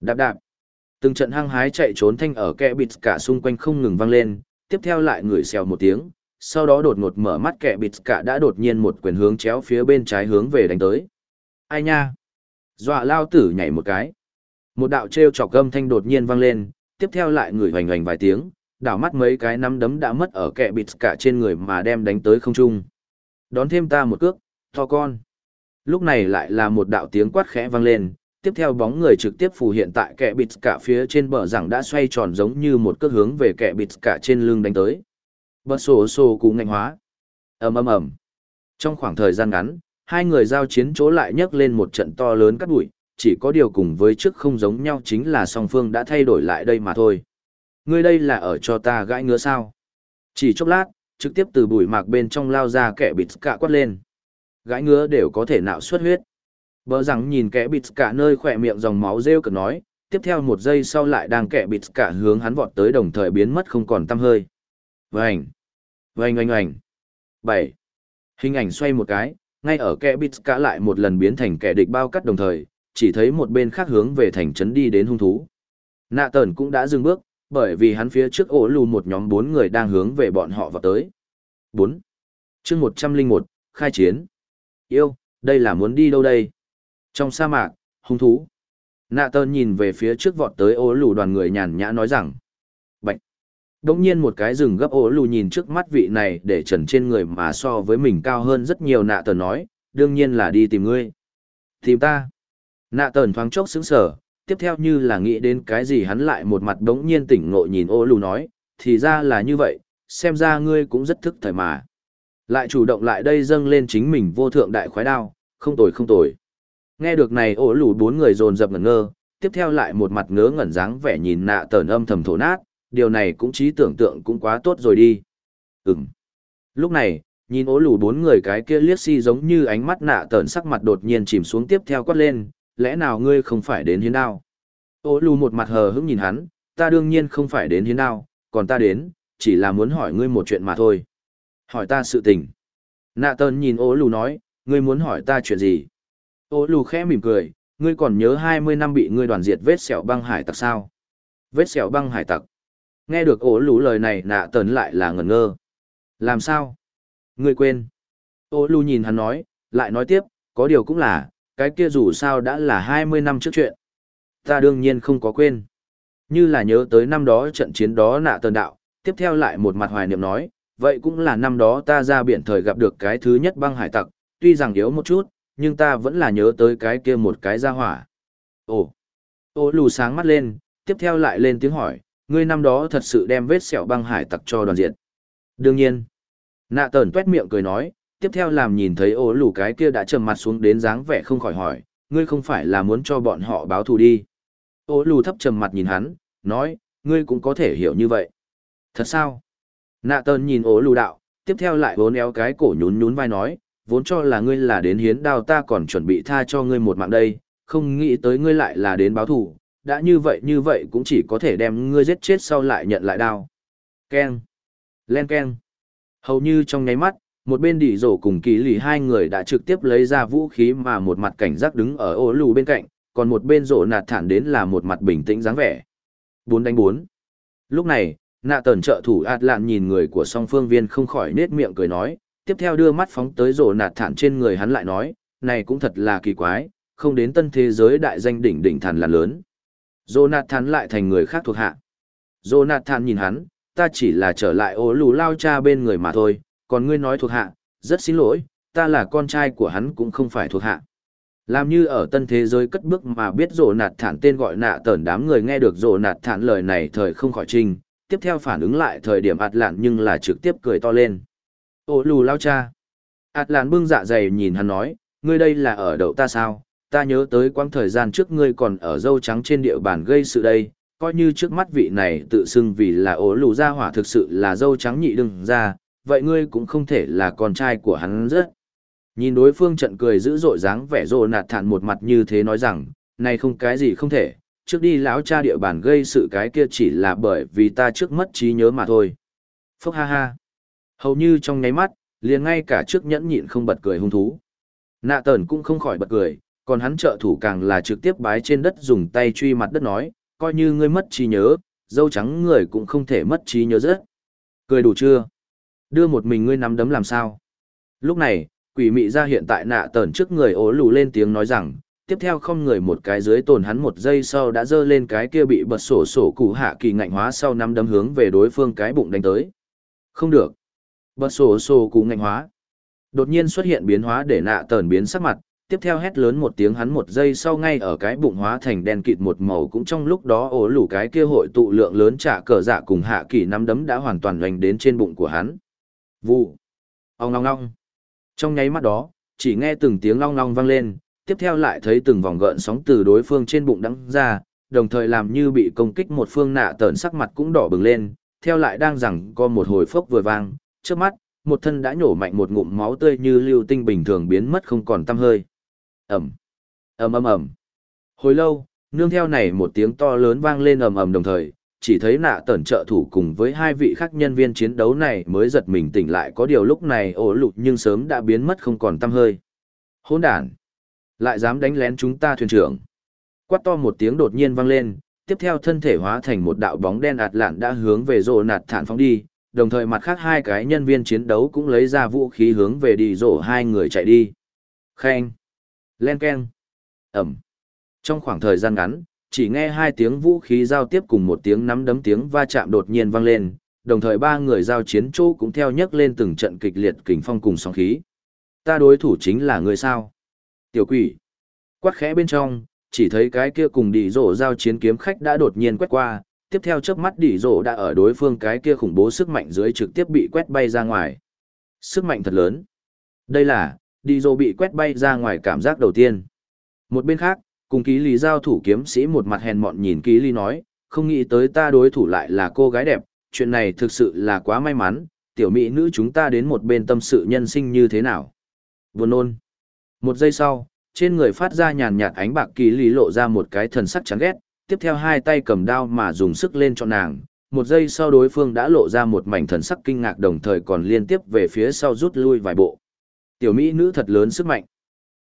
Đạp đạp. Từng trận hăng hái chạy trốn thanh ở kẽ bịt cả xung quanh không ngừng vang lên, tiếp theo lại ngửi xèo một tiếng, sau đó đột ngột mở mắt kẻ bịt cả đã đột nhiên một quyền hướng chéo phía bên trái hướng về đánh tới. Ai nha? Dọa lao tử nhảy một cái. Một đạo treo chọc gâm thanh đột nhiên vang lên, tiếp theo lại ngửi hoành hoành vài tiếng, đảo mắt mấy cái nắm đấm đã mất ở kẻ bịt cả trên người mà đem đánh tới không trung. Đón thêm ta một cước, to con. Lúc này lại là một đạo tiếng quát khẽ vang lên, tiếp theo bóng người trực tiếp phù hiện tại kẻ bịt cả phía trên bờ rằng đã xoay tròn giống như một cước hướng về kẻ bịt cả trên lưng đánh tới. Bật sổ sổ cú ngạnh hóa. ầm ầm ầm. Trong khoảng thời gian ngắn, hai người giao chiến chỗ lại nhấc lên một trận to lớn cắt bụi, chỉ có điều cùng với trước không giống nhau chính là song phương đã thay đổi lại đây mà thôi. Ngươi đây là ở cho ta gãi ngứa sao? Chỉ chốc lát, trực tiếp từ bụi mạc bên trong lao ra kẻ bịt cả quát lên. Gãi ngứa đều có thể nạo xuất huyết. Bờ rằng nhìn kẻ bịt cả nơi khỏe miệng dòng máu rêu cực nói, tiếp theo một giây sau lại đang kẻ bịt cả hướng hắn vọt tới đồng thời biến mất không còn tăm hơi. Vành! Vành oanh oanh! Bảy! Hình ảnh xoay một cái, ngay ở kẻ bịt cả lại một lần biến thành kẻ địch bao cắt đồng thời, chỉ thấy một bên khác hướng về thành trấn đi đến hung thú. Nạ tờn cũng đã dừng bước, bởi vì hắn phía trước ổ lù một nhóm bốn người đang hướng về bọn họ vào tới. Bốn. chương một trăm linh một, khai chiến. Yêu, đây là muốn đi đâu đây? Trong sa mạc, hung thú. Nạ tơn nhìn về phía trước vọt tới ô lù đoàn người nhàn nhã nói rằng. Bạch. Đống nhiên một cái rừng gấp ô lù nhìn trước mắt vị này để trần trên người mà so với mình cao hơn rất nhiều nạ tờn nói, đương nhiên là đi tìm ngươi. Tìm ta. Nạ tờn thoáng chốc sững sờ, tiếp theo như là nghĩ đến cái gì hắn lại một mặt đống nhiên tỉnh ngộ nhìn ô lù nói, thì ra là như vậy, xem ra ngươi cũng rất thức thời mà. Lại chủ động lại đây dâng lên chính mình vô thượng đại khoái đao, không tồi không tồi. Nghe được này ổ lù bốn người dồn dập ngẩn ngơ, tiếp theo lại một mặt ngớ ngẩn dáng vẻ nhìn nạ tờn âm thầm thổ nát, điều này cũng trí tưởng tượng cũng quá tốt rồi đi. Ừm. Lúc này, nhìn ố lù bốn người cái kia liếc si giống như ánh mắt nạ tờn sắc mặt đột nhiên chìm xuống tiếp theo quát lên, lẽ nào ngươi không phải đến hiến đao? Ô lù một mặt hờ hững nhìn hắn, ta đương nhiên không phải đến hiến đao, còn ta đến, chỉ là muốn hỏi ngươi một chuyện mà thôi. Hỏi ta sự tình. Nạ tờn nhìn ô lù nói, ngươi muốn hỏi ta chuyện gì? Ô lù khẽ mỉm cười, ngươi còn nhớ 20 năm bị ngươi đoàn diệt vết sẹo băng hải tặc sao? Vết sẹo băng hải tặc. Nghe được ô lù lời này nạ tấn lại là ngẩn ngơ. Làm sao? Ngươi quên. Ô lù nhìn hắn nói, lại nói tiếp, có điều cũng là, cái kia dù sao đã là 20 năm trước chuyện. Ta đương nhiên không có quên. Như là nhớ tới năm đó trận chiến đó nạ tần đạo, tiếp theo lại một mặt hoài niệm nói, vậy cũng là năm đó ta ra biển thời gặp được cái thứ nhất băng hải tặc, tuy rằng yếu một chút, nhưng ta vẫn là nhớ tới cái kia một cái ra hỏa. Ồ, ô lù sáng mắt lên, tiếp theo lại lên tiếng hỏi, ngươi năm đó thật sự đem vết sẹo băng hải tặc cho đoàn diện. Đương nhiên, nạ tờn tuét miệng cười nói, tiếp theo làm nhìn thấy ô lù cái kia đã trầm mặt xuống đến dáng vẻ không khỏi hỏi, ngươi không phải là muốn cho bọn họ báo thù đi. Ô lù thấp trầm mặt nhìn hắn, nói, ngươi cũng có thể hiểu như vậy. Thật sao? Nạ tờn nhìn ô lù đạo, tiếp theo lại bốn éo cái cổ nhún nhún vai nói, vốn cho là ngươi là đến hiến đao ta còn chuẩn bị tha cho ngươi một mạng đây, không nghĩ tới ngươi lại là đến báo thù, đã như vậy như vậy cũng chỉ có thể đem ngươi giết chết sau lại nhận lại đao. Ken. Len ken. Hầu như trong nháy mắt, một bên đỉ rổ cùng kỳ lì hai người đã trực tiếp lấy ra vũ khí mà một mặt cảnh giác đứng ở ô lù bên cạnh còn một bên rổ nạt thản đến là một mặt bình tĩnh dáng vẻ 4 đánh 4. lúc này nạ tần trợ thủ ạt lạn nhìn người của song phương viên không khỏi nết miệng cười nói tiếp theo đưa mắt phóng tới rổ nạt thản trên người hắn lại nói này cũng thật là kỳ quái không đến tân thế giới đại danh đỉnh đỉnh thản là lớn rổ nạt thản lại thành người khác thuộc hạ rổ nạt thản nhìn hắn ta chỉ là trở lại ô lù lao cha bên người mà thôi còn ngươi nói thuộc hạ, rất xin lỗi, ta là con trai của hắn cũng không phải thuộc hạ. Làm như ở tân thế giới cất bước mà biết rổ nạt thản tên gọi nạ tởn đám người nghe được rổ nạt thản lời này thời không khỏi trình, tiếp theo phản ứng lại thời điểm ạt lạn nhưng là trực tiếp cười to lên. Ô lù lao cha. ạt lạn bưng dạ dày nhìn hắn nói, ngươi đây là ở đậu ta sao? Ta nhớ tới quãng thời gian trước ngươi còn ở dâu trắng trên địa bàn gây sự đây, coi như trước mắt vị này tự xưng vì là ố lù gia hỏa thực sự là dâu trắng nhị đừng ra, vậy ngươi cũng không thể là con trai của hắn rất. Nhìn đối phương trận cười dữ dội dáng vẻ rồ nạt thản một mặt như thế nói rằng, này không cái gì không thể, trước đi lão cha địa bàn gây sự cái kia chỉ là bởi vì ta trước mất trí nhớ mà thôi. Phốc ha ha. Hầu như trong nháy mắt, liền ngay cả trước nhẫn nhịn không bật cười hung thú. Nạ tờn cũng không khỏi bật cười, Còn hắn trợ thủ càng là trực tiếp bái trên đất dùng tay truy mặt đất nói, coi như ngươi mất trí nhớ, dâu trắng người cũng không thể mất trí nhớ rất. Cười đủ chưa? Đưa một mình ngươi nắm đấm làm sao? Lúc này, quỷ mị ra hiện tại nạ tờn trước người ố lù lên tiếng nói rằng, tiếp theo không người một cái dưới tồn hắn một giây sau đã dơ lên cái kia bị bật sổ sổ cụ hạ kỳ ngạnh hóa sau năm đấm hướng về đối phương cái bụng đánh tới. Không được. Bật sổ sổ cụ ngạnh hóa. Đột nhiên xuất hiện biến hóa để nạ tờn biến sắc mặt, tiếp theo hét lớn một tiếng hắn một giây sau ngay ở cái bụng hóa thành đen kịt một màu cũng trong lúc đó ổ lủ cái kia hội tụ lượng lớn trả cờ dạ cùng hạ kỳ nắm đấm đã hoàn toàn lành đến trên bụng của hắn. Vụ. Ông long long. Trong nháy mắt đó, chỉ nghe từng tiếng long long vang lên, tiếp theo lại thấy từng vòng gợn sóng từ đối phương trên bụng đắng ra, đồng thời làm như bị công kích một phương nạ tờn sắc mặt cũng đỏ bừng lên, theo lại đang rằng có một hồi phốc vừa vang, trước mắt, một thân đã nhổ mạnh một ngụm máu tươi như lưu tinh bình thường biến mất không còn tăm hơi. Ẩm, ầm ầm ầm. Hồi lâu, nương theo này một tiếng to lớn vang lên ầm ầm đồng thời, chỉ thấy nạ tẩn trợ thủ cùng với hai vị khác nhân viên chiến đấu này mới giật mình tỉnh lại có điều lúc này ổ lụt nhưng sớm đã biến mất không còn tăm hơi. Hỗn đản! Lại dám đánh lén chúng ta thuyền trưởng. Quát to một tiếng đột nhiên vang lên, tiếp theo thân thể hóa thành một đạo bóng đen ạt lạn đã hướng về rồ nạt thản phóng đi, đồng thời mặt khác hai cái nhân viên chiến đấu cũng lấy ra vũ khí hướng về đi rổ hai người chạy đi. Khen! Len keng! Ẩm! Trong khoảng thời gian ngắn, chỉ nghe hai tiếng vũ khí giao tiếp cùng một tiếng nắm đấm tiếng va chạm đột nhiên vang lên, đồng thời ba người giao chiến chỗ cũng theo nhấc lên từng trận kịch liệt kình phong cùng sóng khí. Ta đối thủ chính là người sao? Tiểu quỷ. Quát khẽ bên trong, chỉ thấy cái kia cùng đi rổ giao chiến kiếm khách đã đột nhiên quét qua, tiếp theo chớp mắt đỉ rổ đã ở đối phương cái kia khủng bố sức mạnh dưới trực tiếp bị quét bay ra ngoài. Sức mạnh thật lớn. Đây là, đỉ rổ bị quét bay ra ngoài cảm giác đầu tiên. Một bên khác, cùng ký lý giao thủ kiếm sĩ một mặt hèn mọn nhìn ký lý nói, không nghĩ tới ta đối thủ lại là cô gái đẹp, chuyện này thực sự là quá may mắn, tiểu mỹ nữ chúng ta đến một bên tâm sự nhân sinh như thế nào. Buồn nôn. Một giây sau, trên người phát ra nhàn nhạt ánh bạc kỳ lý lộ ra một cái thần sắc chán ghét, tiếp theo hai tay cầm đao mà dùng sức lên cho nàng. Một giây sau đối phương đã lộ ra một mảnh thần sắc kinh ngạc đồng thời còn liên tiếp về phía sau rút lui vài bộ. Tiểu mỹ nữ thật lớn sức mạnh.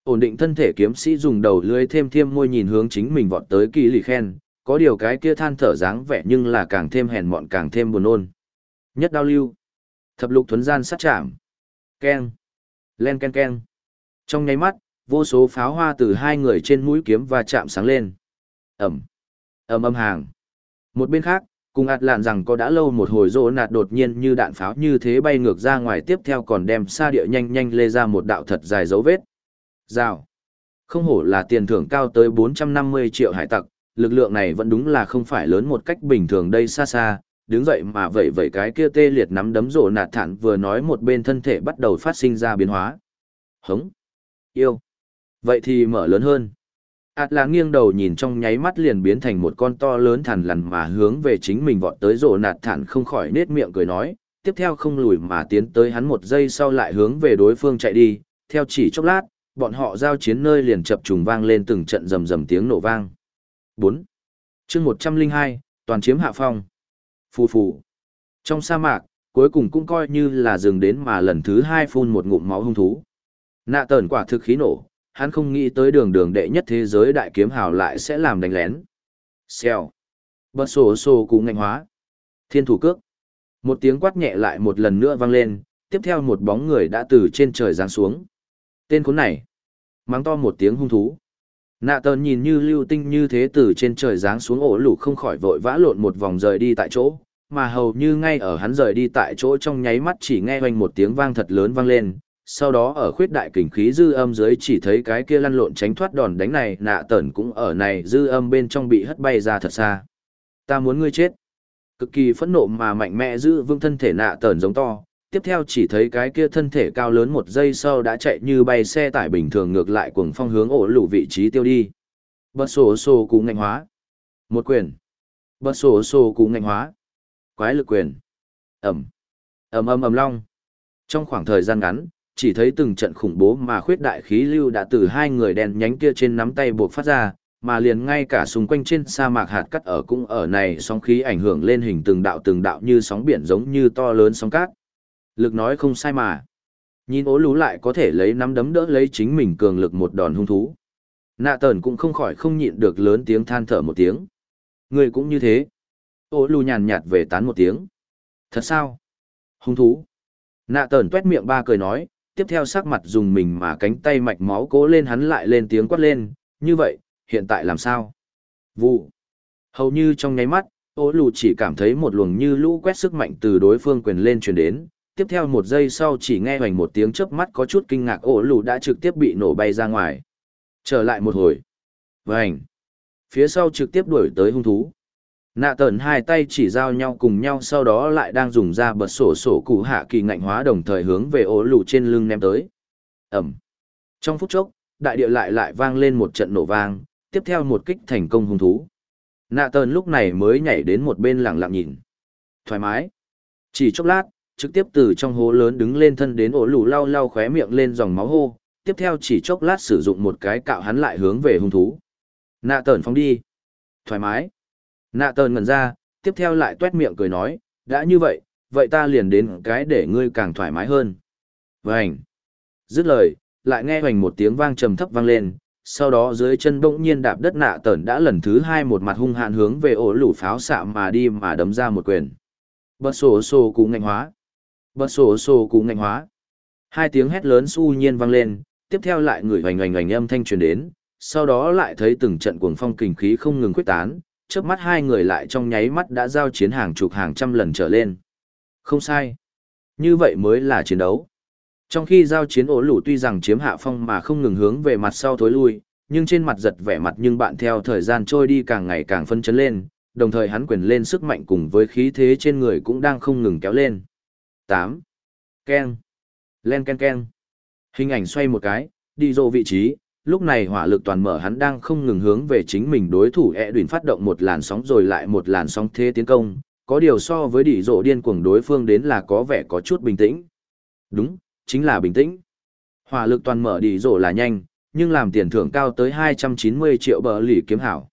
Ổn định thân thể kiếm sĩ dùng đầu lưới thêm thêm môi nhìn hướng chính mình vọt tới kỳ lì khen, có điều cái kia than thở dáng vẻ nhưng là càng thêm hèn mọn càng thêm buồn nôn. Nhất đao lưu. Thập lục thuấn gian sát chạm. Ken. Len ken ken. Trong nháy mắt, vô số pháo hoa từ hai người trên mũi kiếm và chạm sáng lên. Ẩm ầm ầm hàng. Một bên khác, cùng ạt lạn rằng có đã lâu một hồi rỗ nạt đột nhiên như đạn pháo như thế bay ngược ra ngoài tiếp theo còn đem xa địa nhanh nhanh lê ra một đạo thật dài dấu vết. Rào. Không hổ là tiền thưởng cao tới 450 triệu hải tặc, lực lượng này vẫn đúng là không phải lớn một cách bình thường đây xa xa, đứng dậy mà vậy vậy cái kia tê liệt nắm đấm rỗ nạt thản vừa nói một bên thân thể bắt đầu phát sinh ra biến hóa. Hống. Yêu. Vậy thì mở lớn hơn ạt là nghiêng đầu nhìn trong nháy mắt liền biến thành một con to lớn thằn lằn mà hướng về chính mình vọt tới rổ nạt thản không khỏi nết miệng cười nói, tiếp theo không lùi mà tiến tới hắn một giây sau lại hướng về đối phương chạy đi, theo chỉ chốc lát, bọn họ giao chiến nơi liền chập trùng vang lên từng trận rầm rầm tiếng nổ vang. Bốn chương 102, toàn chiếm hạ phong. Phù phù. Trong sa mạc, cuối cùng cũng coi như là dừng đến mà lần thứ hai phun một ngụm máu hung thú. Nạ tờn quả thực khí nổ, hắn không nghĩ tới đường đường đệ nhất thế giới đại kiếm hào lại sẽ làm đánh lén. Xèo. Bật sổ sổ cú ngạnh hóa. Thiên thủ cước. Một tiếng quát nhẹ lại một lần nữa vang lên, tiếp theo một bóng người đã từ trên trời giáng xuống. Tên khốn này. Mắng to một tiếng hung thú. Nạ tờn nhìn như lưu tinh như thế từ trên trời giáng xuống ổ lủ không khỏi vội vã lộn một vòng rời đi tại chỗ, mà hầu như ngay ở hắn rời đi tại chỗ trong nháy mắt chỉ nghe hoành một tiếng vang thật lớn vang lên, sau đó ở khuyết đại kình khí dư âm dưới chỉ thấy cái kia lăn lộn tránh thoát đòn đánh này nạ tẩn cũng ở này dư âm bên trong bị hất bay ra thật xa. Ta muốn ngươi chết. Cực kỳ phẫn nộ mà mạnh mẽ giữ vững thân thể nạ tẩn giống to, tiếp theo chỉ thấy cái kia thân thể cao lớn một giây sau đã chạy như bay xe tải bình thường ngược lại cuồng phong hướng ổ lũ vị trí tiêu đi. Bật sổ sổ cú ngạnh hóa. Một quyền. Bật sổ sổ cú ngạnh hóa. Quái lực quyền. Ẩm. ầm ầm ầm long. Trong khoảng thời gian ngắn, chỉ thấy từng trận khủng bố mà khuyết đại khí lưu đã từ hai người đèn nhánh kia trên nắm tay buộc phát ra, mà liền ngay cả xung quanh trên sa mạc hạt cắt ở cũng ở này sóng khí ảnh hưởng lên hình từng đạo từng đạo như sóng biển giống như to lớn sóng cát. Lực nói không sai mà. Nhìn ố lú lại có thể lấy nắm đấm đỡ lấy chính mình cường lực một đòn hung thú. Nạ tờn cũng không khỏi không nhịn được lớn tiếng than thở một tiếng. Người cũng như thế. Ô lù nhàn nhạt về tán một tiếng. Thật sao? Hung thú. Nạ tờn tuét miệng ba cười nói, tiếp theo sắc mặt dùng mình mà cánh tay mạch máu cố lên hắn lại lên tiếng quát lên, như vậy, hiện tại làm sao? Vụ. Hầu như trong nháy mắt, ô lù chỉ cảm thấy một luồng như lũ quét sức mạnh từ đối phương quyền lên truyền đến, tiếp theo một giây sau chỉ nghe hoành một tiếng chớp mắt có chút kinh ngạc ô lù đã trực tiếp bị nổ bay ra ngoài. Trở lại một hồi. Vành. Phía sau trực tiếp đuổi tới hung thú. Nạ tờn hai tay chỉ giao nhau cùng nhau sau đó lại đang dùng ra bật sổ sổ cụ hạ kỳ ngạnh hóa đồng thời hướng về ổ lù trên lưng ném tới. Ẩm. Trong phút chốc, đại địa lại lại vang lên một trận nổ vang, tiếp theo một kích thành công hung thú. Nạ tờn lúc này mới nhảy đến một bên lẳng lặng nhìn. Thoải mái. Chỉ chốc lát, trực tiếp từ trong hố lớn đứng lên thân đến ổ lù lau lau khóe miệng lên dòng máu hô, tiếp theo chỉ chốc lát sử dụng một cái cạo hắn lại hướng về hung thú. Nạ tờn phóng đi. Thoải mái. Nạ tờn ngẩn ra, tiếp theo lại tuét miệng cười nói, đã như vậy, vậy ta liền đến cái để ngươi càng thoải mái hơn. Vành. Dứt lời, lại nghe hoành một tiếng vang trầm thấp vang lên, sau đó dưới chân bỗng nhiên đạp đất nạ tờn đã lần thứ hai một mặt hung hạn hướng về ổ lũ pháo xạ mà đi mà đấm ra một quyền. Bật sổ sổ cú ngạnh hóa. Bật sổ sổ cú ngạnh hóa. Hai tiếng hét lớn su nhiên vang lên, tiếp theo lại người hoành hoành hoành âm thanh truyền đến, sau đó lại thấy từng trận cuồng phong kình khí không ngừng quyết tán, trước mắt hai người lại trong nháy mắt đã giao chiến hàng chục hàng trăm lần trở lên. Không sai. Như vậy mới là chiến đấu. Trong khi giao chiến ổ lũ tuy rằng chiếm hạ phong mà không ngừng hướng về mặt sau thối lui, nhưng trên mặt giật vẻ mặt nhưng bạn theo thời gian trôi đi càng ngày càng phân chấn lên, đồng thời hắn quyền lên sức mạnh cùng với khí thế trên người cũng đang không ngừng kéo lên. 8. Ken. Len ken ken. Hình ảnh xoay một cái, đi dô vị trí, lúc này hỏa lực toàn mở hắn đang không ngừng hướng về chính mình đối thủ e đùn phát động một làn sóng rồi lại một làn sóng thế tiến công, có điều so với đỉ rộ điên cuồng đối phương đến là có vẻ có chút bình tĩnh. Đúng, chính là bình tĩnh. Hỏa lực toàn mở đỉ rộ là nhanh, nhưng làm tiền thưởng cao tới 290 triệu bờ lì kiếm hảo.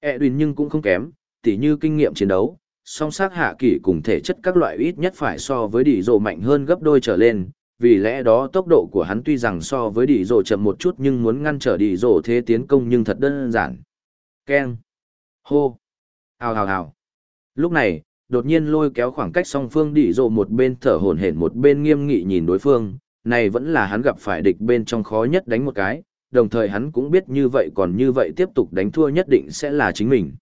E đùn nhưng cũng không kém, tỉ như kinh nghiệm chiến đấu, song sát hạ kỳ cùng thể chất các loại ít nhất phải so với đỉ rộ mạnh hơn gấp đôi trở lên, vì lẽ đó tốc độ của hắn tuy rằng so với đỉ dỗ chậm một chút nhưng muốn ngăn trở đỉ dỗ thế tiến công nhưng thật đơn giản. Keng. Hô. Hào hào hào. Lúc này, đột nhiên lôi kéo khoảng cách song phương đỉ dỗ một bên thở hổn hển một bên nghiêm nghị nhìn đối phương, này vẫn là hắn gặp phải địch bên trong khó nhất đánh một cái, đồng thời hắn cũng biết như vậy còn như vậy tiếp tục đánh thua nhất định sẽ là chính mình.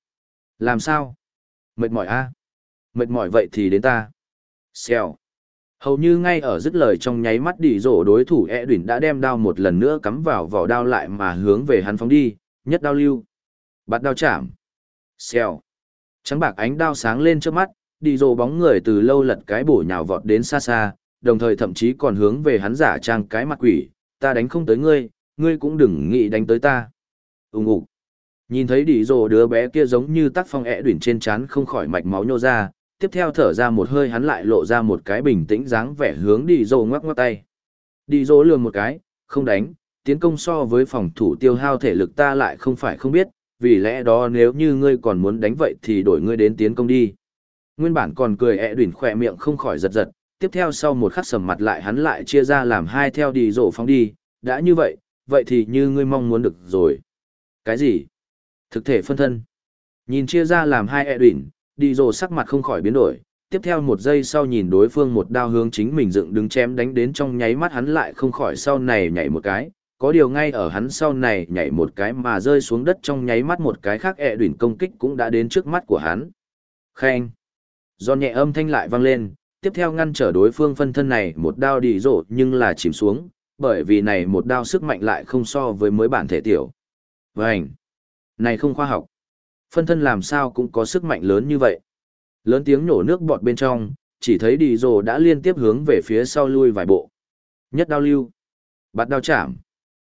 Làm sao? Mệt mỏi a Mệt mỏi vậy thì đến ta. Xèo. Hầu như ngay ở dứt lời trong nháy mắt đỉ rổ đối thủ e đuyển đã đem đao một lần nữa cắm vào vỏ đao lại mà hướng về hắn phóng đi, nhất đao lưu. Bắt đao chạm. Xèo. Trắng bạc ánh đao sáng lên trước mắt, đi rổ bóng người từ lâu lật cái bổ nhào vọt đến xa xa, đồng thời thậm chí còn hướng về hắn giả trang cái mặt quỷ, ta đánh không tới ngươi, ngươi cũng đừng nghĩ đánh tới ta. Úng ục. Nhìn thấy đỉ rồ đứa bé kia giống như tác phong e ẹ đuyển trên chán không khỏi mạch máu nhô ra, tiếp theo thở ra một hơi hắn lại lộ ra một cái bình tĩnh dáng vẻ hướng đi dô ngoắc ngoắc tay. Đi dô lường một cái, không đánh, tiến công so với phòng thủ tiêu hao thể lực ta lại không phải không biết, vì lẽ đó nếu như ngươi còn muốn đánh vậy thì đổi ngươi đến tiến công đi. Nguyên bản còn cười ẹ đuyển khỏe miệng không khỏi giật giật, tiếp theo sau một khắc sầm mặt lại hắn lại chia ra làm hai theo đi rổ phóng đi, đã như vậy, vậy thì như ngươi mong muốn được rồi. Cái gì? Thực thể phân thân. Nhìn chia ra làm hai ẹ đuyển, đi rồ sắc mặt không khỏi biến đổi. Tiếp theo một giây sau nhìn đối phương một đao hướng chính mình dựng đứng chém đánh đến trong nháy mắt hắn lại không khỏi sau này nhảy một cái. Có điều ngay ở hắn sau này nhảy một cái mà rơi xuống đất trong nháy mắt một cái khác ẹ đuyển công kích cũng đã đến trước mắt của hắn. Khen. Do nhẹ âm thanh lại vang lên, tiếp theo ngăn trở đối phương phân thân này một đao đi rộ nhưng là chìm xuống, bởi vì này một đao sức mạnh lại không so với mới bản thể tiểu. Vânh! Này không khoa học. Phân thân làm sao cũng có sức mạnh lớn như vậy. Lớn tiếng nổ nước bọt bên trong, chỉ thấy đi rồ đã liên tiếp hướng về phía sau lui vài bộ. Nhất đao lưu. Bắt đao chạm.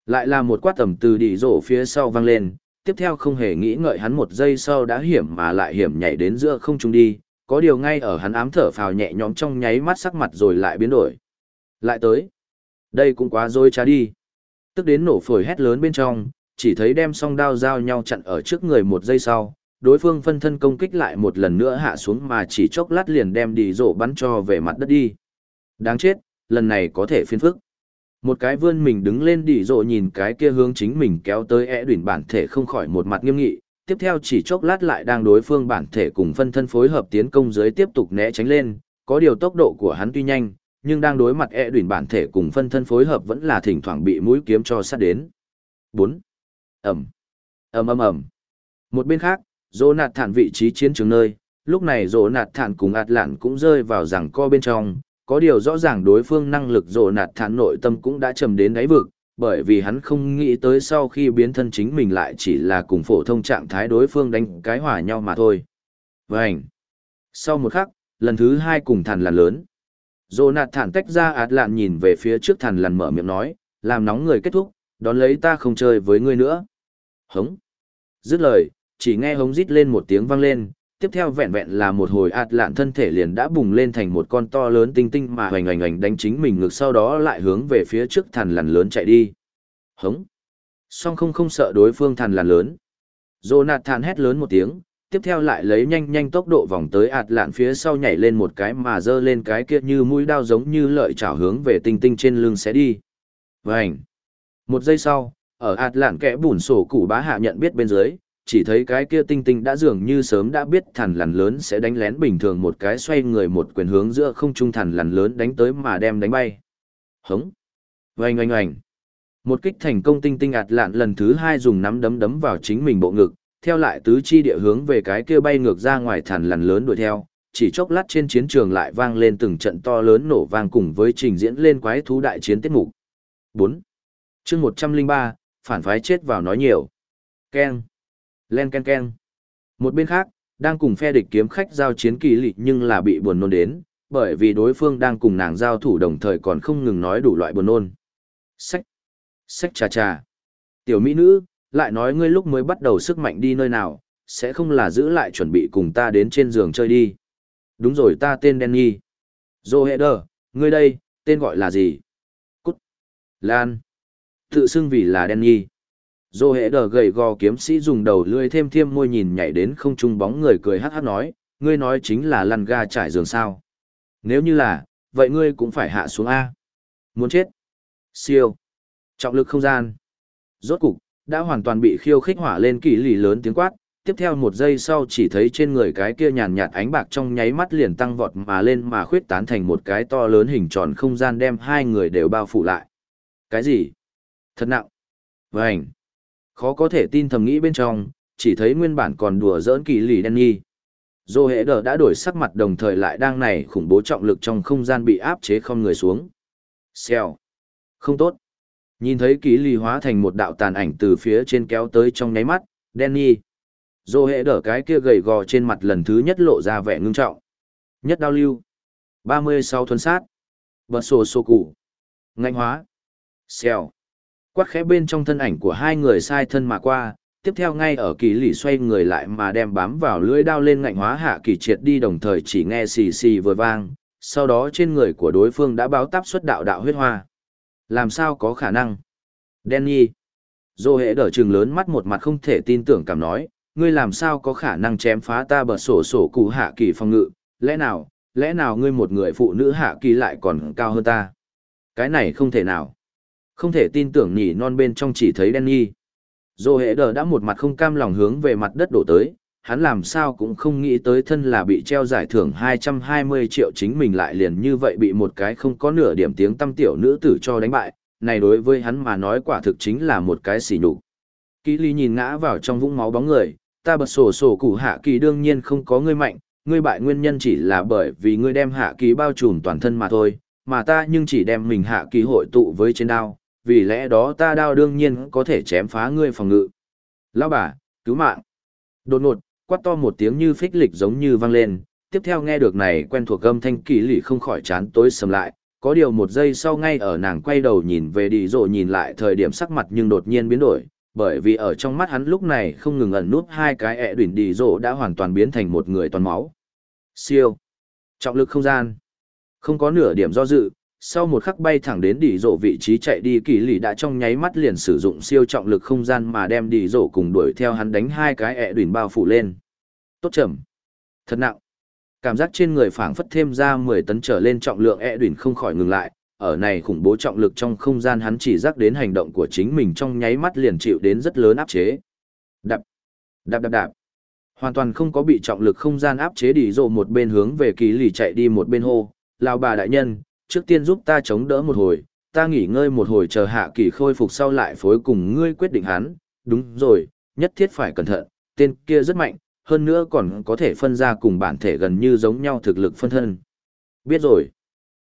Lại là một quát tầm từ đi rồ phía sau vang lên, tiếp theo không hề nghĩ ngợi hắn một giây sau đã hiểm mà lại hiểm nhảy đến giữa không trung đi, có điều ngay ở hắn ám thở phào nhẹ nhõm trong nháy mắt sắc mặt rồi lại biến đổi. Lại tới. Đây cũng quá dối trá đi. Tức đến nổ phổi hét lớn bên trong, chỉ thấy đem song đao giao nhau chặn ở trước người một giây sau, đối phương phân thân công kích lại một lần nữa hạ xuống mà chỉ chốc lát liền đem đi rổ bắn cho về mặt đất đi. Đáng chết, lần này có thể phiên phức. Một cái vươn mình đứng lên đi rộ nhìn cái kia hướng chính mình kéo tới ẻ đuyển bản thể không khỏi một mặt nghiêm nghị, tiếp theo chỉ chốc lát lại đang đối phương bản thể cùng phân thân phối hợp tiến công dưới tiếp tục né tránh lên, có điều tốc độ của hắn tuy nhanh, nhưng đang đối mặt e đuyển bản thể cùng phân thân phối hợp vẫn là thỉnh thoảng bị mũi kiếm cho sát đến. 4. Ẩm. ầm ầm ầm. Một bên khác, dỗ nạt thản vị trí chiến trường nơi, lúc này dỗ nạt thản cùng ạt lạn cũng rơi vào rằng co bên trong, có điều rõ ràng đối phương năng lực dỗ nạt thản nội tâm cũng đã trầm đến đáy vực, bởi vì hắn không nghĩ tới sau khi biến thân chính mình lại chỉ là cùng phổ thông trạng thái đối phương đánh cái hòa nhau mà thôi. Vânh! Sau một khắc, lần thứ hai cùng thằn lằn lớn. Dỗ nạt thản tách ra ạt lạn nhìn về phía trước thằn lằn mở miệng nói, làm nóng người kết thúc, đón lấy ta không chơi với ngươi nữa. Hống! Dứt lời, chỉ nghe hống rít lên một tiếng vang lên, tiếp theo vẹn vẹn là một hồi ạt lạn thân thể liền đã bùng lên thành một con to lớn tinh tinh mà hoành hoành hoành đánh chính mình ngược sau đó lại hướng về phía trước thằn lằn lớn chạy đi. Hống! Song không không sợ đối phương thằn lằn lớn. Jonathan hét lớn một tiếng, tiếp theo lại lấy nhanh nhanh tốc độ vòng tới ạt lạn phía sau nhảy lên một cái mà dơ lên cái kia như mũi đao giống như lợi chảo hướng về tinh tinh trên lưng sẽ đi. Vành! Một giây sau, ở ạt lạn kẽ bùn sổ củ bá hạ nhận biết bên dưới, chỉ thấy cái kia tinh tinh đã dường như sớm đã biết thằn lằn lớn sẽ đánh lén bình thường một cái xoay người một quyền hướng giữa không trung thằn lằn lớn đánh tới mà đem đánh bay. Hống! Oanh oanh oanh! Một kích thành công tinh tinh ạt lạn lần thứ hai dùng nắm đấm đấm vào chính mình bộ ngực, theo lại tứ chi địa hướng về cái kia bay ngược ra ngoài thằn lằn lớn đuổi theo, chỉ chốc lát trên chiến trường lại vang lên từng trận to lớn nổ vang cùng với trình diễn lên quái thú đại chiến tiết mục. bốn chương 103, phản phái chết vào nói nhiều. Ken. Len ken ken. Một bên khác, đang cùng phe địch kiếm khách giao chiến kỳ lị nhưng là bị buồn nôn đến, bởi vì đối phương đang cùng nàng giao thủ đồng thời còn không ngừng nói đủ loại buồn nôn. Sách. Sách trà trà. Tiểu mỹ nữ, lại nói ngươi lúc mới bắt đầu sức mạnh đi nơi nào, sẽ không là giữ lại chuẩn bị cùng ta đến trên giường chơi đi. Đúng rồi ta tên Danny. Joheder, ngươi đây, tên gọi là gì? Cút. Lan. Tự xưng vì là Danny. Dô hệ đờ gầy gò kiếm sĩ dùng đầu lưỡi thêm thiêm môi nhìn nhảy đến không trung bóng người cười hát hát nói, ngươi nói chính là lăn ga trải giường sao. Nếu như là, vậy ngươi cũng phải hạ xuống A. Muốn chết. Siêu. Trọng lực không gian. Rốt cục, đã hoàn toàn bị khiêu khích hỏa lên kỳ lì lớn tiếng quát. Tiếp theo một giây sau chỉ thấy trên người cái kia nhàn nhạt ánh bạc trong nháy mắt liền tăng vọt mà lên mà khuyết tán thành một cái to lớn hình tròn không gian đem hai người đều bao phủ lại. Cái gì? Thật nặng. Vânh. Khó có thể tin thầm nghĩ bên trong, chỉ thấy nguyên bản còn đùa giỡn kỳ lì đen nhi. Dô hệ đờ đã đổi sắc mặt đồng thời lại đang này khủng bố trọng lực trong không gian bị áp chế không người xuống. Xèo. Không tốt. Nhìn thấy kỳ lì hóa thành một đạo tàn ảnh từ phía trên kéo tới trong nháy mắt, Danny. Dô hệ đỡ cái kia gầy gò trên mặt lần thứ nhất lộ ra vẻ ngưng trọng. Nhất đao lưu. 36 thuần sát. Bật sổ sổ cụ. Ngạnh hóa. Xèo. Quát khẽ bên trong thân ảnh của hai người sai thân mà qua, tiếp theo ngay ở kỳ lì xoay người lại mà đem bám vào lưỡi đao lên ngạnh hóa hạ kỳ triệt đi đồng thời chỉ nghe xì xì vừa vang, sau đó trên người của đối phương đã báo táp xuất đạo đạo huyết hoa. Làm sao có khả năng? Danny. Dô hệ đỡ trừng lớn mắt một mặt không thể tin tưởng cảm nói, ngươi làm sao có khả năng chém phá ta bờ sổ sổ cụ hạ kỳ phòng ngự, lẽ nào, lẽ nào ngươi một người phụ nữ hạ kỳ lại còn cao hơn ta? Cái này không thể nào. Không thể tin tưởng nhỉ non bên trong chỉ thấy Danny. Dô hệ đờ đã một mặt không cam lòng hướng về mặt đất đổ tới, hắn làm sao cũng không nghĩ tới thân là bị treo giải thưởng 220 triệu chính mình lại liền như vậy bị một cái không có nửa điểm tiếng tâm tiểu nữ tử cho đánh bại, này đối với hắn mà nói quả thực chính là một cái xỉ nhục. Kỷ ly nhìn ngã vào trong vũng máu bóng người, ta bật sổ sổ củ hạ kỳ đương nhiên không có ngươi mạnh, ngươi bại nguyên nhân chỉ là bởi vì ngươi đem hạ kỳ bao trùm toàn thân mà thôi, mà ta nhưng chỉ đem mình hạ kỳ hội tụ với trên đao, vì lẽ đó ta đao đương nhiên có thể chém phá ngươi phòng ngự. Lão bà, cứu mạng. Đột ngột, quát to một tiếng như phích lịch giống như vang lên, tiếp theo nghe được này quen thuộc âm thanh kỳ lì không khỏi chán tối sầm lại, có điều một giây sau ngay ở nàng quay đầu nhìn về đi rộ nhìn lại thời điểm sắc mặt nhưng đột nhiên biến đổi, bởi vì ở trong mắt hắn lúc này không ngừng ẩn nút hai cái ẹ đuổi đi rồi đã hoàn toàn biến thành một người toàn máu. Siêu. Trọng lực không gian. Không có nửa điểm do dự, sau một khắc bay thẳng đến đỉ rộ vị trí chạy đi kỳ lì đã trong nháy mắt liền sử dụng siêu trọng lực không gian mà đem đỉ rộ cùng đuổi theo hắn đánh hai cái ẹ đùn bao phủ lên tốt chậm thật nặng cảm giác trên người phảng phất thêm ra mười tấn trở lên trọng lượng ẹ đùn không khỏi ngừng lại ở này khủng bố trọng lực trong không gian hắn chỉ dắt đến hành động của chính mình trong nháy mắt liền chịu đến rất lớn áp chế. Đạp, đạp đạp đạp. Hoàn toàn không có bị trọng lực không gian áp chế đỉ rộ một bên hướng về kỳ lì chạy đi một bên hô. lao bà đại nhân, trước tiên giúp ta chống đỡ một hồi, ta nghỉ ngơi một hồi chờ hạ kỳ khôi phục sau lại phối cùng ngươi quyết định hắn. Đúng rồi, nhất thiết phải cẩn thận, tên kia rất mạnh, hơn nữa còn có thể phân ra cùng bản thể gần như giống nhau thực lực phân thân. Biết rồi.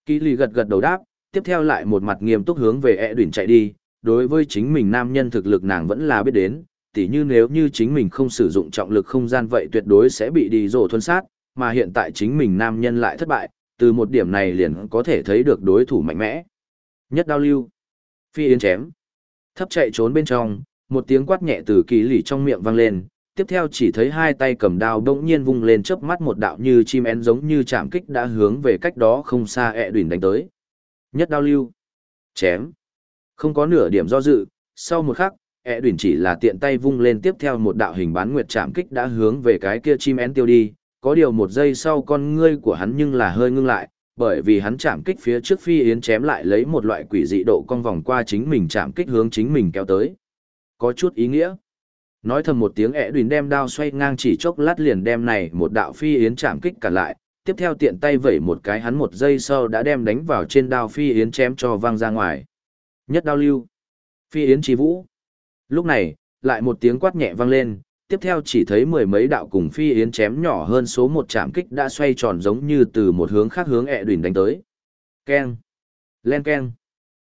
Kỳ lì gật gật đầu đáp, tiếp theo lại một mặt nghiêm túc hướng về e đuyển chạy đi, đối với chính mình nam nhân thực lực nàng vẫn là biết đến, tỉ như nếu như chính mình không sử dụng trọng lực không gian vậy tuyệt đối sẽ bị đi rổ thuân sát, mà hiện tại chính mình nam nhân lại thất bại, từ một điểm này liền có thể thấy được đối thủ mạnh mẽ. Nhất đao lưu. Phi yến chém. Thấp chạy trốn bên trong, một tiếng quát nhẹ từ kỳ lì trong miệng vang lên, tiếp theo chỉ thấy hai tay cầm đao bỗng nhiên vung lên chớp mắt một đạo như chim én giống như chạm kích đã hướng về cách đó không xa ẹ đùn đánh tới. Nhất đao lưu. Chém. Không có nửa điểm do dự, sau một khắc, ẹ đùn chỉ là tiện tay vung lên tiếp theo một đạo hình bán nguyệt chạm kích đã hướng về cái kia chim én tiêu đi, có điều một giây sau con ngươi của hắn nhưng là hơi ngưng lại, bởi vì hắn chạm kích phía trước phi yến chém lại lấy một loại quỷ dị độ cong vòng qua chính mình chạm kích hướng chính mình kéo tới. Có chút ý nghĩa. Nói thầm một tiếng ẻ đùn đem đao xoay ngang chỉ chốc lát liền đem này một đạo phi yến chạm kích cả lại, tiếp theo tiện tay vẩy một cái hắn một giây sau đã đem đánh vào trên đao phi yến chém cho văng ra ngoài. Nhất đao lưu. Phi yến chi vũ. Lúc này, lại một tiếng quát nhẹ vang lên, tiếp theo chỉ thấy mười mấy đạo cùng phi yến chém nhỏ hơn số một chạm kích đã xoay tròn giống như từ một hướng khác hướng ẹ đùn đánh tới. Keng. Len keng.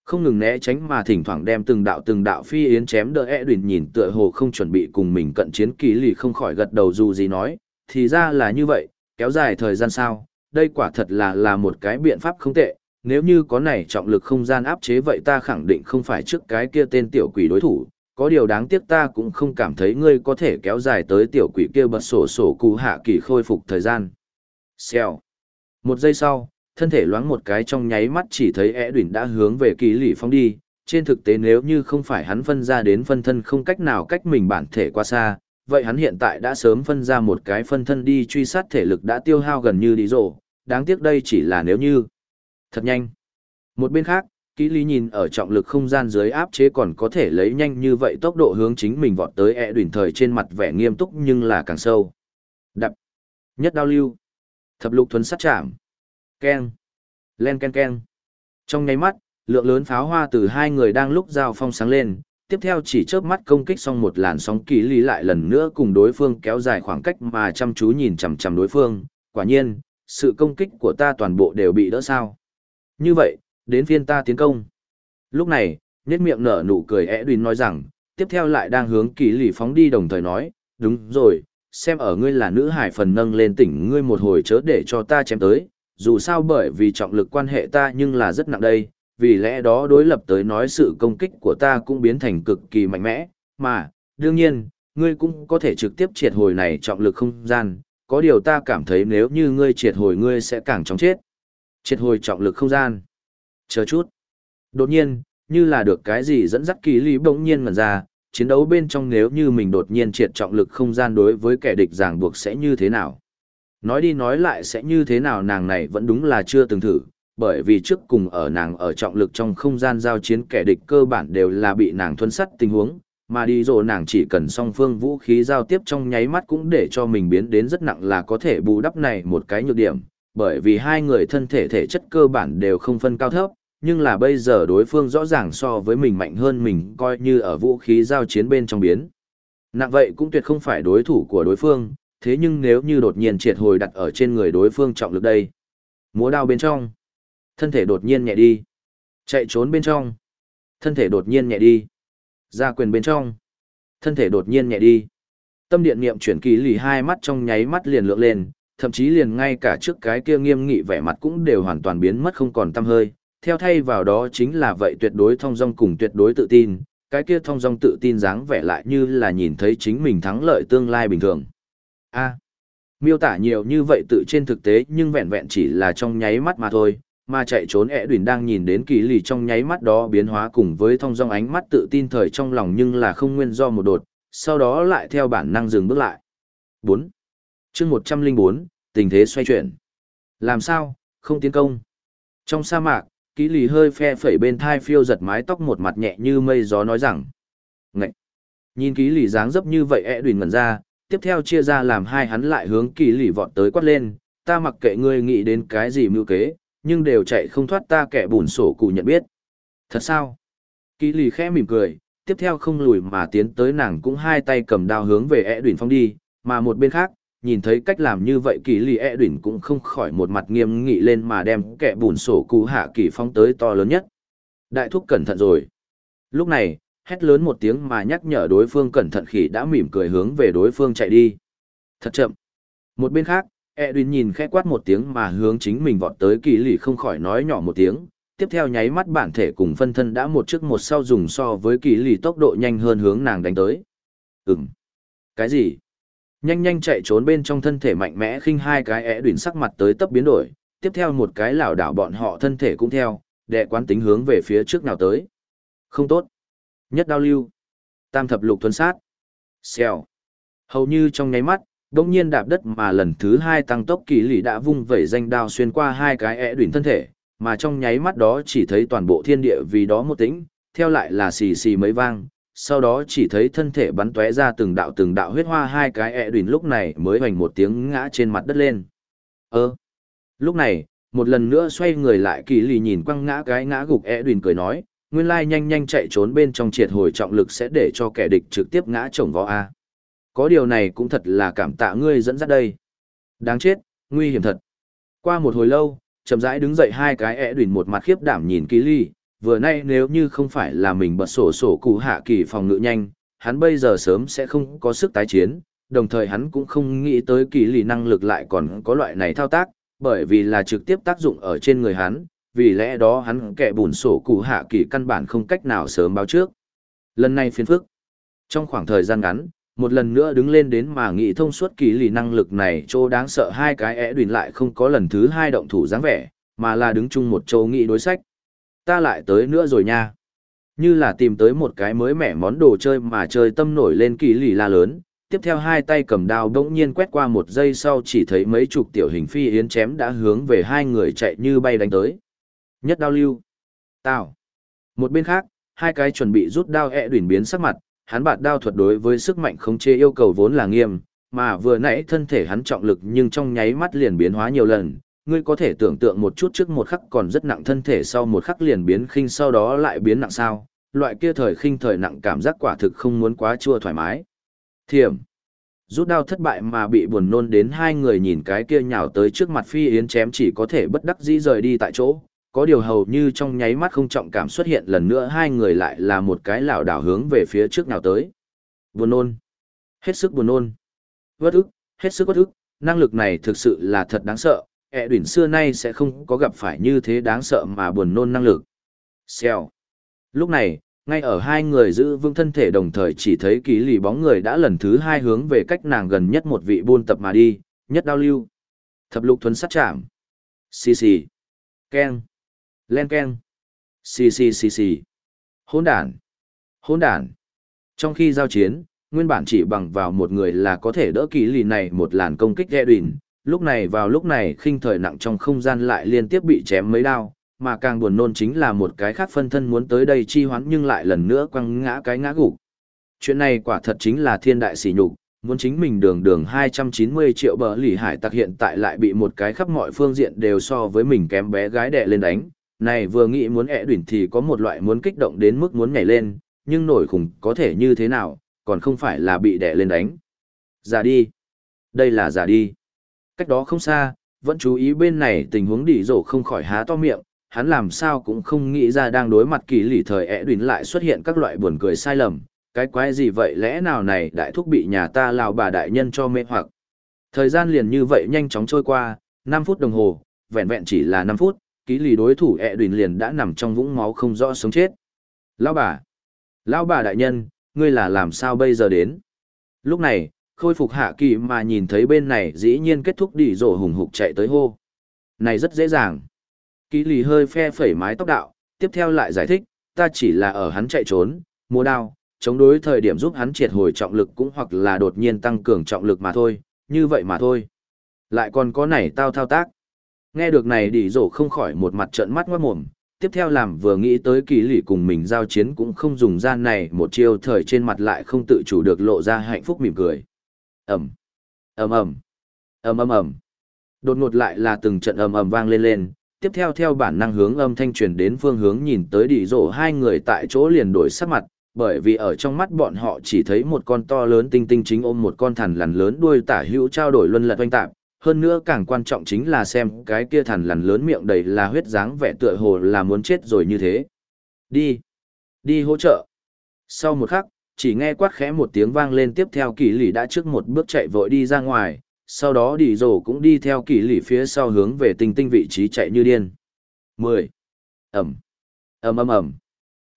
Không ngừng né tránh mà thỉnh thoảng đem từng đạo từng đạo phi yến chém đỡ ẹ đùn nhìn tựa hồ không chuẩn bị cùng mình cận chiến kỳ lì không khỏi gật đầu dù gì nói, thì ra là như vậy, kéo dài thời gian sao, đây quả thật là là một cái biện pháp không tệ, nếu như có này trọng lực không gian áp chế vậy ta khẳng định không phải trước cái kia tên tiểu quỷ đối thủ, có điều đáng tiếc ta cũng không cảm thấy ngươi có thể kéo dài tới tiểu quỷ kia bật sổ sổ cụ hạ kỳ khôi phục thời gian. Xèo. Một giây sau, thân thể loáng một cái trong nháy mắt chỉ thấy ẻ đuyển đã hướng về kỳ lì phong đi. Trên thực tế nếu như không phải hắn phân ra đến phân thân không cách nào cách mình bản thể qua xa, vậy hắn hiện tại đã sớm phân ra một cái phân thân đi truy sát thể lực đã tiêu hao gần như đi rộ, đáng tiếc đây chỉ là nếu như. Thật nhanh. Một bên khác, kỹ lý nhìn ở trọng lực không gian dưới áp chế còn có thể lấy nhanh như vậy tốc độ hướng chính mình vọt tới ẹ đùn thời trên mặt vẻ nghiêm túc nhưng là càng sâu. Đập. Nhất đao lưu. Thập lục thuấn sát chạm. Ken. Len ken ken. Trong nháy mắt, lượng lớn pháo hoa từ hai người đang lúc giao phong sáng lên, tiếp theo chỉ chớp mắt công kích xong một làn sóng kỳ lý lại lần nữa cùng đối phương kéo dài khoảng cách mà chăm chú nhìn chằm chằm đối phương, quả nhiên, sự công kích của ta toàn bộ đều bị đỡ sao. Như vậy, đến phiên ta tiến công. Lúc này, nhếch miệng nở nụ cười é đùn nói rằng, tiếp theo lại đang hướng kỳ lì phóng đi đồng thời nói, đúng rồi, xem ở ngươi là nữ hải phần nâng lên tỉnh ngươi một hồi chớ để cho ta chém tới, dù sao bởi vì trọng lực quan hệ ta nhưng là rất nặng đây, vì lẽ đó đối lập tới nói sự công kích của ta cũng biến thành cực kỳ mạnh mẽ, mà, đương nhiên, ngươi cũng có thể trực tiếp triệt hồi này trọng lực không gian, có điều ta cảm thấy nếu như ngươi triệt hồi ngươi sẽ càng chóng chết. Triệt hồi trọng lực không gian. Chờ chút. Đột nhiên, như là được cái gì dẫn dắt kỳ lý bỗng nhiên ngần ra, chiến đấu bên trong nếu như mình đột nhiên triệt trọng lực không gian đối với kẻ địch ràng buộc sẽ như thế nào. Nói đi nói lại sẽ như thế nào nàng này vẫn đúng là chưa từng thử, bởi vì trước cùng ở nàng ở trọng lực trong không gian giao chiến kẻ địch cơ bản đều là bị nàng thuấn sắt tình huống, mà đi rồi nàng chỉ cần song phương vũ khí giao tiếp trong nháy mắt cũng để cho mình biến đến rất nặng là có thể bù đắp này một cái nhược điểm, bởi vì hai người thân thể thể chất cơ bản đều không phân cao thấp, nhưng là bây giờ đối phương rõ ràng so với mình mạnh hơn mình coi như ở vũ khí giao chiến bên trong biến. Nặng vậy cũng tuyệt không phải đối thủ của đối phương, thế nhưng nếu như đột nhiên triệt hồi đặt ở trên người đối phương trọng lực đây. Múa đao bên trong, thân thể đột nhiên nhẹ đi. Chạy trốn bên trong, thân thể đột nhiên nhẹ đi. Ra quyền bên trong, thân thể đột nhiên nhẹ đi. Tâm điện niệm chuyển kỳ lì hai mắt trong nháy mắt liền lượng lên, thậm chí liền ngay cả trước cái kia nghiêm nghị vẻ mặt cũng đều hoàn toàn biến mất không còn tăm hơi, theo thay vào đó chính là vậy tuyệt đối thong dong cùng tuyệt đối tự tin, cái kia thong dong tự tin dáng vẻ lại như là nhìn thấy chính mình thắng lợi tương lai bình thường. A. miêu tả nhiều như vậy tự trên thực tế nhưng vẹn vẹn chỉ là trong nháy mắt mà thôi, mà chạy trốn ẻ đùn đang nhìn đến kỳ lì trong nháy mắt đó biến hóa cùng với thong dong ánh mắt tự tin thời trong lòng nhưng là không nguyên do một đột, sau đó lại theo bản năng dừng bước lại. 4 chương một trăm linh bốn tình thế xoay chuyển làm sao không tiến công trong sa mạc kỹ lì hơi phe phẩy bên thai phiêu giật mái tóc một mặt nhẹ như mây gió nói rằng. Ngậy! Nhìn kỹ lì dáng dấp như vậy e đùn ngẩn ra, tiếp theo chia ra làm hai hắn lại hướng kỹ lì vọt tới quát lên, ta mặc kệ ngươi nghĩ đến cái gì mưu kế, nhưng đều chạy không thoát ta kẻ bùn sổ cụ nhận biết. Thật sao? kỹ lì khẽ mỉm cười, tiếp theo không lùi mà tiến tới nàng cũng hai tay cầm đao hướng về e đùn phong đi, mà một bên khác, nhìn thấy cách làm như vậy kỳ lì e đỉnh cũng không khỏi một mặt nghiêm nghị lên mà đem kẻ bùn sổ cụ hạ kỳ phong tới to lớn nhất. Đại thúc cẩn thận rồi. Lúc này, hét lớn một tiếng mà nhắc nhở đối phương cẩn thận khỉ đã mỉm cười hướng về đối phương chạy đi. Thật chậm. Một bên khác, Edwin nhìn khẽ quát một tiếng mà hướng chính mình vọt tới kỳ lì không khỏi nói nhỏ một tiếng, tiếp theo nháy mắt bản thể cùng phân thân đã một trước một sau dùng so với kỳ lì tốc độ nhanh hơn hướng nàng đánh tới. Ừm. Cái gì? Nhanh nhanh chạy trốn bên trong thân thể mạnh mẽ khinh hai cái é đuỳn sắc mặt tới tấp biến đổi, tiếp theo một cái lảo đảo bọn họ thân thể cũng theo, đệ quán tính hướng về phía trước nào tới. Không tốt. Nhất đao lưu. Tam thập lục thuần sát. Xèo. Hầu như trong nháy mắt, đông nhiên đạp đất mà lần thứ hai tăng tốc kỳ lì đã vung vẩy danh đao xuyên qua hai cái é đuỳn thân thể, mà trong nháy mắt đó chỉ thấy toàn bộ thiên địa vì đó một tĩnh, theo lại là xì xì mấy vang, sau đó chỉ thấy thân thể bắn tóe ra từng đạo từng đạo huyết hoa hai cái ẹ đùn lúc này mới hoành một tiếng ngã trên mặt đất lên. Ơ! Lúc này, một lần nữa xoay người lại kỳ lì nhìn quăng ngã cái ngã gục ẹ đùn cười nói, nguyên lai nhanh nhanh chạy trốn bên trong triệt hồi trọng lực sẽ để cho kẻ địch trực tiếp ngã chồng võ A. Có điều này cũng thật là cảm tạ ngươi dẫn dắt đây. Đáng chết, nguy hiểm thật. Qua một hồi lâu, chậm rãi đứng dậy hai cái ẹ đùn một mặt khiếp đảm nhìn kỳ lì, vừa nay nếu như không phải là mình bật sổ sổ cụ hạ kỳ phòng ngự nhanh, hắn bây giờ sớm sẽ không có sức tái chiến, đồng thời hắn cũng không nghĩ tới kỳ lì năng lực lại còn có loại này thao tác, bởi vì là trực tiếp tác dụng ở trên người hắn, vì lẽ đó hắn kẻ bùn sổ cụ hạ kỳ căn bản không cách nào sớm báo trước. Lần này phiền phức. Trong khoảng thời gian ngắn, một lần nữa đứng lên đến mà nghĩ thông suốt kỳ lì năng lực này chỗ đáng sợ hai cái é đùn lại không có lần thứ hai động thủ dáng vẻ, mà là đứng chung một chỗ nghĩ đối sách. Ta lại tới nữa rồi nha. Như là tìm tới một cái mới mẻ món đồ chơi mà chơi tâm nổi lên kỳ lì la lớn, tiếp theo hai tay cầm đao đỗng nhiên quét qua một giây sau chỉ thấy mấy chục tiểu hình phi yến chém đã hướng về hai người chạy như bay đánh tới. Nhất đao lưu. tào. Một bên khác, hai cái chuẩn bị rút đao ẹ e đuổi biến sắc mặt, hắn bạt đao thuật đối với sức mạnh khống chế yêu cầu vốn là nghiêm, mà vừa nãy thân thể hắn trọng lực nhưng trong nháy mắt liền biến hóa nhiều lần, ngươi có thể tưởng tượng một chút trước một khắc còn rất nặng thân thể sau một khắc liền biến khinh sau đó lại biến nặng sao, loại kia thời khinh thời nặng cảm giác quả thực không muốn quá chua thoải mái. Thiểm. Rút đao thất bại mà bị buồn nôn đến hai người nhìn cái kia nhào tới trước mặt phi yến chém chỉ có thể bất đắc dĩ rời đi tại chỗ, có điều hầu như trong nháy mắt không trọng cảm xuất hiện lần nữa hai người lại là một cái lảo đảo hướng về phía trước nào tới. Buồn nôn. Hết sức buồn nôn. Vất ức, hết sức vất ức, năng lực này thực sự là thật đáng sợ, ẹ đuyển xưa nay sẽ không có gặp phải như thế đáng sợ mà buồn nôn năng lực. Xèo. Lúc này, ngay ở hai người giữ vững thân thể đồng thời chỉ thấy ký lì bóng người đã lần thứ hai hướng về cách nàng gần nhất một vị buôn tập mà đi, nhất đao lưu. Thập lục thuấn sát chạm. Xì xì. Ken. Len ken. Xì xì xì xì. Hôn đàn. Hôn đàn. Trong khi giao chiến, nguyên bản chỉ bằng vào một người là có thể đỡ kỳ lì này một làn công kích ghê đùn, lúc này vào lúc này khinh thời nặng trong không gian lại liên tiếp bị chém mấy đao, mà càng buồn nôn chính là một cái khác phân thân muốn tới đây chi hoán nhưng lại lần nữa quăng ngã cái ngã gục. Chuyện này quả thật chính là thiên đại sỉ nhục, muốn chính mình đường đường 290 triệu bờ lì hải tặc hiện tại lại bị một cái khắp mọi phương diện đều so với mình kém bé gái đẻ lên đánh. Này vừa nghĩ muốn ẹ đuỷn thì có một loại muốn kích động đến mức muốn nhảy lên, nhưng nổi khủng có thể như thế nào, còn không phải là bị đẻ lên đánh. Giả đi. Đây là giả đi. Cách đó không xa, vẫn chú ý bên này tình huống đỉ rổ không khỏi há to miệng, hắn làm sao cũng không nghĩ ra đang đối mặt kỳ lì thời ẻ đùn lại xuất hiện các loại buồn cười sai lầm, cái quái gì vậy lẽ nào này đại thúc bị nhà ta lào bà đại nhân cho mê hoặc. Thời gian liền như vậy nhanh chóng trôi qua, 5 phút đồng hồ, vẹn vẹn chỉ là 5 phút, ký lì đối thủ ẹ đùn liền đã nằm trong vũng máu không rõ sống chết. Lão bà! Lão bà đại nhân, ngươi là làm sao bây giờ đến? Lúc này, khôi phục hạ kỳ mà nhìn thấy bên này dĩ nhiên kết thúc đi rổ hùng hục chạy tới hô. Này rất dễ dàng. Kỳ lì hơi phe phẩy mái tóc đạo, tiếp theo lại giải thích, ta chỉ là ở hắn chạy trốn, mua đao, chống đối thời điểm giúp hắn triệt hồi trọng lực cũng hoặc là đột nhiên tăng cường trọng lực mà thôi, như vậy mà thôi. Lại còn có này tao thao tác. Nghe được này đi rổ không khỏi một mặt trợn mắt ngoát mồm, tiếp theo làm vừa nghĩ tới kỳ lì cùng mình giao chiến cũng không dùng gian này một chiêu thời trên mặt lại không tự chủ được lộ ra hạnh phúc mỉm cười ầm, ầm ầm, ầm ầm ầm. Đột ngột lại là từng trận ầm ầm vang lên lên, tiếp theo theo bản năng hướng âm thanh truyền đến phương hướng nhìn tới đỉ rổ hai người tại chỗ liền đổi sắc mặt, bởi vì ở trong mắt bọn họ chỉ thấy một con to lớn tinh tinh chính ôm một con thằn lằn lớn đuôi tả hữu trao đổi luân lật oanh tạp, hơn nữa càng quan trọng chính là xem cái kia thằn lằn lớn miệng đầy là huyết dáng vẻ tựa hồ là muốn chết rồi như thế. Đi, đi hỗ trợ. Sau một khắc, chỉ nghe quát khẽ một tiếng vang lên tiếp theo kỳ lì đã trước một bước chạy vội đi ra ngoài, sau đó đi rồ cũng đi theo kỳ lì phía sau hướng về tinh tinh vị trí chạy như điên. 10. Ẩm. ầm ầm ầm.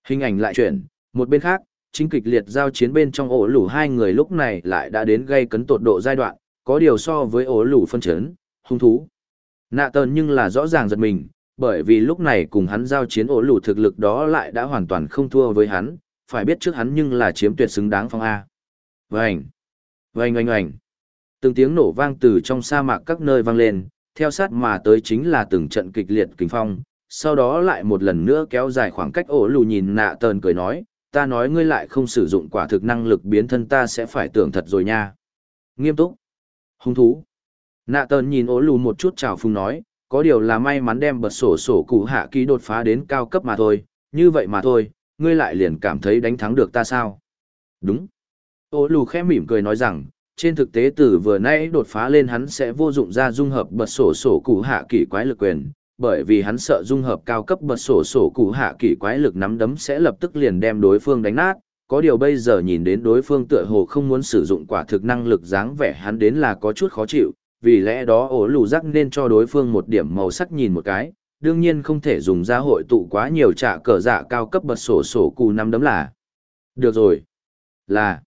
Hình ảnh lại chuyển, một bên khác, chính kịch liệt giao chiến bên trong ổ lủ hai người lúc này lại đã đến gây cấn tột độ giai đoạn, có điều so với ổ lủ phân chấn, hung thú. Nạ tờn nhưng là rõ ràng giật mình, bởi vì lúc này cùng hắn giao chiến ổ lủ thực lực đó lại đã hoàn toàn không thua với hắn, phải biết trước hắn nhưng là chiếm tuyệt xứng đáng phong A. Vành! Vành oanh oanh! Từng tiếng nổ vang từ trong sa mạc các nơi vang lên, theo sát mà tới chính là từng trận kịch liệt kinh phong, sau đó lại một lần nữa kéo dài khoảng cách ổ lù nhìn nạ tờn cười nói, ta nói ngươi lại không sử dụng quả thực năng lực biến thân ta sẽ phải tưởng thật rồi nha. Nghiêm túc. Hung thú. Nạ tờn nhìn ổ lù một chút chào phung nói, có điều là may mắn đem bật sổ sổ cụ hạ ký đột phá đến cao cấp mà thôi, như vậy mà thôi, ngươi lại liền cảm thấy đánh thắng được ta sao? Đúng. Ô lù khẽ mỉm cười nói rằng, trên thực tế từ vừa nãy đột phá lên hắn sẽ vô dụng ra dung hợp bật sổ sổ cụ hạ kỳ quái lực quyền, bởi vì hắn sợ dung hợp cao cấp bật sổ sổ cụ hạ kỳ quái lực nắm đấm sẽ lập tức liền đem đối phương đánh nát. Có điều bây giờ nhìn đến đối phương tựa hồ không muốn sử dụng quả thực năng lực dáng vẻ hắn đến là có chút khó chịu, vì lẽ đó ổ lù rắc nên cho đối phương một điểm màu sắc nhìn một cái, đương nhiên không thể dùng ra hội tụ quá nhiều trả cờ dạ cao cấp bật sổ sổ cù năm đấm là. Được rồi. Là.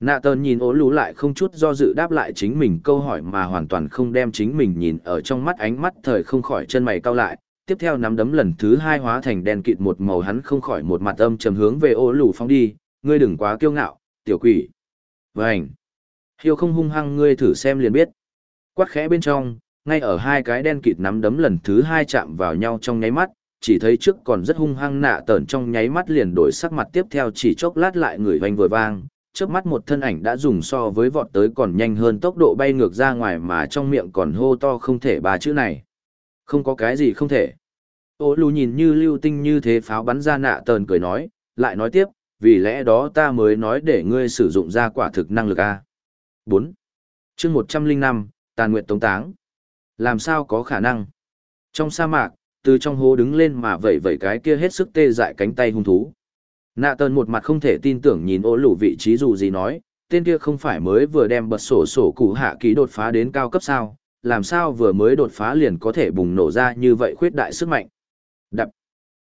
Nạ tờn nhìn ố lú lại không chút do dự đáp lại chính mình câu hỏi mà hoàn toàn không đem chính mình nhìn ở trong mắt ánh mắt thời không khỏi chân mày cao lại. Tiếp theo nắm đấm lần thứ hai hóa thành đen kịt một màu hắn không khỏi một mặt âm trầm hướng về ố lù phong đi, ngươi đừng quá kiêu ngạo, tiểu quỷ. Vânh. Hiêu không hung hăng ngươi thử xem liền biết. Quát khẽ bên trong, ngay ở hai cái đen kịt nắm đấm lần thứ hai chạm vào nhau trong nháy mắt, chỉ thấy trước còn rất hung hăng nạ tờn trong nháy mắt liền đổi sắc mặt tiếp theo chỉ chốc lát lại người hoành vừa vang, trước mắt một thân ảnh đã dùng so với vọt tới còn nhanh hơn tốc độ bay ngược ra ngoài mà trong miệng còn hô to không thể ba chữ này. Không có cái gì không thể. Ô lù nhìn như lưu tinh như thế pháo bắn ra nạ tờn cười nói, lại nói tiếp, vì lẽ đó ta mới nói để ngươi sử dụng ra quả thực năng lực A. 4. chương 105, Tàn Nguyện Tống Táng. Làm sao có khả năng? Trong sa mạc, từ trong hố đứng lên mà vẩy vẩy cái kia hết sức tê dại cánh tay hung thú. Nạ tần một mặt không thể tin tưởng nhìn ô lù vị trí dù gì nói, tên kia không phải mới vừa đem bật sổ sổ cụ hạ ký đột phá đến cao cấp sao, làm sao vừa mới đột phá liền có thể bùng nổ ra như vậy khuyết đại sức mạnh. Đập.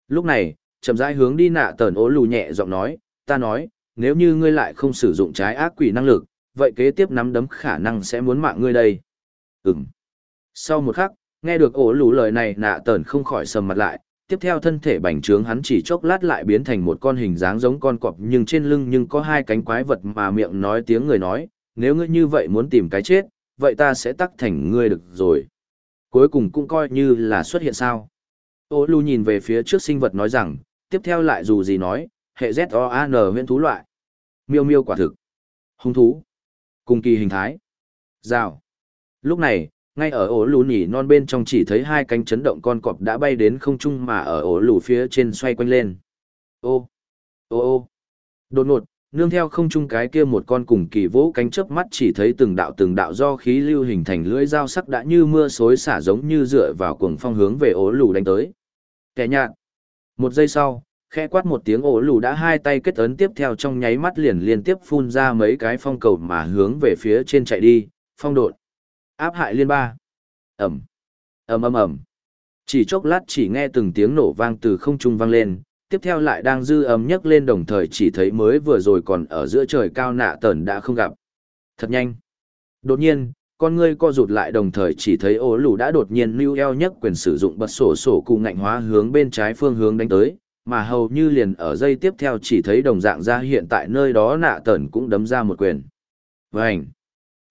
Lúc này, chậm rãi hướng đi nạ tần ố lù nhẹ giọng nói, ta nói, nếu như ngươi lại không sử dụng trái ác quỷ năng lực, vậy kế tiếp nắm đấm khả năng sẽ muốn mạng ngươi đây. Ừm. Sau một khắc, nghe được ổ lù lời này nạ tần không khỏi sầm mặt lại, tiếp theo thân thể bành trướng hắn chỉ chốc lát lại biến thành một con hình dáng giống con cọp nhưng trên lưng nhưng có hai cánh quái vật mà miệng nói tiếng người nói, nếu ngươi như vậy muốn tìm cái chết, vậy ta sẽ tắc thành ngươi được rồi. Cuối cùng cũng coi như là xuất hiện sao. Ô lù nhìn về phía trước sinh vật nói rằng, tiếp theo lại dù gì nói, hệ Z-O-A-N huyện thú loại. Miêu miêu quả thực. Hung thú. Cùng kỳ hình thái. Rào. Lúc này, ngay ở ổ lù nhỉ non bên trong chỉ thấy hai cánh chấn động con cọp đã bay đến không trung mà ở ổ lù phía trên xoay quanh lên. Ô, ô ô, đột ngột, nương theo không trung cái kia một con cùng kỳ vỗ cánh chớp mắt chỉ thấy từng đạo từng đạo do khí lưu hình thành lưỡi dao sắc đã như mưa xối xả giống như dựa vào cuồng phong hướng về ổ lù đánh tới. Kẻ nhạt. Một giây sau, khẽ quát một tiếng ổ lù đã hai tay kết ấn tiếp theo trong nháy mắt liền liên tiếp phun ra mấy cái phong cầu mà hướng về phía trên chạy đi, phong đột. Áp hại liên ba. Ẩm. ầm ầm ầm. Chỉ chốc lát chỉ nghe từng tiếng nổ vang từ không trung vang lên, tiếp theo lại đang dư âm nhấc lên đồng thời chỉ thấy mới vừa rồi còn ở giữa trời cao nạ tần đã không gặp. Thật nhanh. Đột nhiên, con ngươi co rụt lại đồng thời chỉ thấy ố lù đã đột nhiên lưu eo nhất quyền sử dụng bật sổ sổ cụ ngạnh hóa hướng bên trái phương hướng đánh tới, mà hầu như liền ở dây tiếp theo chỉ thấy đồng dạng ra hiện tại nơi đó nạ tần cũng đấm ra một quyền. Vânh!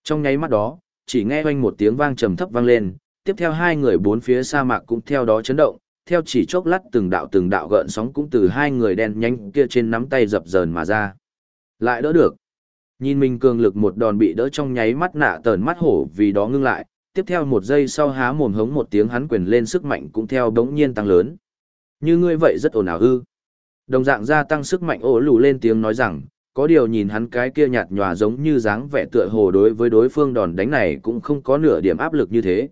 Trong nháy mắt đó, chỉ nghe oanh một tiếng vang trầm thấp vang lên, tiếp theo hai người bốn phía sa mạc cũng theo đó chấn động, theo chỉ chốc lát từng đạo từng đạo gợn sóng cũng từ hai người đen nhanh kia trên nắm tay dập dờn mà ra. Lại đỡ được. Nhìn mình cường lực một đòn bị đỡ trong nháy mắt nạ tờn mắt hổ vì đó ngưng lại, tiếp theo một giây sau há mồm hống một tiếng hắn quyền lên sức mạnh cũng theo đống nhiên tăng lớn. Như ngươi vậy rất ồn ào ư. Đồng dạng gia tăng sức mạnh ổ lù lên tiếng nói rằng, có điều nhìn hắn cái kia nhạt nhòa giống như dáng vẻ tựa hồ đối với đối phương đòn đánh này cũng không có nửa điểm áp lực như thế.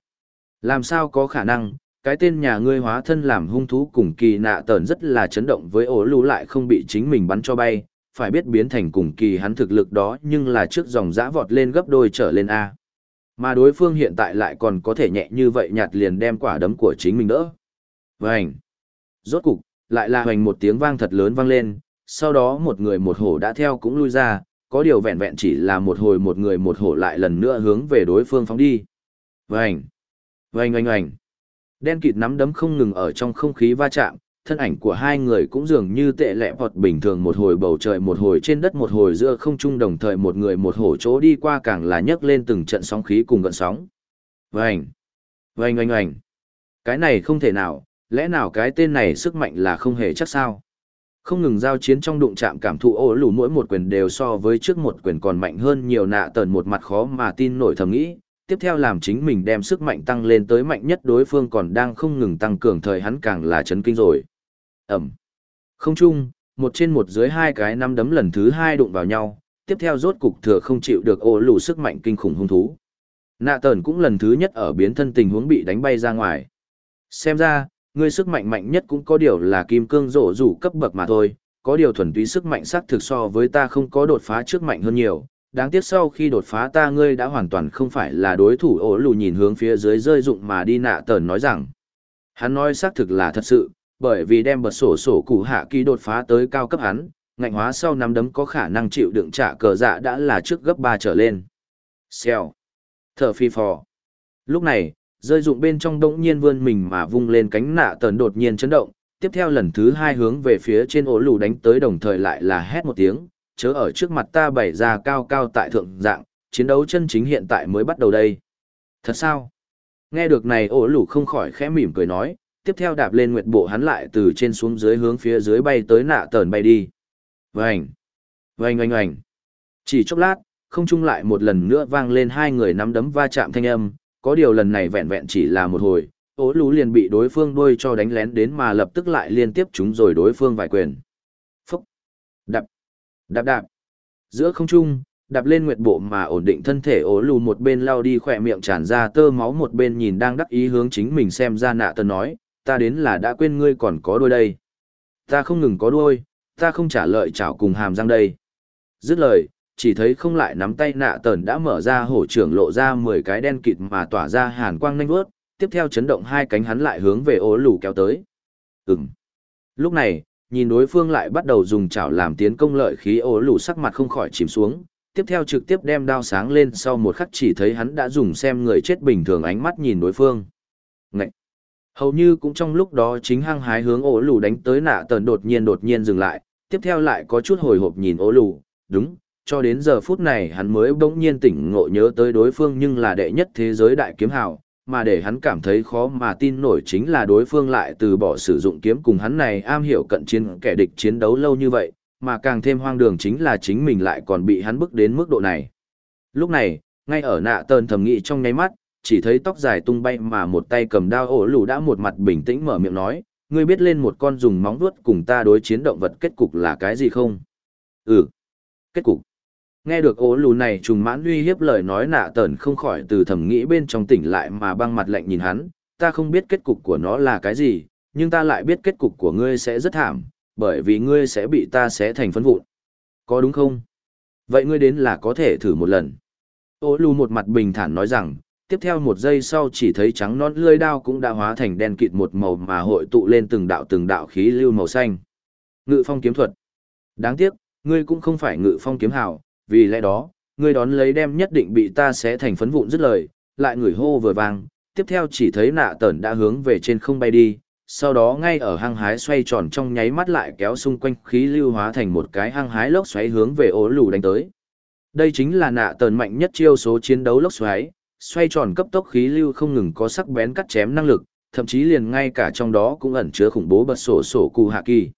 Làm sao có khả năng, cái tên nhà ngươi hóa thân làm hung thú cùng kỳ nạ tờn rất là chấn động với ổ lù lại không bị chính mình bắn cho bay, phải biết biến thành cùng kỳ hắn thực lực đó nhưng là trước dòng dã vọt lên gấp đôi trở lên A. Mà đối phương hiện tại lại còn có thể nhẹ như vậy nhạt liền đem quả đấm của chính mình đỡ. Vành. Rốt cục, lại là hoành một tiếng vang thật lớn vang lên, sau đó một người một hổ đã theo cũng lui ra, có điều vẹn vẹn chỉ là một hồi một người một hổ lại lần nữa hướng về đối phương phóng đi. Vành! Vành oanh oanh! Đen kịt nắm đấm không ngừng ở trong không khí va chạm, thân ảnh của hai người cũng dường như tệ lẹ vọt bình thường một hồi bầu trời một hồi trên đất một hồi giữa không trung đồng thời một người một hổ chỗ đi qua càng là nhấc lên từng trận sóng khí cùng gợn sóng. Vành! Vành oanh oanh! Cái này không thể nào, lẽ nào cái tên này sức mạnh là không hề chắc sao? Không ngừng giao chiến trong đụng chạm cảm thụ ô lù mỗi một quyền đều so với trước một quyền còn mạnh hơn nhiều nạ tờn một mặt khó mà tin nổi thầm nghĩ. Tiếp theo làm chính mình đem sức mạnh tăng lên tới mạnh nhất đối phương còn đang không ngừng tăng cường thời hắn càng là chấn kinh rồi. Ẩm. Không chung, một trên một dưới hai cái năm đấm lần thứ hai đụng vào nhau, tiếp theo rốt cục thừa không chịu được ô lù sức mạnh kinh khủng hung thú. Nạ tờn cũng lần thứ nhất ở biến thân tình huống bị đánh bay ra ngoài. Xem ra, ngươi sức mạnh mạnh nhất cũng có điều là kim cương rổ rủ cấp bậc mà thôi, có điều thuần túy sức mạnh xác thực so với ta không có đột phá trước mạnh hơn nhiều. Đáng tiếc sau khi đột phá ta ngươi đã hoàn toàn không phải là đối thủ ổ lù nhìn hướng phía dưới rơi dụng mà đi nạ tờn nói rằng. Hắn nói xác thực là thật sự, bởi vì đem bật sổ sổ cụ hạ kỳ đột phá tới cao cấp hắn, ngạnh hóa sau năm đấm có khả năng chịu đựng trả cờ dạ đã là trước gấp 3 trở lên. Xèo. Thở phi phò. Lúc này, rơi dụng bên trong đống nhiên vươn mình mà vung lên cánh nạ tần đột nhiên chấn động, tiếp theo lần thứ hai hướng về phía trên ổ lù đánh tới đồng thời lại là hét một tiếng, chớ ở trước mặt ta bày ra cao cao tại thượng dạng, chiến đấu chân chính hiện tại mới bắt đầu đây. Thật sao? Nghe được này ổ lù không khỏi khẽ mỉm cười nói, tiếp theo đạp lên nguyệt bộ hắn lại từ trên xuống dưới hướng phía dưới bay tới nạ tần bay đi. Vành! Vành oanh oanh! Chỉ chốc lát, không chung lại một lần nữa vang lên hai người nắm đấm va chạm thanh âm, có điều lần này vẹn vẹn chỉ là một hồi, ố lú liền bị đối phương đuôi cho đánh lén đến mà lập tức lại liên tiếp chúng rồi đối phương vài quyền. Phúc! Đạp! Đạp đạp! Giữa không trung, đạp lên nguyệt bộ mà ổn định thân thể ố lù một bên lao đi khỏe miệng tràn ra tơ máu một bên nhìn đang đắc ý hướng chính mình xem ra nạ tân nói, ta đến là đã quên ngươi còn có đôi đây. Ta không ngừng có đôi, ta không trả lợi chảo cùng hàm răng đây. Dứt lời, chỉ thấy không lại nắm tay nạ tờn đã mở ra hổ trưởng lộ ra 10 cái đen kịt mà tỏa ra hàn quang nhanh vớt, tiếp theo chấn động hai cánh hắn lại hướng về ố lù kéo tới. Ừm. Lúc này, nhìn đối phương lại bắt đầu dùng chảo làm tiến công lợi khí ố lù sắc mặt không khỏi chìm xuống, tiếp theo trực tiếp đem đao sáng lên sau một khắc chỉ thấy hắn đã dùng xem người chết bình thường ánh mắt nhìn đối phương. Ngậy! Hầu như cũng trong lúc đó chính hăng hái hướng ố lù đánh tới nạ tờn đột nhiên đột nhiên dừng lại, tiếp theo lại có chút hồi hộp nhìn ố lù, đúng, cho đến giờ phút này hắn mới bỗng nhiên tỉnh ngộ nhớ tới đối phương nhưng là đệ nhất thế giới đại kiếm hào, mà để hắn cảm thấy khó mà tin nổi chính là đối phương lại từ bỏ sử dụng kiếm cùng hắn này am hiểu cận chiến kẻ địch chiến đấu lâu như vậy, mà càng thêm hoang đường chính là chính mình lại còn bị hắn bức đến mức độ này. Lúc này, ngay ở nạ tơn thầm nghĩ trong nháy mắt, chỉ thấy tóc dài tung bay mà một tay cầm đao ổ lù đã một mặt bình tĩnh mở miệng nói, ngươi biết lên một con dùng móng vuốt cùng ta đối chiến động vật kết cục là cái gì không? Ừ. Kết cục. Nghe được ố lù này trùng mãn uy hiếp lời nói nạ tờn không khỏi từ thầm nghĩ bên trong tỉnh lại mà băng mặt lạnh nhìn hắn, ta không biết kết cục của nó là cái gì, nhưng ta lại biết kết cục của ngươi sẽ rất thảm, bởi vì ngươi sẽ bị ta xé thành phân vụn. Có đúng không? Vậy ngươi đến là có thể thử một lần. Ô lù một mặt bình thản nói rằng, tiếp theo một giây sau chỉ thấy trắng non lưỡi đao cũng đã hóa thành đen kịt một màu mà hội tụ lên từng đạo từng đạo khí lưu màu xanh. Ngự phong kiếm thuật. Đáng tiếc, ngươi cũng không phải ngự phong kiếm hào, vì lẽ đó, ngươi đón lấy đem nhất định bị ta xé thành phấn vụn dứt lời, lại người hô vừa vang, tiếp theo chỉ thấy nạ tẩn đã hướng về trên không bay đi, sau đó ngay ở hang hái xoay tròn trong nháy mắt lại kéo xung quanh khí lưu hóa thành một cái hang hái lốc xoáy hướng về ố lù đánh tới. Đây chính là nạ tần mạnh nhất chiêu số chiến đấu lốc xoáy, xoay tròn cấp tốc khí lưu không ngừng có sắc bén cắt chém năng lực, thậm chí liền ngay cả trong đó cũng ẩn chứa khủng bố bật sổ sổ cụ hạ kỳ.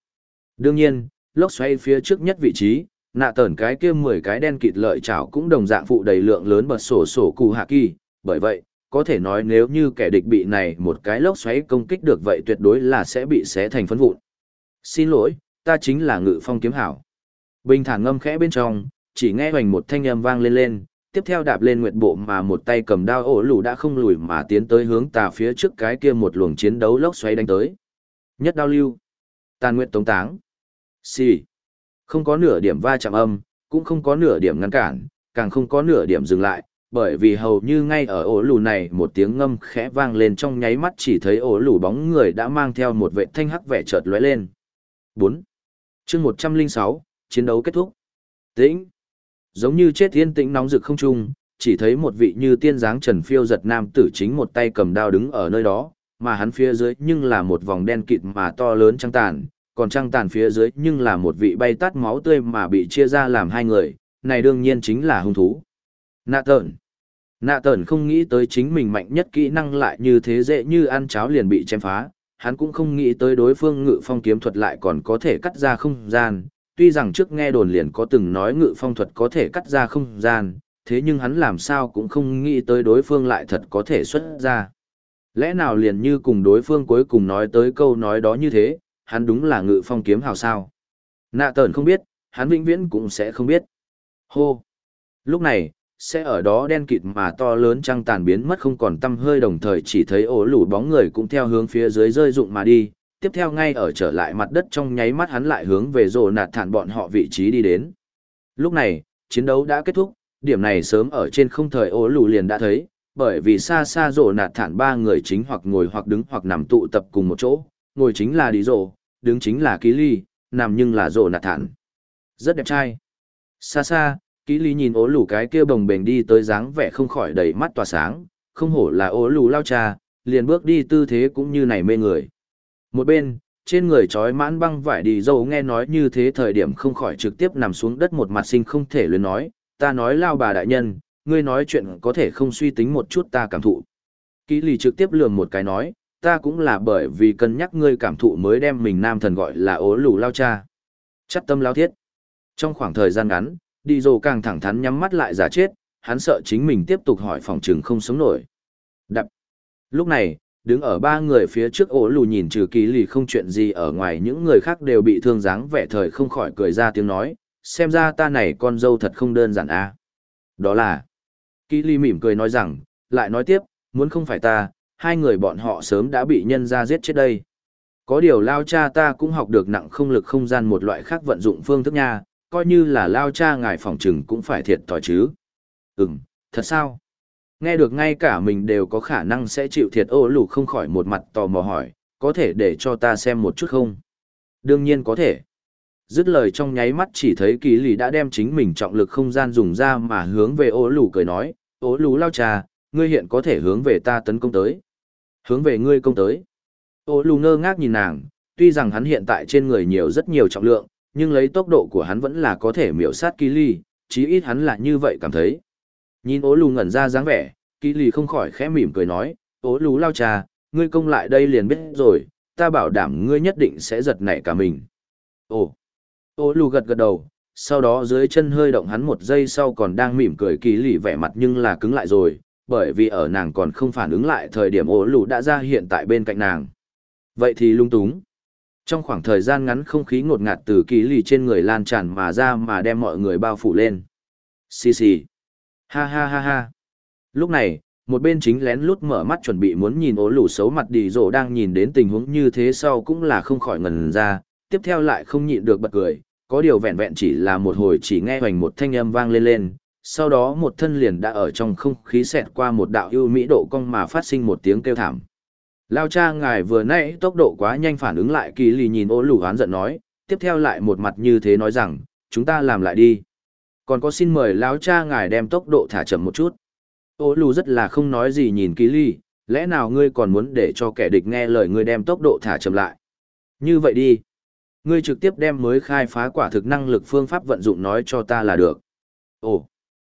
Đương nhiên, lốc xoáy phía trước nhất vị trí, nạ tờn cái kia 10 cái đen kịt lợi chảo cũng đồng dạng phụ đầy lượng lớn bật sổ sổ cụ hạ kỳ, bởi vậy, có thể nói nếu như kẻ địch bị này một cái lốc xoáy công kích được vậy tuyệt đối là sẽ bị xé thành phấn vụn. Xin lỗi, ta chính là ngự phong kiếm hảo. Bình thản ngâm khẽ bên trong, chỉ nghe hoành một thanh âm vang lên lên, tiếp theo đạp lên nguyệt bộ mà một tay cầm đao ổ lù đã không lùi mà tiến tới hướng tà phía trước cái kia một luồng chiến đấu lốc xoáy đánh tới. Nhất đao lưu. Tàn nguyệt tống táng. Xì. Không có nửa điểm va chạm âm, cũng không có nửa điểm ngăn cản, càng không có nửa điểm dừng lại, bởi vì hầu như ngay ở ổ lù này một tiếng ngâm khẽ vang lên trong nháy mắt chỉ thấy ổ lù bóng người đã mang theo một vệ thanh hắc vẻ chợt lóe lên. 4. chương 106, chiến đấu kết thúc. Tĩnh. Giống như chết yên tĩnh nóng rực không trung, chỉ thấy một vị như tiên dáng trần phiêu giật nam tử chính một tay cầm đao đứng ở nơi đó, mà hắn phía dưới nhưng là một vòng đen kịt mà to lớn trăng tàn, còn trăng tàn phía dưới nhưng là một vị bay tắt máu tươi mà bị chia ra làm hai người, này đương nhiên chính là hung thú. Nạ tợn. Nạ tợn không nghĩ tới chính mình mạnh nhất kỹ năng lại như thế dễ như ăn cháo liền bị chém phá, hắn cũng không nghĩ tới đối phương ngự phong kiếm thuật lại còn có thể cắt ra không gian, tuy rằng trước nghe đồn liền có từng nói ngự phong thuật có thể cắt ra không gian, thế nhưng hắn làm sao cũng không nghĩ tới đối phương lại thật có thể xuất ra. Lẽ nào liền như cùng đối phương cuối cùng nói tới câu nói đó như thế, hắn đúng là ngự phong kiếm hào sao. Nạ tờn không biết, hắn vĩnh viễn cũng sẽ không biết. Hô! Lúc này, sẽ ở đó đen kịt mà to lớn trăng tàn biến mất không còn tăm hơi đồng thời chỉ thấy ổ lủ bóng người cũng theo hướng phía dưới rơi rụng mà đi, tiếp theo ngay ở trở lại mặt đất trong nháy mắt hắn lại hướng về rồ nạt thản bọn họ vị trí đi đến. Lúc này, chiến đấu đã kết thúc, điểm này sớm ở trên không thời ố lù liền đã thấy, bởi vì xa xa rồ nạt thản ba người chính hoặc ngồi hoặc đứng hoặc nằm tụ tập cùng một chỗ, ngồi chính là đi rộ, đứng chính là ký ly, nằm nhưng là rộ nạt thản. Rất đẹp trai. Xa xa, ký ly nhìn ố lù cái kia bồng bềnh đi tới dáng vẻ không khỏi đầy mắt tỏa sáng, không hổ là ố lù lao cha, liền bước đi tư thế cũng như này mê người. Một bên, trên người trói mãn băng vải đi dâu nghe nói như thế thời điểm không khỏi trực tiếp nằm xuống đất một mặt sinh không thể luyến nói, ta nói lao bà đại nhân, ngươi nói chuyện có thể không suy tính một chút ta cảm thụ. Ký lì trực tiếp lườm một cái nói, ta cũng là bởi vì cân nhắc ngươi cảm thụ mới đem mình nam thần gọi là ố lù lao cha. Chắc tâm lao thiết. Trong khoảng thời gian ngắn, đi dồ càng thẳng thắn nhắm mắt lại giả chết, hắn sợ chính mình tiếp tục hỏi phòng trường không sống nổi. Đập. Lúc này, đứng ở ba người phía trước ố lù nhìn trừ kỳ lì không chuyện gì ở ngoài những người khác đều bị thương dáng vẻ thời không khỏi cười ra tiếng nói xem ra ta này con dâu thật không đơn giản a à. đó là kỳ lì mỉm cười nói rằng lại nói tiếp muốn không phải ta hai người bọn họ sớm đã bị nhân ra giết chết đây có điều lao cha ta cũng học được nặng không lực không gian một loại khác vận dụng phương thức nha coi như là lao cha ngài phòng trừng cũng phải thiệt thòi chứ ừm, thật sao Nghe được ngay cả mình đều có khả năng sẽ chịu thiệt ô lù không khỏi một mặt tò mò hỏi, có thể để cho ta xem một chút không? Đương nhiên có thể. Dứt lời trong nháy mắt chỉ thấy kỳ lì đã đem chính mình trọng lực không gian dùng ra mà hướng về ô lù cười nói, ô lù lao trà, ngươi hiện có thể hướng về ta tấn công tới. Hướng về ngươi công tới. Ô lù ngơ ngác nhìn nàng, tuy rằng hắn hiện tại trên người nhiều rất nhiều trọng lượng, nhưng lấy tốc độ của hắn vẫn là có thể miểu sát kỳ ly, chí ít hắn là như vậy cảm thấy. Nhìn ố lù ngẩn ra dáng vẻ, kỳ ly không khỏi khẽ mỉm cười nói, ố lù lao trà, ngươi công lại đây liền biết rồi, ta bảo đảm ngươi nhất định sẽ giật nảy cả mình. Ồ, ố lù gật gật đầu, sau đó dưới chân hơi động hắn một giây sau còn đang mỉm cười kỳ lì vẻ mặt nhưng là cứng lại rồi, bởi vì ở nàng còn không phản ứng lại thời điểm ố lù đã ra hiện tại bên cạnh nàng. Vậy thì lung túng. Trong khoảng thời gian ngắn không khí ngột ngạt từ kỳ lì trên người lan tràn mà ra mà đem mọi người bao phủ lên. Xì xì. Ha ha ha ha. Lúc này, một bên chính lén lút mở mắt chuẩn bị muốn nhìn ố lù xấu mặt đi rổ đang nhìn đến tình huống như thế sau cũng là không khỏi ngần ra, tiếp theo lại không nhịn được bật cười, có điều vẹn vẹn chỉ là một hồi chỉ nghe hoành một thanh âm vang lên lên, sau đó một thân liền đã ở trong không khí xẹt qua một đạo ưu mỹ độ cong mà phát sinh một tiếng kêu thảm. Lao cha ngài vừa nãy tốc độ quá nhanh phản ứng lại kỳ lì nhìn Ô lù hán giận nói, tiếp theo lại một mặt như thế nói rằng, chúng ta làm lại đi. Còn có xin mời lão cha ngài đem tốc độ thả chậm một chút. Ô lù rất là không nói gì nhìn kỳ ly lẽ nào ngươi còn muốn để cho kẻ địch nghe lời ngươi đem tốc độ thả chậm lại? Như vậy đi. Ngươi trực tiếp đem mới khai phá quả thực năng lực phương pháp vận dụng nói cho ta là được. Ồ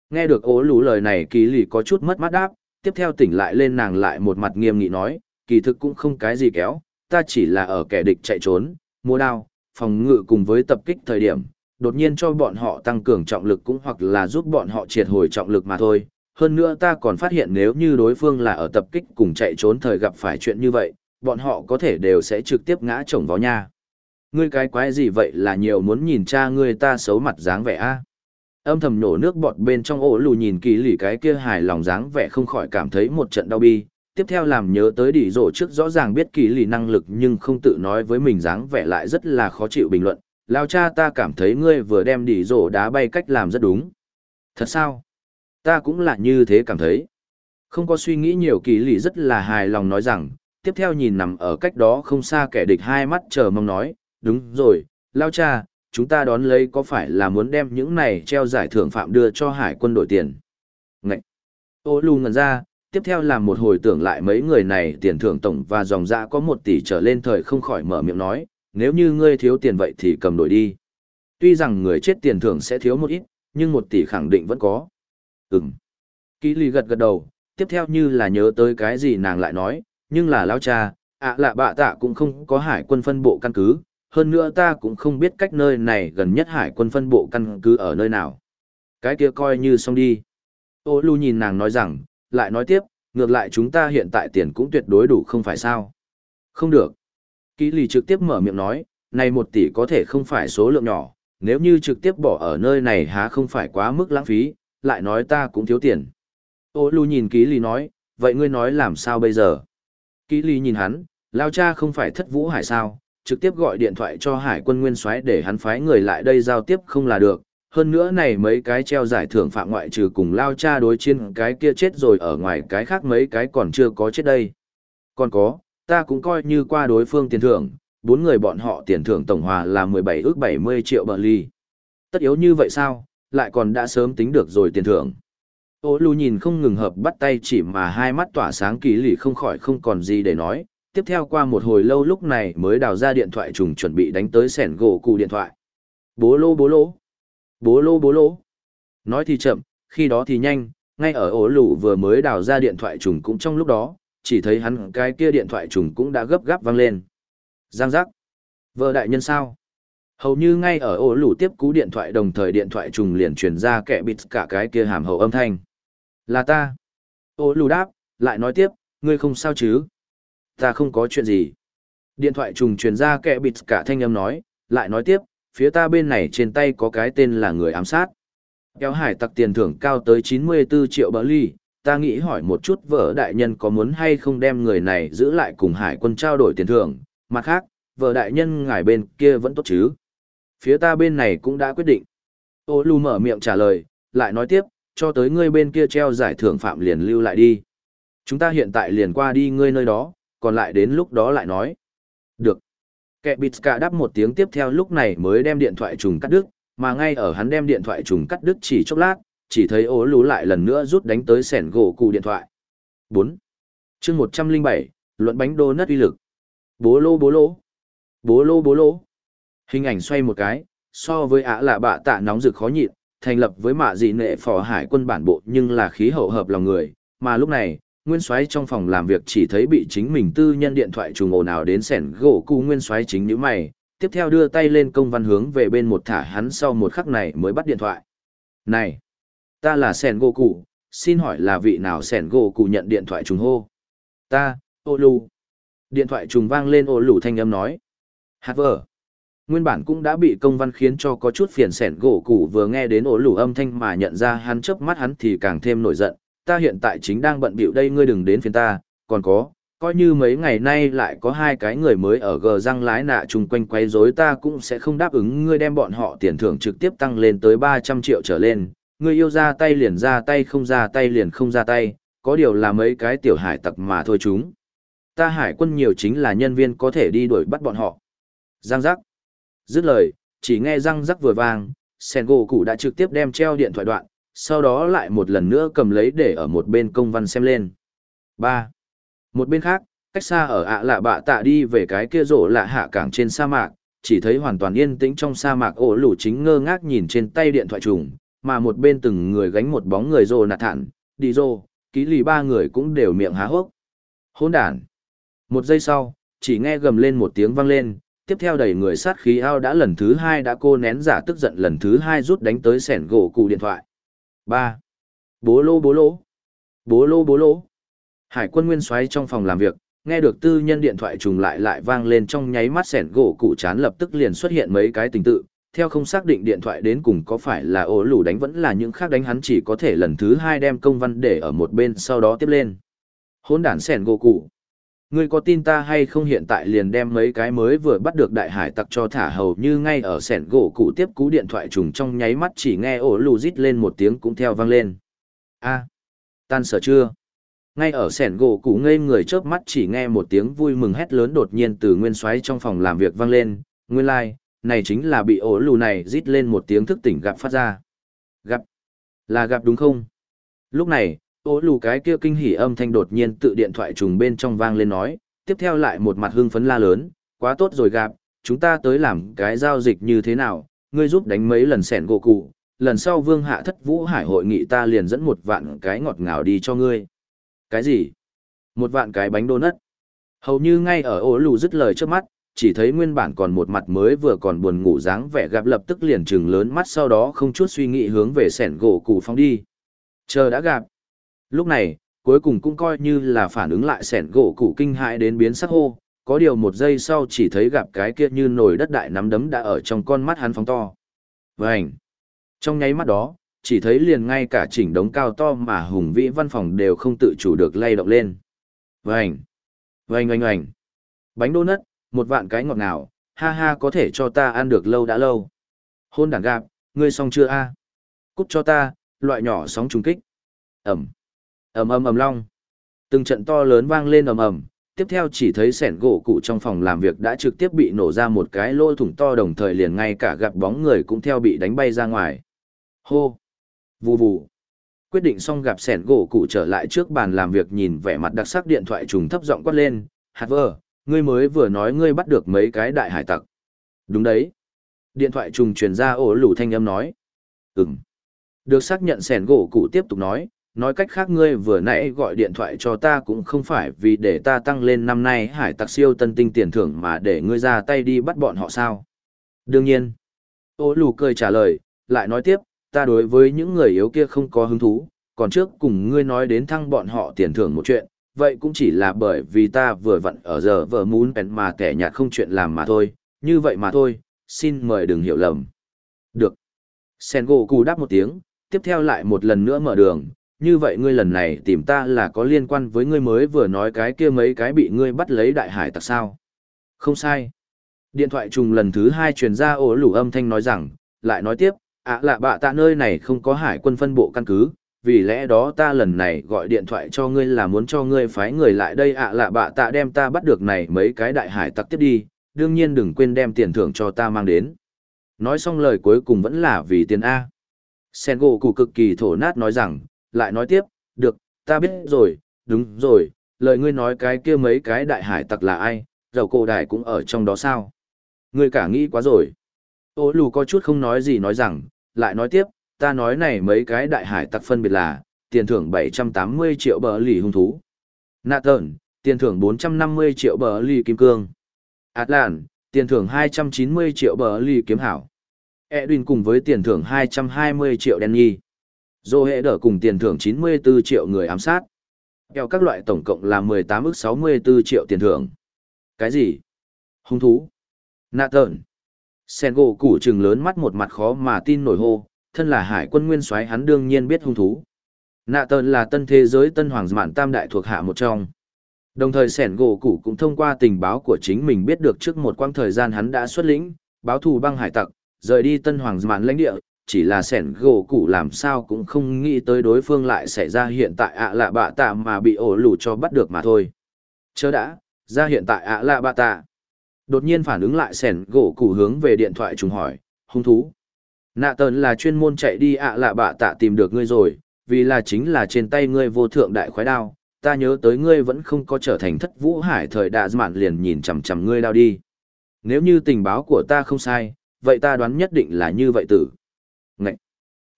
nghe được ố lù lời này kỳ lì có chút mất mắt đáp tiếp theo tỉnh lại lên nàng lại một mặt nghiêm nghị nói kỳ thực cũng không cái gì kéo, ta chỉ là ở kẻ địch chạy trốn, mua đao, phòng ngự cùng với tập kích thời điểm, đột nhiên cho bọn họ tăng cường trọng lực cũng hoặc là giúp bọn họ triệt hồi trọng lực mà thôi. Hơn nữa ta còn phát hiện nếu như đối phương là ở tập kích cùng chạy trốn thời gặp phải chuyện như vậy, bọn họ có thể đều sẽ trực tiếp ngã chồng vào nha. Ngươi cái quái gì vậy là nhiều muốn nhìn cha ngươi ta xấu mặt dáng vẻ a Âm thầm nổ nước bọt bên trong ổ lù nhìn kỳ lì cái kia hài lòng dáng vẻ không khỏi cảm thấy một trận đau bi. Tiếp theo làm nhớ tới đỉ rổ trước rõ ràng biết kỳ lì năng lực nhưng không tự nói với mình dáng vẻ lại rất là khó chịu bình luận. Lao cha ta cảm thấy ngươi vừa đem đỉ rổ đá bay cách làm rất đúng. Thật sao? Ta cũng là như thế cảm thấy. Không có suy nghĩ nhiều kỳ lì rất là hài lòng nói rằng, tiếp theo nhìn nằm ở cách đó không xa kẻ địch hai mắt chờ mong nói, đúng rồi, Lao cha, chúng ta đón lấy có phải là muốn đem những này treo giải thưởng phạm đưa cho hải quân đổi tiền? Ngậy! Ô lù ngần ra, tiếp theo là một hồi tưởng lại mấy người này tiền thưởng tổng và dòng dạ có một tỷ trở lên thời không khỏi mở miệng nói, nếu như ngươi thiếu tiền vậy thì cầm đổi đi. Tuy rằng người chết tiền thưởng sẽ thiếu một ít, nhưng một tỷ khẳng định vẫn có. Ừm. Kỹ lì gật gật đầu, tiếp theo như là nhớ tới cái gì nàng lại nói, nhưng là lao cha, ạ lạ bạ tạ cũng không có hải quân phân bộ căn cứ, hơn nữa ta cũng không biết cách nơi này gần nhất hải quân phân bộ căn cứ ở nơi nào. Cái kia coi như xong đi. Ô Lu nhìn nàng nói rằng, lại nói tiếp, ngược lại chúng ta hiện tại tiền cũng tuyệt đối đủ không phải sao. Không được. Ký lì trực tiếp mở miệng nói, này một tỷ có thể không phải số lượng nhỏ, nếu như trực tiếp bỏ ở nơi này há không phải quá mức lãng phí, lại nói ta cũng thiếu tiền. Ô Lu nhìn ký lì nói, vậy ngươi nói làm sao bây giờ? Ký lì nhìn hắn, lao cha không phải thất vũ hải sao, trực tiếp gọi điện thoại cho hải quân nguyên soái để hắn phái người lại đây giao tiếp không là được. Hơn nữa này mấy cái treo giải thưởng phạm ngoại trừ cùng lao cha đối chiến cái kia chết rồi ở ngoài cái khác mấy cái còn chưa có chết đây. Còn có, ta cũng coi như qua đối phương tiền thưởng, bốn người bọn họ tiền thưởng tổng hòa là 17 ước 70 triệu bờ ly. Tất yếu như vậy sao, lại còn đã sớm tính được rồi tiền thưởng. Ô lu nhìn không ngừng hợp bắt tay chỉ mà hai mắt tỏa sáng kỳ lì không khỏi không còn gì để nói, tiếp theo qua một hồi lâu lúc này mới đào ra điện thoại trùng chuẩn bị đánh tới sẻn gỗ cụ điện thoại. Bố lô bố lô. Bố lô bố lô. Nói thì chậm, khi đó thì nhanh, ngay ở ổ lũ vừa mới đào ra điện thoại trùng cũng trong lúc đó, chỉ thấy hắn cái kia điện thoại trùng cũng đã gấp gáp vang lên. Giang giác. Vợ đại nhân sao? Hầu như ngay ở ổ lũ tiếp cú điện thoại đồng thời điện thoại trùng liền truyền ra kẻ bịt cả cái kia hàm hậu âm thanh. Là ta. Ổ lũ đáp, lại nói tiếp, ngươi không sao chứ? Ta không có chuyện gì. Điện thoại trùng truyền ra kẻ bịt cả thanh âm nói, lại nói tiếp, phía ta bên này trên tay có cái tên là người ám sát. Kéo hải tặc tiền thưởng cao tới 94 triệu bờ ly, ta nghĩ hỏi một chút vợ đại nhân có muốn hay không đem người này giữ lại cùng hải quân trao đổi tiền thưởng, mặt khác, vợ đại nhân ngài bên kia vẫn tốt chứ. Phía ta bên này cũng đã quyết định. Ô lù mở miệng trả lời, lại nói tiếp, cho tới ngươi bên kia treo giải thưởng phạm liền lưu lại đi. Chúng ta hiện tại liền qua đi ngươi nơi đó, còn lại đến lúc đó lại nói. Được. Kẻ bịt cả đáp một tiếng tiếp theo lúc này mới đem điện thoại trùng cắt đứt, mà ngay ở hắn đem điện thoại trùng cắt đứt chỉ chốc lát, chỉ thấy ố lú lại lần nữa rút đánh tới sẻn gỗ cụ điện thoại. 4. chương 107, luận bánh đô nất uy lực. Bố lô bố lô. Bố lô bố lô. Hình ảnh xoay một cái, so với ả là bạ tạ nóng rực khó nhịn, thành lập với mạ dị nệ phò hải quân bản bộ nhưng là khí hậu hợp lòng người, mà lúc này, nguyên soái trong phòng làm việc chỉ thấy bị chính mình tư nhân điện thoại trùng ồn ào đến sẻn gỗ cụ nguyên soái chính nhíu mày, tiếp theo đưa tay lên công văn hướng về bên một thả hắn sau một khắc này mới bắt điện thoại. Này, ta là sẻn gỗ cụ xin hỏi là vị nào sẻn gỗ cụ nhận điện thoại trùng hô? Ta, ô lù. Điện thoại trùng vang lên ô lù thanh âm nói. Hát vờ. Nguyên bản cũng đã bị công văn khiến cho có chút phiền sẻn gỗ cụ vừa nghe đến ổ lù âm thanh mà nhận ra hắn chớp mắt hắn thì càng thêm nổi giận ta hiện tại chính đang bận bịu đây ngươi đừng đến phiền ta, còn có, coi như mấy ngày nay lại có hai cái người mới ở gờ răng lái nạ chung quanh quấy rối ta cũng sẽ không đáp ứng ngươi đem bọn họ tiền thưởng trực tiếp tăng lên tới 300 triệu trở lên, ngươi yêu ra tay liền ra tay không ra tay liền không ra tay, có điều là mấy cái tiểu hải tặc mà thôi chúng. Ta hải quân nhiều chính là nhân viên có thể đi đuổi bắt bọn họ. Giang giác. Dứt lời, chỉ nghe răng rắc vừa vang, sen gỗ cụ đã trực tiếp đem treo điện thoại đoạn, sau đó lại một lần nữa cầm lấy để ở một bên công văn xem lên. 3. Một bên khác, cách xa ở ạ lạ bạ tạ đi về cái kia rổ lạ hạ cảng trên sa mạc, chỉ thấy hoàn toàn yên tĩnh trong sa mạc ổ lũ chính ngơ ngác nhìn trên tay điện thoại trùng, mà một bên từng người gánh một bóng người rồ nạt thản, đi rồ, ký lì ba người cũng đều miệng há hốc. Hôn đàn. Một giây sau, chỉ nghe gầm lên một tiếng vang lên, tiếp theo đầy người sát khí ao đã lần thứ hai đã cô nén giả tức giận lần thứ hai rút đánh tới sẻn gỗ cụ điện thoại ba Bố lô bố lô. Bố lô bố lô. Hải quân nguyên xoáy trong phòng làm việc, nghe được tư nhân điện thoại trùng lại lại vang lên trong nháy mắt sẻn gỗ cụ chán lập tức liền xuất hiện mấy cái tình tự, theo không xác định điện thoại đến cùng có phải là ổ lù đánh vẫn là những khác đánh hắn chỉ có thể lần thứ hai đem công văn để ở một bên sau đó tiếp lên. Hôn đản sẻn gỗ cụ. Ngươi có tin ta hay không hiện tại liền đem mấy cái mới vừa bắt được đại hải tặc cho thả hầu như ngay ở sẻn gỗ cụ tiếp cú điện thoại trùng trong nháy mắt chỉ nghe ổ lù rít lên một tiếng cũng theo vang lên. a tan sở chưa? Ngay ở sẻn gỗ cụ ngây người chớp mắt chỉ nghe một tiếng vui mừng hét lớn đột nhiên từ nguyên xoáy trong phòng làm việc vang lên, nguyên lai, like, này chính là bị ổ lù này rít lên một tiếng thức tỉnh gặp phát ra. Gặp, là gặp đúng không? Lúc này, Ô lù cái kia kinh hỉ âm thanh đột nhiên tự điện thoại trùng bên trong vang lên nói, tiếp theo lại một mặt hưng phấn la lớn, quá tốt rồi gặp, chúng ta tới làm cái giao dịch như thế nào, ngươi giúp đánh mấy lần sẻn gỗ cụ, lần sau vương hạ thất vũ hải hội nghị ta liền dẫn một vạn cái ngọt ngào đi cho ngươi. Cái gì? Một vạn cái bánh đô nất. Hầu như ngay ở ô lù dứt lời trước mắt, chỉ thấy nguyên bản còn một mặt mới vừa còn buồn ngủ dáng vẻ gặp lập tức liền trừng lớn mắt sau đó không chút suy nghĩ hướng về sẻn gỗ cụ phong đi. Chờ đã gặp. Lúc này, cuối cùng cũng coi như là phản ứng lại sẻn gỗ cụ kinh hãi đến biến sắc hô, có điều một giây sau chỉ thấy gặp cái kia như nồi đất đại nắm đấm đã ở trong con mắt hắn phóng to. Vành! Trong nháy mắt đó, chỉ thấy liền ngay cả chỉnh đống cao to mà hùng vĩ văn phòng đều không tự chủ được lay động lên. Vành! Vành oanh oanh! Bánh đô nất, một vạn cái ngọt ngào, ha ha có thể cho ta ăn được lâu đã lâu. Hôn đàn gạp, ngươi xong chưa a? Cút cho ta, loại nhỏ sóng trùng kích. Ẩm ầm ầm ầm long. Từng trận to lớn vang lên ầm ầm, tiếp theo chỉ thấy sẻn gỗ cụ trong phòng làm việc đã trực tiếp bị nổ ra một cái lỗ thủng to đồng thời liền ngay cả gặp bóng người cũng theo bị đánh bay ra ngoài. Hô! Vù vù! Quyết định xong gặp sẻn gỗ cụ trở lại trước bàn làm việc nhìn vẻ mặt đặc sắc điện thoại trùng thấp giọng quát lên, hạt vơ, ngươi mới vừa nói ngươi bắt được mấy cái đại hải tặc. Đúng đấy. Điện thoại trùng truyền ra ổ lủ thanh âm nói. Ừng được xác nhận sẻn gỗ cụ tiếp tục nói nói cách khác ngươi vừa nãy gọi điện thoại cho ta cũng không phải vì để ta tăng lên năm nay hải tặc siêu tân tinh tiền thưởng mà để ngươi ra tay đi bắt bọn họ sao. Đương nhiên. Ô lù cười trả lời, lại nói tiếp, ta đối với những người yếu kia không có hứng thú, còn trước cùng ngươi nói đến thăng bọn họ tiền thưởng một chuyện, vậy cũng chỉ là bởi vì ta vừa vặn ở giờ vợ muốn bèn mà kẻ nhạt không chuyện làm mà thôi, như vậy mà thôi, xin mời đừng hiểu lầm. Được. Sen gỗ cù đáp một tiếng, tiếp theo lại một lần nữa mở đường, như vậy ngươi lần này tìm ta là có liên quan với ngươi mới vừa nói cái kia mấy cái bị ngươi bắt lấy đại hải tặc sao. Không sai. Điện thoại trùng lần thứ hai truyền ra ổ lủ âm thanh nói rằng, lại nói tiếp, ạ à lạ bạ tạ nơi này không có hải quân phân bộ căn cứ, vì lẽ đó ta lần này gọi điện thoại cho ngươi là muốn cho ngươi phái người lại đây ạ à lạ bạ tạ đem ta bắt được này mấy cái đại hải tặc tiếp đi, đương nhiên đừng quên đem tiền thưởng cho ta mang đến. Nói xong lời cuối cùng vẫn là vì tiền A. Sen gỗ cụ cực kỳ thổ nát nói rằng, lại nói tiếp, được, ta biết rồi, đúng rồi, lời ngươi nói cái kia mấy cái đại hải tặc là ai, dầu cổ đại cũng ở trong đó sao. Ngươi cả nghĩ quá rồi. Ô lù có chút không nói gì nói rằng, lại nói tiếp, ta nói này mấy cái đại hải tặc phân biệt là, tiền thưởng 780 triệu bờ lì hung thú. Nạ tờn, tiền thưởng 450 triệu bờ lì kim cương. Atlan, tiền thưởng 290 triệu bờ lì kiếm hảo. Edwin cùng với tiền thưởng 220 triệu đen nhi. Dô hệ đỡ cùng tiền thưởng 94 triệu người ám sát. theo các loại tổng cộng là 18 ức 64 triệu tiền thưởng. Cái gì? Hung thú. Nạ tợn. Sen gỗ củ trừng lớn mắt một mặt khó mà tin nổi hô, thân là hải quân nguyên soái hắn đương nhiên biết hung thú. Nạ tợn là tân thế giới tân hoàng mạn tam đại thuộc hạ một trong. Đồng thời sẻn gỗ củ cũng thông qua tình báo của chính mình biết được trước một quãng thời gian hắn đã xuất lĩnh, báo thù băng hải tặc, rời đi tân hoàng mạn lãnh địa, chỉ là sẻn gỗ cụ làm sao cũng không nghĩ tới đối phương lại xảy ra hiện tại ạ lạ bạ tạ mà bị ổ lù cho bắt được mà thôi. Chớ đã, ra hiện tại ạ lạ bạ tạ. Đột nhiên phản ứng lại sẻn gỗ cụ hướng về điện thoại trùng hỏi, hung thú, nạ tờn là chuyên môn chạy đi ạ lạ bạ tạ tìm được ngươi rồi, vì là chính là trên tay ngươi vô thượng đại khoái đao, ta nhớ tới ngươi vẫn không có trở thành thất vũ hải thời đạ mạn liền nhìn chằm chằm ngươi đao đi. Nếu như tình báo của ta không sai, vậy ta đoán nhất định là như vậy tử.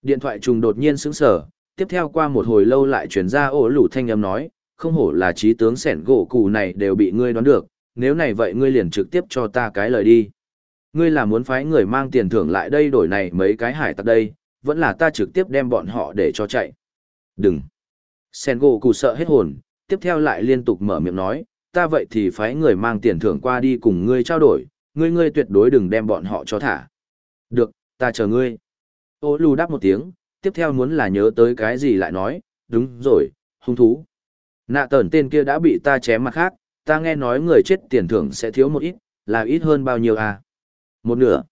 Điện thoại trùng đột nhiên sững sờ, tiếp theo qua một hồi lâu lại chuyển ra ổ lủ thanh âm nói, không hổ là trí tướng sẻn gỗ cụ này đều bị ngươi đoán được, nếu này vậy ngươi liền trực tiếp cho ta cái lời đi. Ngươi là muốn phái người mang tiền thưởng lại đây đổi này mấy cái hải tặc đây, vẫn là ta trực tiếp đem bọn họ để cho chạy. Đừng. Sen gỗ cụ sợ hết hồn, tiếp theo lại liên tục mở miệng nói, ta vậy thì phái người mang tiền thưởng qua đi cùng ngươi trao đổi, ngươi ngươi tuyệt đối đừng đem bọn họ cho thả. Được, ta chờ ngươi. Ô lù đáp một tiếng, tiếp theo muốn là nhớ tới cái gì lại nói, đúng rồi, hung thú. Nạ tờn tên kia đã bị ta chém mặt khác, ta nghe nói người chết tiền thưởng sẽ thiếu một ít, là ít hơn bao nhiêu à? Một nửa.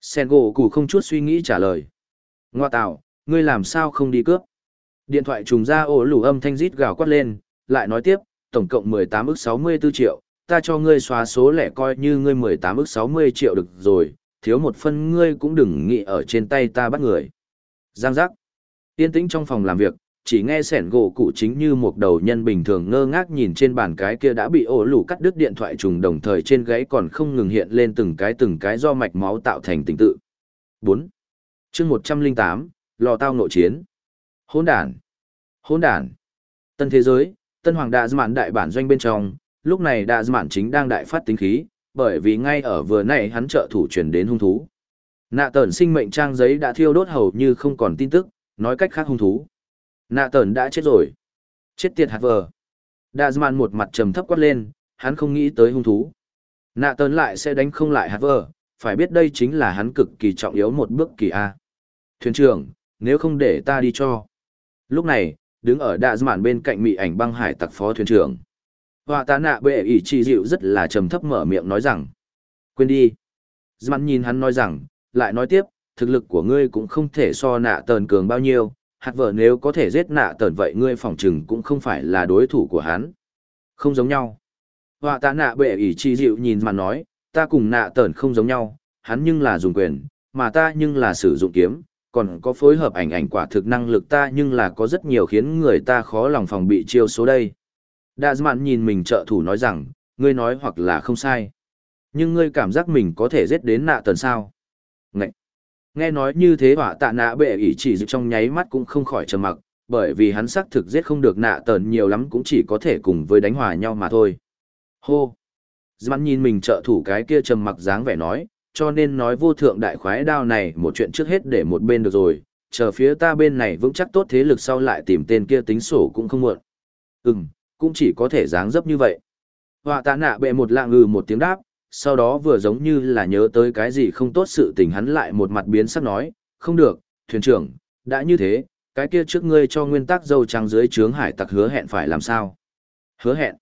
Sen gỗ cụ không chút suy nghĩ trả lời. Ngoa tạo, ngươi làm sao không đi cướp? Điện thoại trùng ra ổ lù âm thanh rít gào quát lên, lại nói tiếp, tổng cộng 18 ức 64 triệu, ta cho ngươi xóa số lẻ coi như ngươi 18 ức 60 triệu được rồi, thiếu một phân ngươi cũng đừng nghĩ ở trên tay ta bắt người. Giang giác. Yên tĩnh trong phòng làm việc, chỉ nghe sẻn gỗ cụ chính như một đầu nhân bình thường ngơ ngác nhìn trên bàn cái kia đã bị ổ lủ cắt đứt điện thoại trùng đồng thời trên gáy còn không ngừng hiện lên từng cái từng cái do mạch máu tạo thành tình tự. 4. chương 108, lò tao nội chiến. Hôn đàn. Hôn đàn. Tân thế giới, tân hoàng đạ mạn đại bản doanh bên trong, lúc này đạ mạn chính đang đại phát tính khí, bởi vì ngay ở vừa nãy hắn trợ thủ chuyển đến hung thú. Nạ tẩn sinh mệnh trang giấy đã thiêu đốt hầu như không còn tin tức, nói cách khác hung thú. Nạ tẩn đã chết rồi. Chết tiệt hạt vờ. Đạ Dman một mặt trầm thấp quát lên, hắn không nghĩ tới hung thú. Nạ tẩn lại sẽ đánh không lại hạt vờ, phải biết đây chính là hắn cực kỳ trọng yếu một bước kỳ A. Thuyền trưởng, nếu không để ta đi cho. Lúc này, đứng ở đạ Dman bên cạnh mị ảnh băng hải tặc phó thuyền trưởng. Họa tá nạ bệ ý chi dịu rất là trầm thấp mở miệng nói rằng. Quên đi. Dman nhìn hắn nói rằng, lại nói tiếp, thực lực của ngươi cũng không thể so nạ tờn cường bao nhiêu, hạt vợ nếu có thể giết nạ tờn vậy ngươi phỏng chừng cũng không phải là đối thủ của hắn. Không giống nhau. Họa tá nạ bệ ý chi dịu nhìn mà nói, ta cùng nạ tờn không giống nhau, hắn nhưng là dùng quyền, mà ta nhưng là sử dụng kiếm, còn có phối hợp ảnh ảnh quả thực năng lực ta nhưng là có rất nhiều khiến người ta khó lòng phòng bị chiêu số đây. Đa mạn nhìn mình trợ thủ nói rằng, ngươi nói hoặc là không sai. Nhưng ngươi cảm giác mình có thể giết đến nạ tần sao. Ngậy! Nghe nói như thế hỏa tạ nạ bệ ỷ chỉ dự trong nháy mắt cũng không khỏi trầm mặc, bởi vì hắn xác thực giết không được nạ tần nhiều lắm cũng chỉ có thể cùng với đánh hòa nhau mà thôi. Hô! Dman nhìn mình trợ thủ cái kia trầm mặc dáng vẻ nói, cho nên nói vô thượng đại khoái đao này một chuyện trước hết để một bên được rồi, chờ phía ta bên này vững chắc tốt thế lực sau lại tìm tên kia tính sổ cũng không muộn. Ừm, cũng chỉ có thể dáng dấp như vậy. Họa tạ nạ bệ một lạng ngừ một tiếng đáp, sau đó vừa giống như là nhớ tới cái gì không tốt sự tình hắn lại một mặt biến sắc nói, không được, thuyền trưởng, đã như thế, cái kia trước ngươi cho nguyên tắc dâu trắng dưới trướng hải tặc hứa hẹn phải làm sao? Hứa hẹn.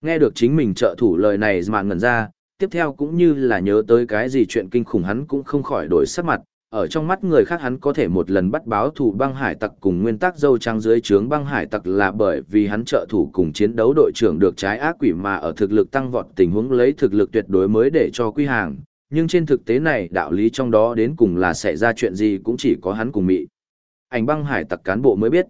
Nghe được chính mình trợ thủ lời này mà ngẩn ra, tiếp theo cũng như là nhớ tới cái gì chuyện kinh khủng hắn cũng không khỏi đổi sắc mặt, ở trong mắt người khác hắn có thể một lần bắt báo thủ băng hải tặc cùng nguyên tắc dâu trắng dưới trướng băng hải tặc là bởi vì hắn trợ thủ cùng chiến đấu đội trưởng được trái ác quỷ mà ở thực lực tăng vọt tình huống lấy thực lực tuyệt đối mới để cho quy hàng. Nhưng trên thực tế này đạo lý trong đó đến cùng là xảy ra chuyện gì cũng chỉ có hắn cùng mị. Ảnh băng hải tặc cán bộ mới biết.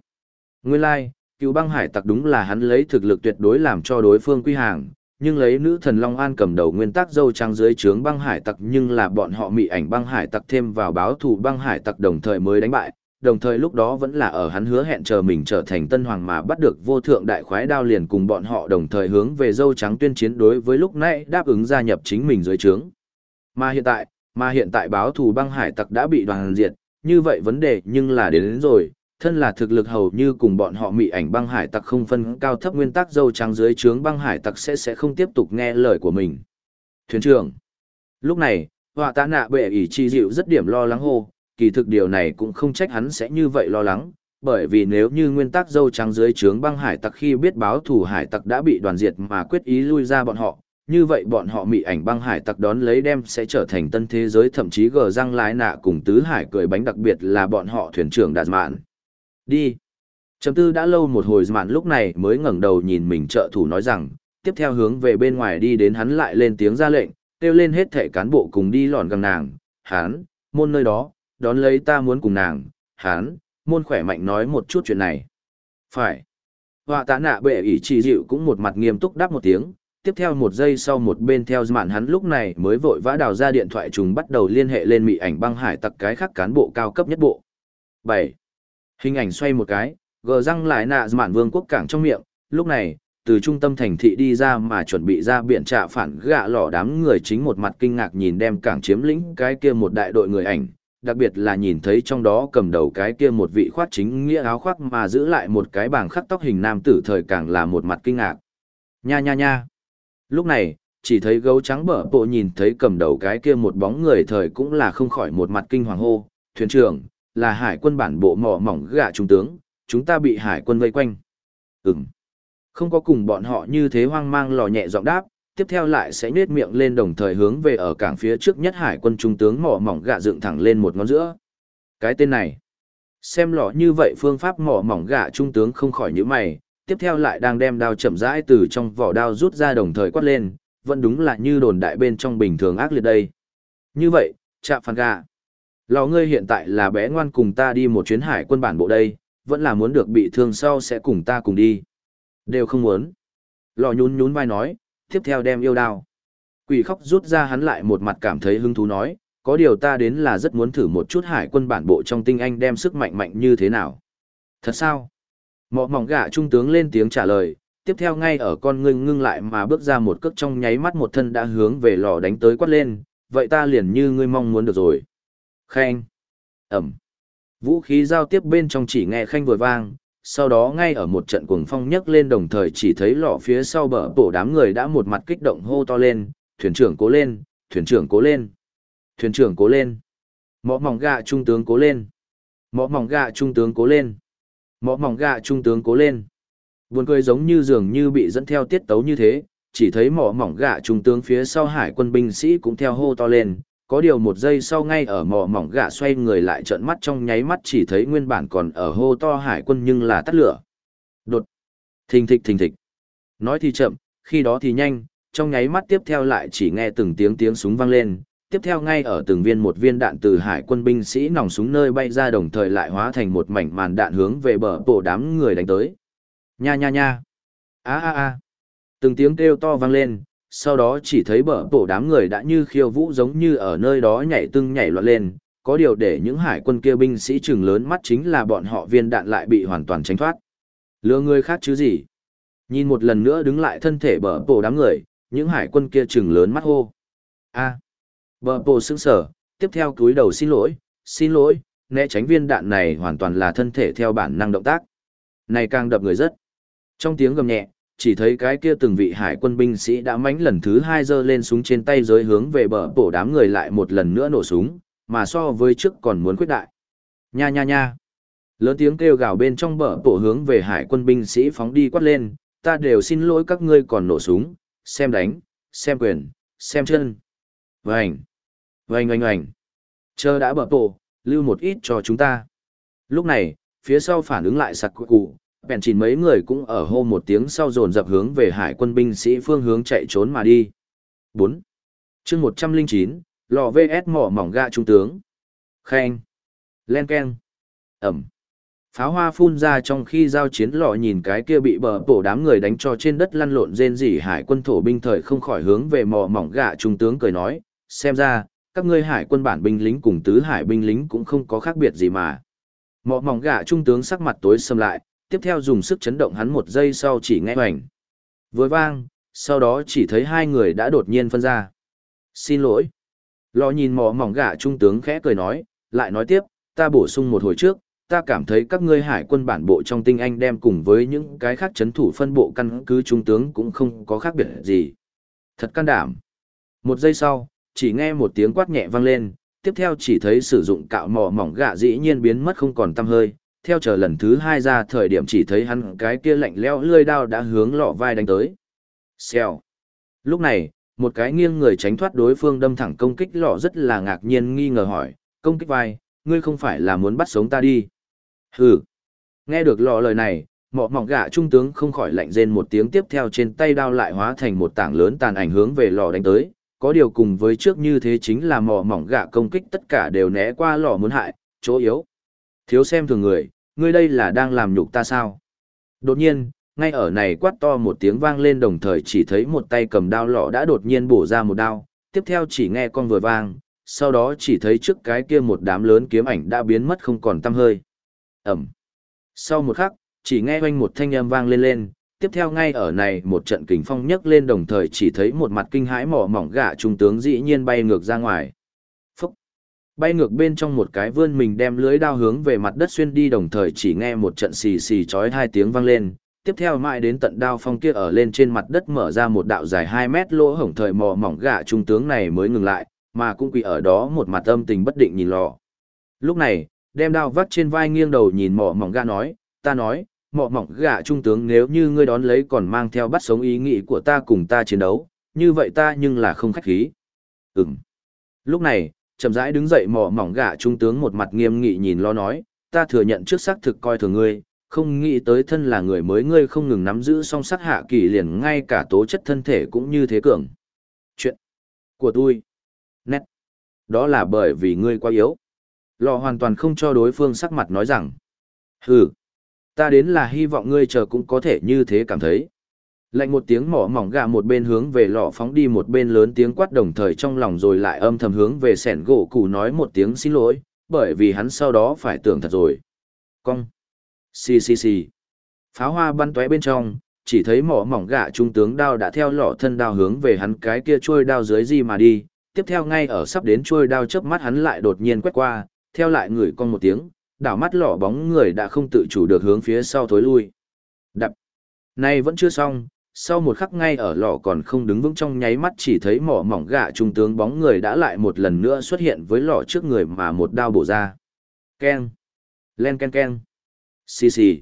Nguyên lai, like, cứu băng hải tặc đúng là hắn lấy thực lực tuyệt đối làm cho đối phương quy hàng, nhưng lấy nữ thần Long An cầm đầu nguyên tắc dâu trắng dưới trướng băng hải tặc nhưng là bọn họ mị ảnh băng hải tặc thêm vào báo thù băng hải tặc đồng thời mới đánh bại, đồng thời lúc đó vẫn là ở hắn hứa hẹn chờ mình trở thành tân hoàng mà bắt được vô thượng đại khoái đao liền cùng bọn họ đồng thời hướng về dâu trắng tuyên chiến đối với lúc nãy đáp ứng gia nhập chính mình dưới trướng. Mà hiện tại, mà hiện tại báo thù băng hải tặc đã bị đoàn diệt, như vậy vấn đề nhưng là đến, đến rồi, thân là thực lực hầu như cùng bọn họ mị ảnh băng hải tặc không phân cao thấp nguyên tắc dâu trắng dưới trướng băng hải tặc sẽ sẽ không tiếp tục nghe lời của mình. Thuyền trưởng. Lúc này, họa tạ nạ bệ ỷ chi dịu rất điểm lo lắng hô, kỳ thực điều này cũng không trách hắn sẽ như vậy lo lắng, bởi vì nếu như nguyên tắc dâu trắng dưới trướng băng hải tặc khi biết báo thủ hải tặc đã bị đoàn diệt mà quyết ý lui ra bọn họ, như vậy bọn họ mị ảnh băng hải tặc đón lấy đem sẽ trở thành tân thế giới thậm chí gờ răng lái nạ cùng tứ hải cười bánh đặc biệt là bọn họ thuyền trưởng đạt mạn. Đi. Chấm tư đã lâu một hồi mạn lúc này mới ngẩng đầu nhìn mình trợ thủ nói rằng, tiếp theo hướng về bên ngoài đi đến hắn lại lên tiếng ra lệnh, kêu lên hết thể cán bộ cùng đi lòn gần nàng, hắn, môn nơi đó, đón lấy ta muốn cùng nàng, hắn, môn khỏe mạnh nói một chút chuyện này. Phải. Họa tạ nạ bệ ỷ chỉ dịu cũng một mặt nghiêm túc đáp một tiếng, tiếp theo một giây sau một bên theo mạn hắn lúc này mới vội vã đào ra điện thoại trùng bắt đầu liên hệ lên mị ảnh băng hải tặc cái khác cán bộ cao cấp nhất bộ. 7. Hình ảnh xoay một cái, gờ răng lại nạ mạn vương quốc cảng trong miệng, Lúc này, từ trung tâm thành thị đi ra mà chuẩn bị ra biển trạ phản gạ lỏ đám người chính một mặt kinh ngạc nhìn đem cảng chiếm lĩnh cái kia một đại đội người ảnh, đặc biệt là nhìn thấy trong đó cầm đầu cái kia một vị khoát chính nghĩa áo khoác mà giữ lại một cái bảng khắc tóc hình nam tử thời càng là một mặt kinh ngạc. Nha nha nha. Lúc này, chỉ thấy gấu trắng bở bộ nhìn thấy cầm đầu cái kia một bóng người thời cũng là không khỏi một mặt kinh hoàng hô, thuyền trưởng, là hải quân bản bộ mỏ mỏng gạ trung tướng, chúng ta bị hải quân vây quanh. Ừm. Không có cùng bọn họ như thế hoang mang lò nhẹ giọng đáp, tiếp theo lại sẽ nhếch miệng lên đồng thời hướng về ở cảng phía trước nhất hải quân trung tướng mỏ mỏng gạ dựng thẳng lên một ngón giữa. Cái tên này. Xem lọ như vậy phương pháp mỏ mỏng gạ trung tướng không khỏi nhíu mày, tiếp theo lại đang đem đao chậm rãi từ trong vỏ đao rút ra đồng thời quát lên, vẫn đúng là như đồn đại bên trong bình thường ác liệt đây. Như vậy, chạm phản gạ. Lò ngươi hiện tại là bé ngoan cùng ta đi một chuyến hải quân bản bộ đây, vẫn là muốn được bị thương sau sẽ cùng ta cùng đi. Đều không muốn. Lò nhún nhún vai nói, tiếp theo đem yêu đao. Quỷ khóc rút ra hắn lại một mặt cảm thấy hứng thú nói, có điều ta đến là rất muốn thử một chút hải quân bản bộ trong tinh anh đem sức mạnh mạnh như thế nào. Thật sao? Mọ mỏng gạ trung tướng lên tiếng trả lời, tiếp theo ngay ở con ngưng ngưng lại mà bước ra một cước trong nháy mắt một thân đã hướng về lò đánh tới quát lên, vậy ta liền như ngươi mong muốn được rồi. Khanh. Ẩm. Vũ khí giao tiếp bên trong chỉ nghe khanh vừa vang, sau đó ngay ở một trận cuồng phong nhấc lên đồng thời chỉ thấy lọ phía sau bờ tổ đám người đã một mặt kích động hô to lên, thuyền trưởng cố lên, thuyền trưởng cố lên, thuyền trưởng cố lên, mõ mỏng gạ trung tướng cố lên, mõ mỏng gạ trung tướng cố lên, mõ mỏng gạ trung tướng cố lên. Buồn cười giống như dường như bị dẫn theo tiết tấu như thế, chỉ thấy mỏ mỏng gạ trung tướng phía sau hải quân binh sĩ cũng theo hô to lên, có điều một giây sau ngay ở mỏ mỏng gạ xoay người lại trợn mắt trong nháy mắt chỉ thấy nguyên bản còn ở hô to hải quân nhưng là tắt lửa. Đột. Thình thịch thình thịch. Nói thì chậm, khi đó thì nhanh, trong nháy mắt tiếp theo lại chỉ nghe từng tiếng tiếng súng vang lên, tiếp theo ngay ở từng viên một viên đạn từ hải quân binh sĩ nòng súng nơi bay ra đồng thời lại hóa thành một mảnh màn đạn hướng về bờ bộ đám người đánh tới. Nha nha nha. A a a. Từng tiếng kêu to vang lên, sau đó chỉ thấy bờ tổ đám người đã như khiêu vũ giống như ở nơi đó nhảy tưng nhảy loạn lên, có điều để những hải quân kia binh sĩ trừng lớn mắt chính là bọn họ viên đạn lại bị hoàn toàn tránh thoát. Lừa người khác chứ gì? Nhìn một lần nữa đứng lại thân thể bờ tổ đám người, những hải quân kia trừng lớn mắt hô. A. Bờ tổ sững sở, tiếp theo cúi đầu xin lỗi, xin lỗi, né tránh viên đạn này hoàn toàn là thân thể theo bản năng động tác. Này càng đập người rất. Trong tiếng gầm nhẹ, chỉ thấy cái kia từng vị hải quân binh sĩ đã mánh lần thứ hai giơ lên súng trên tay giới hướng về bờ bổ đám người lại một lần nữa nổ súng, mà so với trước còn muốn quyết đại. Nha nha nha. Lớn tiếng kêu gào bên trong bờ bổ hướng về hải quân binh sĩ phóng đi quát lên, ta đều xin lỗi các ngươi còn nổ súng, xem đánh, xem quyền, xem chân. Vành, vành oanh oanh. Chờ đã bờ bổ, lưu một ít cho chúng ta. Lúc này, phía sau phản ứng lại sặc cụ, bèn chìn mấy người cũng ở hô một tiếng sau dồn dập hướng về hải quân binh sĩ phương hướng chạy trốn mà đi. 4. chương 109, lò VS mỏ mỏng gạ trung tướng. Khen. Len Ken. Ẩm. Pháo hoa phun ra trong khi giao chiến lọ nhìn cái kia bị bờ bổ đám người đánh cho trên đất lăn lộn rên rỉ hải quân thổ binh thời không khỏi hướng về mỏ mỏng gạ trung tướng cười nói, xem ra, các ngươi hải quân bản binh lính cùng tứ hải binh lính cũng không có khác biệt gì mà. Mỏ mỏng gạ trung tướng sắc mặt tối sầm lại, tiếp theo dùng sức chấn động hắn một giây sau chỉ nghe hoành. với vang, sau đó chỉ thấy hai người đã đột nhiên phân ra. Xin lỗi. Lò nhìn mỏ mỏng gạ trung tướng khẽ cười nói, lại nói tiếp, ta bổ sung một hồi trước, ta cảm thấy các ngươi hải quân bản bộ trong tinh anh đem cùng với những cái khác chấn thủ phân bộ căn cứ trung tướng cũng không có khác biệt gì. Thật can đảm. Một giây sau, chỉ nghe một tiếng quát nhẹ vang lên, tiếp theo chỉ thấy sử dụng cạo mỏ mỏng gạ dĩ nhiên biến mất không còn tăm hơi, theo chờ lần thứ hai ra thời điểm chỉ thấy hắn cái kia lạnh leo lươi đao đã hướng lọ vai đánh tới. Xèo. Lúc này, một cái nghiêng người tránh thoát đối phương đâm thẳng công kích lọ rất là ngạc nhiên nghi ngờ hỏi, công kích vai, ngươi không phải là muốn bắt sống ta đi. Hừ. Nghe được lọ lời này, mọ mỏng gạ trung tướng không khỏi lạnh rên một tiếng tiếp theo trên tay đao lại hóa thành một tảng lớn tàn ảnh hướng về lò đánh tới. Có điều cùng với trước như thế chính là mỏ mỏng gạ công kích tất cả đều né qua lò muốn hại, chỗ yếu. Thiếu xem thường người, ngươi đây là đang làm nhục ta sao? Đột nhiên, ngay ở này quát to một tiếng vang lên đồng thời chỉ thấy một tay cầm đao lọ đã đột nhiên bổ ra một đao, tiếp theo chỉ nghe con vừa vang, sau đó chỉ thấy trước cái kia một đám lớn kiếm ảnh đã biến mất không còn tăm hơi. Ẩm. Sau một khắc, chỉ nghe oanh một thanh âm vang lên lên, tiếp theo ngay ở này một trận kình phong nhấc lên đồng thời chỉ thấy một mặt kinh hãi mỏ mỏng gã trung tướng dĩ nhiên bay ngược ra ngoài. Bay ngược bên trong một cái vươn mình đem lưới đao hướng về mặt đất xuyên đi đồng thời chỉ nghe một trận xì xì chói hai tiếng vang lên. Tiếp theo mãi đến tận đao phong kia ở lên trên mặt đất mở ra một đạo dài 2 mét lỗ hổng thời mò mỏng gã trung tướng này mới ngừng lại, mà cũng quỳ ở đó một mặt âm tình bất định nhìn lò. Lúc này, đem đao vắt trên vai nghiêng đầu nhìn mỏ mỏng gã nói, ta nói, mỏ mỏng gã trung tướng nếu như ngươi đón lấy còn mang theo bắt sống ý nghĩ của ta cùng ta chiến đấu, như vậy ta nhưng là không khách khí. Ừm. Lúc này, chậm rãi đứng dậy mỏ mỏng gã trung tướng một mặt nghiêm nghị nhìn lo nói, ta thừa nhận trước xác thực coi thường ngươi, không nghĩ tới thân là người mới ngươi không ngừng nắm giữ song sắc hạ kỳ liền ngay cả tố chất thân thể cũng như thế cường. Chuyện của tôi. Nét. Đó là bởi vì ngươi quá yếu. Lò hoàn toàn không cho đối phương sắc mặt nói rằng. Hừ. Ta đến là hy vọng ngươi chờ cũng có thể như thế cảm thấy. Lạnh một tiếng mỏ mỏng gà một bên hướng về lọ phóng đi một bên lớn tiếng quát đồng thời trong lòng rồi lại âm thầm hướng về sẻn gỗ cụ nói một tiếng xin lỗi, bởi vì hắn sau đó phải tưởng thật rồi. Cong. Xì xì xì. Pháo hoa bắn tóe bên trong, chỉ thấy mỏ mỏng gạ trung tướng đao đã theo lọ thân đao hướng về hắn cái kia trôi đao dưới gì mà đi, tiếp theo ngay ở sắp đến trôi đao chớp mắt hắn lại đột nhiên quét qua, theo lại người con một tiếng, đảo mắt lọ bóng người đã không tự chủ được hướng phía sau thối lui. Đập. Này vẫn chưa xong, sau một khắc ngay ở lò còn không đứng vững trong nháy mắt chỉ thấy mỏ mỏng gạ trung tướng bóng người đã lại một lần nữa xuất hiện với lò trước người mà một đao bổ ra. Ken. Len ken ken. Xì xì.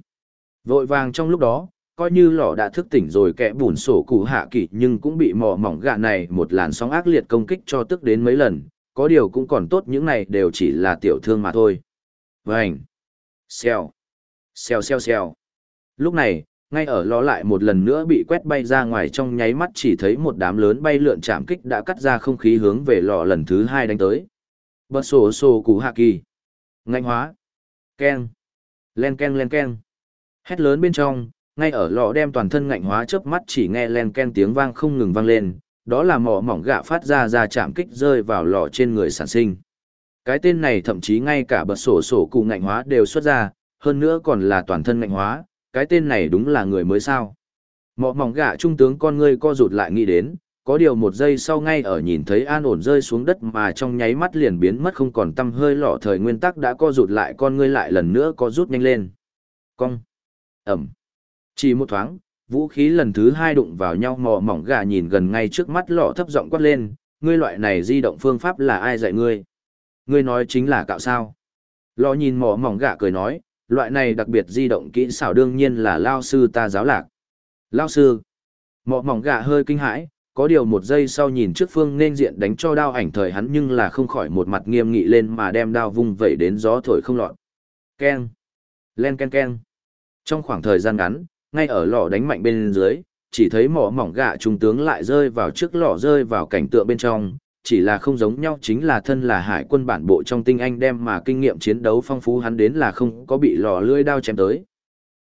Vội vàng trong lúc đó, coi như lò đã thức tỉnh rồi kẻ bùn sổ cụ hạ kỷ nhưng cũng bị mỏ mỏng gạ này một làn sóng ác liệt công kích cho tức đến mấy lần, có điều cũng còn tốt những này đều chỉ là tiểu thương mà thôi. Vânh! Xèo! Xèo xèo xèo! Lúc này, ngay ở ló lại một lần nữa bị quét bay ra ngoài trong nháy mắt chỉ thấy một đám lớn bay lượn chạm kích đã cắt ra không khí hướng về lò lần thứ hai đánh tới. Bật sổ sổ cụ hạ kỳ. Ngạnh hóa. Ken. Len ken len ken. Hét lớn bên trong, ngay ở lò đem toàn thân ngạnh hóa chớp mắt chỉ nghe len ken tiếng vang không ngừng vang lên, đó là mỏ mỏng gạ phát ra ra chạm kích rơi vào lò trên người sản sinh. Cái tên này thậm chí ngay cả bật sổ sổ cụ ngạnh hóa đều xuất ra, hơn nữa còn là toàn thân ngạnh hóa, cái tên này đúng là người mới sao. Mọ mỏng gạ trung tướng con ngươi co rụt lại nghĩ đến, có điều một giây sau ngay ở nhìn thấy an ổn rơi xuống đất mà trong nháy mắt liền biến mất không còn tâm hơi lọ thời nguyên tắc đã co rụt lại con ngươi lại lần nữa co rút nhanh lên. Cong. Ẩm. Chỉ một thoáng, vũ khí lần thứ hai đụng vào nhau mò mỏng gà nhìn gần ngay trước mắt lọ thấp giọng quát lên, ngươi loại này di động phương pháp là ai dạy ngươi? Ngươi nói chính là cạo sao? Lọ nhìn mò mỏng gà cười nói, loại này đặc biệt di động kỹ xảo đương nhiên là lao sư ta giáo lạc. Lao sư. Mọ mỏng gà hơi kinh hãi, có điều một giây sau nhìn trước phương nên diện đánh cho đao ảnh thời hắn nhưng là không khỏi một mặt nghiêm nghị lên mà đem đao vung vẩy đến gió thổi không lọt. Ken. Len ken ken. Trong khoảng thời gian ngắn, ngay ở lò đánh mạnh bên dưới, chỉ thấy mỏ mỏng gạ trung tướng lại rơi vào trước lò rơi vào cảnh tượng bên trong, chỉ là không giống nhau chính là thân là hải quân bản bộ trong tinh anh đem mà kinh nghiệm chiến đấu phong phú hắn đến là không có bị lò lưỡi đao chém tới.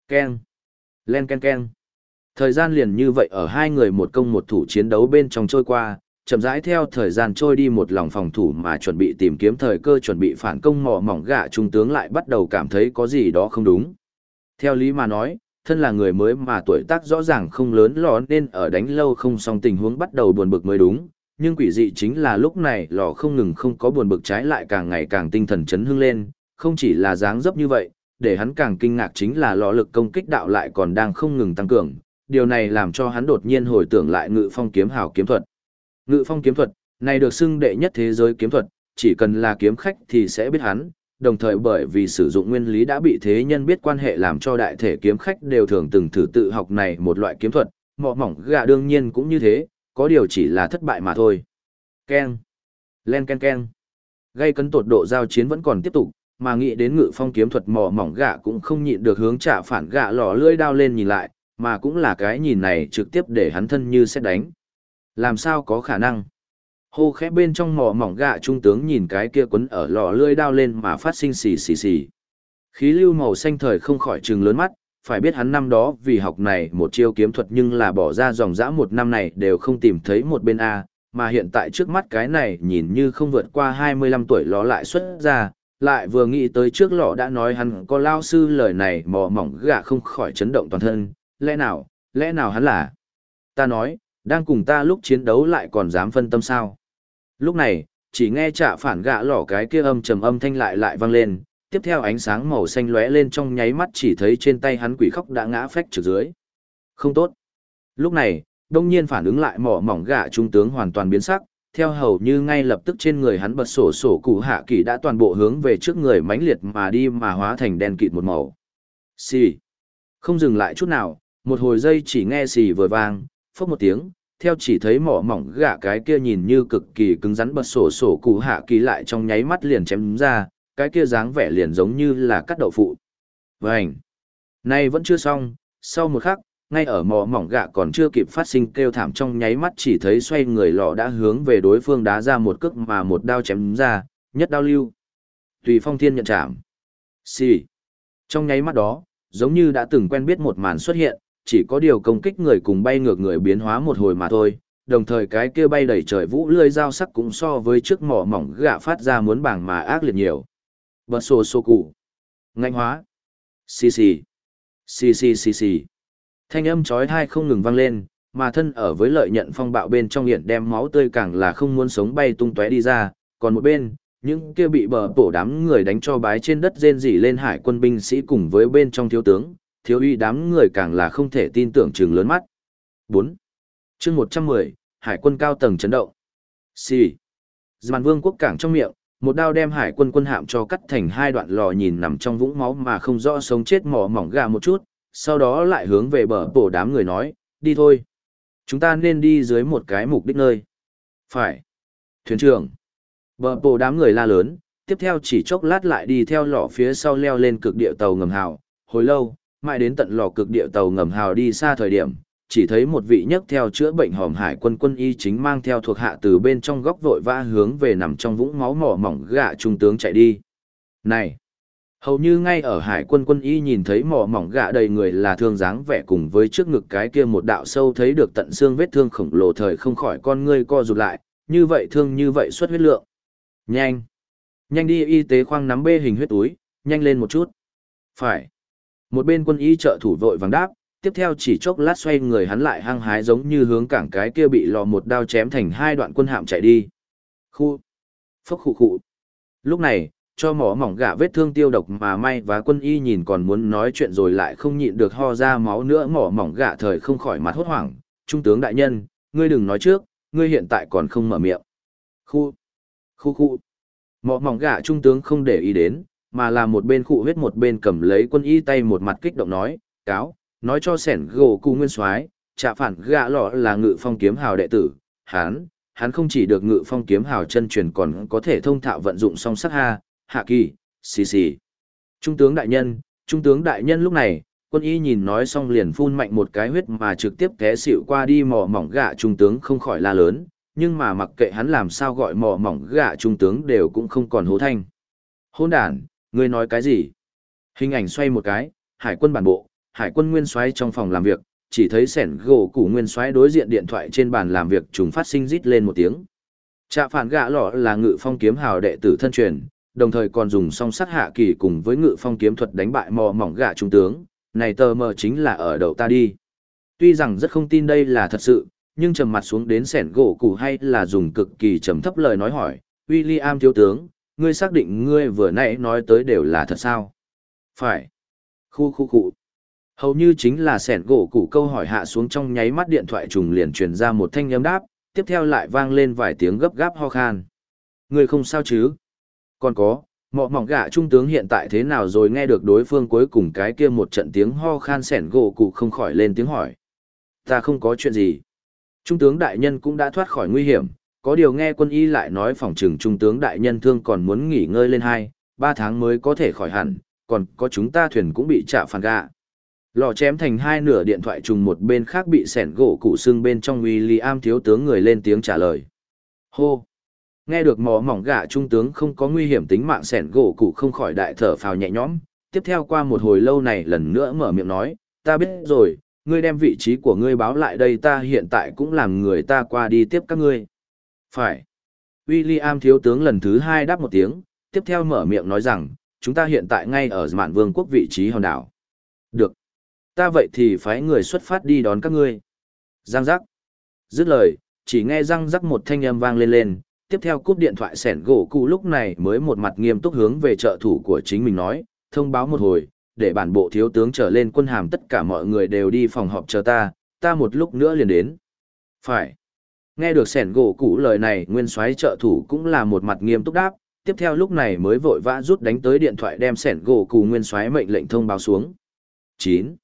Ken. Len ken ken. Thời gian liền như vậy ở hai người một công một thủ chiến đấu bên trong trôi qua, chậm rãi theo thời gian trôi đi một lòng phòng thủ mà chuẩn bị tìm kiếm thời cơ chuẩn bị phản công mỏ mỏng gạ trung tướng lại bắt đầu cảm thấy có gì đó không đúng. Theo lý mà nói, thân là người mới mà tuổi tác rõ ràng không lớn lò nên ở đánh lâu không xong tình huống bắt đầu buồn bực mới đúng, nhưng quỷ dị chính là lúc này lò không ngừng không có buồn bực trái lại càng ngày càng tinh thần chấn hưng lên, không chỉ là dáng dấp như vậy, để hắn càng kinh ngạc chính là lò lực công kích đạo lại còn đang không ngừng tăng cường, điều này làm cho hắn đột nhiên hồi tưởng lại ngự phong kiếm hào kiếm thuật. Ngự phong kiếm thuật, này được xưng đệ nhất thế giới kiếm thuật, chỉ cần là kiếm khách thì sẽ biết hắn, đồng thời bởi vì sử dụng nguyên lý đã bị thế nhân biết quan hệ làm cho đại thể kiếm khách đều thường từng thử tự học này một loại kiếm thuật, mọ mỏng gà đương nhiên cũng như thế, có điều chỉ là thất bại mà thôi. Ken. Len ken ken. Gây cấn tột độ giao chiến vẫn còn tiếp tục, mà nghĩ đến ngự phong kiếm thuật mỏ mỏng gạ cũng không nhịn được hướng trả phản gạ lò lưỡi đao lên nhìn lại, mà cũng là cái nhìn này trực tiếp để hắn thân như sẽ đánh. Làm sao có khả năng? Hô khẽ bên trong mỏ mỏng gạ trung tướng nhìn cái kia quấn ở lò lưỡi đao lên mà phát sinh xì xì xì. Khí lưu màu xanh thời không khỏi trừng lớn mắt, phải biết hắn năm đó vì học này một chiêu kiếm thuật nhưng là bỏ ra dòng dã một năm này đều không tìm thấy một bên A, mà hiện tại trước mắt cái này nhìn như không vượt qua 25 tuổi ló lại xuất ra, lại vừa nghĩ tới trước lọ đã nói hắn có lao sư lời này mò mỏng gà không khỏi chấn động toàn thân, lẽ nào, lẽ nào hắn là? Ta nói, đang cùng ta lúc chiến đấu lại còn dám phân tâm sao? Lúc này, chỉ nghe trả phản gạ lỏ cái kia âm trầm âm thanh lại lại vang lên, tiếp theo ánh sáng màu xanh lóe lên trong nháy mắt chỉ thấy trên tay hắn quỷ khóc đã ngã phách trực dưới. Không tốt. Lúc này, đông nhiên phản ứng lại mỏ mỏng gạ trung tướng hoàn toàn biến sắc, theo hầu như ngay lập tức trên người hắn bật sổ sổ cụ hạ kỳ đã toàn bộ hướng về trước người mãnh liệt mà đi mà hóa thành đen kịt một màu. Xì. Không dừng lại chút nào, một hồi giây chỉ nghe xì vừa vang, phốc một tiếng, theo chỉ thấy mỏ mỏng gạ cái kia nhìn như cực kỳ cứng rắn bật sổ sổ cụ hạ kỳ lại trong nháy mắt liền chém ra, cái kia dáng vẻ liền giống như là cắt đậu phụ. Vành! Này vẫn chưa xong, sau một khắc, ngay ở mỏ mỏng gạ còn chưa kịp phát sinh kêu thảm trong nháy mắt chỉ thấy xoay người lọ đã hướng về đối phương đá ra một cước mà một đao chém ra, nhất đao lưu. Tùy phong thiên nhận chạm. Xì. Trong nháy mắt đó, giống như đã từng quen biết một màn xuất hiện, chỉ có điều công kích người cùng bay ngược người biến hóa một hồi mà thôi, đồng thời cái kia bay đầy trời vũ lươi dao sắc cũng so với trước mỏ mỏng gạ phát ra muốn bảng mà ác liệt nhiều. Bật sổ sổ cụ. Ngạnh hóa. Xì xì. Xì xì xì xì. Thanh âm chói tai không ngừng vang lên, mà thân ở với lợi nhận phong bạo bên trong hiện đem máu tươi càng là không muốn sống bay tung tóe đi ra, còn một bên, những kia bị bờ bổ đám người đánh cho bái trên đất rên rỉ lên hải quân binh sĩ cùng với bên trong thiếu tướng, thiếu uy đám người càng là không thể tin tưởng chừng lớn mắt. 4. chương 110, Hải quân cao tầng chấn động. Xì. Dàn vương quốc cảng trong miệng, một đao đem hải quân quân hạm cho cắt thành hai đoạn lò nhìn nằm trong vũng máu mà không rõ sống chết mỏ mỏng gà một chút, sau đó lại hướng về bờ bổ đám người nói, đi thôi. Chúng ta nên đi dưới một cái mục đích nơi. Phải. Thuyền trưởng. Bờ bổ đám người la lớn, tiếp theo chỉ chốc lát lại đi theo lò phía sau leo lên cực địa tàu ngầm hào. Hồi lâu, mãi đến tận lò cực địa tàu ngầm hào đi xa thời điểm, chỉ thấy một vị nhấc theo chữa bệnh hòm hải quân quân y chính mang theo thuộc hạ từ bên trong góc vội vã hướng về nằm trong vũng máu mỏ mỏng gạ trung tướng chạy đi. Này! Hầu như ngay ở hải quân quân y nhìn thấy mỏ mỏng gạ đầy người là thương dáng vẻ cùng với trước ngực cái kia một đạo sâu thấy được tận xương vết thương khổng lồ thời không khỏi con ngươi co rụt lại, như vậy thương như vậy xuất huyết lượng. Nhanh! Nhanh đi y tế khoang nắm bê hình huyết túi, nhanh lên một chút. Phải! Một bên quân y trợ thủ vội vàng đáp, tiếp theo chỉ chốc lát xoay người hắn lại hăng hái giống như hướng cảng cái kia bị lò một đao chém thành hai đoạn quân hạm chạy đi. Khu! Phốc khụ khụ! Lúc này, cho mỏ mỏng gạ vết thương tiêu độc mà may và quân y nhìn còn muốn nói chuyện rồi lại không nhịn được ho ra máu nữa mỏ mỏng gạ thời không khỏi mặt hốt hoảng. Trung tướng đại nhân, ngươi đừng nói trước, ngươi hiện tại còn không mở miệng. Khu! Khu khu! Mỏ mỏng gạ trung tướng không để ý đến, mà là một bên khụ huyết một bên cầm lấy quân y tay một mặt kích động nói, cáo, nói cho sẻn gỗ cụ nguyên soái trạ phản gạ lọ là ngự phong kiếm hào đệ tử, hắn, hắn không chỉ được ngự phong kiếm hào chân truyền còn có thể thông thạo vận dụng song sắc ha, hạ kỳ, xì xì. Trung tướng đại nhân, trung tướng đại nhân lúc này, quân y nhìn nói xong liền phun mạnh một cái huyết mà trực tiếp té xịu qua đi mò mỏng gạ trung tướng không khỏi la lớn, nhưng mà mặc kệ hắn làm sao gọi mò mỏng gạ trung tướng đều cũng không còn hố thanh. Hôn đàn, Ngươi nói cái gì? Hình ảnh xoay một cái, hải quân bản bộ, hải quân nguyên soái trong phòng làm việc, chỉ thấy sẻn gỗ củ nguyên soái đối diện điện thoại trên bàn làm việc trùng phát sinh rít lên một tiếng. Trạ phản gạ lọ là ngự phong kiếm hào đệ tử thân truyền, đồng thời còn dùng song sắt hạ kỳ cùng với ngự phong kiếm thuật đánh bại mò mỏng gạ trung tướng, này tờ mờ chính là ở đầu ta đi. Tuy rằng rất không tin đây là thật sự, nhưng trầm mặt xuống đến sẻn gỗ củ hay là dùng cực kỳ trầm thấp lời nói hỏi, William thiếu tướng, ngươi xác định ngươi vừa nãy nói tới đều là thật sao? Phải. Khu khu khu. Hầu như chính là sẻn gỗ củ câu hỏi hạ xuống trong nháy mắt điện thoại trùng liền truyền ra một thanh âm đáp, tiếp theo lại vang lên vài tiếng gấp gáp ho khan. người không sao chứ? Còn có, mọ mỏng gạ trung tướng hiện tại thế nào rồi nghe được đối phương cuối cùng cái kia một trận tiếng ho khan sẻn gỗ cụ không khỏi lên tiếng hỏi. Ta không có chuyện gì. Trung tướng đại nhân cũng đã thoát khỏi nguy hiểm, có điều nghe quân y lại nói phòng trừng trung tướng đại nhân thương còn muốn nghỉ ngơi lên hai, ba tháng mới có thể khỏi hẳn, còn có chúng ta thuyền cũng bị trả phản gạ. Lò chém thành hai nửa điện thoại trùng một bên khác bị sẻn gỗ cụ xương bên trong William thiếu tướng người lên tiếng trả lời. Hô! Nghe được mò mỏng gạ trung tướng không có nguy hiểm tính mạng sẻn gỗ cụ không khỏi đại thở phào nhẹ nhõm. Tiếp theo qua một hồi lâu này lần nữa mở miệng nói, ta biết rồi, ngươi đem vị trí của ngươi báo lại đây ta hiện tại cũng làm người ta qua đi tiếp các ngươi. Phải. William thiếu tướng lần thứ hai đáp một tiếng, tiếp theo mở miệng nói rằng, chúng ta hiện tại ngay ở mạn vương quốc vị trí hòn đảo. Được. Ta vậy thì phái người xuất phát đi đón các ngươi. Giang giác. Dứt lời, chỉ nghe răng rắc một thanh âm vang lên lên, tiếp theo cúp điện thoại sẻn gỗ cụ lúc này mới một mặt nghiêm túc hướng về trợ thủ của chính mình nói, thông báo một hồi, để bản bộ thiếu tướng trở lên quân hàm tất cả mọi người đều đi phòng họp chờ ta, ta một lúc nữa liền đến. Phải. Nghe được sẻn gỗ cụ lời này nguyên soái trợ thủ cũng là một mặt nghiêm túc đáp, tiếp theo lúc này mới vội vã rút đánh tới điện thoại đem sẻn gỗ cụ nguyên soái mệnh lệnh thông báo xuống. 9.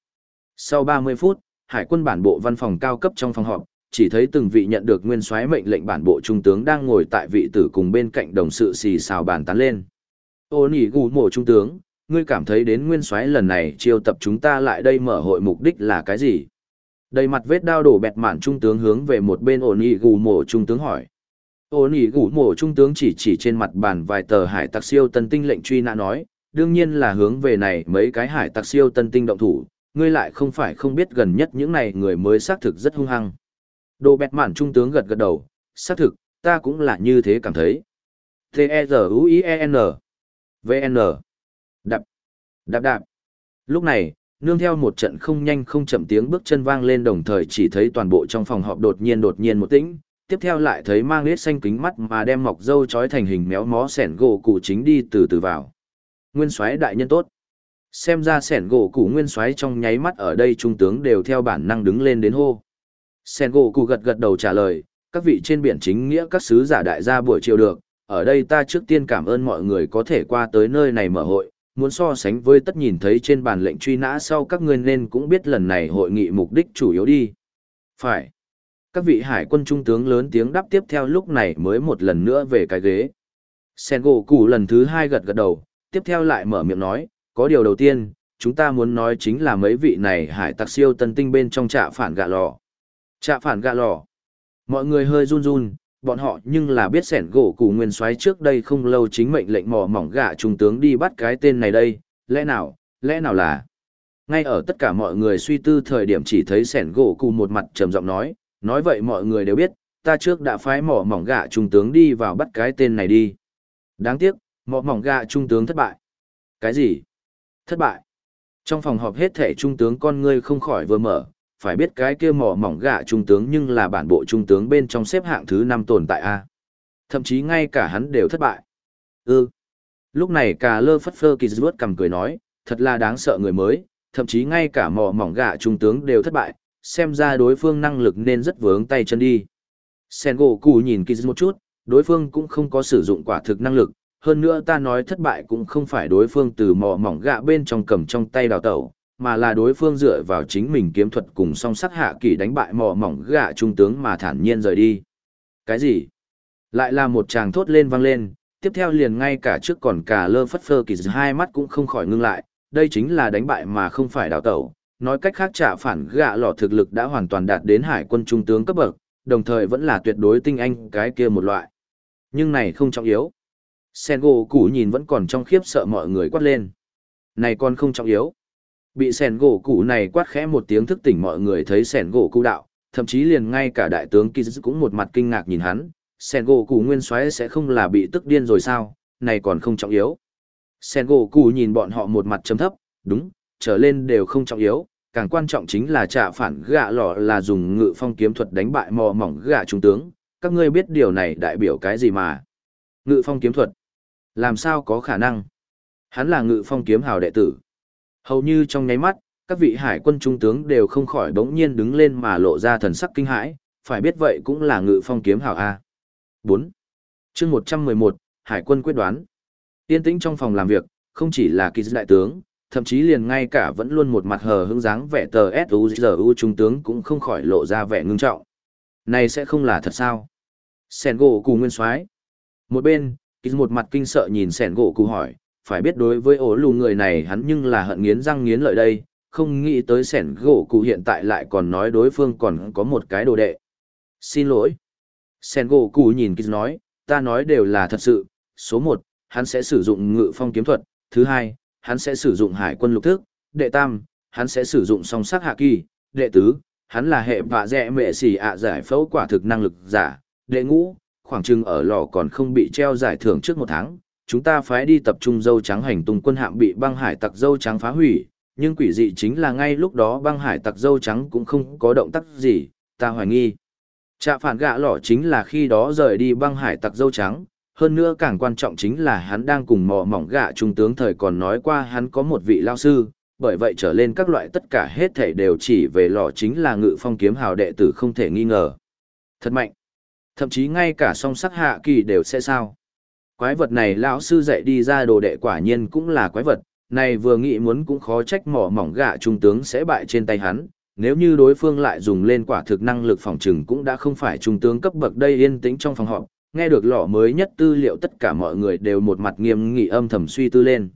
Sau 30 phút, hải quân bản bộ văn phòng cao cấp trong phòng họp, chỉ thấy từng vị nhận được nguyên soái mệnh lệnh bản bộ trung tướng đang ngồi tại vị tử cùng bên cạnh đồng sự xì xào bàn tán lên. Ô nỉ gù mộ trung tướng, ngươi cảm thấy đến nguyên soái lần này chiêu tập chúng ta lại đây mở hội mục đích là cái gì? Đầy mặt vết đao đổ bẹt mạn trung tướng hướng về một bên ổ nỉ gù mộ trung tướng hỏi. Ổ nỉ gù mộ trung tướng chỉ chỉ trên mặt bàn vài tờ hải tặc siêu tân tinh lệnh truy nã nói, đương nhiên là hướng về này mấy cái hải tặc siêu tân tinh động thủ, ngươi lại không phải không biết gần nhất những này người mới xác thực rất hung hăng. Đồ bẹt mạn trung tướng gật gật đầu, xác thực, ta cũng là như thế cảm thấy. T-E-Z-U-I-E-N V-N Đạp Đạp đạp Lúc này, nương theo một trận không nhanh không chậm tiếng bước chân vang lên đồng thời chỉ thấy toàn bộ trong phòng họp đột nhiên đột nhiên một tĩnh, tiếp theo lại thấy mang lết xanh kính mắt mà đem mọc dâu trói thành hình méo mó sẻn gỗ cụ chính đi từ từ vào. Nguyên soái đại nhân tốt. Xem ra sẻn gỗ cụ nguyên soái trong nháy mắt ở đây trung tướng đều theo bản năng đứng lên đến hô. Sẻn gỗ cụ gật gật đầu trả lời, các vị trên biển chính nghĩa các sứ giả đại gia buổi chiều được, ở đây ta trước tiên cảm ơn mọi người có thể qua tới nơi này mở hội, muốn so sánh với tất nhìn thấy trên bàn lệnh truy nã sau các ngươi nên cũng biết lần này hội nghị mục đích chủ yếu đi. Phải. Các vị hải quân trung tướng lớn tiếng đáp tiếp theo lúc này mới một lần nữa về cái ghế. Sen gỗ cụ lần thứ hai gật gật đầu, tiếp theo lại mở miệng nói, có điều đầu tiên, chúng ta muốn nói chính là mấy vị này hải tặc siêu tân tinh bên trong trạ phản gạ lò. Trạ phản gạ lò. Mọi người hơi run run, bọn họ nhưng là biết sẻn gỗ củ nguyên soái trước đây không lâu chính mệnh lệnh mò mỏng gạ trung tướng đi bắt cái tên này đây, lẽ nào, lẽ nào là... Ngay ở tất cả mọi người suy tư thời điểm chỉ thấy sẻn gỗ cù một mặt trầm giọng nói, nói vậy mọi người đều biết, ta trước đã phái mỏ mỏng gạ trung tướng đi vào bắt cái tên này đi. Đáng tiếc, mỏ mỏng gạ trung tướng thất bại. Cái gì? Thất bại. Trong phòng họp hết thể trung tướng con ngươi không khỏi vừa mở, phải biết cái kia mỏ mỏng gạ trung tướng nhưng là bản bộ trung tướng bên trong xếp hạng thứ năm tồn tại A. Thậm chí ngay cả hắn đều thất bại. Ừ. Lúc này cả lơ phất phơ kỳ ruột cầm cười nói, thật là đáng sợ người mới, thậm chí ngay cả mỏ mỏng gạ trung tướng đều thất bại, xem ra đối phương năng lực nên rất vướng tay chân đi. Sen gỗ cù nhìn kỳ một chút, đối phương cũng không có sử dụng quả thực năng lực, hơn nữa ta nói thất bại cũng không phải đối phương từ mỏ mỏng gạ bên trong cầm trong tay đào tẩu, mà là đối phương dựa vào chính mình kiếm thuật cùng song sắc hạ kỳ đánh bại mỏ mỏng gạ trung tướng mà thản nhiên rời đi. Cái gì? Lại là một chàng thốt lên vang lên, tiếp theo liền ngay cả trước còn cả lơ phất phơ kỳ hai mắt cũng không khỏi ngưng lại, đây chính là đánh bại mà không phải đào tẩu. Nói cách khác trả phản gạ lọ thực lực đã hoàn toàn đạt đến hải quân trung tướng cấp bậc, đồng thời vẫn là tuyệt đối tinh anh cái kia một loại. Nhưng này không trọng yếu. Sen gỗ cũ nhìn vẫn còn trong khiếp sợ mọi người quát lên. Này còn không trọng yếu. Bị sẻn gỗ cụ này quát khẽ một tiếng thức tỉnh mọi người thấy sẻn gỗ cụ đạo, thậm chí liền ngay cả đại tướng Kiz cũng một mặt kinh ngạc nhìn hắn, sẻn gỗ cụ nguyên soái sẽ không là bị tức điên rồi sao, này còn không trọng yếu. Sẻn gỗ cụ nhìn bọn họ một mặt chấm thấp, đúng, trở lên đều không trọng yếu, càng quan trọng chính là trả phản gạ lọ là dùng ngự phong kiếm thuật đánh bại mò mỏng gạ trung tướng, các ngươi biết điều này đại biểu cái gì mà. Ngự phong kiếm thuật. Làm sao có khả năng? Hắn là ngự phong kiếm hào đệ tử. Hầu như trong nháy mắt, các vị hải quân trung tướng đều không khỏi bỗng nhiên đứng lên mà lộ ra thần sắc kinh hãi, phải biết vậy cũng là ngự phong kiếm hảo A. 4. chương 111, Hải quân quyết đoán. Yên tĩnh trong phòng làm việc, không chỉ là kỳ đại tướng, thậm chí liền ngay cả vẫn luôn một mặt hờ hững dáng vẻ tờ S.U.G.U. trung tướng cũng không khỏi lộ ra vẻ ngưng trọng. Này sẽ không là thật sao? Sen gỗ cù nguyên soái Một bên, Kiz một mặt kinh sợ nhìn sẻn gỗ cù hỏi, phải biết đối với ổ lù người này hắn nhưng là hận nghiến răng nghiến lợi đây, không nghĩ tới sẻn gỗ cụ hiện tại lại còn nói đối phương còn có một cái đồ đệ. Xin lỗi. Sẻn gỗ cụ nhìn Kiz nói, ta nói đều là thật sự, số một, hắn sẽ sử dụng ngự phong kiếm thuật, thứ hai, hắn sẽ sử dụng hải quân lục thức, đệ tam, hắn sẽ sử dụng song sắc hạ kỳ, đệ tứ, hắn là hệ vạ dẹ mệ xỉ ạ giải phẫu quả thực năng lực giả, đệ ngũ, khoảng trừng ở lò còn không bị treo giải thưởng trước một tháng, chúng ta phái đi tập trung dâu trắng hành tung quân hạm bị băng hải tặc dâu trắng phá hủy, nhưng quỷ dị chính là ngay lúc đó băng hải tặc dâu trắng cũng không có động tác gì, ta hoài nghi. Trạ phản gạ lỏ chính là khi đó rời đi băng hải tặc dâu trắng, hơn nữa càng quan trọng chính là hắn đang cùng mò mỏng gạ trung tướng thời còn nói qua hắn có một vị lao sư, bởi vậy trở lên các loại tất cả hết thể đều chỉ về lò chính là ngự phong kiếm hào đệ tử không thể nghi ngờ. Thật mạnh. Thậm chí ngay cả song sắc hạ kỳ đều sẽ sao. Quái vật này lão sư dạy đi ra đồ đệ quả nhiên cũng là quái vật, này vừa nghĩ muốn cũng khó trách mỏ mỏng gạ trung tướng sẽ bại trên tay hắn, nếu như đối phương lại dùng lên quả thực năng lực phòng trừng cũng đã không phải trung tướng cấp bậc đây yên tĩnh trong phòng họp, nghe được lọ mới nhất tư liệu tất cả mọi người đều một mặt nghiêm nghị âm thầm suy tư lên.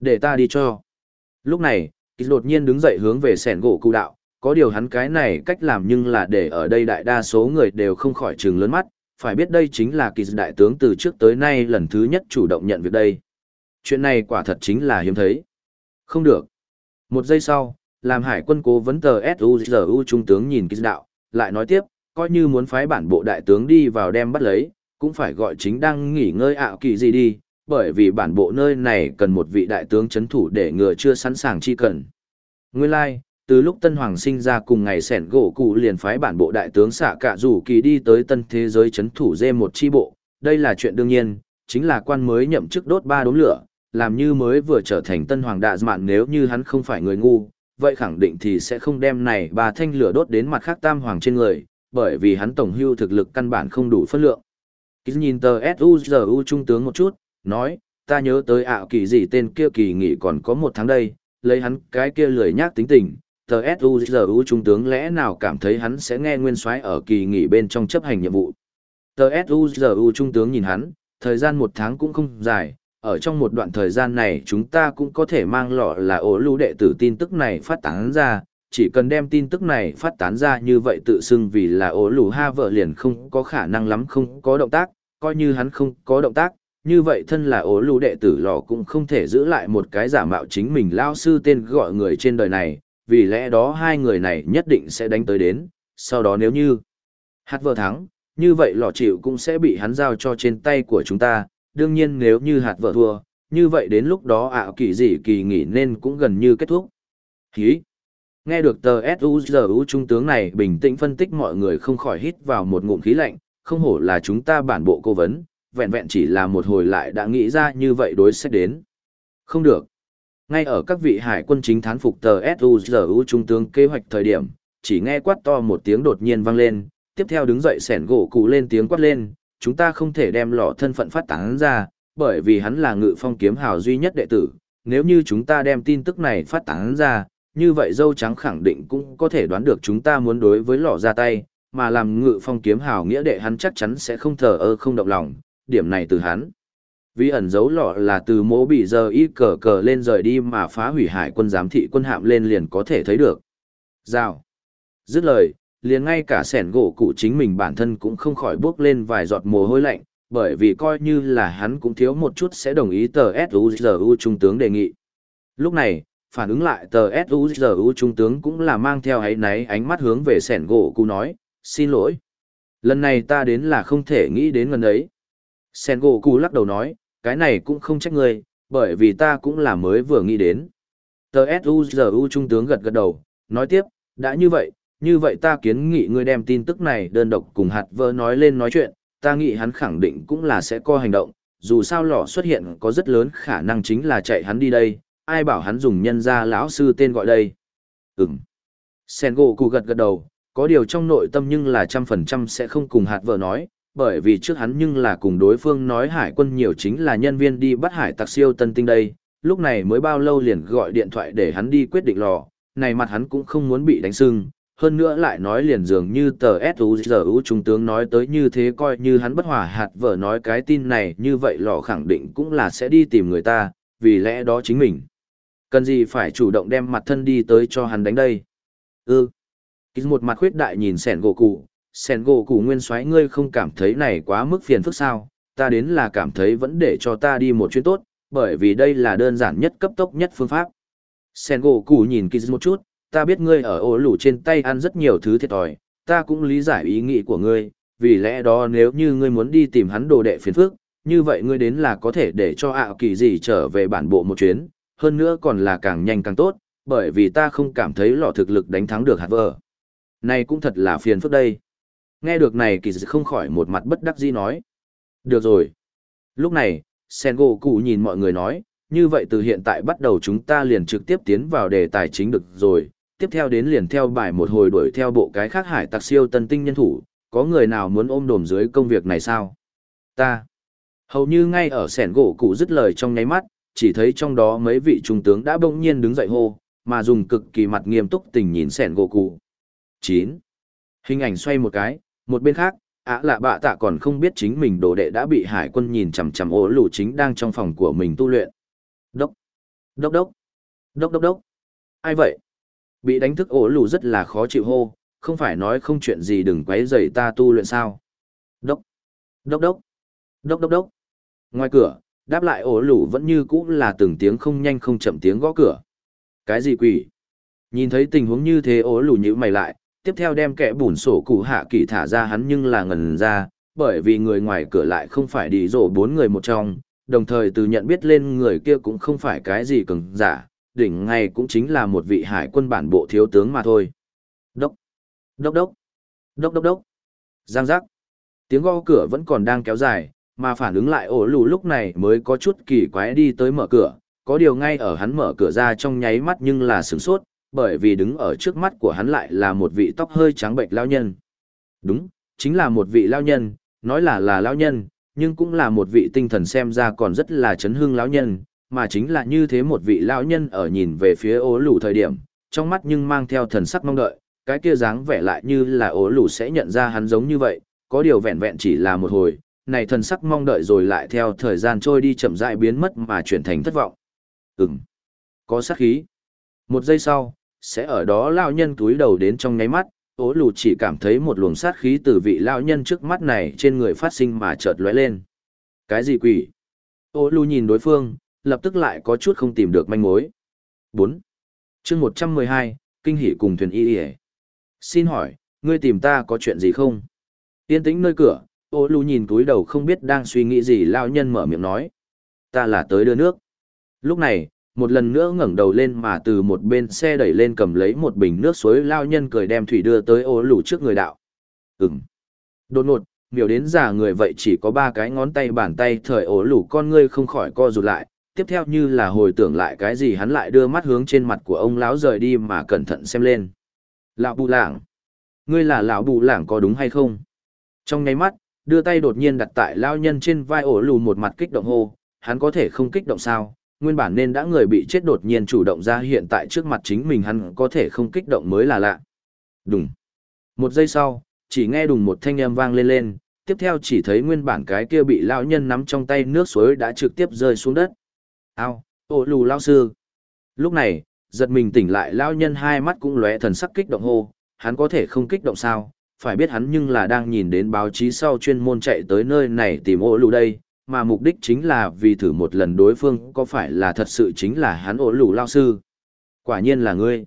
Để ta đi cho. Lúc này, đột nhiên đứng dậy hướng về sẻn gỗ cụ đạo, có điều hắn cái này cách làm nhưng là để ở đây đại đa số người đều không khỏi trừng lớn mắt, phải biết đây chính là kỳ đại tướng từ trước tới nay lần thứ nhất chủ động nhận việc đây. Chuyện này quả thật chính là hiếm thấy. Không được. Một giây sau, làm hải quân cố vấn tờ SUZU trung tướng nhìn kỳ đạo, lại nói tiếp, coi như muốn phái bản bộ đại tướng đi vào đem bắt lấy, cũng phải gọi chính đang nghỉ ngơi ảo kỳ gì đi, bởi vì bản bộ nơi này cần một vị đại tướng chấn thủ để ngừa chưa sẵn sàng chi cần. Nguyên lai, like, từ lúc Tân Hoàng sinh ra cùng ngày sẻn gỗ cụ liền phái bản bộ đại tướng xạ cả rủ kỳ đi tới tân thế giới chấn thủ dê một chi bộ, đây là chuyện đương nhiên, chính là quan mới nhậm chức đốt ba đốm lửa, làm như mới vừa trở thành Tân Hoàng đạ mạn nếu như hắn không phải người ngu, vậy khẳng định thì sẽ không đem này ba thanh lửa đốt đến mặt khác tam hoàng trên người, bởi vì hắn tổng hưu thực lực căn bản không đủ phân lượng. Kýt nhìn tờ S.U.G.U. trung tướng một chút, nói, ta nhớ tới ảo kỳ gì tên kia kỳ nghỉ còn có một tháng đây, lấy hắn cái kia lười nhác tính tình, tờ Ujru trung tướng lẽ nào cảm thấy hắn sẽ nghe nguyên soái ở kỳ nghỉ bên trong chấp hành nhiệm vụ. Tờ Ujru trung tướng nhìn hắn, thời gian một tháng cũng không dài, ở trong một đoạn thời gian này chúng ta cũng có thể mang lọ là ổ lưu đệ tử tin tức này phát tán ra, chỉ cần đem tin tức này phát tán ra như vậy tự xưng vì là ổ lù ha vợ liền không có khả năng lắm không có động tác, coi như hắn không có động tác, như vậy thân là ổ lù đệ tử lò cũng không thể giữ lại một cái giả mạo chính mình lao sư tên gọi người trên đời này, vì lẽ đó hai người này nhất định sẽ đánh tới đến, sau đó nếu như hát vợ thắng, như vậy lò chịu cũng sẽ bị hắn giao cho trên tay của chúng ta, đương nhiên nếu như hạt vợ thua, như vậy đến lúc đó ạ kỳ gì kỳ nghỉ nên cũng gần như kết thúc. Hí! Nghe được tờ S.U.G.U. trung tướng này bình tĩnh phân tích mọi người không khỏi hít vào một ngụm khí lạnh, không hổ là chúng ta bản bộ cố vấn, vẹn vẹn chỉ là một hồi lại đã nghĩ ra như vậy đối sách đến. Không được. Ngay ở các vị hải quân chính thán phục tờ SUZU trung tướng kế hoạch thời điểm, chỉ nghe quát to một tiếng đột nhiên vang lên, tiếp theo đứng dậy sẻn gỗ cụ lên tiếng quát lên, chúng ta không thể đem lọ thân phận phát tán ra, bởi vì hắn là ngự phong kiếm hào duy nhất đệ tử, nếu như chúng ta đem tin tức này phát tán ra, như vậy dâu trắng khẳng định cũng có thể đoán được chúng ta muốn đối với lọ ra tay, mà làm ngự phong kiếm hào nghĩa đệ hắn chắc chắn sẽ không thờ ơ không động lòng, điểm này từ hắn. Vì ẩn dấu lọ là từ mỗ bị giờ y cờ cờ lên rời đi mà phá hủy hải quân giám thị quân hạm lên liền có thể thấy được. Rào. Dứt lời, liền ngay cả sẻn gỗ cụ chính mình bản thân cũng không khỏi bước lên vài giọt mồ hôi lạnh, bởi vì coi như là hắn cũng thiếu một chút sẽ đồng ý tờ u trung tướng đề nghị. Lúc này, phản ứng lại tờ u trung tướng cũng là mang theo ấy náy ánh mắt hướng về sẻn gỗ cụ nói, xin lỗi. Lần này ta đến là không thể nghĩ đến gần ấy. Sẻn gỗ cụ lắc đầu nói, cái này cũng không trách ngươi, bởi vì ta cũng là mới vừa nghĩ đến. Tờ S.U.G.U. trung tướng gật gật đầu, nói tiếp, đã như vậy, như vậy ta kiến nghị ngươi đem tin tức này đơn độc cùng hạt vơ nói lên nói chuyện, ta nghĩ hắn khẳng định cũng là sẽ có hành động, dù sao lọ xuất hiện có rất lớn khả năng chính là chạy hắn đi đây, ai bảo hắn dùng nhân gia lão sư tên gọi đây. Ừm. Sengoku gật gật đầu, có điều trong nội tâm nhưng là trăm phần trăm sẽ không cùng hạt vợ nói, bởi vì trước hắn nhưng là cùng đối phương nói hải quân nhiều chính là nhân viên đi bắt hải tặc siêu tân tinh đây, lúc này mới bao lâu liền gọi điện thoại để hắn đi quyết định lò, này mặt hắn cũng không muốn bị đánh sưng, hơn nữa lại nói liền dường như tờ S.U.G.U. trung tướng nói tới như thế coi như hắn bất hòa hạt vợ nói cái tin này như vậy lò khẳng định cũng là sẽ đi tìm người ta, vì lẽ đó chính mình. Cần gì phải chủ động đem mặt thân đi tới cho hắn đánh đây? Ừ. Kýt một mặt khuyết đại nhìn sẻn gỗ cụ, sẻn gỗ cụ nguyên soái ngươi không cảm thấy này quá mức phiền phức sao, ta đến là cảm thấy vẫn để cho ta đi một chuyến tốt, bởi vì đây là đơn giản nhất cấp tốc nhất phương pháp. Sẻn gỗ cụ nhìn Kýt một chút, ta biết ngươi ở ô lủ trên tay ăn rất nhiều thứ thiệt thòi, ta cũng lý giải ý nghĩ của ngươi, vì lẽ đó nếu như ngươi muốn đi tìm hắn đồ đệ phiền phức, như vậy ngươi đến là có thể để cho ảo kỳ gì trở về bản bộ một chuyến, hơn nữa còn là càng nhanh càng tốt, bởi vì ta không cảm thấy lọ thực lực đánh thắng được hạt vợ. Này cũng thật là phiền phức đây. Nghe được này kỳ dị không khỏi một mặt bất đắc dĩ nói. Được rồi. Lúc này, Sen gỗ cụ nhìn mọi người nói, như vậy từ hiện tại bắt đầu chúng ta liền trực tiếp tiến vào đề tài chính được rồi, tiếp theo đến liền theo bài một hồi đuổi theo bộ cái khác hải tặc siêu tân tinh nhân thủ, có người nào muốn ôm đồm dưới công việc này sao? Ta. Hầu như ngay ở sẻn gỗ cụ dứt lời trong nháy mắt, chỉ thấy trong đó mấy vị trung tướng đã bỗng nhiên đứng dậy hô, mà dùng cực kỳ mặt nghiêm túc tình nhìn sẻn gỗ cụ. 9. Hình ảnh xoay một cái, một bên khác, ạ lạ bạ tạ còn không biết chính mình đồ đệ đã bị hải quân nhìn chằm chằm ố lù chính đang trong phòng của mình tu luyện. Đốc, đốc đốc, đốc đốc đốc. Ai vậy? Bị đánh thức ố lù rất là khó chịu hô, không phải nói không chuyện gì đừng quấy rầy ta tu luyện sao. Đốc, đốc đốc, đốc đốc đốc. Ngoài cửa, đáp lại ố lù vẫn như cũ là từng tiếng không nhanh không chậm tiếng gõ cửa. Cái gì quỷ? Nhìn thấy tình huống như thế ố lù nhữ mày lại, tiếp theo đem kẻ bùn sổ cụ hạ kỳ thả ra hắn nhưng là ngần ra, bởi vì người ngoài cửa lại không phải đi rổ bốn người một trong, đồng thời từ nhận biết lên người kia cũng không phải cái gì cứng giả, đỉnh ngay cũng chính là một vị hải quân bản bộ thiếu tướng mà thôi. Đốc, đốc đốc, đốc đốc đốc, giang giác, tiếng gõ cửa vẫn còn đang kéo dài, mà phản ứng lại ổ lù lúc này mới có chút kỳ quái đi tới mở cửa, có điều ngay ở hắn mở cửa ra trong nháy mắt nhưng là sửng sốt, bởi vì đứng ở trước mắt của hắn lại là một vị tóc hơi trắng bệnh lao nhân. Đúng, chính là một vị lao nhân, nói là là lao nhân, nhưng cũng là một vị tinh thần xem ra còn rất là chấn hương lão nhân, mà chính là như thế một vị lão nhân ở nhìn về phía ố lù thời điểm, trong mắt nhưng mang theo thần sắc mong đợi, cái kia dáng vẻ lại như là ố lù sẽ nhận ra hắn giống như vậy, có điều vẹn vẹn chỉ là một hồi, này thần sắc mong đợi rồi lại theo thời gian trôi đi chậm rãi biến mất mà chuyển thành thất vọng. Ừm, có sát khí. Một giây sau, sẽ ở đó lao nhân túi đầu đến trong nháy mắt, ố lù chỉ cảm thấy một luồng sát khí từ vị lao nhân trước mắt này trên người phát sinh mà chợt lóe lên. Cái gì quỷ? Ô lù nhìn đối phương, lập tức lại có chút không tìm được manh mối. 4. chương 112, kinh hỉ cùng thuyền y y Xin hỏi, ngươi tìm ta có chuyện gì không? Yên tĩnh nơi cửa, ô lù nhìn túi đầu không biết đang suy nghĩ gì lao nhân mở miệng nói. Ta là tới đưa nước. Lúc này, một lần nữa ngẩng đầu lên mà từ một bên xe đẩy lên cầm lấy một bình nước suối lao nhân cười đem thủy đưa tới ô lù trước người đạo. Ừm. Đột ngột, miểu đến già người vậy chỉ có ba cái ngón tay bàn tay thời ổ lù con ngươi không khỏi co rụt lại, tiếp theo như là hồi tưởng lại cái gì hắn lại đưa mắt hướng trên mặt của ông lão rời đi mà cẩn thận xem lên. Lão bù lảng. Ngươi là lão bù lảng có đúng hay không? Trong nháy mắt, đưa tay đột nhiên đặt tại lao nhân trên vai ổ lù một mặt kích động hô, hắn có thể không kích động sao, nguyên bản nên đã người bị chết đột nhiên chủ động ra hiện tại trước mặt chính mình hắn có thể không kích động mới là lạ. Đùng. Một giây sau, chỉ nghe đùng một thanh âm vang lên lên, tiếp theo chỉ thấy nguyên bản cái kia bị lão nhân nắm trong tay nước suối đã trực tiếp rơi xuống đất. Ao, ô lù lao sư. Lúc này, giật mình tỉnh lại lão nhân hai mắt cũng lóe thần sắc kích động hô, hắn có thể không kích động sao, phải biết hắn nhưng là đang nhìn đến báo chí sau chuyên môn chạy tới nơi này tìm ô lù đây, mà mục đích chính là vì thử một lần đối phương có phải là thật sự chính là hắn ổ lù lao sư. Quả nhiên là ngươi.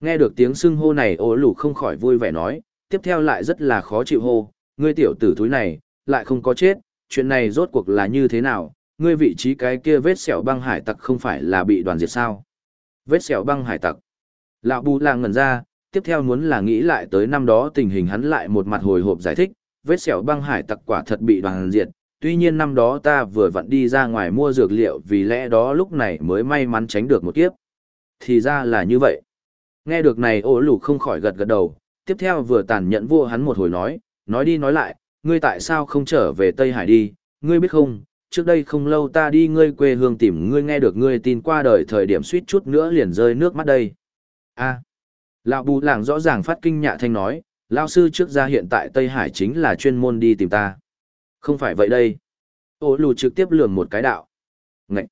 Nghe được tiếng xưng hô này ổ lù không khỏi vui vẻ nói, tiếp theo lại rất là khó chịu hô, ngươi tiểu tử thúi này, lại không có chết, chuyện này rốt cuộc là như thế nào, ngươi vị trí cái kia vết sẹo băng hải tặc không phải là bị đoàn diệt sao. Vết sẹo băng hải tặc. Lão bù là ngẩn ra, tiếp theo muốn là nghĩ lại tới năm đó tình hình hắn lại một mặt hồi hộp giải thích, vết sẹo băng hải tặc quả thật bị đoàn diệt, tuy nhiên năm đó ta vừa vặn đi ra ngoài mua dược liệu vì lẽ đó lúc này mới may mắn tránh được một kiếp. Thì ra là như vậy. Nghe được này ổ lù không khỏi gật gật đầu, tiếp theo vừa tàn nhẫn vua hắn một hồi nói, nói đi nói lại, ngươi tại sao không trở về Tây Hải đi, ngươi biết không, trước đây không lâu ta đi ngươi quê hương tìm ngươi nghe được ngươi tin qua đời thời điểm suýt chút nữa liền rơi nước mắt đây. a lão bù làng rõ ràng phát kinh nhạ thanh nói, lao sư trước ra hiện tại Tây Hải chính là chuyên môn đi tìm ta. Không phải vậy đây. Ô lù trực tiếp lường một cái đạo. Ngạch.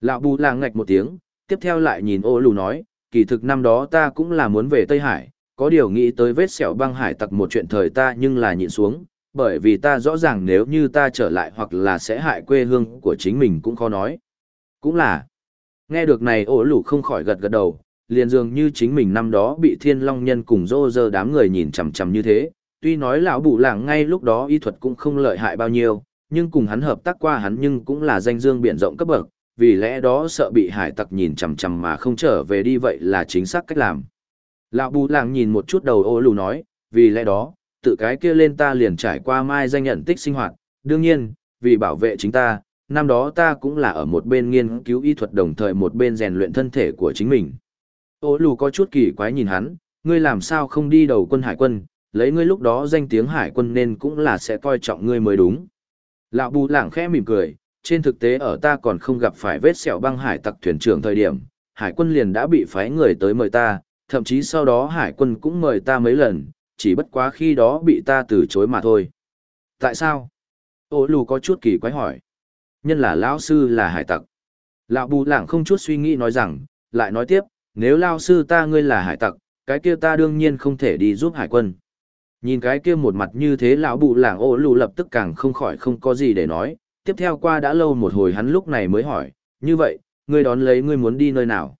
Lão bù là ngạch một tiếng, tiếp theo lại nhìn ô lù nói, kỳ thực năm đó ta cũng là muốn về Tây Hải, có điều nghĩ tới vết sẹo băng hải tặc một chuyện thời ta nhưng là nhịn xuống, bởi vì ta rõ ràng nếu như ta trở lại hoặc là sẽ hại quê hương của chính mình cũng khó nói. Cũng là. Nghe được này ổ lù không khỏi gật gật đầu, liền dường như chính mình năm đó bị thiên long nhân cùng rô rơ đám người nhìn chằm chằm như thế, tuy nói lão bù làng ngay lúc đó y thuật cũng không lợi hại bao nhiêu, nhưng cùng hắn hợp tác qua hắn nhưng cũng là danh dương biển rộng cấp bậc, vì lẽ đó sợ bị hải tặc nhìn chằm chằm mà không trở về đi vậy là chính xác cách làm. Lão bù làng nhìn một chút đầu ô lù nói, vì lẽ đó, tự cái kia lên ta liền trải qua mai danh nhận tích sinh hoạt, đương nhiên, vì bảo vệ chính ta, năm đó ta cũng là ở một bên nghiên cứu y thuật đồng thời một bên rèn luyện thân thể của chính mình. Ô lù có chút kỳ quái nhìn hắn, ngươi làm sao không đi đầu quân hải quân, lấy ngươi lúc đó danh tiếng hải quân nên cũng là sẽ coi trọng ngươi mới đúng. Lão bù lảng khẽ mỉm cười, trên thực tế ở ta còn không gặp phải vết sẹo băng hải tặc thuyền trưởng thời điểm, hải quân liền đã bị phái người tới mời ta, thậm chí sau đó hải quân cũng mời ta mấy lần, chỉ bất quá khi đó bị ta từ chối mà thôi. Tại sao? Ô lù có chút kỳ quái hỏi. Nhân là lão sư là hải tặc. Lão bù lảng không chút suy nghĩ nói rằng, lại nói tiếp, nếu lao sư ta ngươi là hải tặc, cái kia ta đương nhiên không thể đi giúp hải quân. Nhìn cái kia một mặt như thế lão bụ làng ô lù lập tức càng không khỏi không có gì để nói, tiếp theo qua đã lâu một hồi hắn lúc này mới hỏi, như vậy, ngươi đón lấy ngươi muốn đi nơi nào?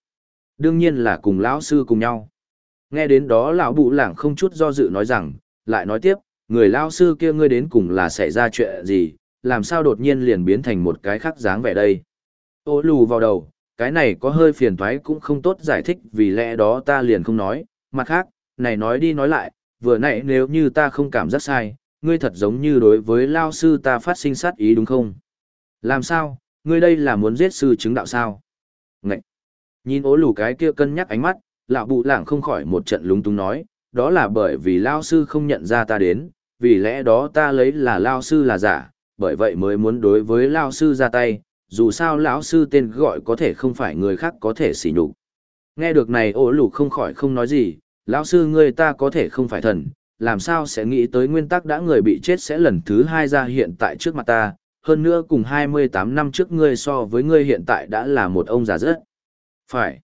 Đương nhiên là cùng lão sư cùng nhau. Nghe đến đó lão bụ làng không chút do dự nói rằng, lại nói tiếp, người lão sư kia ngươi đến cùng là xảy ra chuyện gì, làm sao đột nhiên liền biến thành một cái khác dáng vẻ đây. Ô lù vào đầu, cái này có hơi phiền toái cũng không tốt giải thích vì lẽ đó ta liền không nói, mặt khác, này nói đi nói lại, vừa nãy nếu như ta không cảm giác sai, ngươi thật giống như đối với lao sư ta phát sinh sát ý đúng không? Làm sao, ngươi đây là muốn giết sư chứng đạo sao? Ngậy! Nhìn ố lù cái kia cân nhắc ánh mắt, lão bụ lảng không khỏi một trận lúng túng nói, đó là bởi vì lao sư không nhận ra ta đến, vì lẽ đó ta lấy là lao sư là giả, bởi vậy mới muốn đối với lao sư ra tay, dù sao lão sư tên gọi có thể không phải người khác có thể xỉ nhục. Nghe được này ố lù không khỏi không nói gì, lão sư ngươi ta có thể không phải thần, làm sao sẽ nghĩ tới nguyên tắc đã người bị chết sẽ lần thứ hai ra hiện tại trước mặt ta, hơn nữa cùng 28 năm trước ngươi so với ngươi hiện tại đã là một ông già rất. Phải.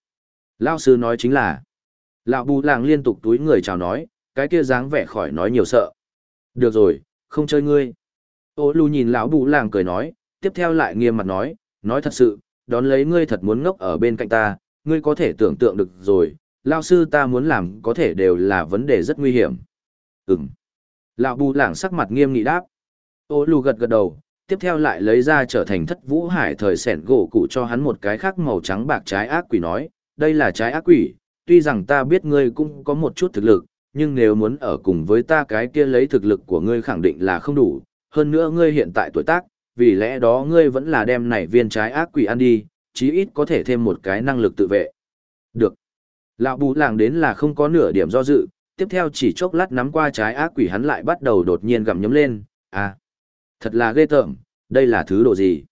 lão sư nói chính là, lão bù làng liên tục túi người chào nói, cái kia dáng vẻ khỏi nói nhiều sợ. Được rồi, không chơi ngươi. Ô lù nhìn lão bù làng cười nói, tiếp theo lại nghiêm mặt nói, nói thật sự, đón lấy ngươi thật muốn ngốc ở bên cạnh ta, ngươi có thể tưởng tượng được rồi, lao sư ta muốn làm có thể đều là vấn đề rất nguy hiểm. ừng Lão bù lảng sắc mặt nghiêm nghị đáp. Ô lù gật gật đầu, tiếp theo lại lấy ra trở thành thất vũ hải thời sẻn gỗ cụ cho hắn một cái khác màu trắng bạc trái ác quỷ nói, đây là trái ác quỷ, tuy rằng ta biết ngươi cũng có một chút thực lực, nhưng nếu muốn ở cùng với ta cái kia lấy thực lực của ngươi khẳng định là không đủ, hơn nữa ngươi hiện tại tuổi tác, vì lẽ đó ngươi vẫn là đem này viên trái ác quỷ ăn đi, chí ít có thể thêm một cái năng lực tự vệ. Được. Lão bù làng đến là không có nửa điểm do dự, tiếp theo chỉ chốc lát nắm qua trái ác quỷ hắn lại bắt đầu đột nhiên gặm nhấm lên, à, thật là ghê tởm, đây là thứ đồ gì?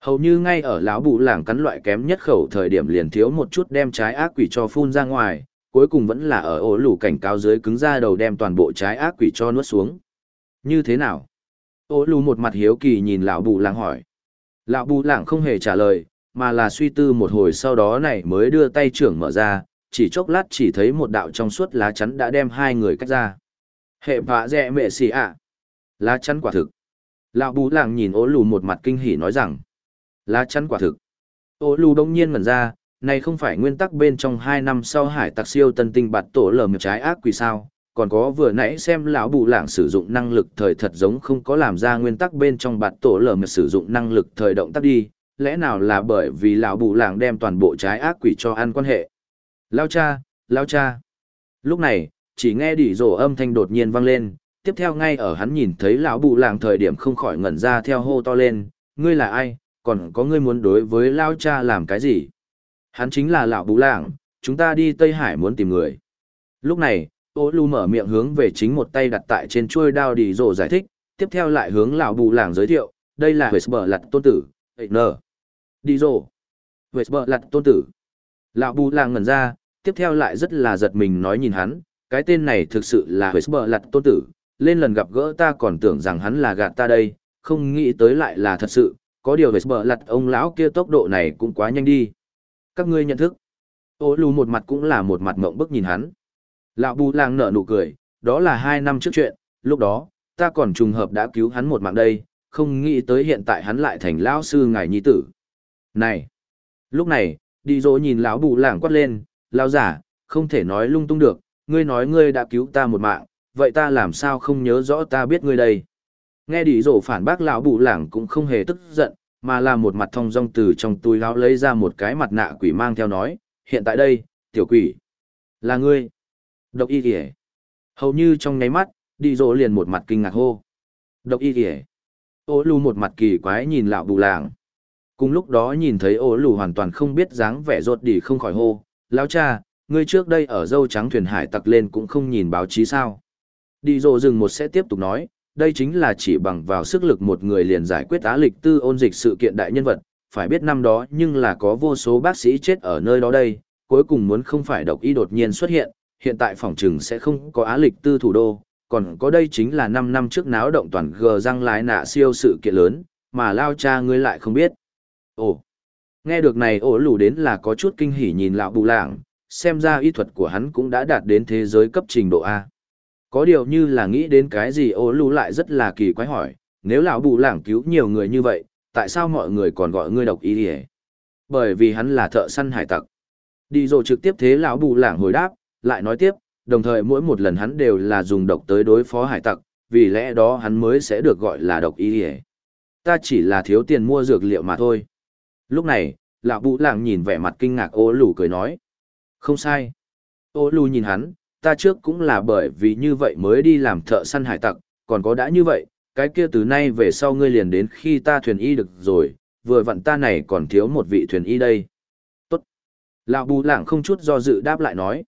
Hầu như ngay ở lão bù làng cắn loại kém nhất khẩu thời điểm liền thiếu một chút đem trái ác quỷ cho phun ra ngoài, cuối cùng vẫn là ở ổ lủ cảnh cao dưới cứng ra đầu đem toàn bộ trái ác quỷ cho nuốt xuống. Như thế nào? Ổ lù một mặt hiếu kỳ nhìn lão bù làng hỏi. Lão bù làng không hề trả lời, mà là suy tư một hồi sau đó này mới đưa tay trưởng mở ra, chỉ chốc lát chỉ thấy một đạo trong suốt lá chắn đã đem hai người cách ra. Hệ vạ dẹ mẹ xì ạ. Lá chắn quả thực. Lão bú làng nhìn ố lù một mặt kinh hỉ nói rằng. Lá chắn quả thực. Ố lù đông nhiên ngẩn ra, này không phải nguyên tắc bên trong hai năm sau hải tặc siêu tân tinh bạt tổ lờ miệng trái ác quỷ sao. Còn có vừa nãy xem lão bù lạng sử dụng năng lực thời thật giống không có làm ra nguyên tắc bên trong bạt tổ lờ miệng sử dụng năng lực thời động tác đi, lẽ nào là bởi vì lão bù lạng đem toàn bộ trái ác quỷ cho ăn quan hệ. Lao cha, lao cha. Lúc này, chỉ nghe đỉ rổ âm thanh đột nhiên vang lên, tiếp theo ngay ở hắn nhìn thấy lão bù làng thời điểm không khỏi ngẩn ra theo hô to lên, ngươi là ai, còn có ngươi muốn đối với lao cha làm cái gì? Hắn chính là lão bù làng, chúng ta đi Tây Hải muốn tìm người. Lúc này, ô lu mở miệng hướng về chính một tay đặt tại trên chuôi đao đỉ rổ giải thích, tiếp theo lại hướng lão bù làng giới thiệu, đây là Vesper lặt tôn tử, nờ. Đi rổ. Vesper lặt tôn tử. Lão bù làng ngẩn ra, tiếp theo lại rất là giật mình nói nhìn hắn, cái tên này thực sự là Whisper lặt tôn tử, lên lần gặp gỡ ta còn tưởng rằng hắn là gạt ta đây, không nghĩ tới lại là thật sự, có điều Whisper lặt ông lão kia tốc độ này cũng quá nhanh đi. Các ngươi nhận thức, ô lù một mặt cũng là một mặt mộng bức nhìn hắn. Lão bù làng nở nụ cười, đó là hai năm trước chuyện, lúc đó, ta còn trùng hợp đã cứu hắn một mạng đây, không nghĩ tới hiện tại hắn lại thành lão sư ngài nhi tử. Này! Lúc này, đi dỗ nhìn lão bù làng quát lên, lão giả, không thể nói lung tung được, ngươi nói ngươi đã cứu ta một mạng, vậy ta làm sao không nhớ rõ ta biết ngươi đây. Nghe đi dỗ phản bác lão bù lảng cũng không hề tức giận, mà là một mặt thong dong từ trong túi lão lấy ra một cái mặt nạ quỷ mang theo nói, hiện tại đây, tiểu quỷ, là ngươi. Độc y kìa. Hầu như trong nháy mắt, đi dỗ liền một mặt kinh ngạc hô. Độc y kìa. Ô lù một mặt kỳ quái nhìn lão bù lảng. Cùng lúc đó nhìn thấy ô lù hoàn toàn không biết dáng vẻ rột đi không khỏi hô. Lão cha, ngươi trước đây ở dâu trắng thuyền hải tặc lên cũng không nhìn báo chí sao. Đi dỗ dừng một sẽ tiếp tục nói, đây chính là chỉ bằng vào sức lực một người liền giải quyết á lịch tư ôn dịch sự kiện đại nhân vật, phải biết năm đó nhưng là có vô số bác sĩ chết ở nơi đó đây, cuối cùng muốn không phải độc y đột nhiên xuất hiện, hiện tại phòng trừng sẽ không có á lịch tư thủ đô, còn có đây chính là 5 năm trước náo động toàn gờ răng lái nạ siêu sự kiện lớn, mà lao cha ngươi lại không biết. Ồ, nghe được này ổ lù đến là có chút kinh hỉ nhìn lão bù lạng, xem ra y thuật của hắn cũng đã đạt đến thế giới cấp trình độ A. Có điều như là nghĩ đến cái gì ổ lù lại rất là kỳ quái hỏi, nếu lão bù lạng cứu nhiều người như vậy, tại sao mọi người còn gọi ngươi độc ý hề? Bởi vì hắn là thợ săn hải tặc. Đi rồi trực tiếp thế lão bù lạng hồi đáp, lại nói tiếp, đồng thời mỗi một lần hắn đều là dùng độc tới đối phó hải tặc, vì lẽ đó hắn mới sẽ được gọi là độc y hề. Ta chỉ là thiếu tiền mua dược liệu mà thôi. Lúc này, lão bụ làng nhìn vẻ mặt kinh ngạc ô lù cười nói. Không sai. Ô lù nhìn hắn, ta trước cũng là bởi vì như vậy mới đi làm thợ săn hải tặc, còn có đã như vậy, cái kia từ nay về sau ngươi liền đến khi ta thuyền y được rồi, vừa vặn ta này còn thiếu một vị thuyền y đây. Tốt. Lão bù lảng không chút do dự đáp lại nói.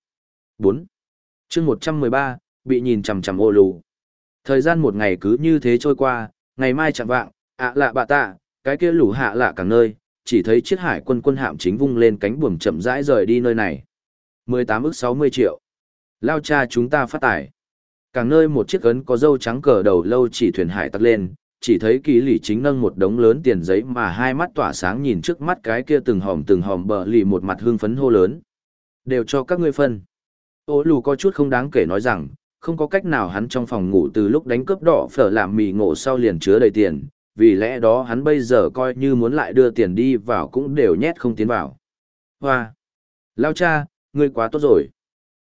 4 chương một trăm mười ba bị nhìn chằm chằm ô lù thời gian một ngày cứ như thế trôi qua ngày mai chẳng vạng ạ lạ bạ tạ cái kia lù hạ lạ càng nơi chỉ thấy chiếc hải quân quân hạm chính vung lên cánh buồm chậm rãi rời đi nơi này. mười tám ước sáu mươi triệu. Lao cha chúng ta phát tải càng nơi một chiếc ấn có dâu trắng cờ đầu lâu chỉ thuyền hải tắt lên chỉ thấy kỳ lì chính nâng một đống lớn tiền giấy mà hai mắt tỏa sáng nhìn trước mắt cái kia từng hòm từng hòm bờ lì một mặt hương phấn hô lớn. Đều cho các ngươi phân. Ô lù có chút không đáng kể nói rằng, không có cách nào hắn trong phòng ngủ từ lúc đánh cướp đỏ phở làm mì ngộ sau liền chứa đầy tiền, vì lẽ đó hắn bây giờ coi như muốn lại đưa tiền đi vào cũng đều nhét không tiến vào. Hoa! Lao cha, ngươi quá tốt rồi.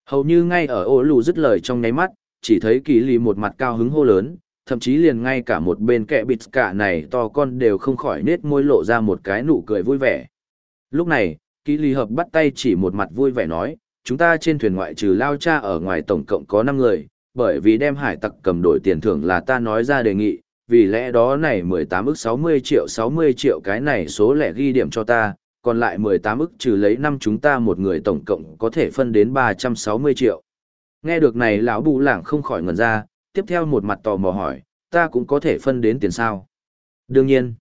Hầu như ngay ở ô lù dứt lời trong nháy mắt, chỉ thấy kỳ lì một mặt cao hứng hô lớn, thậm chí liền ngay cả một bên kẹ bịt cả này to con đều không khỏi nết môi lộ ra một cái nụ cười vui vẻ. Lúc này, kỳ lì hợp bắt tay chỉ một mặt vui vẻ nói, chúng ta trên thuyền ngoại trừ lao cha ở ngoài tổng cộng có 5 người, bởi vì đem hải tặc cầm đổi tiền thưởng là ta nói ra đề nghị, vì lẽ đó này 18 ức 60 triệu 60 triệu cái này số lẻ ghi điểm cho ta, còn lại 18 ức trừ lấy năm chúng ta một người tổng cộng có thể phân đến 360 triệu. Nghe được này lão bù lảng không khỏi ngẩn ra, tiếp theo một mặt tò mò hỏi, ta cũng có thể phân đến tiền sao? Đương nhiên.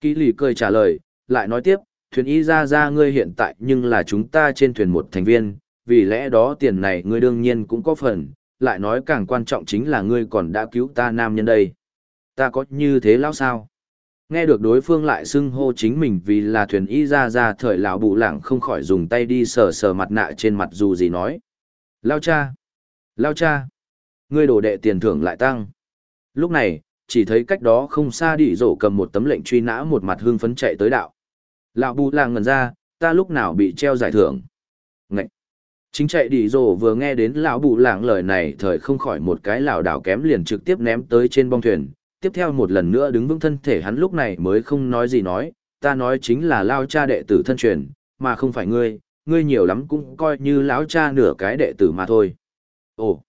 Kỹ lì cười trả lời, lại nói tiếp, thuyền y ra ra ngươi hiện tại nhưng là chúng ta trên thuyền một thành viên, vì lẽ đó tiền này ngươi đương nhiên cũng có phần, lại nói càng quan trọng chính là ngươi còn đã cứu ta nam nhân đây. Ta có như thế lão sao? Nghe được đối phương lại xưng hô chính mình vì là thuyền y ra ra thời lão bụ lảng không khỏi dùng tay đi sờ sờ mặt nạ trên mặt dù gì nói. Lao cha! Lao cha! Ngươi đổ đệ tiền thưởng lại tăng. Lúc này, chỉ thấy cách đó không xa đi rổ cầm một tấm lệnh truy nã một mặt hương phấn chạy tới đạo. Lão bụ làng ngần ra, ta lúc nào bị treo giải thưởng. Ngậy! Chính chạy đi rồ vừa nghe đến lão bù lạng lời này thời không khỏi một cái lảo đảo kém liền trực tiếp ném tới trên bong thuyền. Tiếp theo một lần nữa đứng vững thân thể hắn lúc này mới không nói gì nói, ta nói chính là lao cha đệ tử thân truyền, mà không phải ngươi, ngươi nhiều lắm cũng coi như lão cha nửa cái đệ tử mà thôi. Ồ,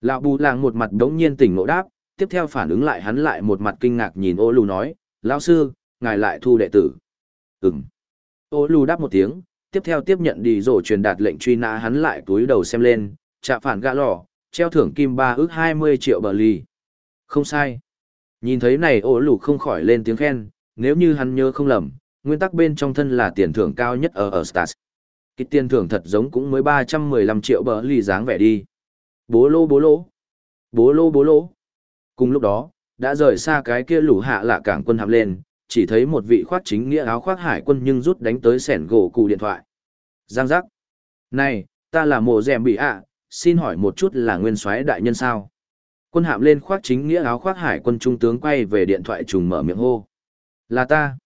lão bù lạng một mặt đống nhiên tỉnh ngộ đáp, tiếp theo phản ứng lại hắn lại một mặt kinh ngạc nhìn ô lù nói, lão sư, ngài lại thu đệ tử. Ừm. Ô lù đáp một tiếng, tiếp theo tiếp nhận đi rổ truyền đạt lệnh truy nã hắn lại túi đầu xem lên, chạ phản gã lò, treo thưởng kim ba ước hai mươi triệu bờ ly. Không sai. Nhìn thấy này ổ lù không khỏi lên tiếng khen, nếu như hắn nhớ không lầm, nguyên tắc bên trong thân là tiền thưởng cao nhất ở ở Stars. Cái tiền thưởng thật giống cũng mới ba trăm mười lăm triệu bờ ly dáng vẻ đi. Bố lô bố lô. Bố lô bố lô. Cùng lúc đó, đã rời xa cái kia lũ hạ lạ cảng quân hạm lên, chỉ thấy một vị khoác chính nghĩa áo khoác hải quân nhưng rút đánh tới sẻn gỗ cụ điện thoại. Giang giác. Này, ta là mộ dèm bị ạ, xin hỏi một chút là nguyên soái đại nhân sao? Quân hạm lên khoác chính nghĩa áo khoác hải quân trung tướng quay về điện thoại trùng mở miệng hô. Là ta.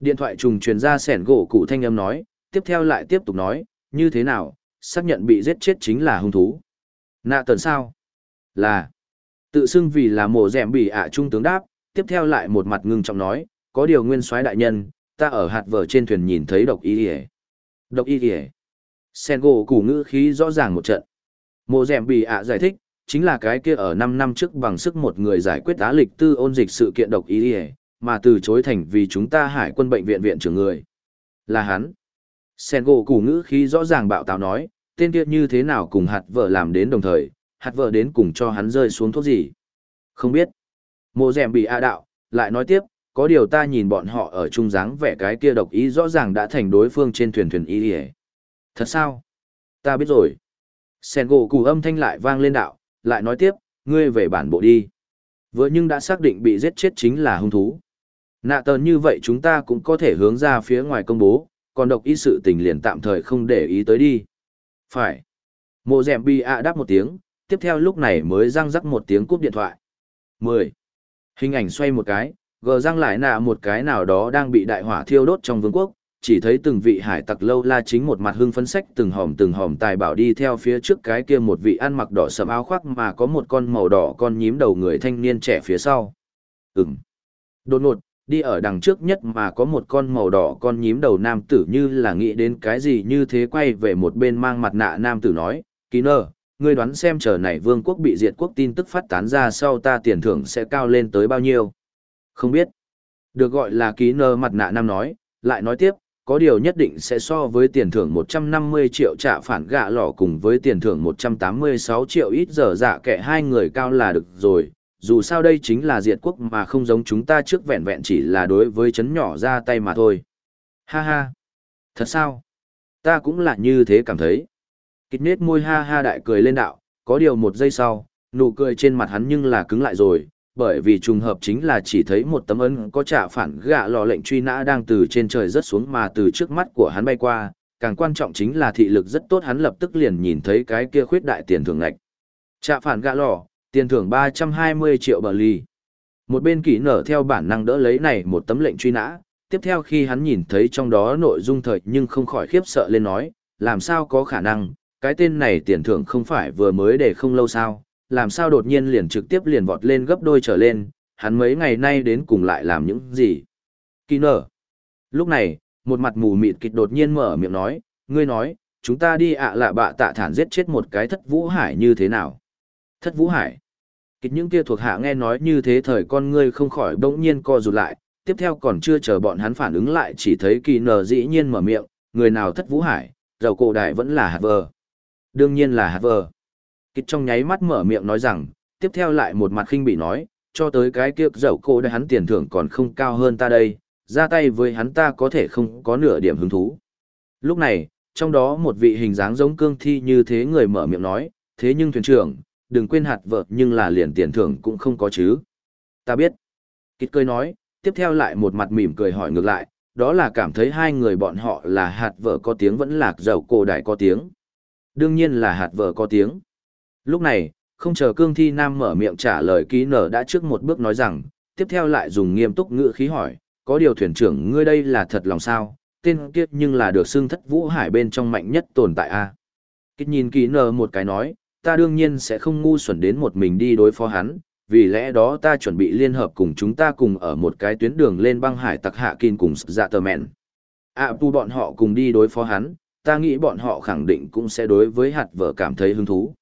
Điện thoại trùng truyền ra sẻn gỗ cụ thanh âm nói, tiếp theo lại tiếp tục nói, như thế nào, xác nhận bị giết chết chính là hung thú. Nạ tần sao? Là. Tự xưng vì là mộ dèm bị ạ trung tướng đáp, tiếp theo lại một mặt ngưng trọng nói, có điều nguyên soái đại nhân, ta ở hạt vở trên thuyền nhìn thấy độc y ỉa độc y ỉa sen gỗ củ ngữ khí rõ ràng một trận mộ d ẻ m bị ạ giải thích chính là cái kia ở năm năm trước bằng sức một người giải quyết á lịch tư ôn dịch sự kiện độc ý ỉa mà từ chối thành vì chúng ta hải quân bệnh viện viện trưởng người. Là hắn. Sen gỗ củ ngữ khí rõ ràng bạo tào nói, tên kia như thế nào cùng hạt vợ làm đến đồng thời, hạt vợ đến cùng cho hắn rơi xuống thuốc gì? Không biết. Mộ rèm bị a đạo, lại nói tiếp, có điều ta nhìn bọn họ ở trung dáng vẻ cái kia độc ý rõ ràng đã thành đối phương trên thuyền thuyền ý ỉa thật sao? Ta biết rồi. Sen gỗ cù âm thanh lại vang lên đạo lại nói tiếp ngươi về bản bộ đi. Vừa nhưng đã xác định bị giết chết chính là hung thú. Nạ tờn như vậy chúng ta cũng có thể hướng ra phía ngoài công bố còn độc ý sự tình liền tạm thời không để ý tới đi. Phải. Mộ dẹm bi ạ đáp một tiếng tiếp theo lúc này mới răng rắc một tiếng cúp điện thoại. Mười. Hình ảnh xoay một cái gờ răng lại nạ một cái nào đó đang bị đại hỏa thiêu đốt trong vương quốc, chỉ thấy từng vị hải tặc lâu la chính một mặt hưng phấn sách từng hòm từng hòm tài bảo đi theo phía trước cái kia một vị ăn mặc đỏ sầm áo khoác mà có một con màu đỏ con nhím đầu người thanh niên trẻ phía sau. Ừm. Đột ngột, đi ở đằng trước nhất mà có một con màu đỏ con nhím đầu nam tử như là nghĩ đến cái gì như thế quay về một bên mang mặt nạ nam tử nói, ký nơ, ngươi đoán xem chờ này vương quốc bị diệt quốc tin tức phát tán ra sau ta tiền thưởng sẽ cao lên tới bao nhiêu. Không biết. Được gọi là ký nơ mặt nạ nam nói, lại nói tiếp, có điều nhất định sẽ so với tiền thưởng 150 triệu trả phản gạ lò cùng với tiền thưởng 186 triệu ít giờ dạ kẻ hai người cao là được rồi. Dù sao đây chính là diệt quốc mà không giống chúng ta trước vẹn vẹn chỉ là đối với chấn nhỏ ra tay mà thôi. Ha ha. Thật sao? Ta cũng là như thế cảm thấy. Kịch nết môi ha ha đại cười lên đạo, có điều một giây sau, nụ cười trên mặt hắn nhưng là cứng lại rồi, bởi vì trùng hợp chính là chỉ thấy một tấm ấn có trả phản gạ lò lệnh truy nã đang từ trên trời rớt xuống mà từ trước mắt của hắn bay qua, càng quan trọng chính là thị lực rất tốt hắn lập tức liền nhìn thấy cái kia khuyết đại tiền thưởng ngạch. Trả phản gạ lò, tiền thưởng 320 triệu bờ ly. Một bên kỹ nở theo bản năng đỡ lấy này một tấm lệnh truy nã, tiếp theo khi hắn nhìn thấy trong đó nội dung thời nhưng không khỏi khiếp sợ lên nói, làm sao có khả năng, cái tên này tiền thưởng không phải vừa mới để không lâu sao, làm sao đột nhiên liền trực tiếp liền vọt lên gấp đôi trở lên, hắn mấy ngày nay đến cùng lại làm những gì. Kỳ nở. Lúc này, một mặt mù mịt kịch đột nhiên mở miệng nói, ngươi nói, chúng ta đi ạ lạ bạ tạ thản giết chết một cái thất vũ hải như thế nào. Thất vũ hải. Kịch những kia thuộc hạ nghe nói như thế thời con ngươi không khỏi bỗng nhiên co rụt lại, tiếp theo còn chưa chờ bọn hắn phản ứng lại chỉ thấy kỳ nở dĩ nhiên mở miệng, người nào thất vũ hải, dầu cổ đại vẫn là hạt vờ. Đương nhiên là hạt vờ. Kịch trong nháy mắt mở miệng nói rằng, tiếp theo lại một mặt khinh bị nói, cho tới cái kia dậu cô đã hắn tiền thưởng còn không cao hơn ta đây, ra tay với hắn ta có thể không có nửa điểm hứng thú. Lúc này, trong đó một vị hình dáng giống cương thi như thế người mở miệng nói, thế nhưng thuyền trưởng, đừng quên hạt vợ nhưng là liền tiền thưởng cũng không có chứ. Ta biết. Kịch cười nói, tiếp theo lại một mặt mỉm cười hỏi ngược lại, đó là cảm thấy hai người bọn họ là hạt vợ có tiếng vẫn lạc dậu cổ đại có tiếng. Đương nhiên là hạt vợ có tiếng. Lúc này, không chờ cương thi nam mở miệng trả lời ký nở đã trước một bước nói rằng, tiếp theo lại dùng nghiêm túc ngữ khí hỏi, có điều thuyền trưởng ngươi đây là thật lòng sao, tên kiếp nhưng là được xưng thất vũ hải bên trong mạnh nhất tồn tại a à? Nhìn ký nở một cái nói, ta đương nhiên sẽ không ngu xuẩn đến một mình đi đối phó hắn, vì lẽ đó ta chuẩn bị liên hợp cùng chúng ta cùng ở một cái tuyến đường lên băng hải tặc hạ kin cùng dạ tờ mẹn. À tu bọn họ cùng đi đối phó hắn, ta nghĩ bọn họ khẳng định cũng sẽ đối với hạt vợ cảm thấy hứng thú.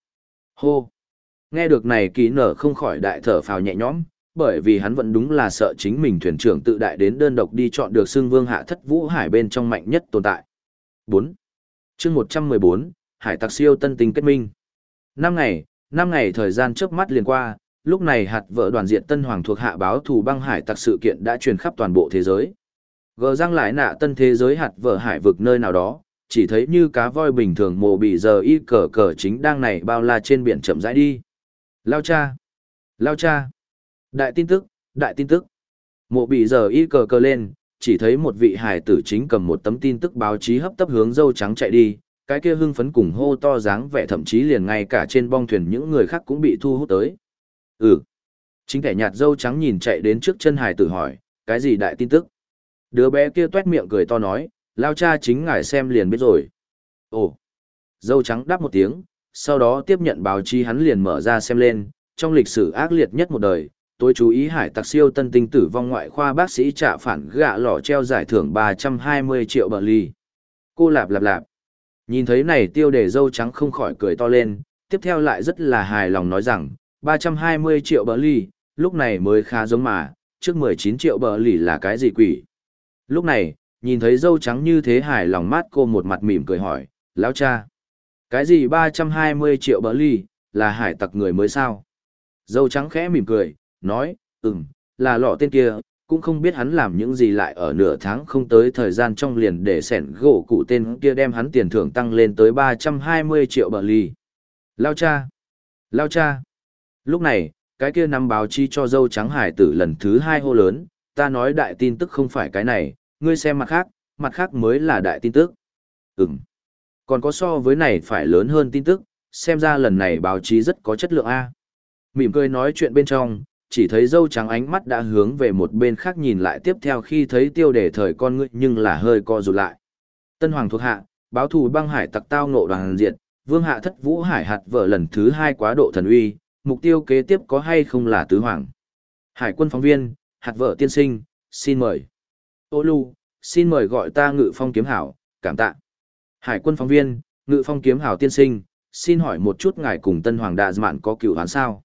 Hô! Nghe được này kỳ nở không khỏi đại thở phào nhẹ nhõm, bởi vì hắn vẫn đúng là sợ chính mình thuyền trưởng tự đại đến đơn độc đi chọn được xương vương hạ thất vũ hải bên trong mạnh nhất tồn tại. 4. chương 114, Hải tặc siêu tân tinh kết minh. Năm ngày, năm ngày thời gian trước mắt liền qua, lúc này hạt vợ đoàn diện tân hoàng thuộc hạ báo thù băng hải tặc sự kiện đã truyền khắp toàn bộ thế giới. Gờ răng lại nạ tân thế giới hạt vợ hải vực nơi nào đó, chỉ thấy như cá voi bình thường mồ bị giờ y cờ cờ chính đang này bao la trên biển chậm rãi đi. Lao cha! Lao cha! Đại tin tức, đại tin tức. Mộ bị giờ y cờ cờ lên, chỉ thấy một vị hải tử chính cầm một tấm tin tức báo chí hấp tấp hướng dâu trắng chạy đi, cái kia hưng phấn cùng hô to dáng vẻ thậm chí liền ngay cả trên bong thuyền những người khác cũng bị thu hút tới. Ừ. Chính kẻ nhạt dâu trắng nhìn chạy đến trước chân hải tử hỏi, cái gì đại tin tức? Đứa bé kia tuét miệng cười to nói, Lao cha chính ngài xem liền biết rồi. Ồ! Dâu trắng đáp một tiếng, sau đó tiếp nhận báo chí hắn liền mở ra xem lên, trong lịch sử ác liệt nhất một đời, tôi chú ý hải tặc siêu tân tinh tử vong ngoại khoa bác sĩ trả phản gạ lỏ treo giải thưởng 320 triệu bờ ly. Cô lạp lạp lạp. Nhìn thấy này tiêu đề dâu trắng không khỏi cười to lên, tiếp theo lại rất là hài lòng nói rằng, 320 triệu bờ ly, lúc này mới khá giống mà, trước 19 triệu bờ ly là cái gì quỷ. Lúc này, nhìn thấy dâu trắng như thế hài lòng mát cô một mặt mỉm cười hỏi, lão cha. Cái gì 320 triệu bờ ly, là hải tặc người mới sao? Dâu trắng khẽ mỉm cười, nói, ừm, là lọ tên kia, cũng không biết hắn làm những gì lại ở nửa tháng không tới thời gian trong liền để sẻn gỗ cụ tên kia đem hắn tiền thưởng tăng lên tới 320 triệu bờ ly. Lao cha! Lao cha! Lúc này, cái kia nắm báo chi cho dâu trắng hải tử lần thứ hai hô lớn, ta nói đại tin tức không phải cái này, ngươi xem mặt khác, mặt khác mới là đại tin tức. Ừm. Còn có so với này phải lớn hơn tin tức, xem ra lần này báo chí rất có chất lượng A. Mỉm cười nói chuyện bên trong, chỉ thấy dâu trắng ánh mắt đã hướng về một bên khác nhìn lại tiếp theo khi thấy tiêu đề thời con ngươi nhưng là hơi co rụt lại. Tân Hoàng thuộc hạ, báo thù băng hải tặc tao ngộ đoàn diệt, vương hạ thất vũ hải hạt vợ lần thứ hai quá độ thần uy, mục tiêu kế tiếp có hay không là tứ hoàng. Hải quân phóng viên, hạt vợ tiên sinh, xin mời. Ô lu, xin mời gọi ta ngự phong kiếm hảo, cảm tạ. Hải quân phóng viên, ngự phong kiếm hảo tiên sinh, xin hỏi một chút ngài cùng tân hoàng đạ mạn có cựu hoán sao?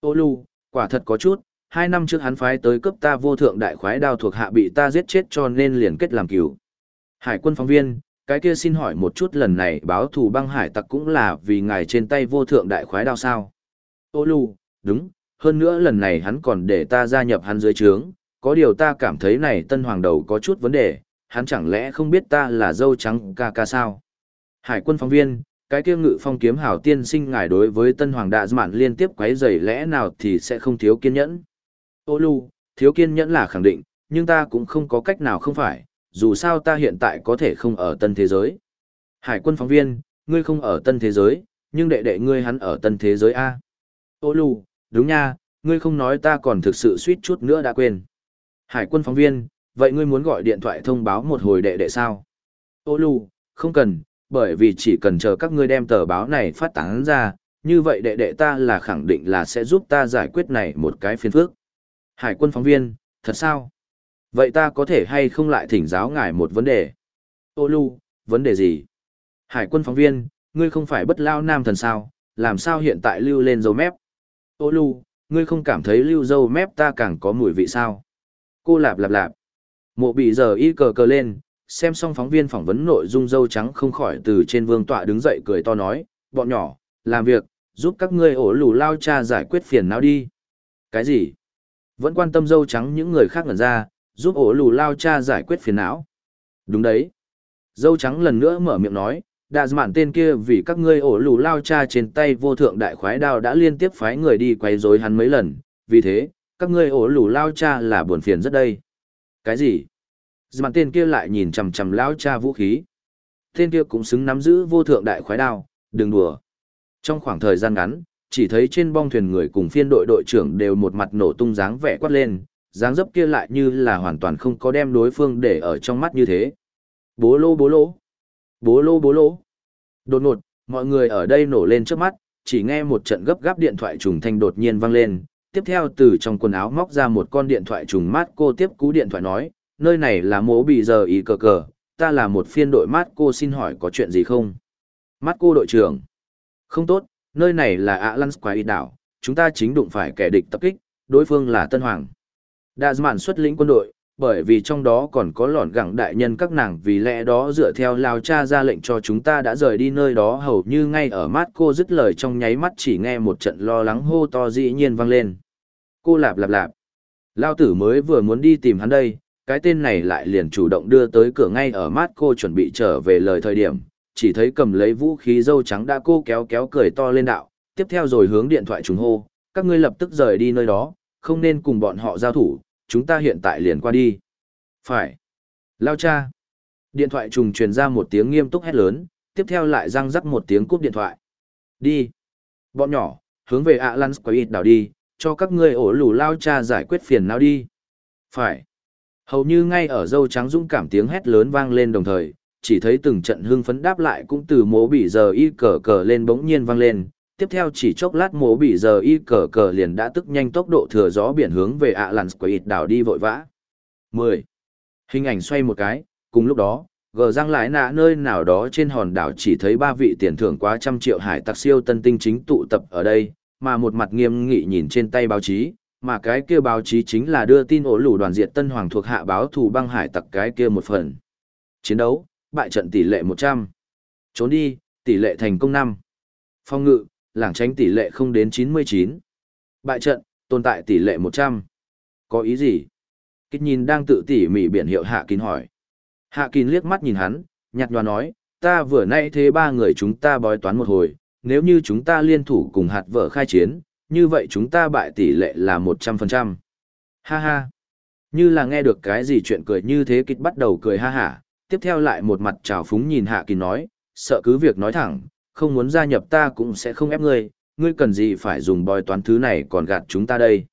Ô lu, quả thật có chút, hai năm trước hắn phái tới cấp ta vô thượng đại khoái đao thuộc hạ bị ta giết chết cho nên liền kết làm cựu. Hải quân phóng viên, cái kia xin hỏi một chút lần này báo thù băng hải tặc cũng là vì ngài trên tay vô thượng đại khoái đao sao? Ô lu, đúng, hơn nữa lần này hắn còn để ta gia nhập hắn dưới trướng, có điều ta cảm thấy này tân hoàng đầu có chút vấn đề, hắn chẳng lẽ không biết ta là dâu trắng ca ca sao? Hải quân phóng viên, cái kia ngự phong kiếm hảo tiên sinh ngài đối với tân hoàng đạ mạn liên tiếp quấy rầy lẽ nào thì sẽ không thiếu kiên nhẫn. Ô lưu, thiếu kiên nhẫn là khẳng định, nhưng ta cũng không có cách nào không phải, dù sao ta hiện tại có thể không ở tân thế giới. Hải quân phóng viên, ngươi không ở tân thế giới, nhưng đệ đệ ngươi hắn ở tân thế giới A. Ô lu, đúng nha, ngươi không nói ta còn thực sự suýt chút nữa đã quên. Hải quân phóng viên, vậy ngươi muốn gọi điện thoại thông báo một hồi đệ đệ sao? Ô lu, không cần, bởi vì chỉ cần chờ các ngươi đem tờ báo này phát tán ra, như vậy đệ đệ ta là khẳng định là sẽ giúp ta giải quyết này một cái phiền phức. Hải quân phóng viên, thật sao? Vậy ta có thể hay không lại thỉnh giáo ngài một vấn đề? Ô lu, vấn đề gì? Hải quân phóng viên, ngươi không phải bất lao nam thần sao, làm sao hiện tại lưu lên dấu mép? Ô lu, ngươi không cảm thấy lưu dâu mép ta càng có mùi vị sao? Cô lạp lạp lạp. Mộ bị giờ y cờ cờ lên, xem xong phóng viên phỏng vấn nội dung dâu trắng không khỏi từ trên vương tọa đứng dậy cười to nói, bọn nhỏ, làm việc, giúp các ngươi ổ lù lao cha giải quyết phiền não đi. Cái gì? Vẫn quan tâm dâu trắng những người khác ngẩn ra, giúp ổ lù lao cha giải quyết phiền não. Đúng đấy. Dâu trắng lần nữa mở miệng nói, đà mạn tên kia vì các ngươi ổ lù lao cha trên tay vô thượng đại khoái đao đã liên tiếp phái người đi quấy rối hắn mấy lần, vì thế, các ngươi ổ lù lao cha là buồn phiền rất đây. Cái gì? Dàn tên kia lại nhìn chằm chằm lao cha vũ khí. Tên kia cũng xứng nắm giữ vô thượng đại khoái đao, đừng đùa. Trong khoảng thời gian ngắn, chỉ thấy trên bong thuyền người cùng phiên đội đội trưởng đều một mặt nổ tung dáng vẻ quát lên, dáng dấp kia lại như là hoàn toàn không có đem đối phương để ở trong mắt như thế. Bố lô bố lô. Bố lô bố lô. Đột ngột, mọi người ở đây nổ lên trước mắt, chỉ nghe một trận gấp gáp điện thoại trùng thanh đột nhiên vang lên. Tiếp theo từ trong quần áo móc ra một con điện thoại trùng mát cô tiếp cú điện thoại nói, nơi này là mố bị giờ ý cờ cờ, ta là một phiên đội mát cô xin hỏi có chuyện gì không? Mát cô đội trưởng. Không tốt, nơi này là ạ lăn quái đảo, chúng ta chính đụng phải kẻ địch tập kích, đối phương là Tân Hoàng. Đa mạn xuất lĩnh quân đội, bởi vì trong đó còn có lọn gẳng đại nhân các nàng vì lẽ đó dựa theo lao cha ra lệnh cho chúng ta đã rời đi nơi đó hầu như ngay ở mát cô dứt lời trong nháy mắt chỉ nghe một trận lo lắng hô to dĩ nhiên vang lên. Cô lạp lạp lạp. Lao tử mới vừa muốn đi tìm hắn đây, cái tên này lại liền chủ động đưa tới cửa ngay ở mát cô chuẩn bị trở về lời thời điểm, chỉ thấy cầm lấy vũ khí dâu trắng đã cô kéo kéo cười to lên đạo, tiếp theo rồi hướng điện thoại trùng hô, các ngươi lập tức rời đi nơi đó, không nên cùng bọn họ giao thủ, chúng ta hiện tại liền qua đi. Phải. Lao cha. Điện thoại trùng truyền ra một tiếng nghiêm túc hét lớn, tiếp theo lại răng rắc một tiếng cúp điện thoại. Đi. Bọn nhỏ, hướng về ạ lan squid đảo đi, cho các ngươi ổ lù lao cha giải quyết phiền nào đi. Phải. Hầu như ngay ở dâu trắng dũng cảm tiếng hét lớn vang lên đồng thời, chỉ thấy từng trận hưng phấn đáp lại cũng từ mố bị giờ y cờ cờ lên bỗng nhiên vang lên, tiếp theo chỉ chốc lát mố bị giờ y cờ cờ liền đã tức nhanh tốc độ thừa gió biển hướng về ạ lặn của ịt đảo đi vội vã. 10. Hình ảnh xoay một cái, cùng lúc đó, gờ răng lại nạ nơi nào đó trên hòn đảo chỉ thấy ba vị tiền thưởng quá trăm triệu hải tặc siêu tân tinh chính tụ tập ở đây, mà một mặt nghiêm nghị nhìn trên tay báo chí, mà cái kia báo chí chính là đưa tin ổ lũ đoàn diệt tân hoàng thuộc hạ báo thù băng hải tặc cái kia một phần. Chiến đấu, bại trận tỷ lệ 100. Trốn đi, tỷ lệ thành công 5. Phong ngự, lảng tránh tỷ lệ không đến 99. Bại trận, tồn tại tỷ lệ 100. Có ý gì? Kích nhìn đang tự tỉ mỉ biển hiệu Hạ Kín hỏi. Hạ Kín liếc mắt nhìn hắn, nhạt nhòa nói, ta vừa nay thế ba người chúng ta bói toán một hồi, nếu như chúng ta liên thủ cùng hạt vợ khai chiến, như vậy chúng ta bại tỷ lệ là 100%. Ha ha. Như là nghe được cái gì chuyện cười như thế kịch bắt đầu cười ha hả, tiếp theo lại một mặt trào phúng nhìn Hạ Kình nói, sợ cứ việc nói thẳng, không muốn gia nhập ta cũng sẽ không ép ngươi, ngươi cần gì phải dùng bòi toán thứ này còn gạt chúng ta đây.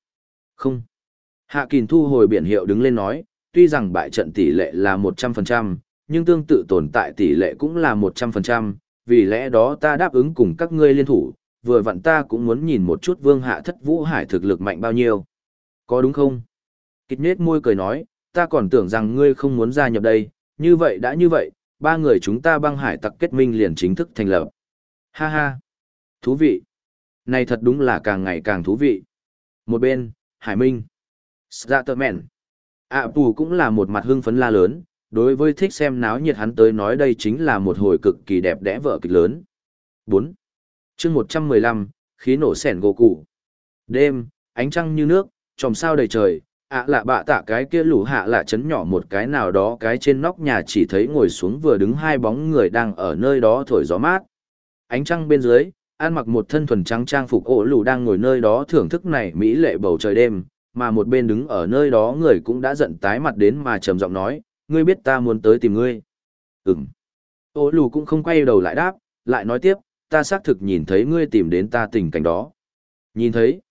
Không. Hạ Kình thu hồi biển hiệu đứng lên nói, tuy rằng bại trận tỷ lệ là 100%, nhưng tương tự tồn tại tỷ lệ cũng là 100%, vì lẽ đó ta đáp ứng cùng các ngươi liên thủ, vừa vặn ta cũng muốn nhìn một chút vương hạ thất vũ hải thực lực mạnh bao nhiêu. Có đúng không? Kịch nết môi cười nói, ta còn tưởng rằng ngươi không muốn gia nhập đây, như vậy đã như vậy, ba người chúng ta băng hải tặc kết minh liền chính thức thành lập. Ha ha! Thú vị! Này thật đúng là càng ngày càng thú vị. Một bên, Hải Minh. Dạ tợ mẹn. ạ Pù cũng là một mặt hưng phấn la lớn, đối với thích xem náo nhiệt hắn tới nói đây chính là một hồi cực kỳ đẹp đẽ vợ kịch lớn. 4. chương 115, khí nổ sẻn gỗ cụ. Đêm, ánh trăng như nước, tròm sao đầy trời, ạ lạ bạ tạ cái kia lũ hạ lạ chấn nhỏ một cái nào đó cái trên nóc nhà chỉ thấy ngồi xuống vừa đứng hai bóng người đang ở nơi đó thổi gió mát. Ánh trăng bên dưới, ăn mặc một thân thuần trắng trang phục ổ lù đang ngồi nơi đó thưởng thức này mỹ lệ bầu trời đêm, mà một bên đứng ở nơi đó người cũng đã giận tái mặt đến mà trầm giọng nói, ngươi biết ta muốn tới tìm ngươi. Ừm. Ô lù cũng không quay đầu lại đáp, lại nói tiếp, ta xác thực nhìn thấy ngươi tìm đến ta tình cảnh đó. Nhìn thấy.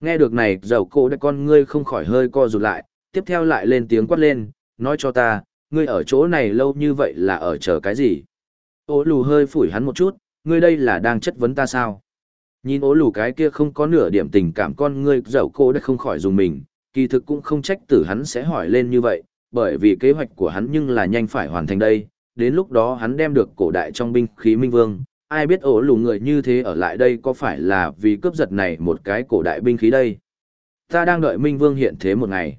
Nghe được này, dầu cổ đại con ngươi không khỏi hơi co rụt lại, tiếp theo lại lên tiếng quát lên, nói cho ta, ngươi ở chỗ này lâu như vậy là ở chờ cái gì? Ô lù hơi phủi hắn một chút, ngươi đây là đang chất vấn ta sao? Nhìn ố lù cái kia không có nửa điểm tình cảm con ngươi dẫu cô đã không khỏi dùng mình, kỳ thực cũng không trách tử hắn sẽ hỏi lên như vậy, bởi vì kế hoạch của hắn nhưng là nhanh phải hoàn thành đây, đến lúc đó hắn đem được cổ đại trong binh khí minh vương, ai biết ổ lù người như thế ở lại đây có phải là vì cướp giật này một cái cổ đại binh khí đây. Ta đang đợi minh vương hiện thế một ngày.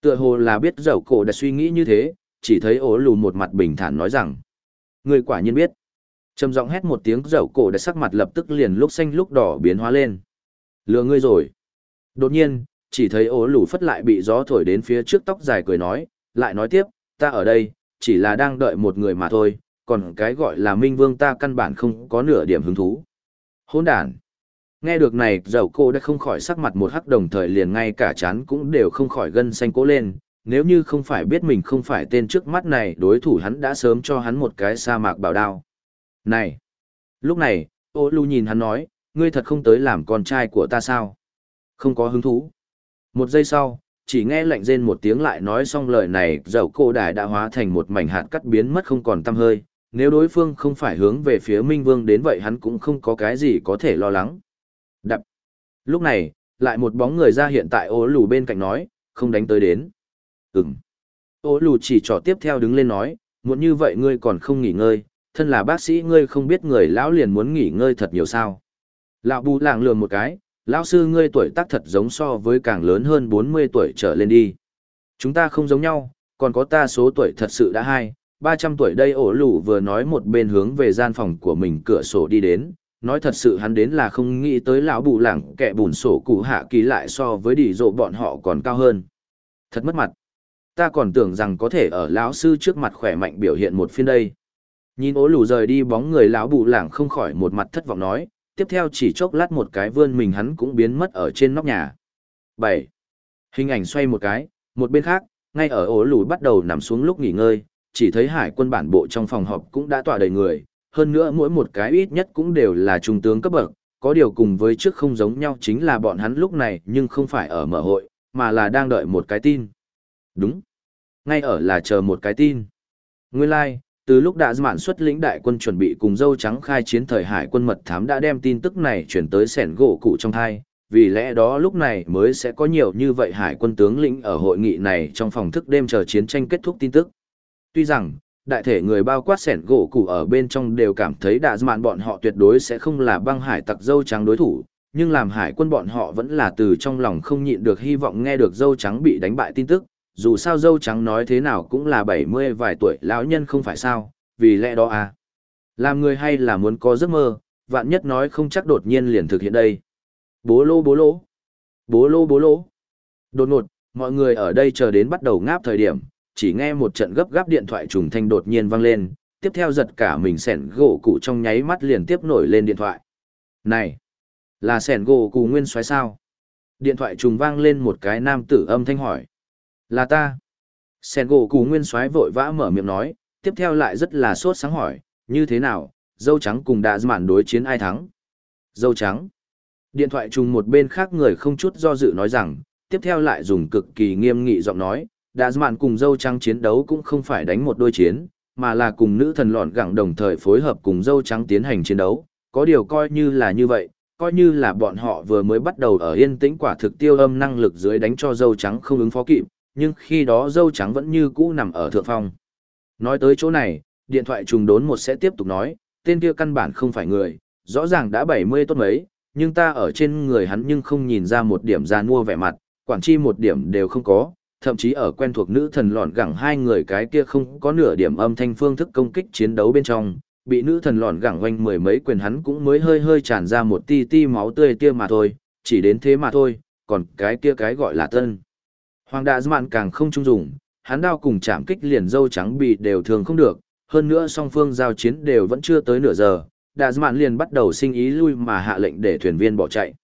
Tựa hồ là biết dầu cổ đã suy nghĩ như thế, chỉ thấy ổ lù một mặt bình thản nói rằng, người quả nhiên biết trầm giọng hét một tiếng dầu cổ đã sắc mặt lập tức liền lúc xanh lúc đỏ biến hóa lên lừa ngươi rồi đột nhiên chỉ thấy ố lù phất lại bị gió thổi đến phía trước tóc dài cười nói lại nói tiếp ta ở đây chỉ là đang đợi một người mà thôi còn cái gọi là minh vương ta căn bản không có nửa điểm hứng thú hôn đàn nghe được này dậu cô đã không khỏi sắc mặt một hắc đồng thời liền ngay cả chán cũng đều không khỏi gân xanh cố lên nếu như không phải biết mình không phải tên trước mắt này đối thủ hắn đã sớm cho hắn một cái sa mạc bảo đao này! Lúc này, ô lưu nhìn hắn nói, ngươi thật không tới làm con trai của ta sao? Không có hứng thú. Một giây sau, chỉ nghe lạnh rên một tiếng lại nói xong lời này, dầu cổ đài đã hóa thành một mảnh hạt cắt biến mất không còn tăm hơi. Nếu đối phương không phải hướng về phía Minh Vương đến vậy hắn cũng không có cái gì có thể lo lắng. Đập. Lúc này, lại một bóng người ra hiện tại ô lù bên cạnh nói, không đánh tới đến. Ừm. Ô lù chỉ trò tiếp theo đứng lên nói, muốn như vậy ngươi còn không nghỉ ngơi, thân là bác sĩ ngươi không biết người lão liền muốn nghỉ ngơi thật nhiều sao. Lão bù làng lường một cái, lão sư ngươi tuổi tác thật giống so với càng lớn hơn 40 tuổi trở lên đi. Chúng ta không giống nhau, còn có ta số tuổi thật sự đã hai, 300 tuổi đây ổ lù vừa nói một bên hướng về gian phòng của mình cửa sổ đi đến, nói thật sự hắn đến là không nghĩ tới lão bù lẳng kẻ bùn sổ cụ hạ kỳ lại so với đỉ rộ bọn họ còn cao hơn. Thật mất mặt. Ta còn tưởng rằng có thể ở lão sư trước mặt khỏe mạnh biểu hiện một phiên đây. Nhìn ố lù rời đi bóng người lão bù lảng không khỏi một mặt thất vọng nói, tiếp theo chỉ chốc lát một cái vươn mình hắn cũng biến mất ở trên nóc nhà. 7. Hình ảnh xoay một cái, một bên khác, ngay ở ổ lùi bắt đầu nằm xuống lúc nghỉ ngơi, chỉ thấy hải quân bản bộ trong phòng họp cũng đã tỏa đầy người, hơn nữa mỗi một cái ít nhất cũng đều là trung tướng cấp bậc, có điều cùng với trước không giống nhau chính là bọn hắn lúc này nhưng không phải ở mở hội, mà là đang đợi một cái tin. Đúng. Ngay ở là chờ một cái tin. Nguyên lai, like, từ lúc đã mạn xuất lĩnh đại quân chuẩn bị cùng dâu trắng khai chiến thời hải quân mật thám đã đem tin tức này chuyển tới sẻn gỗ cụ trong thai, vì lẽ đó lúc này mới sẽ có nhiều như vậy hải quân tướng lĩnh ở hội nghị này trong phòng thức đêm chờ chiến tranh kết thúc tin tức. Tuy rằng, đại thể người bao quát sẻn gỗ cụ ở bên trong đều cảm thấy đã mạn bọn họ tuyệt đối sẽ không là băng hải tặc dâu trắng đối thủ, nhưng làm hải quân bọn họ vẫn là từ trong lòng không nhịn được hy vọng nghe được dâu trắng bị đánh bại tin tức, dù sao dâu trắng nói thế nào cũng là bảy mươi vài tuổi lão nhân không phải sao, vì lẽ đó à. Làm người hay là muốn có giấc mơ, vạn nhất nói không chắc đột nhiên liền thực hiện đây. Bố lô bố lỗ, Bố lô bố lỗ. Đột ngột, mọi người ở đây chờ đến bắt đầu ngáp thời điểm, chỉ nghe một trận gấp gáp điện thoại trùng thanh đột nhiên vang lên, tiếp theo giật cả mình sẻn gỗ cụ trong nháy mắt liền tiếp nổi lên điện thoại. Này, là sẻn gỗ cụ nguyên xoáy sao? Điện thoại trùng vang lên một cái nam tử âm thanh hỏi. Là ta. Sen gỗ cụ nguyên Soái vội vã mở miệng nói, tiếp theo lại rất là sốt sáng hỏi, như thế nào, dâu trắng cùng đã mạn đối chiến ai thắng? Dâu trắng. Điện thoại trùng một bên khác người không chút do dự nói rằng, tiếp theo lại dùng cực kỳ nghiêm nghị giọng nói, đã mạn cùng dâu trắng chiến đấu cũng không phải đánh một đôi chiến, mà là cùng nữ thần lọn gẳng đồng thời phối hợp cùng dâu trắng tiến hành chiến đấu, có điều coi như là như vậy, coi như là bọn họ vừa mới bắt đầu ở yên tĩnh quả thực tiêu âm năng lực dưới đánh cho dâu trắng không ứng phó kịp, nhưng khi đó dâu trắng vẫn như cũ nằm ở thượng phong. Nói tới chỗ này, điện thoại trùng đốn một sẽ tiếp tục nói, tên kia căn bản không phải người, rõ ràng đã 70 tốt mấy, nhưng ta ở trên người hắn nhưng không nhìn ra một điểm ra mua vẻ mặt, quản chi một điểm đều không có, thậm chí ở quen thuộc nữ thần lọn gẳng hai người cái kia không có nửa điểm âm thanh phương thức công kích chiến đấu bên trong, bị nữ thần lọn gẳng oanh mười mấy quyền hắn cũng mới hơi hơi tràn ra một ti ti máu tươi kia mà thôi, chỉ đến thế mà thôi, còn cái kia cái gọi là tân. Hoàng Đạ Mạn càng không trung dụng, hắn đao cùng chạm kích liền dâu trắng bị đều thường không được, hơn nữa song phương giao chiến đều vẫn chưa tới nửa giờ, Đạ Mạn liền bắt đầu sinh ý lui mà hạ lệnh để thuyền viên bỏ chạy.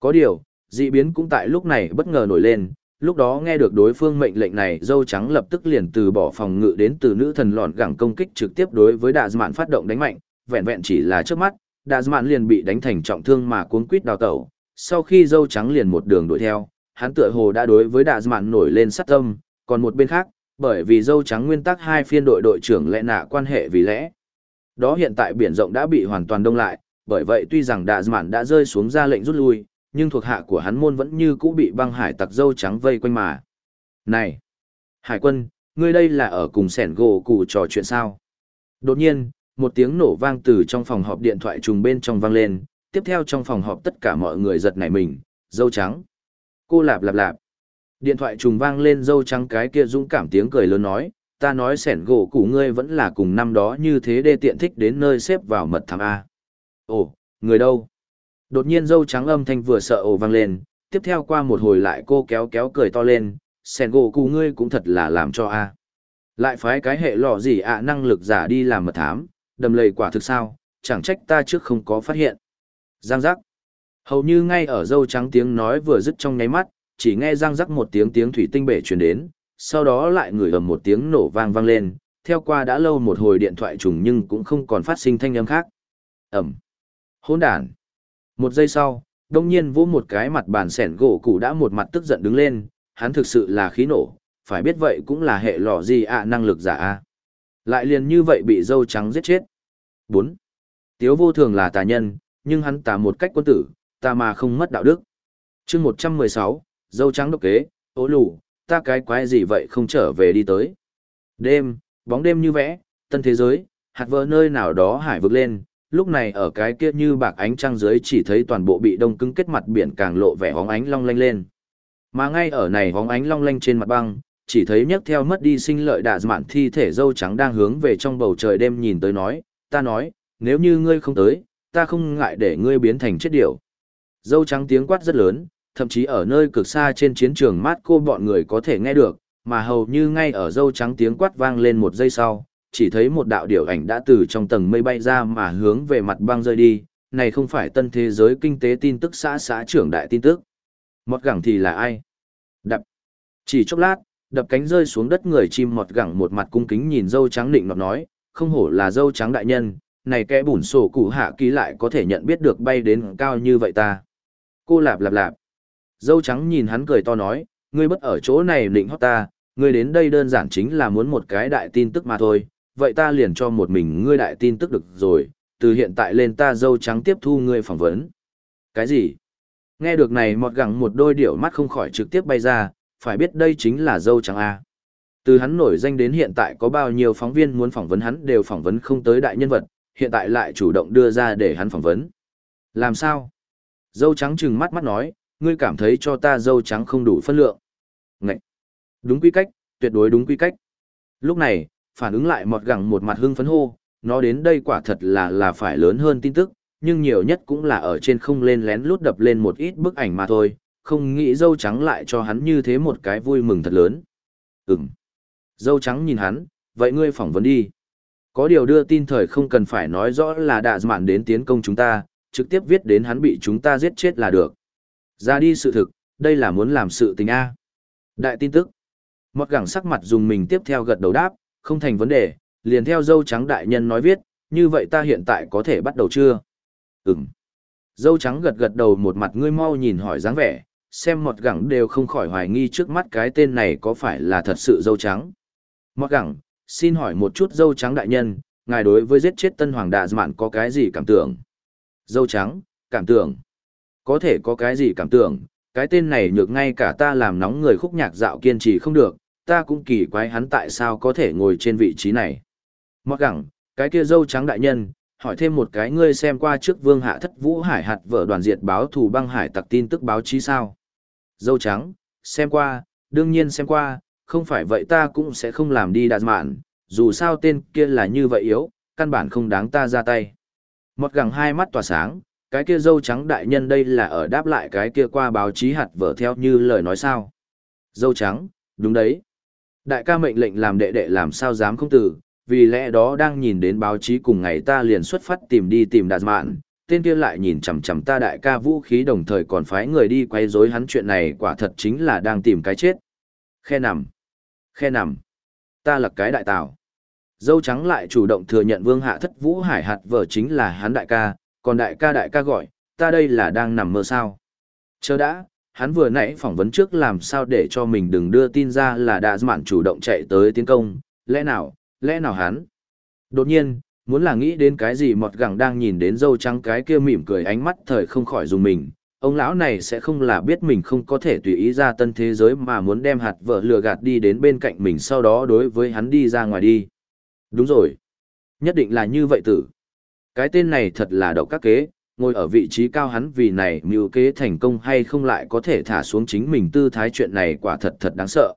Có điều, dị biến cũng tại lúc này bất ngờ nổi lên, lúc đó nghe được đối phương mệnh lệnh này dâu trắng lập tức liền từ bỏ phòng ngự đến từ nữ thần lọn gẳng công kích trực tiếp đối với Đạ Mạn phát động đánh mạnh, vẹn vẹn chỉ là trước mắt, Đạ Mạn liền bị đánh thành trọng thương mà cuốn quýt đào tẩu, sau khi dâu trắng liền một đường đuổi theo hắn tựa hồ đã đối với đạ dạ mạn nổi lên sát tâm, còn một bên khác, bởi vì dâu trắng nguyên tắc hai phiên đội đội trưởng lẽ nạ quan hệ vì lẽ. Đó hiện tại biển rộng đã bị hoàn toàn đông lại, bởi vậy tuy rằng đạ dạ mạn đã rơi xuống ra lệnh rút lui, nhưng thuộc hạ của hắn môn vẫn như cũ bị băng hải tặc dâu trắng vây quanh mà. Này! Hải quân, ngươi đây là ở cùng sẻn gỗ cụ trò chuyện sao? Đột nhiên, một tiếng nổ vang từ trong phòng họp điện thoại trùng bên trong vang lên, tiếp theo trong phòng họp tất cả mọi người giật nảy mình, dâu trắng. Cô lạp lạp lạp. Điện thoại trùng vang lên dâu trắng cái kia dũng cảm tiếng cười lớn nói, ta nói sẻn gỗ củ ngươi vẫn là cùng năm đó như thế đê tiện thích đến nơi xếp vào mật thám A. Ồ, người đâu? Đột nhiên dâu trắng âm thanh vừa sợ ồ vang lên, tiếp theo qua một hồi lại cô kéo kéo cười to lên, sẻn gỗ củ ngươi cũng thật là làm cho A. Lại phái cái hệ lọ gì ạ năng lực giả đi làm mật thám, đầm lầy quả thực sao, chẳng trách ta trước không có phát hiện. Giang giác. Hầu như ngay ở dâu trắng tiếng nói vừa dứt trong nháy mắt, chỉ nghe răng rắc một tiếng tiếng thủy tinh bể truyền đến, sau đó lại ngửi ầm một tiếng nổ vang vang lên, theo qua đã lâu một hồi điện thoại trùng nhưng cũng không còn phát sinh thanh âm khác. Ẩm. Hỗn đản. Một giây sau, đông nhiên vỗ một cái mặt bàn sẻn gỗ cụ đã một mặt tức giận đứng lên, hắn thực sự là khí nổ, phải biết vậy cũng là hệ lò gì ạ năng lực giả a. Lại liền như vậy bị dâu trắng giết chết. 4. Tiếu vô thường là tà nhân, nhưng hắn tà một cách quân tử, ta mà không mất đạo đức. chương 116, dâu trắng độc kế, ố lù, ta cái quái gì vậy không trở về đi tới. Đêm, bóng đêm như vẽ, tân thế giới, hạt vỡ nơi nào đó hải vực lên, lúc này ở cái kia như bạc ánh trăng dưới chỉ thấy toàn bộ bị đông cứng kết mặt biển càng lộ vẻ hóng ánh long lanh lên. Mà ngay ở này hóng ánh long lanh trên mặt băng, chỉ thấy nhấc theo mất đi sinh lợi đạ mạn thi thể dâu trắng đang hướng về trong bầu trời đêm nhìn tới nói, ta nói, nếu như ngươi không tới, ta không ngại để ngươi biến thành chết điểu. Dâu trắng tiếng quát rất lớn, thậm chí ở nơi cực xa trên chiến trường mát cô bọn người có thể nghe được, mà hầu như ngay ở dâu trắng tiếng quát vang lên một giây sau, chỉ thấy một đạo điều ảnh đã từ trong tầng mây bay ra mà hướng về mặt băng rơi đi, này không phải tân thế giới kinh tế tin tức xã xã trưởng đại tin tức. Mọt gẳng thì là ai? Đập. Chỉ chốc lát, đập cánh rơi xuống đất người chim mọt gẳng một mặt cung kính nhìn dâu trắng định nọt nói, không hổ là dâu trắng đại nhân, này kẻ bùn sổ cụ hạ ký lại có thể nhận biết được bay đến cao như vậy ta. Cô lạp lạp lạp. Dâu trắng nhìn hắn cười to nói, ngươi bất ở chỗ này định hót ta, ngươi đến đây đơn giản chính là muốn một cái đại tin tức mà thôi, vậy ta liền cho một mình ngươi đại tin tức được rồi, từ hiện tại lên ta dâu trắng tiếp thu ngươi phỏng vấn. Cái gì? Nghe được này mọt gẳng một đôi điệu mắt không khỏi trực tiếp bay ra, phải biết đây chính là dâu trắng A. Từ hắn nổi danh đến hiện tại có bao nhiêu phóng viên muốn phỏng vấn hắn đều phỏng vấn không tới đại nhân vật, hiện tại lại chủ động đưa ra để hắn phỏng vấn. Làm sao? Dâu trắng trừng mắt mắt nói, ngươi cảm thấy cho ta dâu trắng không đủ phân lượng. Ngậy! Đúng quy cách, tuyệt đối đúng quy cách. Lúc này, phản ứng lại mọt gẳng một mặt hưng phấn hô, nó đến đây quả thật là là phải lớn hơn tin tức, nhưng nhiều nhất cũng là ở trên không lên lén lút đập lên một ít bức ảnh mà thôi, không nghĩ dâu trắng lại cho hắn như thế một cái vui mừng thật lớn. Ừm. Dâu trắng nhìn hắn, vậy ngươi phỏng vấn đi. Có điều đưa tin thời không cần phải nói rõ là đã mạn đến tiến công chúng ta, trực tiếp viết đến hắn bị chúng ta giết chết là được. Ra đi sự thực, đây là muốn làm sự tình A. Đại tin tức. Mọt gẳng sắc mặt dùng mình tiếp theo gật đầu đáp, không thành vấn đề, liền theo dâu trắng đại nhân nói viết, như vậy ta hiện tại có thể bắt đầu chưa? Ừm. Dâu trắng gật gật đầu một mặt ngươi mau nhìn hỏi dáng vẻ, xem mọt gẳng đều không khỏi hoài nghi trước mắt cái tên này có phải là thật sự dâu trắng. Mọt gẳng, xin hỏi một chút dâu trắng đại nhân, ngài đối với giết chết tân hoàng đạ mạn có cái gì cảm tưởng? Dâu trắng, cảm tưởng. Có thể có cái gì cảm tưởng, cái tên này nhược ngay cả ta làm nóng người khúc nhạc dạo kiên trì không được, ta cũng kỳ quái hắn tại sao có thể ngồi trên vị trí này. Mặc gẳng, cái kia dâu trắng đại nhân, hỏi thêm một cái ngươi xem qua trước vương hạ thất vũ hải hạt vợ đoàn diệt báo thù băng hải tặc tin tức báo chí sao. Dâu trắng, xem qua, đương nhiên xem qua, không phải vậy ta cũng sẽ không làm đi đạt mạn, dù sao tên kia là như vậy yếu, căn bản không đáng ta ra tay. Một gẳng hai mắt tỏa sáng, cái kia dâu trắng đại nhân đây là ở đáp lại cái kia qua báo chí hạt vở theo như lời nói sao. Dâu trắng, đúng đấy. Đại ca mệnh lệnh làm đệ đệ làm sao dám không tử, vì lẽ đó đang nhìn đến báo chí cùng ngày ta liền xuất phát tìm đi tìm đạt mạn, tên kia lại nhìn chằm chằm ta đại ca vũ khí đồng thời còn phái người đi quay rối hắn chuyện này quả thật chính là đang tìm cái chết. Khe nằm. Khe nằm. Ta là cái đại tào. Dâu trắng lại chủ động thừa nhận vương hạ thất vũ hải hạt vợ chính là hắn đại ca, còn đại ca đại ca gọi, ta đây là đang nằm mơ sao. Chờ đã, hắn vừa nãy phỏng vấn trước làm sao để cho mình đừng đưa tin ra là đã mạn chủ động chạy tới tiến công, lẽ nào, lẽ nào hắn? Đột nhiên, muốn là nghĩ đến cái gì mọt gẳng đang nhìn đến dâu trắng cái kia mỉm cười ánh mắt thời không khỏi dùng mình, ông lão này sẽ không là biết mình không có thể tùy ý ra tân thế giới mà muốn đem hạt vợ lừa gạt đi đến bên cạnh mình sau đó đối với hắn đi ra ngoài đi. Đúng rồi. Nhất định là như vậy tử. Cái tên này thật là độc các kế, ngồi ở vị trí cao hắn vì này mưu kế thành công hay không lại có thể thả xuống chính mình tư thái chuyện này quả thật thật đáng sợ.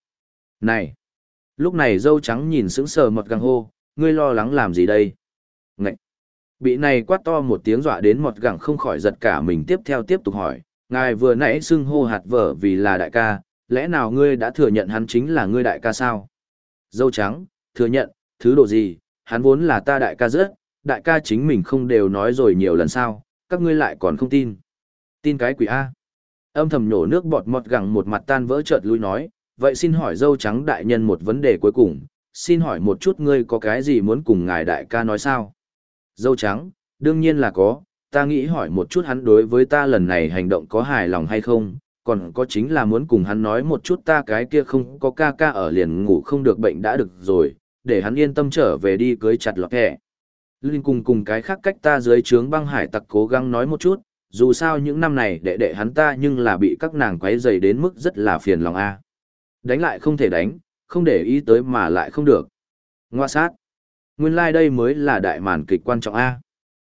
Này! Lúc này dâu trắng nhìn sững sờ mọt găng hô, ngươi lo lắng làm gì đây? Ngậy! Bị này quát to một tiếng dọa đến mọt gẳng không khỏi giật cả mình tiếp theo tiếp tục hỏi, ngài vừa nãy xưng hô hạt vở vì là đại ca, lẽ nào ngươi đã thừa nhận hắn chính là ngươi đại ca sao? Dâu trắng, thừa nhận, thứ độ gì, hắn vốn là ta đại ca rất, đại ca chính mình không đều nói rồi nhiều lần sao, các ngươi lại còn không tin. Tin cái quỷ A. Âm thầm nhổ nước bọt mọt gẳng một mặt tan vỡ chợt lui nói, vậy xin hỏi dâu trắng đại nhân một vấn đề cuối cùng, xin hỏi một chút ngươi có cái gì muốn cùng ngài đại ca nói sao? Dâu trắng, đương nhiên là có, ta nghĩ hỏi một chút hắn đối với ta lần này hành động có hài lòng hay không, còn có chính là muốn cùng hắn nói một chút ta cái kia không có ca ca ở liền ngủ không được bệnh đã được rồi, để hắn yên tâm trở về đi cưới chặt lọt hẹ. Linh cùng cùng cái khác cách ta dưới trướng băng hải tặc cố gắng nói một chút, dù sao những năm này đệ đệ hắn ta nhưng là bị các nàng quấy dày đến mức rất là phiền lòng a. Đánh lại không thể đánh, không để ý tới mà lại không được. Ngoa sát. Nguyên lai like đây mới là đại màn kịch quan trọng a.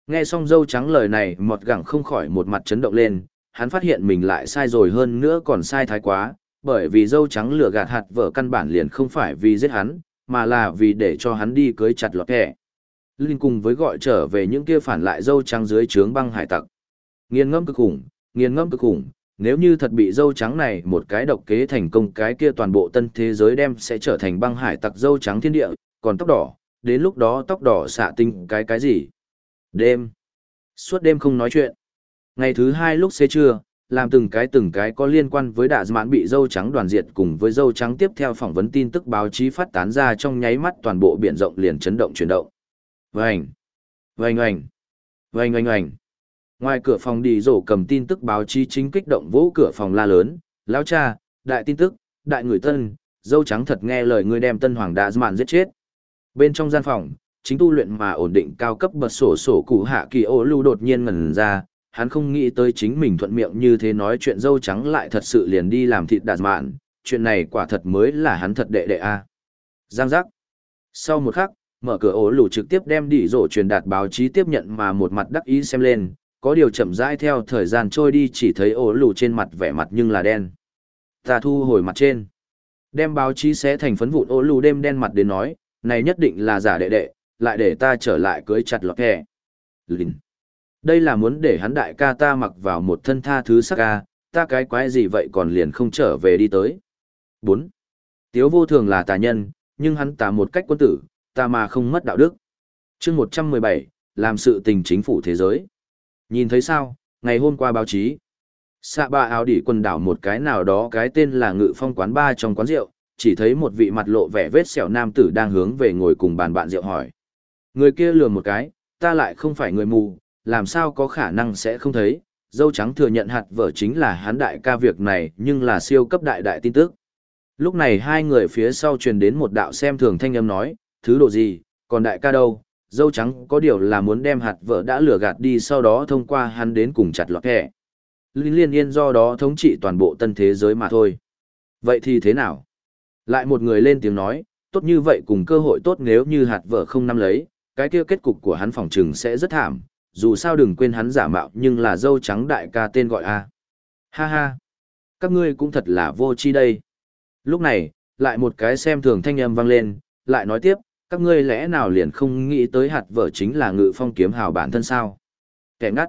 Nghe xong dâu trắng lời này, mọt gẳng không khỏi một mặt chấn động lên, hắn phát hiện mình lại sai rồi hơn nữa còn sai thái quá, bởi vì dâu trắng lừa gạt hạt vợ căn bản liền không phải vì giết hắn, mà là vì để cho hắn đi cưới chặt lọt kẻ. Linh cùng với gọi trở về những kia phản lại dâu trắng dưới trướng băng hải tặc. Nghiền ngâm cực khủng, nghiền ngâm cực khủng, nếu như thật bị dâu trắng này một cái độc kế thành công cái kia toàn bộ tân thế giới đem sẽ trở thành băng hải tặc dâu trắng thiên địa, còn tóc đỏ, đến lúc đó tóc đỏ xạ tinh cái cái gì. Đêm. Suốt đêm không nói chuyện. Ngày thứ hai lúc xế trưa, làm từng cái từng cái có liên quan với đạ mãn bị dâu trắng đoàn diệt cùng với dâu trắng tiếp theo phỏng vấn tin tức báo chí phát tán ra trong nháy mắt toàn bộ biển rộng liền chấn động chuyển động. Vành, vành oành, vành oành oành. Ngoài cửa phòng đi rổ cầm tin tức báo chí chính kích động vỗ cửa phòng la lớn, lão cha, đại tin tức, đại người tân, dâu trắng thật nghe lời ngươi đem tân hoàng đạ mạn giết chết. Bên trong gian phòng, chính tu luyện mà ổn định cao cấp bật sổ sổ cụ hạ kỳ ô lưu đột nhiên ngẩn ra, hắn không nghĩ tới chính mình thuận miệng như thế nói chuyện dâu trắng lại thật sự liền đi làm thịt đạt mạn, chuyện này quả thật mới là hắn thật đệ đệ a. Giang giác. Sau một khắc, mở cửa ổ lù trực tiếp đem đỉ rổ truyền đạt báo chí tiếp nhận mà một mặt đắc ý xem lên, có điều chậm rãi theo thời gian trôi đi chỉ thấy ổ lù trên mặt vẻ mặt nhưng là đen. Ta thu hồi mặt trên. Đem báo chí sẽ thành phấn vụn ổ lù đêm đen mặt đến nói, này nhất định là giả đệ đệ, lại để ta trở lại cưới chặt lọt kẻ. Lìn. Đây là muốn để hắn đại ca ta mặc vào một thân tha thứ sắc ca, ta cái quái gì vậy còn liền không trở về đi tới. 4. Tiếu vô thường là tà nhân, nhưng hắn tà một cách quân tử, ta mà không mất đạo đức. chương 117, làm sự tình chính phủ thế giới. Nhìn thấy sao, ngày hôm qua báo chí, xạ ba áo đỉ quần đảo một cái nào đó cái tên là ngự phong quán ba trong quán rượu, chỉ thấy một vị mặt lộ vẻ vết sẹo nam tử đang hướng về ngồi cùng bàn bạn rượu hỏi. Người kia lừa một cái, ta lại không phải người mù, làm sao có khả năng sẽ không thấy, dâu trắng thừa nhận hạt vợ chính là hắn đại ca việc này nhưng là siêu cấp đại đại tin tức. Lúc này hai người phía sau truyền đến một đạo xem thường thanh âm nói, thứ độ gì, còn đại ca đâu, dâu trắng có điều là muốn đem hạt vợ đã lừa gạt đi sau đó thông qua hắn đến cùng chặt lọt kẻ. Linh liên yên do đó thống trị toàn bộ tân thế giới mà thôi. Vậy thì thế nào? Lại một người lên tiếng nói, tốt như vậy cùng cơ hội tốt nếu như hạt vợ không nắm lấy, cái kia kết cục của hắn phòng trừng sẽ rất thảm, dù sao đừng quên hắn giả mạo nhưng là dâu trắng đại ca tên gọi a. Ha ha, các ngươi cũng thật là vô tri đây. Lúc này, lại một cái xem thường thanh âm vang lên, lại nói tiếp, các ngươi lẽ nào liền không nghĩ tới hạt vợ chính là ngự phong kiếm hào bản thân sao? Kẻ ngắt.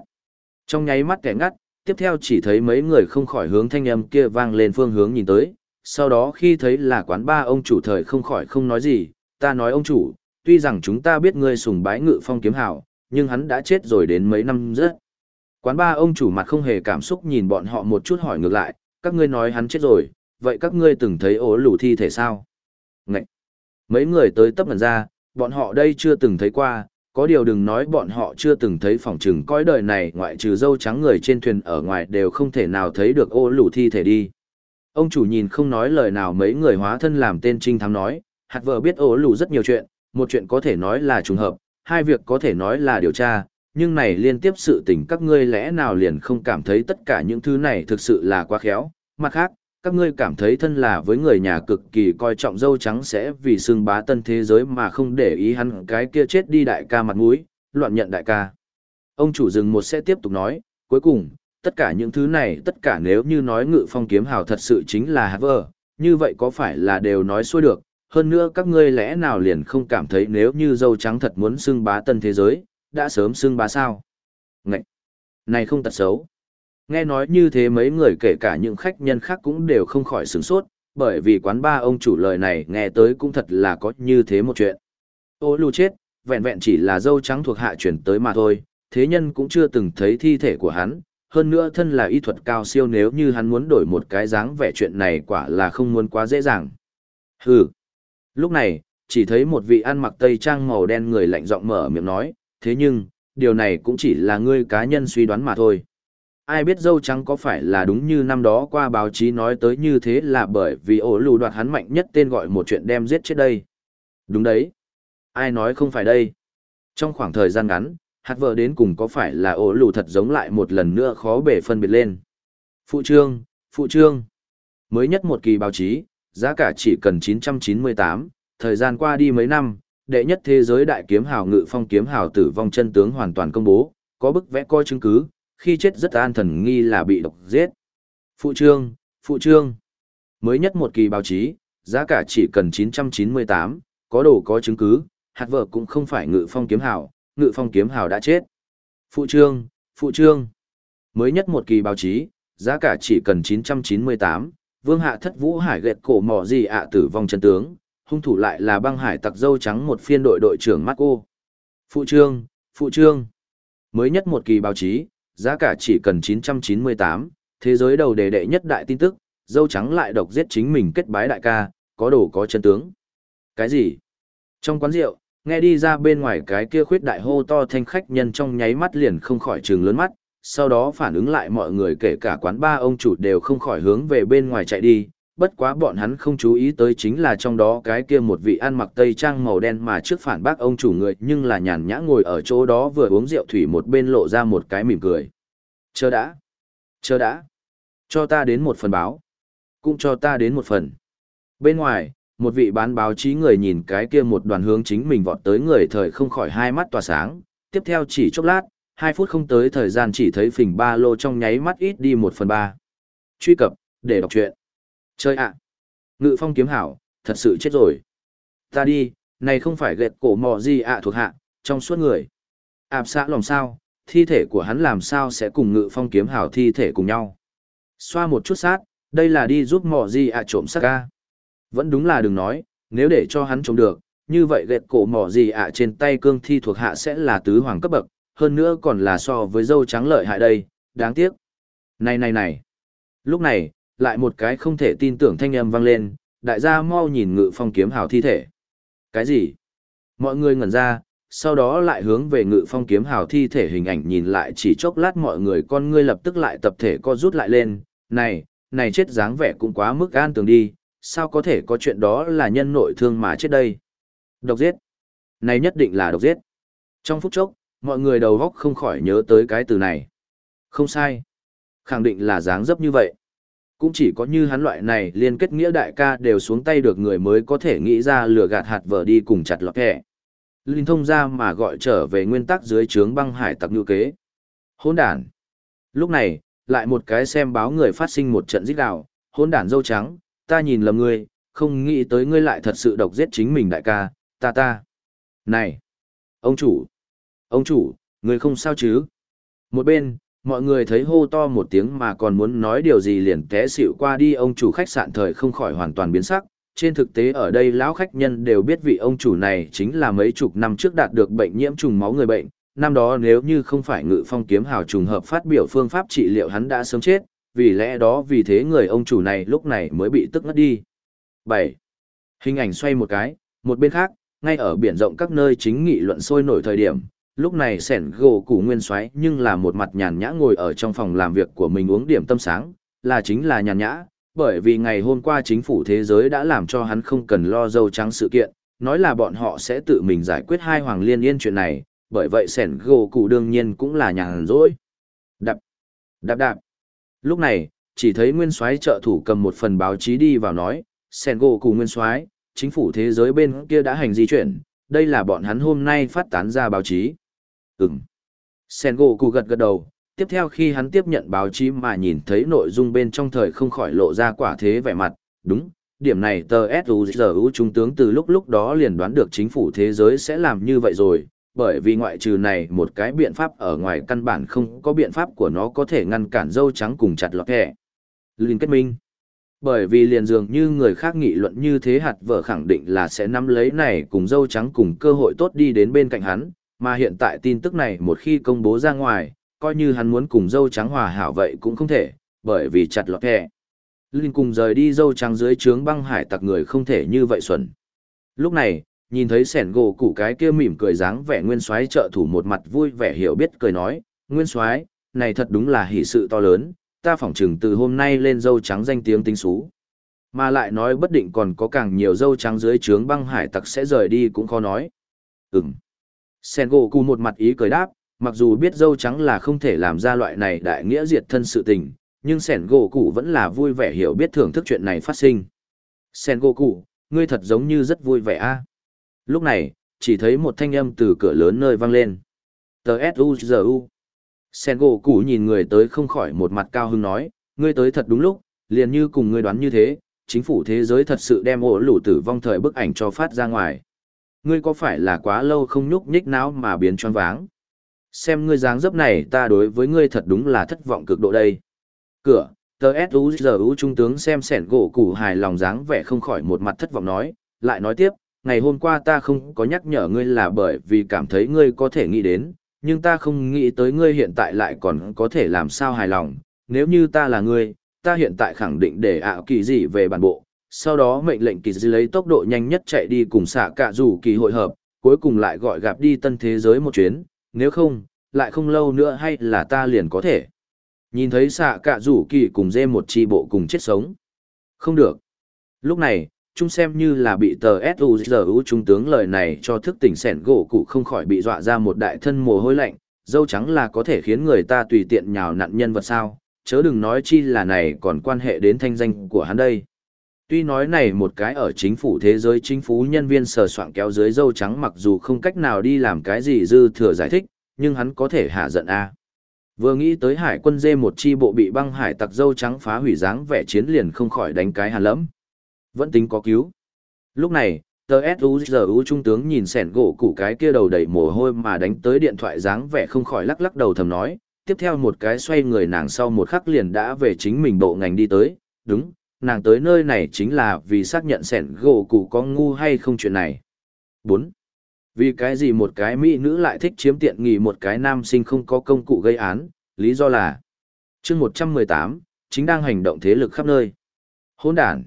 Trong nháy mắt kẻ ngắt, tiếp theo chỉ thấy mấy người không khỏi hướng thanh âm kia vang lên phương hướng nhìn tới, sau đó khi thấy là quán ba ông chủ thời không khỏi không nói gì, ta nói ông chủ, tuy rằng chúng ta biết ngươi sùng bái ngự phong kiếm hào, nhưng hắn đã chết rồi đến mấy năm rất. Quán ba ông chủ mặt không hề cảm xúc nhìn bọn họ một chút hỏi ngược lại, các ngươi nói hắn chết rồi, vậy các ngươi từng thấy ố lù thi thể sao? Ngậy! Mấy người tới tấp ngần ra, bọn họ đây chưa từng thấy qua, có điều đừng nói bọn họ chưa từng thấy phòng trừng coi đời này ngoại trừ dâu trắng người trên thuyền ở ngoài đều không thể nào thấy được ô lù thi thể đi. Ông chủ nhìn không nói lời nào mấy người hóa thân làm tên trinh thám nói, hạt vợ biết ô lù rất nhiều chuyện, một chuyện có thể nói là trùng hợp, hai việc có thể nói là điều tra, nhưng này liên tiếp sự tình các ngươi lẽ nào liền không cảm thấy tất cả những thứ này thực sự là quá khéo. Mặt khác, các ngươi cảm thấy thân là với người nhà cực kỳ coi trọng dâu trắng sẽ vì xương bá tân thế giới mà không để ý hắn cái kia chết đi đại ca mặt mũi, loạn nhận đại ca. Ông chủ rừng một sẽ tiếp tục nói, cuối cùng, tất cả những thứ này tất cả nếu như nói ngự phong kiếm hào thật sự chính là Haver, như vậy có phải là đều nói xuôi được, hơn nữa các ngươi lẽ nào liền không cảm thấy nếu như dâu trắng thật muốn xưng bá tân thế giới, đã sớm xưng bá sao? Ngậy! Này không tật xấu. Nghe nói như thế mấy người kể cả những khách nhân khác cũng đều không khỏi sửng sốt, bởi vì quán ba ông chủ lời này nghe tới cũng thật là có như thế một chuyện. Ô lù chết, vẹn vẹn chỉ là dâu trắng thuộc hạ chuyển tới mà thôi, thế nhân cũng chưa từng thấy thi thể của hắn, hơn nữa thân là y thuật cao siêu nếu như hắn muốn đổi một cái dáng vẻ chuyện này quả là không muốn quá dễ dàng. Hừ. Lúc này, chỉ thấy một vị ăn mặc tây trang màu đen người lạnh giọng mở miệng nói, thế nhưng, điều này cũng chỉ là ngươi cá nhân suy đoán mà thôi. Ai biết dâu trắng có phải là đúng như năm đó qua báo chí nói tới như thế là bởi vì ổ lù đoạt hắn mạnh nhất tên gọi một chuyện đem giết chết đây. Đúng đấy. Ai nói không phải đây. Trong khoảng thời gian ngắn, hạt vợ đến cùng có phải là ổ lù thật giống lại một lần nữa khó bể phân biệt lên. Phụ trương, phụ trương. Mới nhất một kỳ báo chí, giá cả chỉ cần 998, thời gian qua đi mấy năm, đệ nhất thế giới đại kiếm hào ngự phong kiếm hào tử vong chân tướng hoàn toàn công bố, có bức vẽ coi chứng cứ, khi chết rất an thần nghi là bị độc giết. Phụ trương, phụ trương. Mới nhất một kỳ báo chí, giá cả chỉ cần 998, có đồ có chứng cứ, hạt vợ cũng không phải ngự phong kiếm hào, ngự phong kiếm hào đã chết. Phụ trương, phụ trương. Mới nhất một kỳ báo chí, giá cả chỉ cần 998, vương hạ thất vũ hải gệt cổ mỏ gì ạ tử vong chân tướng, hung thủ lại là băng hải tặc dâu trắng một phiên đội đội trưởng Marco. Phụ trương, phụ trương. Mới nhất một kỳ báo chí, giá cả chỉ cần 998, thế giới đầu đề đệ nhất đại tin tức, dâu trắng lại độc giết chính mình kết bái đại ca, có đồ có chân tướng. Cái gì? Trong quán rượu, nghe đi ra bên ngoài cái kia khuyết đại hô to thanh khách nhân trong nháy mắt liền không khỏi trừng lớn mắt, sau đó phản ứng lại mọi người kể cả quán ba ông chủ đều không khỏi hướng về bên ngoài chạy đi, bất quá bọn hắn không chú ý tới chính là trong đó cái kia một vị ăn mặc tây trang màu đen mà trước phản bác ông chủ người nhưng là nhàn nhã ngồi ở chỗ đó vừa uống rượu thủy một bên lộ ra một cái mỉm cười. Chờ đã. Chờ đã. Cho ta đến một phần báo. Cũng cho ta đến một phần. Bên ngoài, một vị bán báo chí người nhìn cái kia một đoàn hướng chính mình vọt tới người thời không khỏi hai mắt tỏa sáng. Tiếp theo chỉ chốc lát, hai phút không tới thời gian chỉ thấy phình ba lô trong nháy mắt ít đi một phần ba. Truy cập, để đọc truyện. Chơi ạ. Ngự phong kiếm hảo, thật sự chết rồi. Ta đi, này không phải gẹt cổ mò gì ạ thuộc hạ, trong suốt người. Ảp xã lòng sao, thi thể của hắn làm sao sẽ cùng ngự phong kiếm hảo thi thể cùng nhau. Xoa một chút sát, đây là đi giúp mò gì ạ trộm sát ca. Vẫn đúng là đừng nói, nếu để cho hắn trộm được, như vậy gẹt cổ mò gì ạ trên tay cương thi thuộc hạ sẽ là tứ hoàng cấp bậc, hơn nữa còn là so với dâu trắng lợi hại đây, đáng tiếc. Này này này. Lúc này, lại một cái không thể tin tưởng thanh âm vang lên, đại gia mau nhìn ngự phong kiếm hào thi thể. Cái gì? Mọi người ngẩn ra, sau đó lại hướng về ngự phong kiếm hào thi thể hình ảnh nhìn lại chỉ chốc lát mọi người con ngươi lập tức lại tập thể co rút lại lên, này, này chết dáng vẻ cũng quá mức an tường đi, sao có thể có chuyện đó là nhân nội thương mà chết đây? Độc giết. Này nhất định là độc giết. Trong phút chốc, mọi người đầu góc không khỏi nhớ tới cái từ này. Không sai. Khẳng định là dáng dấp như vậy. Cũng chỉ có như hắn loại này liên kết nghĩa đại ca đều xuống tay được người mới có thể nghĩ ra lừa gạt hạt vợ đi cùng chặt lọt kẻ. Linh thông ra mà gọi trở về nguyên tắc dưới trướng băng hải tặc như kế. Hôn đàn. Lúc này, lại một cái xem báo người phát sinh một trận giết đạo, hôn đàn dâu trắng, ta nhìn lầm ngươi, không nghĩ tới ngươi lại thật sự độc giết chính mình đại ca, ta ta. Này! Ông chủ! Ông chủ, người không sao chứ? Một bên, mọi người thấy hô to một tiếng mà còn muốn nói điều gì liền té xịu qua đi ông chủ khách sạn thời không khỏi hoàn toàn biến sắc. Trên thực tế ở đây lão khách nhân đều biết vị ông chủ này chính là mấy chục năm trước đạt được bệnh nhiễm trùng máu người bệnh. Năm đó nếu như không phải ngự phong kiếm hào trùng hợp phát biểu phương pháp trị liệu hắn đã sớm chết, vì lẽ đó vì thế người ông chủ này lúc này mới bị tức ngất đi. 7. Hình ảnh xoay một cái, một bên khác, ngay ở biển rộng các nơi chính nghị luận sôi nổi thời điểm, lúc này sẻn gỗ củ nguyên soái nhưng là một mặt nhàn nhã ngồi ở trong phòng làm việc của mình uống điểm tâm sáng, là chính là nhàn nhã, bởi vì ngày hôm qua chính phủ thế giới đã làm cho hắn không cần lo dâu trắng sự kiện, nói là bọn họ sẽ tự mình giải quyết hai hoàng liên yên chuyện này, bởi vậy sẻn gỗ củ đương nhiên cũng là nhàn rỗi. Đạp, đạp đạp. Lúc này, chỉ thấy nguyên soái trợ thủ cầm một phần báo chí đi vào nói, sẻn gỗ củ nguyên soái chính phủ thế giới bên kia đã hành di chuyển, đây là bọn hắn hôm nay phát tán ra báo chí. Ừm. Sen gỗ cụ gật gật đầu, tiếp theo khi hắn tiếp nhận báo chí mà nhìn thấy nội dung bên trong thời không khỏi lộ ra quả thế vẻ mặt, đúng, điểm này tờ SUZU trung tướng từ lúc lúc đó liền đoán được chính phủ thế giới sẽ làm như vậy rồi, bởi vì ngoại trừ này một cái biện pháp ở ngoài căn bản không có biện pháp của nó có thể ngăn cản dâu trắng cùng chặt lọt kẻ. Liên kết minh bởi vì liền dường như người khác nghị luận như thế hạt vợ khẳng định là sẽ nắm lấy này cùng dâu trắng cùng cơ hội tốt đi đến bên cạnh hắn, mà hiện tại tin tức này một khi công bố ra ngoài, coi như hắn muốn cùng dâu trắng hòa hảo vậy cũng không thể, bởi vì chặt lọt kẹ. Linh cùng rời đi dâu trắng dưới trướng băng hải tặc người không thể như vậy xuẩn. Lúc này, nhìn thấy sẻn gỗ củ cái kia mỉm cười dáng vẻ nguyên soái trợ thủ một mặt vui vẻ hiểu biết cười nói, nguyên soái này thật đúng là hỷ sự to lớn, ta phỏng chừng từ hôm nay lên dâu trắng danh tiếng tinh xú. Mà lại nói bất định còn có càng nhiều dâu trắng dưới trướng băng hải tặc sẽ rời đi cũng khó nói. Ừm. Sen gỗ cụ một mặt ý cười đáp, mặc dù biết dâu trắng là không thể làm ra loại này đại nghĩa diệt thân sự tình, nhưng Sen gỗ cụ vẫn là vui vẻ hiểu biết thưởng thức chuyện này phát sinh. Sen gỗ cụ, ngươi thật giống như rất vui vẻ a. Lúc này, chỉ thấy một thanh âm từ cửa lớn nơi vang lên. Tờ S.U.G.U. Sen gỗ cụ nhìn người tới không khỏi một mặt cao hưng nói, ngươi tới thật đúng lúc, liền như cùng ngươi đoán như thế, chính phủ thế giới thật sự đem ổ lũ tử vong thời bức ảnh cho phát ra ngoài. Ngươi có phải là quá lâu không nhúc nhích não mà biến choáng váng? Xem ngươi dáng dấp này ta đối với ngươi thật đúng là thất vọng cực độ đây. Cửa, tờ S.U.G.U. trung tướng xem sẻn gỗ củ hài lòng dáng vẻ không khỏi một mặt thất vọng nói, lại nói tiếp, ngày hôm qua ta không có nhắc nhở ngươi là bởi vì cảm thấy ngươi có thể nghĩ đến, nhưng ta không nghĩ tới ngươi hiện tại lại còn có thể làm sao hài lòng, nếu như ta là ngươi, ta hiện tại khẳng định để ảo kỳ gì về bản bộ, sau đó mệnh lệnh kỳ dư lấy tốc độ nhanh nhất chạy đi cùng xạ cạ rủ kỳ hội hợp, cuối cùng lại gọi gặp đi tân thế giới một chuyến, nếu không, lại không lâu nữa hay là ta liền có thể. Nhìn thấy xạ cạ rủ kỳ cùng dê một chi bộ cùng chết sống. Không được. Lúc này, chúng xem như là bị tờ S.U.G.U. trung tướng lời này cho thức tỉnh sẻn gỗ cụ không khỏi bị dọa ra một đại thân mồ hôi lạnh, dâu trắng là có thể khiến người ta tùy tiện nhào nặn nhân vật sao, chớ đừng nói chi là này còn quan hệ đến thanh danh của hắn đây. Tuy nói này một cái ở chính phủ thế giới chính phủ nhân viên sờ soạn kéo dưới dâu trắng mặc dù không cách nào đi làm cái gì dư thừa giải thích, nhưng hắn có thể hạ giận a. Vừa nghĩ tới hải quân dê một chi bộ bị băng hải tặc dâu trắng phá hủy dáng vẻ chiến liền không khỏi đánh cái hàn lẫm. Vẫn tính có cứu. Lúc này, tờ S.U.G.U. trung tướng nhìn sẻn gỗ củ cái kia đầu đầy mồ hôi mà đánh tới điện thoại dáng vẻ không khỏi lắc lắc đầu thầm nói, tiếp theo một cái xoay người nàng sau một khắc liền đã về chính mình bộ ngành đi tới, đúng, nàng tới nơi này chính là vì xác nhận sẻn gỗ củ có ngu hay không chuyện này. 4. Vì cái gì một cái mỹ nữ lại thích chiếm tiện nghỉ một cái nam sinh không có công cụ gây án, lý do là chương 118, chính đang hành động thế lực khắp nơi. Hôn đàn.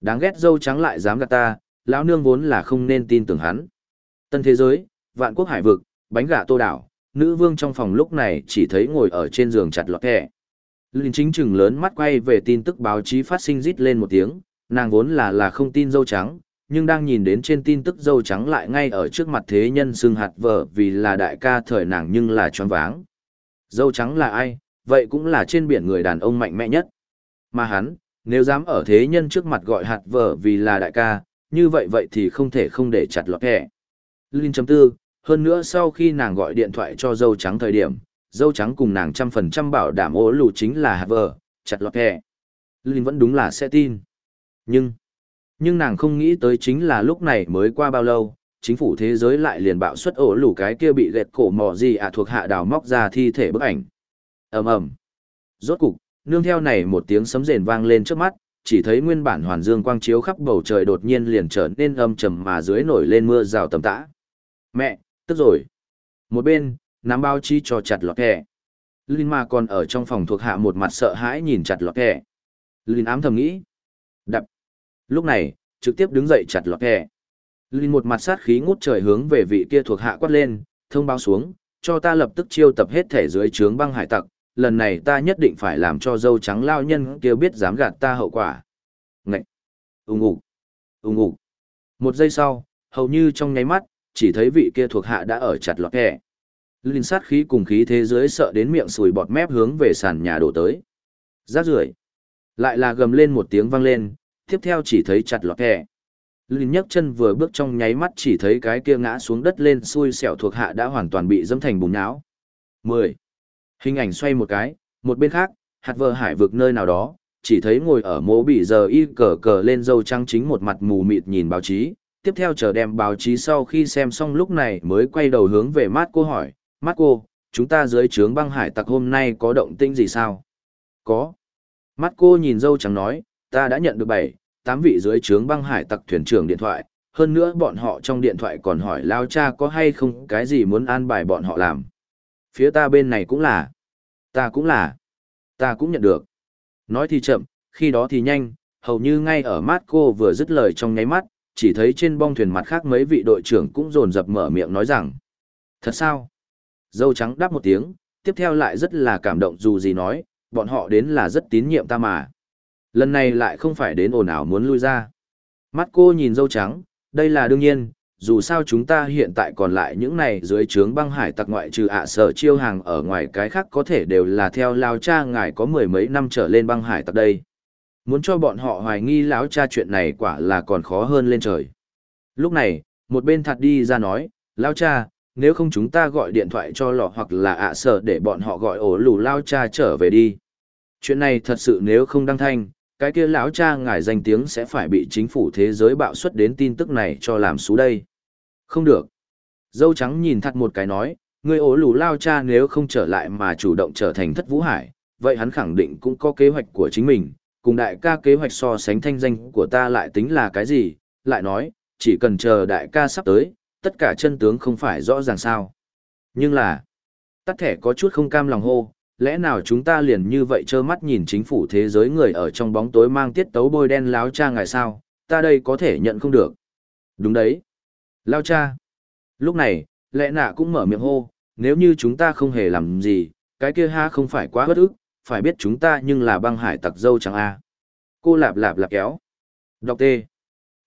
Đáng ghét dâu trắng lại dám gạt ta, lão nương vốn là không nên tin tưởng hắn. Tân thế giới, vạn quốc hải vực, bánh gà tô đảo, nữ vương trong phòng lúc này chỉ thấy ngồi ở trên giường chặt lọt kẹ. Linh chính chừng lớn mắt quay về tin tức báo chí phát sinh rít lên một tiếng, nàng vốn là là không tin dâu trắng, nhưng đang nhìn đến trên tin tức dâu trắng lại ngay ở trước mặt thế nhân xưng hạt vợ vì là đại ca thời nàng nhưng là choáng váng. Dâu trắng là ai, vậy cũng là trên biển người đàn ông mạnh mẽ nhất. Mà hắn, nếu dám ở thế nhân trước mặt gọi hạt vợ vì là đại ca, như vậy vậy thì không thể không để chặt lọt kẻ. Linh chấm tư, hơn nữa sau khi nàng gọi điện thoại cho dâu trắng thời điểm, dâu trắng cùng nàng trăm phần trăm bảo đảm ố lù chính là hạt vợ, chặt lọt kẻ. Linh vẫn đúng là sẽ tin. Nhưng, nhưng nàng không nghĩ tới chính là lúc này mới qua bao lâu, chính phủ thế giới lại liền bạo suất ổ lù cái kia bị gẹt cổ mò gì à thuộc hạ đào móc ra thi thể bức ảnh. ầm ầm Rốt cục, nương theo này một tiếng sấm rền vang lên trước mắt, chỉ thấy nguyên bản hoàn dương quang chiếu khắp bầu trời đột nhiên liền trở nên âm trầm mà dưới nổi lên mưa rào tầm tã. Mẹ, tức rồi. Một bên, nắm bao chí cho chặt lọt kẻ. Linh mà còn ở trong phòng thuộc hạ một mặt sợ hãi nhìn chặt lọt kẻ. Linh ám thầm nghĩ. Đập. Lúc này, trực tiếp đứng dậy chặt lọt kẻ. Linh một mặt sát khí ngút trời hướng về vị kia thuộc hạ quát lên, thông báo xuống, cho ta lập tức chiêu tập hết thể dưới trướng băng hải tặc, lần này ta nhất định phải làm cho dâu trắng lao nhân kia biết dám gạt ta hậu quả. Ngậy! Úng ủ! Úng ủ! Một giây sau, hầu như trong nháy mắt, chỉ thấy vị kia thuộc hạ đã ở chặt lọt kẻ. Linh sát khí cùng khí thế giới sợ đến miệng sùi bọt mép hướng về sàn nhà đổ tới. Giác rưởi Lại là gầm lên một tiếng vang lên, tiếp theo chỉ thấy chặt lọt kẻ. Linh nhấc chân vừa bước trong nháy mắt chỉ thấy cái kia ngã xuống đất lên xui xẻo thuộc hạ đã hoàn toàn bị dâm thành bùn nhão. 10. Hình ảnh xoay một cái, một bên khác, hạt vờ hải vực nơi nào đó, chỉ thấy ngồi ở mố bị giờ y cờ cờ lên dâu trắng chính một mặt mù mịt nhìn báo chí, tiếp theo chờ đem báo chí sau khi xem xong lúc này mới quay đầu hướng về mát cô hỏi, Marco, chúng ta dưới trướng băng hải tặc hôm nay có động tĩnh gì sao? Có. Marco nhìn dâu trắng nói, ta đã nhận được bảy, tám vị dưới trướng băng hải tặc thuyền trưởng điện thoại, hơn nữa bọn họ trong điện thoại còn hỏi lao cha có hay không cái gì muốn an bài bọn họ làm. Phía ta bên này cũng là. Ta cũng là. Ta cũng nhận được. Nói thì chậm, khi đó thì nhanh, hầu như ngay ở Marco vừa dứt lời trong nháy mắt, chỉ thấy trên bong thuyền mặt khác mấy vị đội trưởng cũng rồn rập mở miệng nói rằng. Thật sao? Dâu trắng đáp một tiếng, tiếp theo lại rất là cảm động dù gì nói, bọn họ đến là rất tín nhiệm ta mà. Lần này lại không phải đến ồn ào muốn lui ra. Mắt cô nhìn dâu trắng, đây là đương nhiên, dù sao chúng ta hiện tại còn lại những này dưới trướng băng hải tặc ngoại trừ ạ sở chiêu hàng ở ngoài cái khác có thể đều là theo lao cha ngài có mười mấy năm trở lên băng hải tặc đây muốn cho bọn họ hoài nghi lão cha chuyện này quả là còn khó hơn lên trời lúc này một bên thật đi ra nói lao cha nếu không chúng ta gọi điện thoại cho lọ hoặc là ạ sở để bọn họ gọi ổ lù lao cha trở về đi. Chuyện này thật sự nếu không đăng thanh cái kia lão cha ngài danh tiếng sẽ phải bị chính phủ thế giới bạo xuất đến tin tức này cho làm xú đây. Không được. Dâu trắng nhìn thật một cái nói, người ổ lù lao cha nếu không trở lại mà chủ động trở thành thất vũ hải, vậy hắn khẳng định cũng có kế hoạch của chính mình, cùng đại ca kế hoạch so sánh thanh danh của ta lại tính là cái gì, lại nói, chỉ cần chờ đại ca sắp tới, tất cả chân tướng không phải rõ ràng sao. Nhưng là, tắt thẻ có chút không cam lòng hô, lẽ nào chúng ta liền như vậy trơ mắt nhìn chính phủ thế giới người ở trong bóng tối mang tiết tấu bôi đen láo cha ngài sao, ta đây có thể nhận không được. Đúng đấy. Lao cha. Lúc này, lẽ nạ cũng mở miệng hô, nếu như chúng ta không hề làm gì, cái kia ha không phải quá bất ức, phải biết chúng ta nhưng là băng hải tặc dâu chẳng a. Cô lạp lạp lạp kéo. Đọc T.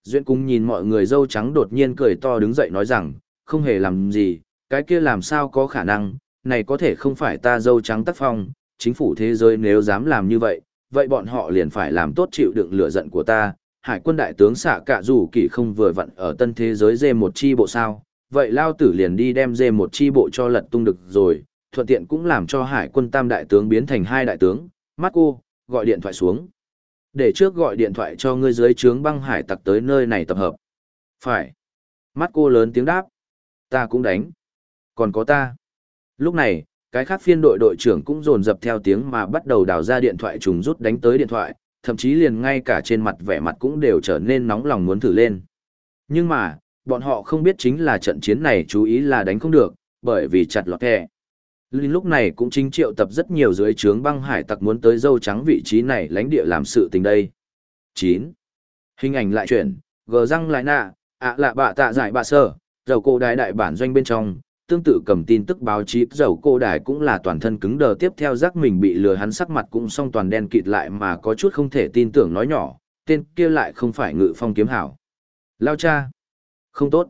Duyện cung nhìn mọi người dâu trắng đột nhiên cười to đứng dậy nói rằng, không hề làm gì, cái kia làm sao có khả năng, này có thể không phải ta dâu trắng tác phong, chính phủ thế giới nếu dám làm như vậy, vậy bọn họ liền phải làm tốt chịu đựng lửa giận của ta. Hải quân đại tướng xạ cả dù kỳ không vừa vặn ở tân thế giới dê một chi bộ sao, vậy lao tử liền đi đem dê một chi bộ cho lật tung được rồi, thuận tiện cũng làm cho hải quân tam đại tướng biến thành hai đại tướng, mắt cô, gọi điện thoại xuống. Để trước gọi điện thoại cho ngươi dưới trướng băng hải tặc tới nơi này tập hợp. Phải. Mắt cô lớn tiếng đáp. Ta cũng đánh. Còn có ta. Lúc này, cái khác phiên đội đội trưởng cũng dồn dập theo tiếng mà bắt đầu đào ra điện thoại trùng rút đánh tới điện thoại, thậm chí liền ngay cả trên mặt vẻ mặt cũng đều trở nên nóng lòng muốn thử lên. Nhưng mà, bọn họ không biết chính là trận chiến này chú ý là đánh không được, bởi vì chặt lọt thẻ. Linh lúc này cũng chính triệu tập rất nhiều dưới trướng băng hải tặc muốn tới dâu trắng vị trí này lãnh địa làm sự tình đây. 9. Hình ảnh lại chuyển, gờ răng lại nạ, ạ lạ bạ tạ giải bạ sơ, dầu cô đái đại bản doanh bên trong, tương tự cầm tin tức báo chí dầu cô đài cũng là toàn thân cứng đờ tiếp theo giác mình bị lừa hắn sắc mặt cũng song toàn đen kịt lại mà có chút không thể tin tưởng nói nhỏ, tên kia lại không phải ngự phong kiếm hảo. Lao cha. Không tốt.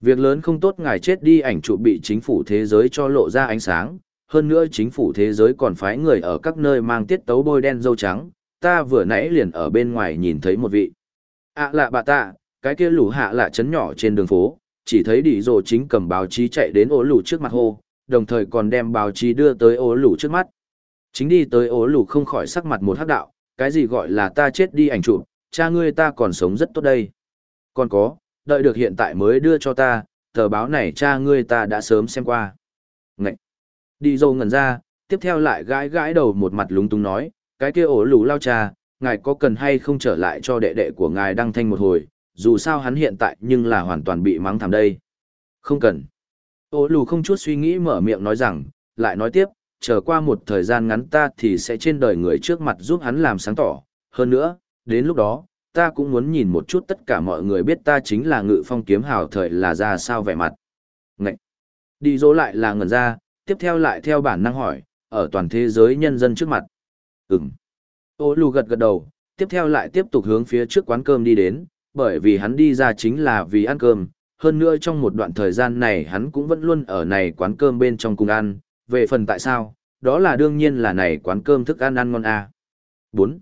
Việc lớn không tốt ngài chết đi ảnh chụp bị chính phủ thế giới cho lộ ra ánh sáng, hơn nữa chính phủ thế giới còn phái người ở các nơi mang tiết tấu bôi đen dâu trắng, ta vừa nãy liền ở bên ngoài nhìn thấy một vị. À lạ bà ta, cái kia lũ hạ lạ chấn nhỏ trên đường phố, chỉ thấy đi rồ chính cầm báo chí chạy đến ố lù trước mặt hô, đồng thời còn đem báo chí đưa tới ố lù trước mắt. Chính đi tới ố lù không khỏi sắc mặt một hắc đạo, cái gì gọi là ta chết đi ảnh chụp, cha ngươi ta còn sống rất tốt đây. Còn có, đợi được hiện tại mới đưa cho ta, tờ báo này cha ngươi ta đã sớm xem qua. Ngậy! Đi dâu ngẩn ra, tiếp theo lại gãi gãi đầu một mặt lúng túng nói, cái kia ổ lù lao cha, ngài có cần hay không trở lại cho đệ đệ của ngài đăng thanh một hồi, dù sao hắn hiện tại nhưng là hoàn toàn bị mắng thảm đây. Không cần. Ổ lù không chút suy nghĩ mở miệng nói rằng, lại nói tiếp, chờ qua một thời gian ngắn ta thì sẽ trên đời người trước mặt giúp hắn làm sáng tỏ. Hơn nữa, đến lúc đó, ta cũng muốn nhìn một chút tất cả mọi người biết ta chính là ngự phong kiếm hào thời là ra sao vẻ mặt. Ngậy! Đi dỗ lại là ngẩn ra, tiếp theo lại theo bản năng hỏi, ở toàn thế giới nhân dân trước mặt. Ừm. Ô lù gật gật đầu, tiếp theo lại tiếp tục hướng phía trước quán cơm đi đến, bởi vì hắn đi ra chính là vì ăn cơm, hơn nữa trong một đoạn thời gian này hắn cũng vẫn luôn ở này quán cơm bên trong cùng ăn, về phần tại sao, đó là đương nhiên là này quán cơm thức ăn ăn ngon à. 4.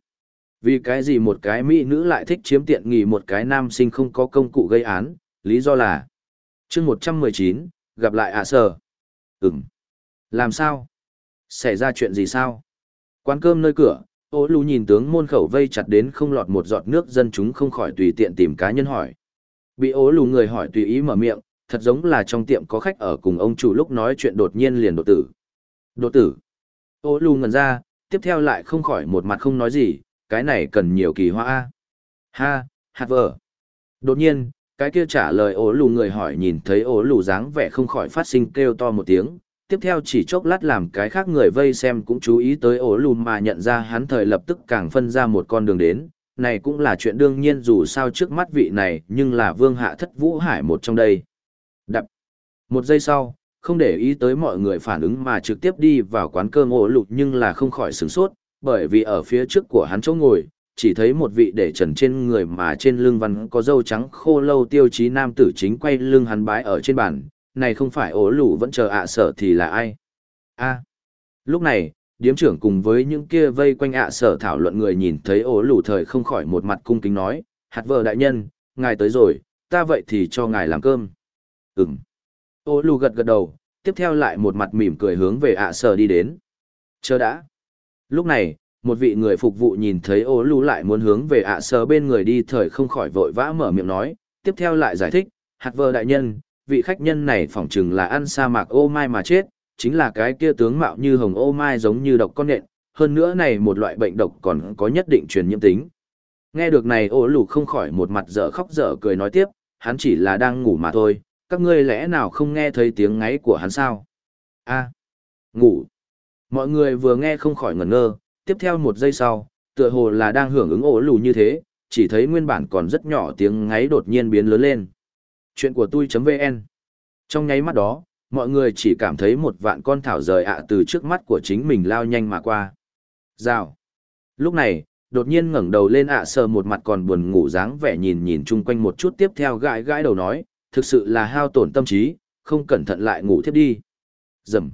Vì cái gì một cái mỹ nữ lại thích chiếm tiện nghỉ một cái nam sinh không có công cụ gây án, lý do là chương 119, gặp lại ạ à sở. Ừm. Làm sao? Xảy ra chuyện gì sao? Quán cơm nơi cửa, ô lù nhìn tướng môn khẩu vây chặt đến không lọt một giọt nước dân chúng không khỏi tùy tiện tìm cá nhân hỏi. Bị ố lù người hỏi tùy ý mở miệng, thật giống là trong tiệm có khách ở cùng ông chủ lúc nói chuyện đột nhiên liền đột tử. Đột tử. Ô lù ngẩn ra, tiếp theo lại không khỏi một mặt không nói gì, cái này cần nhiều kỳ hoa a. Ha hạt vờ. Đột nhiên, cái kia trả lời ố lù người hỏi nhìn thấy ố lù dáng vẻ không khỏi phát sinh kêu to một tiếng. Tiếp theo chỉ chốc lát làm cái khác người vây xem cũng chú ý tới ố lù mà nhận ra hắn thời lập tức càng phân ra một con đường đến. Này cũng là chuyện đương nhiên dù sao trước mắt vị này nhưng là vương hạ thất vũ hải một trong đây. Đập. Một giây sau, không để ý tới mọi người phản ứng mà trực tiếp đi vào quán cơm ổ lụt nhưng là không khỏi sửng sốt bởi vì ở phía trước của hắn chỗ ngồi, chỉ thấy một vị để trần trên người mà trên lưng văn có dâu trắng khô lâu tiêu chí nam tử chính quay lưng hắn bái ở trên bàn, này không phải ố lũ vẫn chờ ạ sở thì là ai? a lúc này, điếm trưởng cùng với những kia vây quanh ạ sở thảo luận người nhìn thấy ố lũ thời không khỏi một mặt cung kính nói, hạt vợ đại nhân, ngài tới rồi, ta vậy thì cho ngài làm cơm. Ừm. Ô lù gật gật đầu, tiếp theo lại một mặt mỉm cười hướng về ạ sở đi đến. Chờ đã. Lúc này, một vị người phục vụ nhìn thấy ô lù lại muốn hướng về ạ sờ bên người đi thời không khỏi vội vã mở miệng nói, tiếp theo lại giải thích, hạt vơ đại nhân, vị khách nhân này phỏng chừng là ăn sa mạc ô mai mà chết, chính là cái kia tướng mạo như hồng ô mai giống như độc con nện, hơn nữa này một loại bệnh độc còn có nhất định truyền nhiễm tính. Nghe được này ô lù không khỏi một mặt dở khóc dở cười nói tiếp, hắn chỉ là đang ngủ mà thôi, các ngươi lẽ nào không nghe thấy tiếng ngáy của hắn sao? a ngủ. Mọi người vừa nghe không khỏi ngẩn ngơ, tiếp theo một giây sau, tựa hồ là đang hưởng ứng ổ lù như thế, chỉ thấy nguyên bản còn rất nhỏ tiếng ngáy đột nhiên biến lớn lên. Chuyện của tôi.vn Trong nháy mắt đó, mọi người chỉ cảm thấy một vạn con thảo rời ạ từ trước mắt của chính mình lao nhanh mà qua. Rào. Lúc này, đột nhiên ngẩng đầu lên ạ sờ một mặt còn buồn ngủ dáng vẻ nhìn nhìn chung quanh một chút tiếp theo gãi gãi đầu nói, thực sự là hao tổn tâm trí, không cẩn thận lại ngủ thiếp đi. Dầm.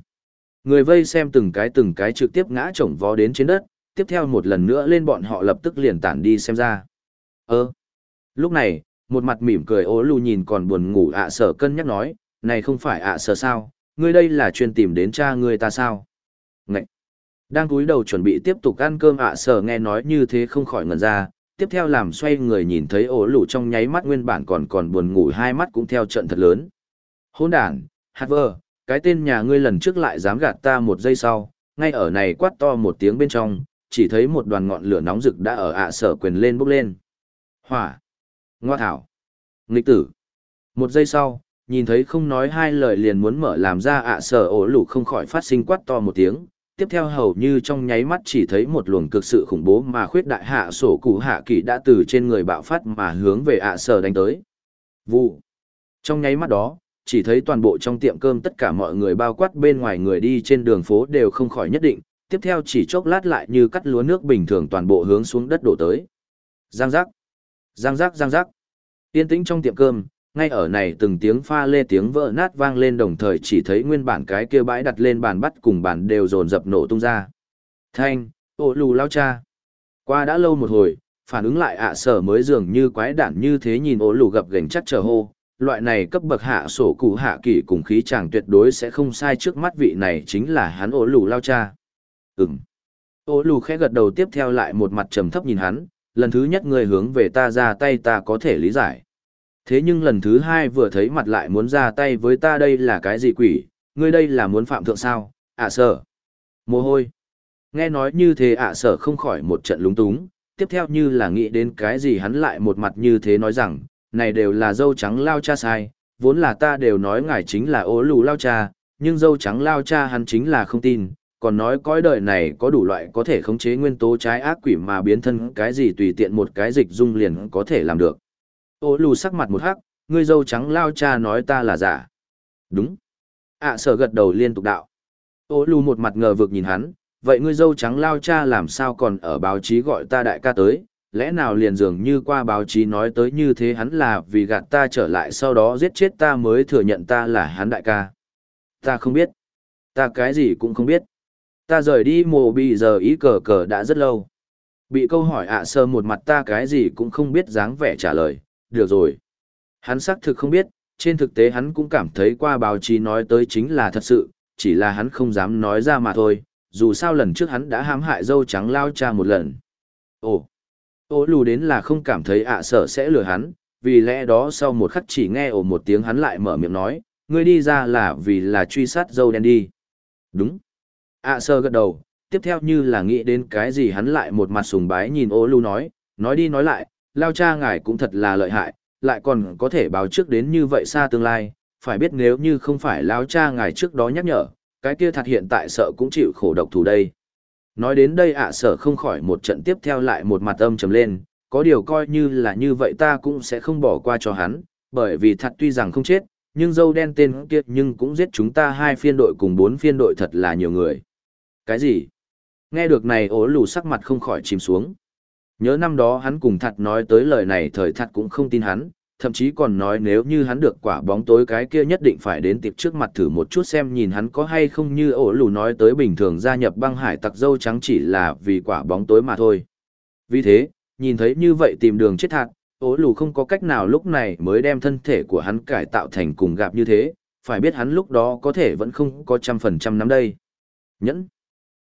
Người vây xem từng cái từng cái trực tiếp ngã chồng vó đến trên đất, tiếp theo một lần nữa lên bọn họ lập tức liền tản đi xem ra. Ơ. Lúc này, một mặt mỉm cười ố lù nhìn còn buồn ngủ ạ sở cân nhắc nói, này không phải ạ sở sao, ngươi đây là chuyên tìm đến cha ngươi ta sao? Ngậy! Đang cúi đầu chuẩn bị tiếp tục ăn cơm ạ sở nghe nói như thế không khỏi ngẩn ra, tiếp theo làm xoay người nhìn thấy ố lù trong nháy mắt nguyên bản còn còn buồn ngủ hai mắt cũng theo trận thật lớn. Hôn đàn, hạt vơ, cái tên nhà ngươi lần trước lại dám gạt ta một giây sau, ngay ở này quát to một tiếng bên trong, chỉ thấy một đoàn ngọn lửa nóng rực đã ở ạ sở quyền lên bốc lên. Hỏa! Ngoa thảo! Nghịch tử! Một giây sau, nhìn thấy không nói hai lời liền muốn mở làm ra ạ sở ổ lũ không khỏi phát sinh quát to một tiếng. Tiếp theo hầu như trong nháy mắt chỉ thấy một luồng cực sự khủng bố mà khuyết đại hạ sổ cụ hạ kỳ đã từ trên người bạo phát mà hướng về ạ sở đánh tới. Vụ! Trong nháy mắt đó, chỉ thấy toàn bộ trong tiệm cơm tất cả mọi người bao quát bên ngoài người đi trên đường phố đều không khỏi nhất định, tiếp theo chỉ chốc lát lại như cắt lúa nước bình thường toàn bộ hướng xuống đất đổ tới. Giang giác, giang giác giang giác. Yên tĩnh trong tiệm cơm, ngay ở này từng tiếng pha lê tiếng vỡ nát vang lên đồng thời chỉ thấy nguyên bản cái kia bãi đặt lên bàn bắt cùng bàn đều dồn dập nổ tung ra. Thanh, ô lù lao cha. Qua đã lâu một hồi, phản ứng lại ạ sở mới dường như quái đản như thế nhìn ô lù gập gành chắc chờ hô, loại này cấp bậc hạ sổ cụ hạ kỷ cùng khí chàng tuyệt đối sẽ không sai trước mắt vị này chính là hắn ổ lù lao cha. Ừm. Ô lù khẽ gật đầu tiếp theo lại một mặt trầm thấp nhìn hắn, lần thứ nhất người hướng về ta ra tay ta có thể lý giải. Thế nhưng lần thứ hai vừa thấy mặt lại muốn ra tay với ta đây là cái gì quỷ, ngươi đây là muốn phạm thượng sao, ạ à sở. Mồ hôi. Nghe nói như thế ạ sở không khỏi một trận lúng túng, tiếp theo như là nghĩ đến cái gì hắn lại một mặt như thế nói rằng, này đều là dâu trắng lao cha sai, vốn là ta đều nói ngài chính là ố lù lao cha, nhưng dâu trắng lao cha hắn chính là không tin, còn nói cõi đời này có đủ loại có thể khống chế nguyên tố trái ác quỷ mà biến thân cái gì tùy tiện một cái dịch dung liền có thể làm được. Ô lù sắc mặt một hắc, ngươi dâu trắng lao cha nói ta là giả. Đúng. ạ à, sở gật đầu liên tục đạo. Ô lù một mặt ngờ vực nhìn hắn, vậy ngươi dâu trắng lao cha làm sao còn ở báo chí gọi ta đại ca tới, lẽ nào liền dường như qua báo chí nói tới như thế hắn là vì gạt ta trở lại sau đó giết chết ta mới thừa nhận ta là hắn đại ca. Ta không biết. Ta cái gì cũng không biết. Ta rời đi mồ bị giờ ý cờ cờ đã rất lâu. Bị câu hỏi ạ sơ một mặt ta cái gì cũng không biết dáng vẻ trả lời, được rồi. Hắn xác thực không biết, trên thực tế hắn cũng cảm thấy qua báo chí nói tới chính là thật sự, chỉ là hắn không dám nói ra mà thôi, dù sao lần trước hắn đã hãm hại dâu trắng lao cha một lần. Ồ, ô lù đến là không cảm thấy ạ sở sẽ lừa hắn, vì lẽ đó sau một khắc chỉ nghe ồ một tiếng hắn lại mở miệng nói, ngươi đi ra là vì là truy sát dâu đen đi. Đúng ạ à sơ gật đầu tiếp theo như là nghĩ đến cái gì hắn lại một mặt sùng bái nhìn ô lưu nói nói đi nói lại lao cha ngài cũng thật là lợi hại lại còn có thể báo trước đến như vậy xa tương lai phải biết nếu như không phải lao cha ngài trước đó nhắc nhở cái kia thật hiện tại sợ cũng chịu khổ độc thủ đây nói đến đây ạ à sở không khỏi một trận tiếp theo lại một mặt âm trầm lên có điều coi như là như vậy ta cũng sẽ không bỏ qua cho hắn bởi vì thật tuy rằng không chết nhưng dâu đen tên kia nhưng cũng giết chúng ta hai phiên đội cùng bốn phiên đội thật là nhiều người cái gì? Nghe được này ố lù sắc mặt không khỏi chìm xuống. Nhớ năm đó hắn cùng thật nói tới lời này thời thật cũng không tin hắn, thậm chí còn nói nếu như hắn được quả bóng tối cái kia nhất định phải đến tiệp trước mặt thử một chút xem nhìn hắn có hay không như ổ lù nói tới bình thường gia nhập băng hải tặc dâu trắng chỉ là vì quả bóng tối mà thôi. Vì thế, nhìn thấy như vậy tìm đường chết thạc, ổ lù không có cách nào lúc này mới đem thân thể của hắn cải tạo thành cùng gặp như thế, phải biết hắn lúc đó có thể vẫn không có trăm phần trăm năm đây. Nhẫn.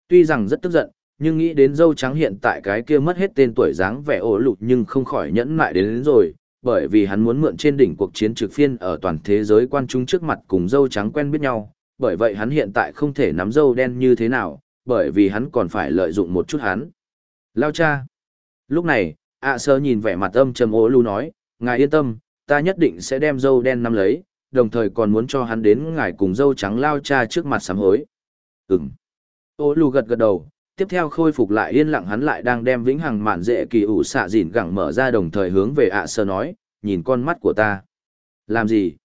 Tuy rằng rất tức giận, nhưng nghĩ đến dâu trắng hiện tại cái kia mất hết tên tuổi dáng vẻ ổ lụt nhưng không khỏi nhẫn mại đến, đến rồi, bởi vì hắn muốn mượn trên đỉnh cuộc chiến trực phiên ở toàn thế giới quan trung trước mặt cùng dâu trắng quen biết nhau, bởi vậy hắn hiện tại không thể nắm dâu đen như thế nào, bởi vì hắn còn phải lợi dụng một chút hắn. Lao cha. Lúc này, ạ sơ nhìn vẻ mặt âm trầm ố lưu nói, ngài yên tâm, ta nhất định sẽ đem dâu đen nắm lấy, đồng thời còn muốn cho hắn đến ngài cùng dâu trắng lao cha trước mặt sám hối. Ừm. Ô lù gật gật đầu, tiếp theo khôi phục lại yên lặng hắn lại đang đem vĩnh hằng mạn dễ kỳ ủ xạ dìn gẳng mở ra đồng thời hướng về ạ sở nói, nhìn con mắt của ta. Làm gì?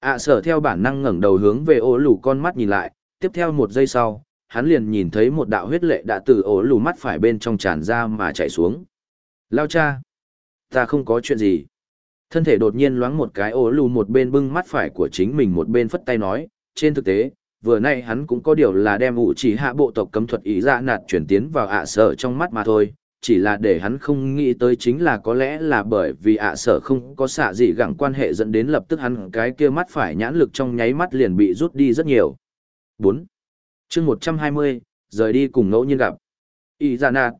ạ sở theo bản năng ngẩng đầu hướng về ổ lù con mắt nhìn lại, tiếp theo một giây sau, hắn liền nhìn thấy một đạo huyết lệ đã từ ổ lù mắt phải bên trong tràn ra mà chảy xuống. Lao cha! Ta không có chuyện gì. Thân thể đột nhiên loáng một cái ổ lù một bên bưng mắt phải của chính mình một bên phất tay nói, trên thực tế, vừa nay hắn cũng có điều là đem ủ chỉ hạ bộ tộc cấm thuật ý ra nạt chuyển tiến vào ạ sở trong mắt mà thôi, chỉ là để hắn không nghĩ tới chính là có lẽ là bởi vì ạ sở không có xạ gì gẳng quan hệ dẫn đến lập tức hắn cái kia mắt phải nhãn lực trong nháy mắt liền bị rút đi rất nhiều. 4. chương 120, rời đi cùng ngẫu nhiên gặp. Ý ra nạt.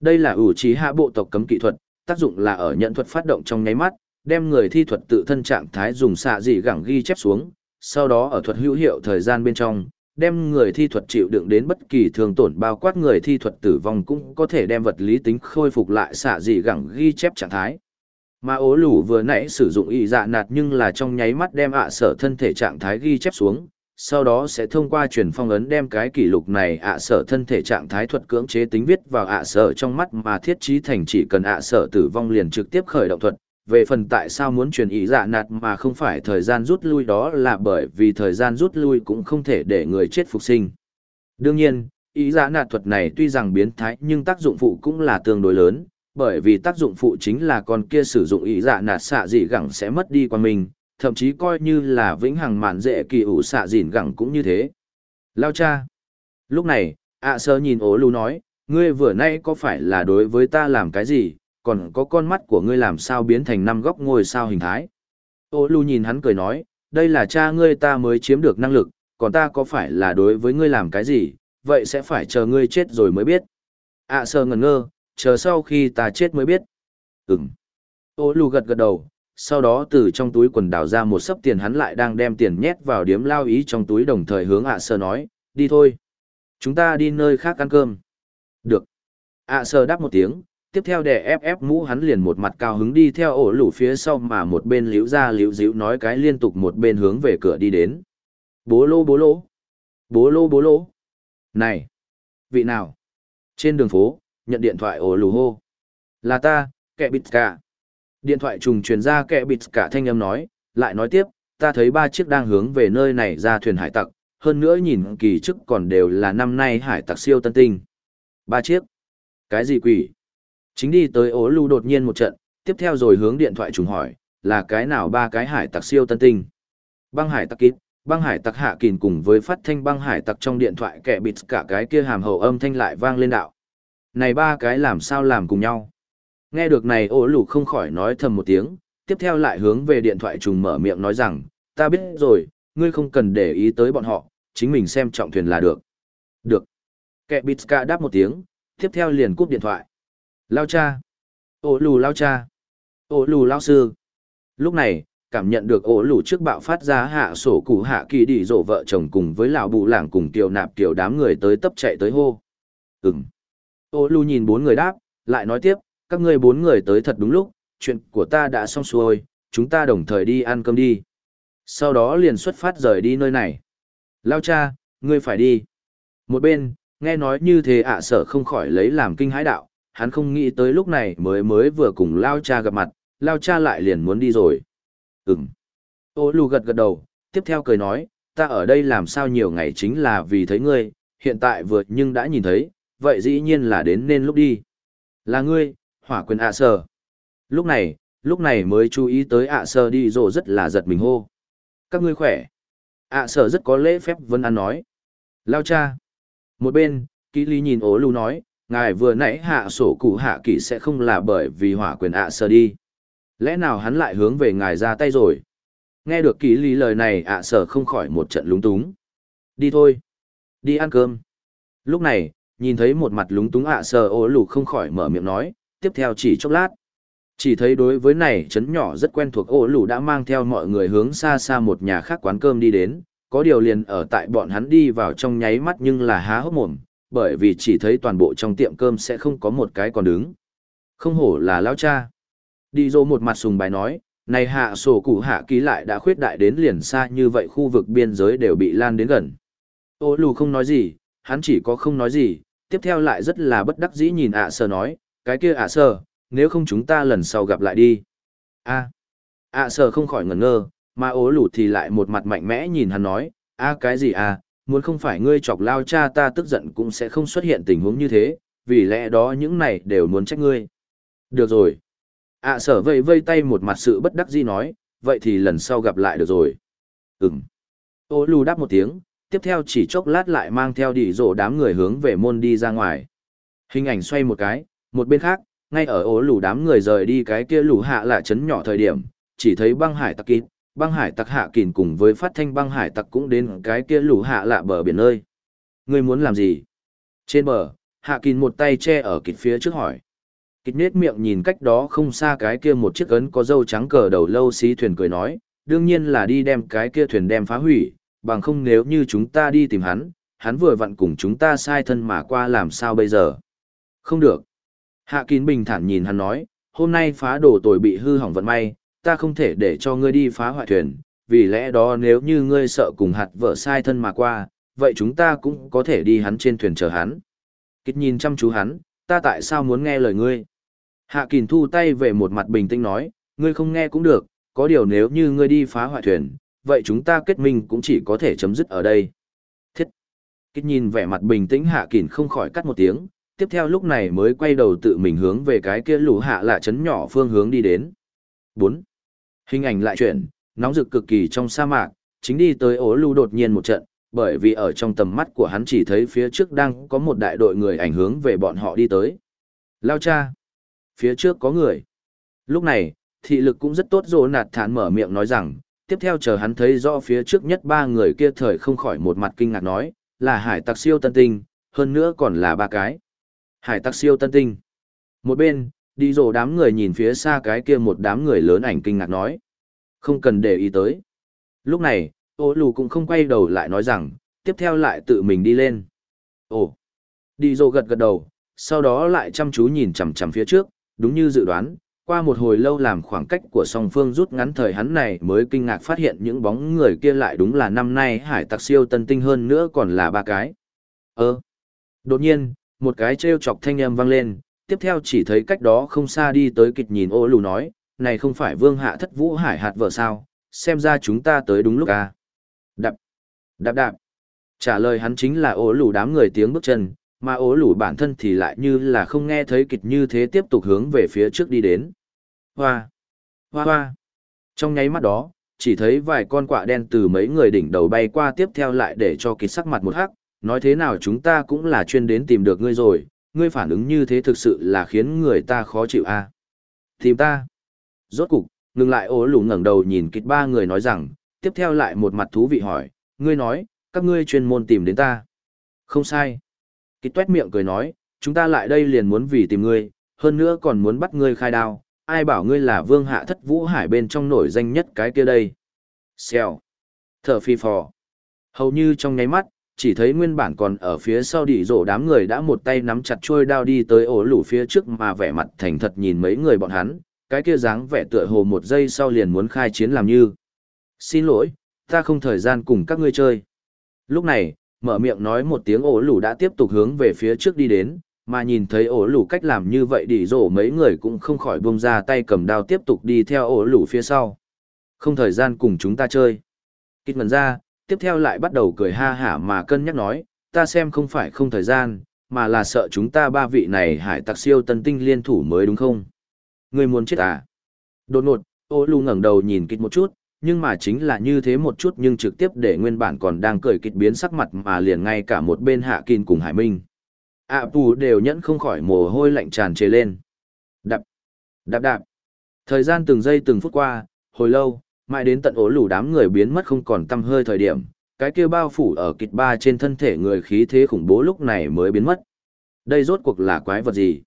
Đây là ủ trí hạ bộ tộc cấm kỹ thuật, tác dụng là ở nhận thuật phát động trong nháy mắt, đem người thi thuật tự thân trạng thái dùng xạ dị gẳng ghi chép xuống, sau đó ở thuật hữu hiệu thời gian bên trong, đem người thi thuật chịu đựng đến bất kỳ thương tổn bao quát người thi thuật tử vong cũng có thể đem vật lý tính khôi phục lại xạ dị gẳng ghi chép trạng thái. Mà ố lủ vừa nãy sử dụng y dạ nạt nhưng là trong nháy mắt đem ạ sở thân thể trạng thái ghi chép xuống, sau đó sẽ thông qua truyền phong ấn đem cái kỷ lục này ạ sở thân thể trạng thái thuật cưỡng chế tính viết vào ạ sở trong mắt mà thiết trí thành chỉ cần ạ sở tử vong liền trực tiếp khởi động thuật, về phần tại sao muốn truyền ý dạ nạt mà không phải thời gian rút lui đó là bởi vì thời gian rút lui cũng không thể để người chết phục sinh. Đương nhiên, ý dạ nạt thuật này tuy rằng biến thái nhưng tác dụng phụ cũng là tương đối lớn, bởi vì tác dụng phụ chính là con kia sử dụng ý dạ nạt xạ dị gẳng sẽ mất đi qua mình, thậm chí coi như là vĩnh hằng mạn dễ kỳ ủ xạ dịn gẳng cũng như thế. Lao cha. Lúc này, ạ sơ nhìn ố lù nói, ngươi vừa nay có phải là đối với ta làm cái gì, còn có con mắt của ngươi làm sao biến thành năm góc ngôi sao hình thái. Ô Lu nhìn hắn cười nói, đây là cha ngươi ta mới chiếm được năng lực, còn ta có phải là đối với ngươi làm cái gì, vậy sẽ phải chờ ngươi chết rồi mới biết. ạ à, sơ ngẩn ngơ, chờ sau khi ta chết mới biết. Ừm. Ô Lu gật gật đầu, sau đó từ trong túi quần đảo ra một sấp tiền hắn lại đang đem tiền nhét vào điếm lao ý trong túi đồng thời hướng ạ sơ nói, đi thôi. Chúng ta đi nơi khác ăn cơm. Được. ạ sơ đáp một tiếng, tiếp theo đè ép ép mũ hắn liền một mặt cao hứng đi theo ổ lủ phía sau mà một bên liễu ra liễu díu nói cái liên tục một bên hướng về cửa đi đến. Bố lô bố lô. Bố lô bố lô. Này. Vị nào? Trên đường phố, nhận điện thoại ổ lủ hô. Là ta, kẻ bịt cả. Điện thoại trùng truyền ra kẻ bịt cả thanh âm nói, lại nói tiếp, ta thấy ba chiếc đang hướng về nơi này ra thuyền hải tặc, hơn nữa nhìn kỳ chức còn đều là năm nay hải tặc siêu tân tinh. Ba chiếc? Cái gì quỷ? Chính đi tới ố lưu đột nhiên một trận, tiếp theo rồi hướng điện thoại trùng hỏi, là cái nào ba cái hải tặc siêu tân tinh. Băng hải tặc kít, băng hải tặc hạ kìn cùng với phát thanh băng hải tặc trong điện thoại kẻ bịt cả cái kia hàm hậu âm thanh lại vang lên đạo. Này ba cái làm sao làm cùng nhau. Nghe được này ố lù không khỏi nói thầm một tiếng, tiếp theo lại hướng về điện thoại trùng mở miệng nói rằng, ta biết rồi, ngươi không cần để ý tới bọn họ, chính mình xem trọng thuyền là được. Được. Kẻ bịt cả đáp một tiếng, tiếp theo liền cúp điện thoại. Lao cha. Ổ lù lao cha. Ổ lù lao sư. Lúc này, cảm nhận được ổ lù trước bạo phát ra hạ sổ cụ hạ kỳ đi rổ vợ chồng cùng với lão bù lảng cùng tiểu nạp tiểu đám người tới tấp chạy tới hô. Ừm. Ổ lù nhìn bốn người đáp, lại nói tiếp, các ngươi bốn người tới thật đúng lúc, chuyện của ta đã xong xuôi, chúng ta đồng thời đi ăn cơm đi. Sau đó liền xuất phát rời đi nơi này. Lao cha, ngươi phải đi. Một bên, nghe nói như thế ạ sở không khỏi lấy làm kinh hãi đạo, hắn không nghĩ tới lúc này mới mới vừa cùng Lao cha gặp mặt, Lao cha lại liền muốn đi rồi. Ừm. Ô lù gật gật đầu, tiếp theo cười nói, ta ở đây làm sao nhiều ngày chính là vì thấy ngươi, hiện tại vừa nhưng đã nhìn thấy, vậy dĩ nhiên là đến nên lúc đi. Là ngươi, hỏa quyền ạ sờ. Lúc này, lúc này mới chú ý tới ạ sờ đi rồi rất là giật mình hô. Các ngươi khỏe. ạ sờ rất có lễ phép vân ăn nói. Lao cha. Một bên, kỹ lý nhìn ố lù nói, ngài vừa nãy hạ sổ cụ hạ kỷ sẽ không là bởi vì hỏa quyền ạ sở đi. Lẽ nào hắn lại hướng về ngài ra tay rồi? Nghe được kỳ lý lời này ạ sở không khỏi một trận lúng túng. Đi thôi. Đi ăn cơm. Lúc này, nhìn thấy một mặt lúng túng ạ sở ô lù không khỏi mở miệng nói, tiếp theo chỉ chốc lát. Chỉ thấy đối với này, trấn nhỏ rất quen thuộc, ô lù đã mang theo mọi người hướng xa xa một nhà khác quán cơm đi đến. Có điều liền ở tại bọn hắn đi vào trong nháy mắt nhưng là há hốc mồm bởi vì chỉ thấy toàn bộ trong tiệm cơm sẽ không có một cái còn đứng. Không hổ là lão cha. Đi dô một mặt sùng bài nói, này hạ sổ cụ hạ ký lại đã khuyết đại đến liền xa như vậy khu vực biên giới đều bị lan đến gần. Ô lù không nói gì, hắn chỉ có không nói gì, tiếp theo lại rất là bất đắc dĩ nhìn ạ sơ nói, cái kia ạ sơ, nếu không chúng ta lần sau gặp lại đi. a ạ sơ không khỏi ngẩn ngơ, mà ố lù thì lại một mặt mạnh mẽ nhìn hắn nói, a cái gì à, muốn không phải ngươi chọc lao cha ta tức giận cũng sẽ không xuất hiện tình huống như thế, vì lẽ đó những này đều muốn trách ngươi. Được rồi. ạ sở vây vây tay một mặt sự bất đắc dĩ nói, vậy thì lần sau gặp lại được rồi. Ừm. Ô lù đáp một tiếng, tiếp theo chỉ chốc lát lại mang theo đi rổ đám người hướng về môn đi ra ngoài. Hình ảnh xoay một cái, một bên khác, ngay ở ố lù đám người rời đi cái kia lù hạ là chấn nhỏ thời điểm, chỉ thấy băng hải tặc kín, băng hải tặc hạ kìn cùng với phát thanh băng hải tặc cũng đến cái kia lũ hạ lạ bờ biển nơi. Ngươi muốn làm gì? Trên bờ, hạ kìn một tay che ở kịt phía trước hỏi. Kịt nết miệng nhìn cách đó không xa cái kia một chiếc ấn có dâu trắng cờ đầu lâu xí thuyền cười nói, đương nhiên là đi đem cái kia thuyền đem phá hủy, bằng không nếu như chúng ta đi tìm hắn, hắn vừa vặn cùng chúng ta sai thân mà qua làm sao bây giờ. Không được. Hạ kín bình thản nhìn hắn nói, hôm nay phá đồ tồi bị hư hỏng vận may, ta không thể để cho ngươi đi phá hoại thuyền, vì lẽ đó nếu như ngươi sợ cùng hạt vợ sai thân mà qua, vậy chúng ta cũng có thể đi hắn trên thuyền chờ hắn. Kịch nhìn chăm chú hắn, ta tại sao muốn nghe lời ngươi? Hạ Kình thu tay về một mặt bình tĩnh nói, ngươi không nghe cũng được, có điều nếu như ngươi đi phá hoại thuyền, vậy chúng ta kết minh cũng chỉ có thể chấm dứt ở đây. Thiết! Kịch nhìn vẻ mặt bình tĩnh Hạ Kình không khỏi cắt một tiếng, tiếp theo lúc này mới quay đầu tự mình hướng về cái kia lũ hạ lạ chấn nhỏ phương hướng đi đến. 4. Hình ảnh lại chuyển, nóng rực cực kỳ trong sa mạc, chính đi tới ố lưu đột nhiên một trận, bởi vì ở trong tầm mắt của hắn chỉ thấy phía trước đang có một đại đội người ảnh hướng về bọn họ đi tới. Lao cha! Phía trước có người. Lúc này, thị lực cũng rất tốt rồi nạt thản mở miệng nói rằng, tiếp theo chờ hắn thấy rõ phía trước nhất ba người kia thời không khỏi một mặt kinh ngạc nói, là hải tặc siêu tân tinh, hơn nữa còn là ba cái. Hải tặc siêu tân tinh. Một bên, đi rồ đám người nhìn phía xa cái kia một đám người lớn ảnh kinh ngạc nói. Không cần để ý tới. Lúc này, ô lù cũng không quay đầu lại nói rằng, tiếp theo lại tự mình đi lên. Ồ. Đi rồ gật gật đầu, sau đó lại chăm chú nhìn chằm chằm phía trước, đúng như dự đoán, qua một hồi lâu làm khoảng cách của song phương rút ngắn thời hắn này mới kinh ngạc phát hiện những bóng người kia lại đúng là năm nay hải tặc siêu tân tinh hơn nữa còn là ba cái. Ơ. Đột nhiên, một cái trêu chọc thanh âm vang lên, tiếp theo chỉ thấy cách đó không xa đi tới kịch nhìn ô lù nói, này không phải vương hạ thất vũ hải hạt vợ sao, xem ra chúng ta tới đúng lúc à. Đạp, đạp đạp. Trả lời hắn chính là ố lù đám người tiếng bước chân, mà ố lù bản thân thì lại như là không nghe thấy kịch như thế tiếp tục hướng về phía trước đi đến. Hoa, hoa hoa. Trong nháy mắt đó, chỉ thấy vài con quạ đen từ mấy người đỉnh đầu bay qua tiếp theo lại để cho kịch sắc mặt một hắc, nói thế nào chúng ta cũng là chuyên đến tìm được ngươi rồi, ngươi phản ứng như thế thực sự là khiến người ta khó chịu a. À? Tìm ta. Rốt cục, ngừng lại ố lù ngẩng đầu nhìn kịch ba người nói rằng, tiếp theo lại một mặt thú vị hỏi, ngươi nói, các ngươi chuyên môn tìm đến ta. Không sai. Kịch tuét miệng cười nói, chúng ta lại đây liền muốn vì tìm ngươi, hơn nữa còn muốn bắt ngươi khai đao, ai bảo ngươi là vương hạ thất vũ hải bên trong nổi danh nhất cái kia đây. Xèo. Thở phi phò. Hầu như trong nháy mắt, chỉ thấy nguyên bản còn ở phía sau đỉ rổ đám người đã một tay nắm chặt trôi đao đi tới ổ lủ phía trước mà vẻ mặt thành thật nhìn mấy người bọn hắn, cái kia dáng vẻ tựa hồ một giây sau liền muốn khai chiến làm như. Xin lỗi, ta không thời gian cùng các ngươi chơi. Lúc này, mở miệng nói một tiếng ổ lủ đã tiếp tục hướng về phía trước đi đến, mà nhìn thấy ổ lủ cách làm như vậy đỉ rổ mấy người cũng không khỏi buông ra tay cầm đao tiếp tục đi theo ổ lủ phía sau. Không thời gian cùng chúng ta chơi. Kích mần ra, tiếp theo lại bắt đầu cười ha hả mà cân nhắc nói, ta xem không phải không thời gian, mà là sợ chúng ta ba vị này hải tặc siêu tân tinh liên thủ mới đúng không? người muốn chết à? Đột ngột, ô lù ngẩng đầu nhìn kịch một chút, nhưng mà chính là như thế một chút nhưng trực tiếp để nguyên bản còn đang cười kịch biến sắc mặt mà liền ngay cả một bên hạ kín cùng hải minh. ạ à, tù đều nhẫn không khỏi mồ hôi lạnh tràn trề lên. Đạp, đạp đạp. Thời gian từng giây từng phút qua, hồi lâu, mãi đến tận ố lù đám người biến mất không còn tăm hơi thời điểm, cái kia bao phủ ở kịch ba trên thân thể người khí thế khủng bố lúc này mới biến mất. Đây rốt cuộc là quái vật gì?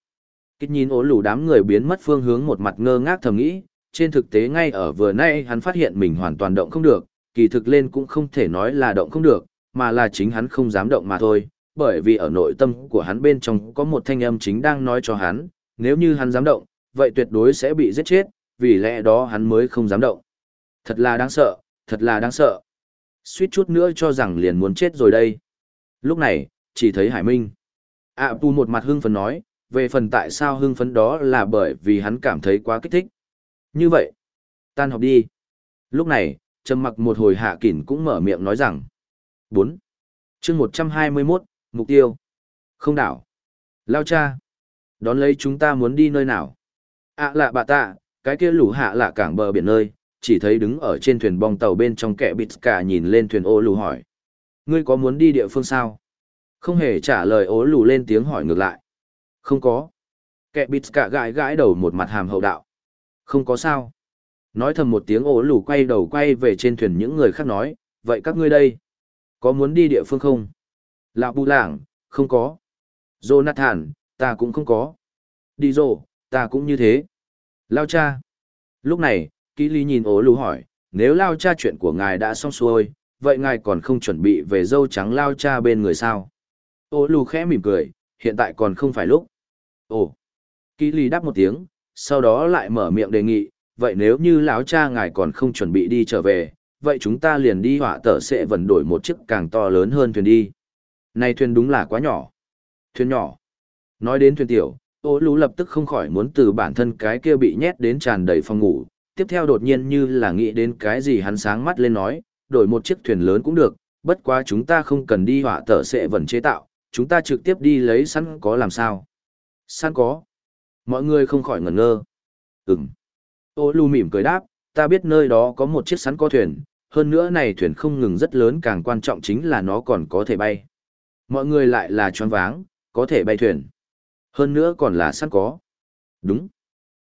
Kịch nhìn ố lù đám người biến mất phương hướng một mặt ngơ ngác thầm nghĩ, trên thực tế ngay ở vừa nay hắn phát hiện mình hoàn toàn động không được, kỳ thực lên cũng không thể nói là động không được, mà là chính hắn không dám động mà thôi, bởi vì ở nội tâm của hắn bên trong có một thanh âm chính đang nói cho hắn, nếu như hắn dám động, vậy tuyệt đối sẽ bị giết chết, vì lẽ đó hắn mới không dám động. Thật là đáng sợ, thật là đáng sợ. Suýt chút nữa cho rằng liền muốn chết rồi đây. Lúc này, chỉ thấy Hải Minh. À tu một mặt hưng phấn nói, về phần tại sao hưng phấn đó là bởi vì hắn cảm thấy quá kích thích. Như vậy, tan học đi. Lúc này, trầm mặc một hồi hạ kỷ cũng mở miệng nói rằng. bốn chương 121, mục tiêu. Không đảo. Lao cha. Đón lấy chúng ta muốn đi nơi nào? À lạ bà tạ, cái kia lũ hạ lạ cảng bờ biển nơi, chỉ thấy đứng ở trên thuyền bong tàu bên trong kẻ bịt cả nhìn lên thuyền ô lù hỏi. Ngươi có muốn đi địa phương sao? Không hề trả lời ố lù lên tiếng hỏi ngược lại. Không có. Kẻ bịt cả gãi gãi đầu một mặt hàm hậu đạo. Không có sao. Nói thầm một tiếng ố lù quay đầu quay về trên thuyền những người khác nói, vậy các ngươi đây? Có muốn đi địa phương không? Lão bù lảng, không có. Jonathan, ta cũng không có. Đi rồ, ta cũng như thế. Lao cha. Lúc này, kỹ Ly nhìn ố lù hỏi, nếu lao cha chuyện của ngài đã xong xuôi, vậy ngài còn không chuẩn bị về dâu trắng lao cha bên người sao? Ố lù khẽ mỉm cười, hiện tại còn không phải lúc. Ồ. Kỹ Ly đáp một tiếng, sau đó lại mở miệng đề nghị, vậy nếu như lão cha ngài còn không chuẩn bị đi trở về, vậy chúng ta liền đi họa tở sẽ vận đổi một chiếc càng to lớn hơn thuyền đi. Này thuyền đúng là quá nhỏ. Thuyền nhỏ. Nói đến thuyền tiểu, ô lú lập tức không khỏi muốn từ bản thân cái kia bị nhét đến tràn đầy phòng ngủ. Tiếp theo đột nhiên như là nghĩ đến cái gì hắn sáng mắt lên nói, đổi một chiếc thuyền lớn cũng được, bất quá chúng ta không cần đi họa tở sẽ vẫn chế tạo, chúng ta trực tiếp đi lấy sẵn có làm sao. Sẵn có. Mọi người không khỏi ngẩn ngơ. Ừm. Ô lù mỉm cười đáp, ta biết nơi đó có một chiếc sẵn có thuyền, hơn nữa này thuyền không ngừng rất lớn càng quan trọng chính là nó còn có thể bay. Mọi người lại là choáng váng, có thể bay thuyền. Hơn nữa còn là sẵn có. Đúng.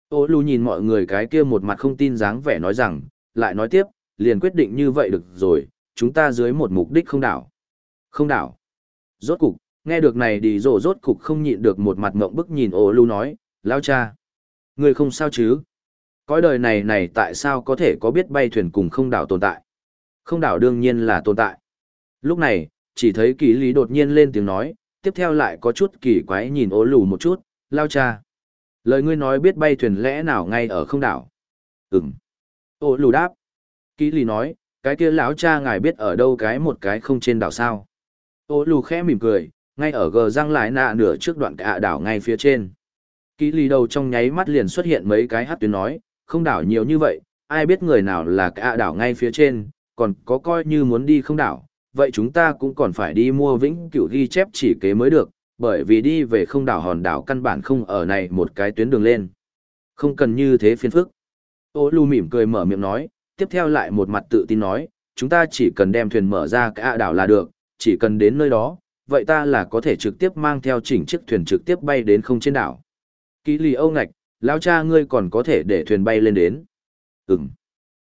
Ô lù nhìn mọi người cái kia một mặt không tin dáng vẻ nói rằng, lại nói tiếp, liền quyết định như vậy được rồi, chúng ta dưới một mục đích không đảo. Không đảo. Rốt cục, nghe được này đi rổ rốt cục không nhịn được một mặt ngộng bức nhìn ô lù nói, lao cha. Người không sao chứ? Cõi đời này này tại sao có thể có biết bay thuyền cùng không đảo tồn tại? Không đảo đương nhiên là tồn tại. Lúc này, chỉ thấy kỳ lý đột nhiên lên tiếng nói, tiếp theo lại có chút kỳ quái nhìn Ô lù một chút, lao cha. Lời ngươi nói biết bay thuyền lẽ nào ngay ở không đảo? Ừm. Ô lù đáp. Kỹ lì nói, cái kia lão cha ngài biết ở đâu cái một cái không trên đảo sao? Ô lù khẽ mỉm cười, ngay ở gờ răng lại nạ nửa trước đoạn cả đảo ngay phía trên. Kỹ lì đầu trong nháy mắt liền xuất hiện mấy cái hát tuyến nói, không đảo nhiều như vậy, ai biết người nào là cả đảo ngay phía trên, còn có coi như muốn đi không đảo, vậy chúng ta cũng còn phải đi mua vĩnh cửu ghi chép chỉ kế mới được, bởi vì đi về không đảo hòn đảo căn bản không ở này một cái tuyến đường lên. Không cần như thế phiền phức. Ô lù mỉm cười mở miệng nói, tiếp theo lại một mặt tự tin nói, chúng ta chỉ cần đem thuyền mở ra cả đảo là được, chỉ cần đến nơi đó, vậy ta là có thể trực tiếp mang theo chỉnh chiếc thuyền trực tiếp bay đến không trên đảo. Ký lì âu ngạch, lao cha ngươi còn có thể để thuyền bay lên đến. Ừm.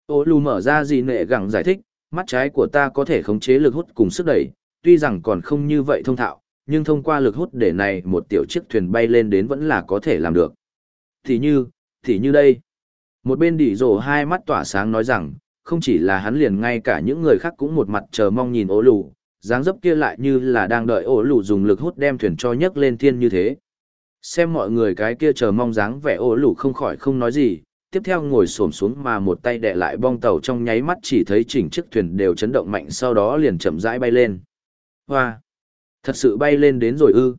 Ô lù mở ra gì nệ gẳng giải thích, mắt trái của ta có thể khống chế lực hút cùng sức đẩy, tuy rằng còn không như vậy thông thạo, nhưng thông qua lực hút để này một tiểu chiếc thuyền bay lên đến vẫn là có thể làm được. Thì như, thì như đây. Một bên đỉ rổ hai mắt tỏa sáng nói rằng, không chỉ là hắn liền ngay cả những người khác cũng một mặt chờ mong nhìn ố lù, dáng dấp kia lại như là đang đợi ố lù dùng lực hút đem thuyền cho nhấc lên thiên như thế. Xem mọi người cái kia chờ mong dáng vẻ ố lù không khỏi không nói gì, tiếp theo ngồi xổm xuống mà một tay đè lại bong tàu trong nháy mắt chỉ thấy chỉnh chiếc thuyền đều chấn động mạnh sau đó liền chậm rãi bay lên. Hoa! Thật sự bay lên đến rồi ư.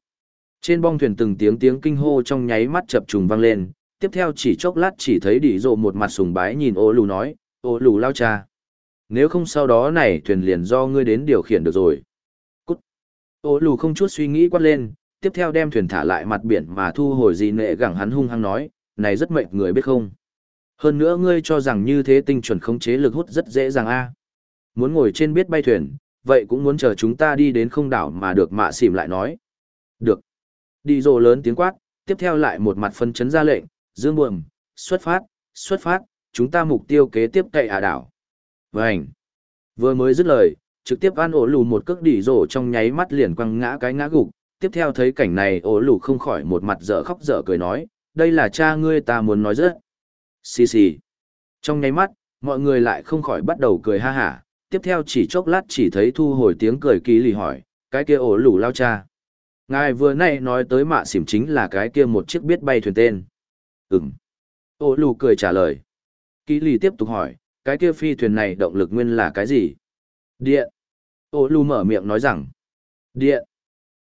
Trên bong thuyền từng tiếng tiếng kinh hô trong nháy mắt chập trùng vang lên, tiếp theo chỉ chốc lát chỉ thấy đỉ rộ một mặt sùng bái nhìn ô lù nói, ô lù lao cha. Nếu không sau đó này thuyền liền do ngươi đến điều khiển được rồi. Cút! Ô lù không chút suy nghĩ quát lên, tiếp theo đem thuyền thả lại mặt biển mà thu hồi gì nệ gẳng hắn hung hăng nói, này rất mệt người biết không. Hơn nữa ngươi cho rằng như thế tinh chuẩn khống chế lực hút rất dễ dàng a. Muốn ngồi trên biết bay thuyền, vậy cũng muốn chờ chúng ta đi đến không đảo mà được mạ xỉm lại nói. Được. Đi rồ lớn tiếng quát, tiếp theo lại một mặt phân chấn ra lệnh, dương buồm, xuất phát, xuất phát, chúng ta mục tiêu kế tiếp cậy à đảo. Vânh. Vừa mới dứt lời, trực tiếp ăn ổ lù một cước đỉ rổ trong nháy mắt liền quăng ngã cái ngã gục. Tiếp theo thấy cảnh này ổ lù không khỏi một mặt dở khóc dở cười nói, đây là cha ngươi ta muốn nói rất. Xì xì. Trong nháy mắt, mọi người lại không khỏi bắt đầu cười ha hả, tiếp theo chỉ chốc lát chỉ thấy thu hồi tiếng cười kỳ lì hỏi, cái kia ổ lủ lao cha. Ngài vừa nay nói tới mạ xỉm chính là cái kia một chiếc biết bay thuyền tên. Ừm. Ổ lủ cười trả lời. Kỳ lì tiếp tục hỏi, cái kia phi thuyền này động lực nguyên là cái gì? Điện. Ổ lủ mở miệng nói rằng. Điện.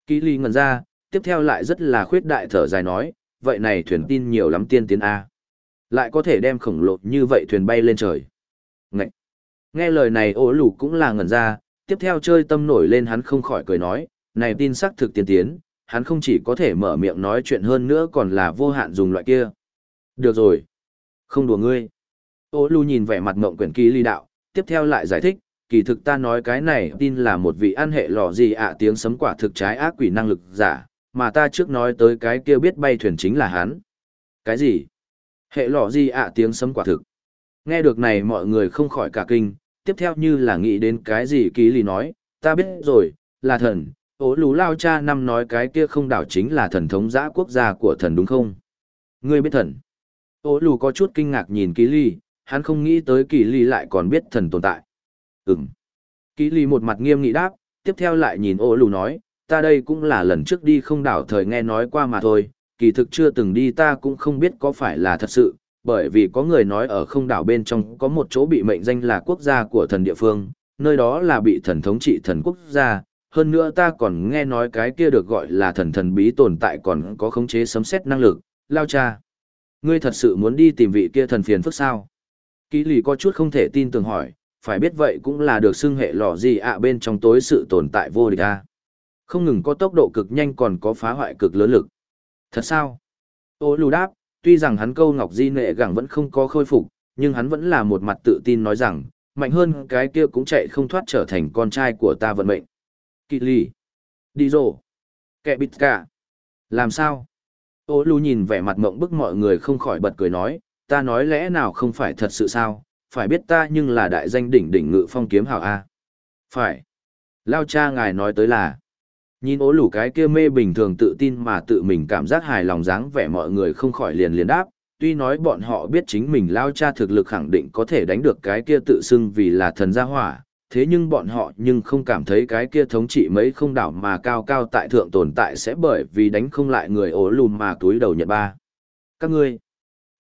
Kỳ lì ngẩn ra, tiếp theo lại rất là khuyết đại thở dài nói, vậy này thuyền tin nhiều lắm tiên tiến A. Lại có thể đem khổng lồ như vậy thuyền bay lên trời. Ngậy! Nghe lời này ổ lù cũng là ngẩn ra, tiếp theo chơi tâm nổi lên hắn không khỏi cười nói, này tin xác thực tiên tiến, hắn không chỉ có thể mở miệng nói chuyện hơn nữa còn là vô hạn dùng loại kia. Được rồi. Không đùa ngươi. Ô lù nhìn vẻ mặt mộng quyển kỳ ly đạo, tiếp theo lại giải thích, kỳ thực ta nói cái này tin là một vị ăn hệ lò gì ạ tiếng sấm quả thực trái ác quỷ năng lực giả, mà ta trước nói tới cái kia biết bay thuyền chính là hắn. Cái gì? Hệ lò gì ạ tiếng sấm quả thực. Nghe được này mọi người không khỏi cả kinh, tiếp theo như là nghĩ đến cái gì ký lì nói, ta biết rồi, là thần, ố lú lao cha năm nói cái kia không đảo chính là thần thống giã quốc gia của thần đúng không? Ngươi biết thần. Ô lù có chút kinh ngạc nhìn ký ly, hắn không nghĩ tới ký ly lại còn biết thần tồn tại. Ừm. Ký ly một mặt nghiêm nghị đáp, tiếp theo lại nhìn ô lù nói, ta đây cũng là lần trước đi không đảo thời nghe nói qua mà thôi, kỳ thực chưa từng đi ta cũng không biết có phải là thật sự, bởi vì có người nói ở không đảo bên trong có một chỗ bị mệnh danh là quốc gia của thần địa phương, nơi đó là bị thần thống trị thần quốc gia, hơn nữa ta còn nghe nói cái kia được gọi là thần thần bí tồn tại còn có khống chế sấm xét năng lực, lao cha. Ngươi thật sự muốn đi tìm vị kia thần phiền phức sao? Kỳ lì có chút không thể tin tưởng hỏi, phải biết vậy cũng là được xưng hệ lò gì ạ bên trong tối sự tồn tại vô địch a. Không ngừng có tốc độ cực nhanh còn có phá hoại cực lớn lực. Thật sao? Ô lù đáp, tuy rằng hắn câu ngọc di nệ gẳng vẫn không có khôi phục, nhưng hắn vẫn là một mặt tự tin nói rằng, mạnh hơn cái kia cũng chạy không thoát trở thành con trai của ta vận mệnh. Kỵ lì. Đi rồ. Kẻ bịt cả. Làm sao? Ô lù nhìn vẻ mặt mộng bức mọi người không khỏi bật cười nói, ta nói lẽ nào không phải thật sự sao, phải biết ta nhưng là đại danh đỉnh đỉnh ngự phong kiếm hảo A. Phải. Lao cha ngài nói tới là, nhìn ố lù cái kia mê bình thường tự tin mà tự mình cảm giác hài lòng dáng vẻ mọi người không khỏi liền liền đáp, tuy nói bọn họ biết chính mình Lao cha thực lực khẳng định có thể đánh được cái kia tự xưng vì là thần gia hỏa, thế nhưng bọn họ nhưng không cảm thấy cái kia thống trị mấy không đảo mà cao cao tại thượng tồn tại sẽ bởi vì đánh không lại người ố lùn mà túi đầu nhận ba. Các ngươi,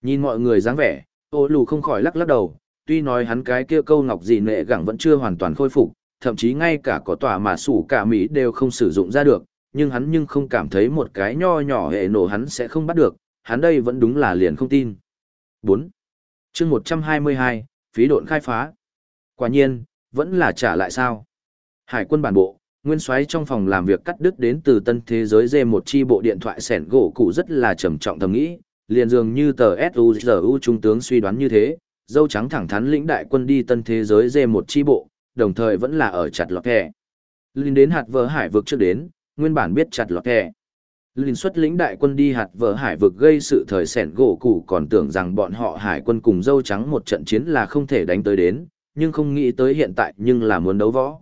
nhìn mọi người dáng vẻ, ố lù không khỏi lắc lắc đầu, tuy nói hắn cái kia câu ngọc gì nệ gẳng vẫn chưa hoàn toàn khôi phục, thậm chí ngay cả có tòa mà sủ cả Mỹ đều không sử dụng ra được, nhưng hắn nhưng không cảm thấy một cái nho nhỏ hệ nổ hắn sẽ không bắt được, hắn đây vẫn đúng là liền không tin. 4. chương 122, phí độn khai phá. Quả nhiên, vẫn là trả lại sao? Hải quân bản bộ, nguyên soái trong phòng làm việc cắt đứt đến từ tân thế giới dê một chi bộ điện thoại sẻn gỗ cụ rất là trầm trọng thầm nghĩ, liền dường như tờ SUZU trung tướng suy đoán như thế, dâu trắng thẳng thắn lĩnh đại quân đi tân thế giới dê một chi bộ, đồng thời vẫn là ở chặt lọt kẹ. Linh đến hạt vỡ hải vực trước đến, nguyên bản biết chặt lọt kẹ. Linh xuất lĩnh đại quân đi hạt vỡ hải vực gây sự thời sẻn gỗ củ còn tưởng rằng bọn họ hải quân cùng dâu trắng một trận chiến là không thể đánh tới đến, nhưng không nghĩ tới hiện tại nhưng là muốn đấu võ.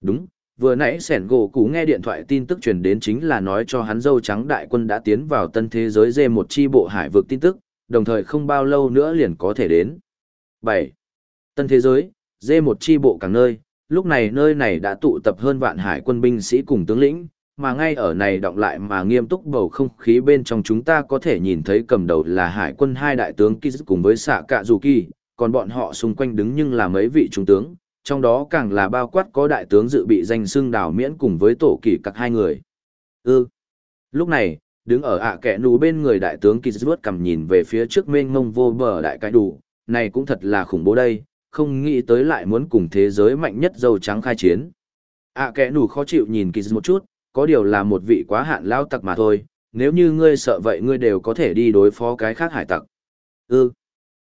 Đúng, vừa nãy sẻn gỗ cũ nghe điện thoại tin tức truyền đến chính là nói cho hắn dâu trắng đại quân đã tiến vào tân thế giới dê một chi bộ hải vực tin tức, đồng thời không bao lâu nữa liền có thể đến. 7. Tân thế giới, dê một chi bộ càng nơi, lúc này nơi này đã tụ tập hơn vạn hải quân binh sĩ cùng tướng lĩnh, mà ngay ở này động lại mà nghiêm túc bầu không khí bên trong chúng ta có thể nhìn thấy cầm đầu là hải quân hai đại tướng Kiz cùng với xạ cạ dù kỳ, còn bọn họ xung quanh đứng nhưng là mấy vị trung tướng, trong đó càng là bao quát có đại tướng dự bị danh xưng đào miễn cùng với tổ kỷ các hai người. Ư. Lúc này, đứng ở ạ kẻ nù bên người đại tướng Kizbut cầm nhìn về phía trước mênh mông vô bờ đại cái đủ, này cũng thật là khủng bố đây, không nghĩ tới lại muốn cùng thế giới mạnh nhất dâu trắng khai chiến. À kẻ nủ khó chịu nhìn kỳ một chút, có điều là một vị quá hạn lao tặc mà thôi, nếu như ngươi sợ vậy ngươi đều có thể đi đối phó cái khác hải tặc. Ư.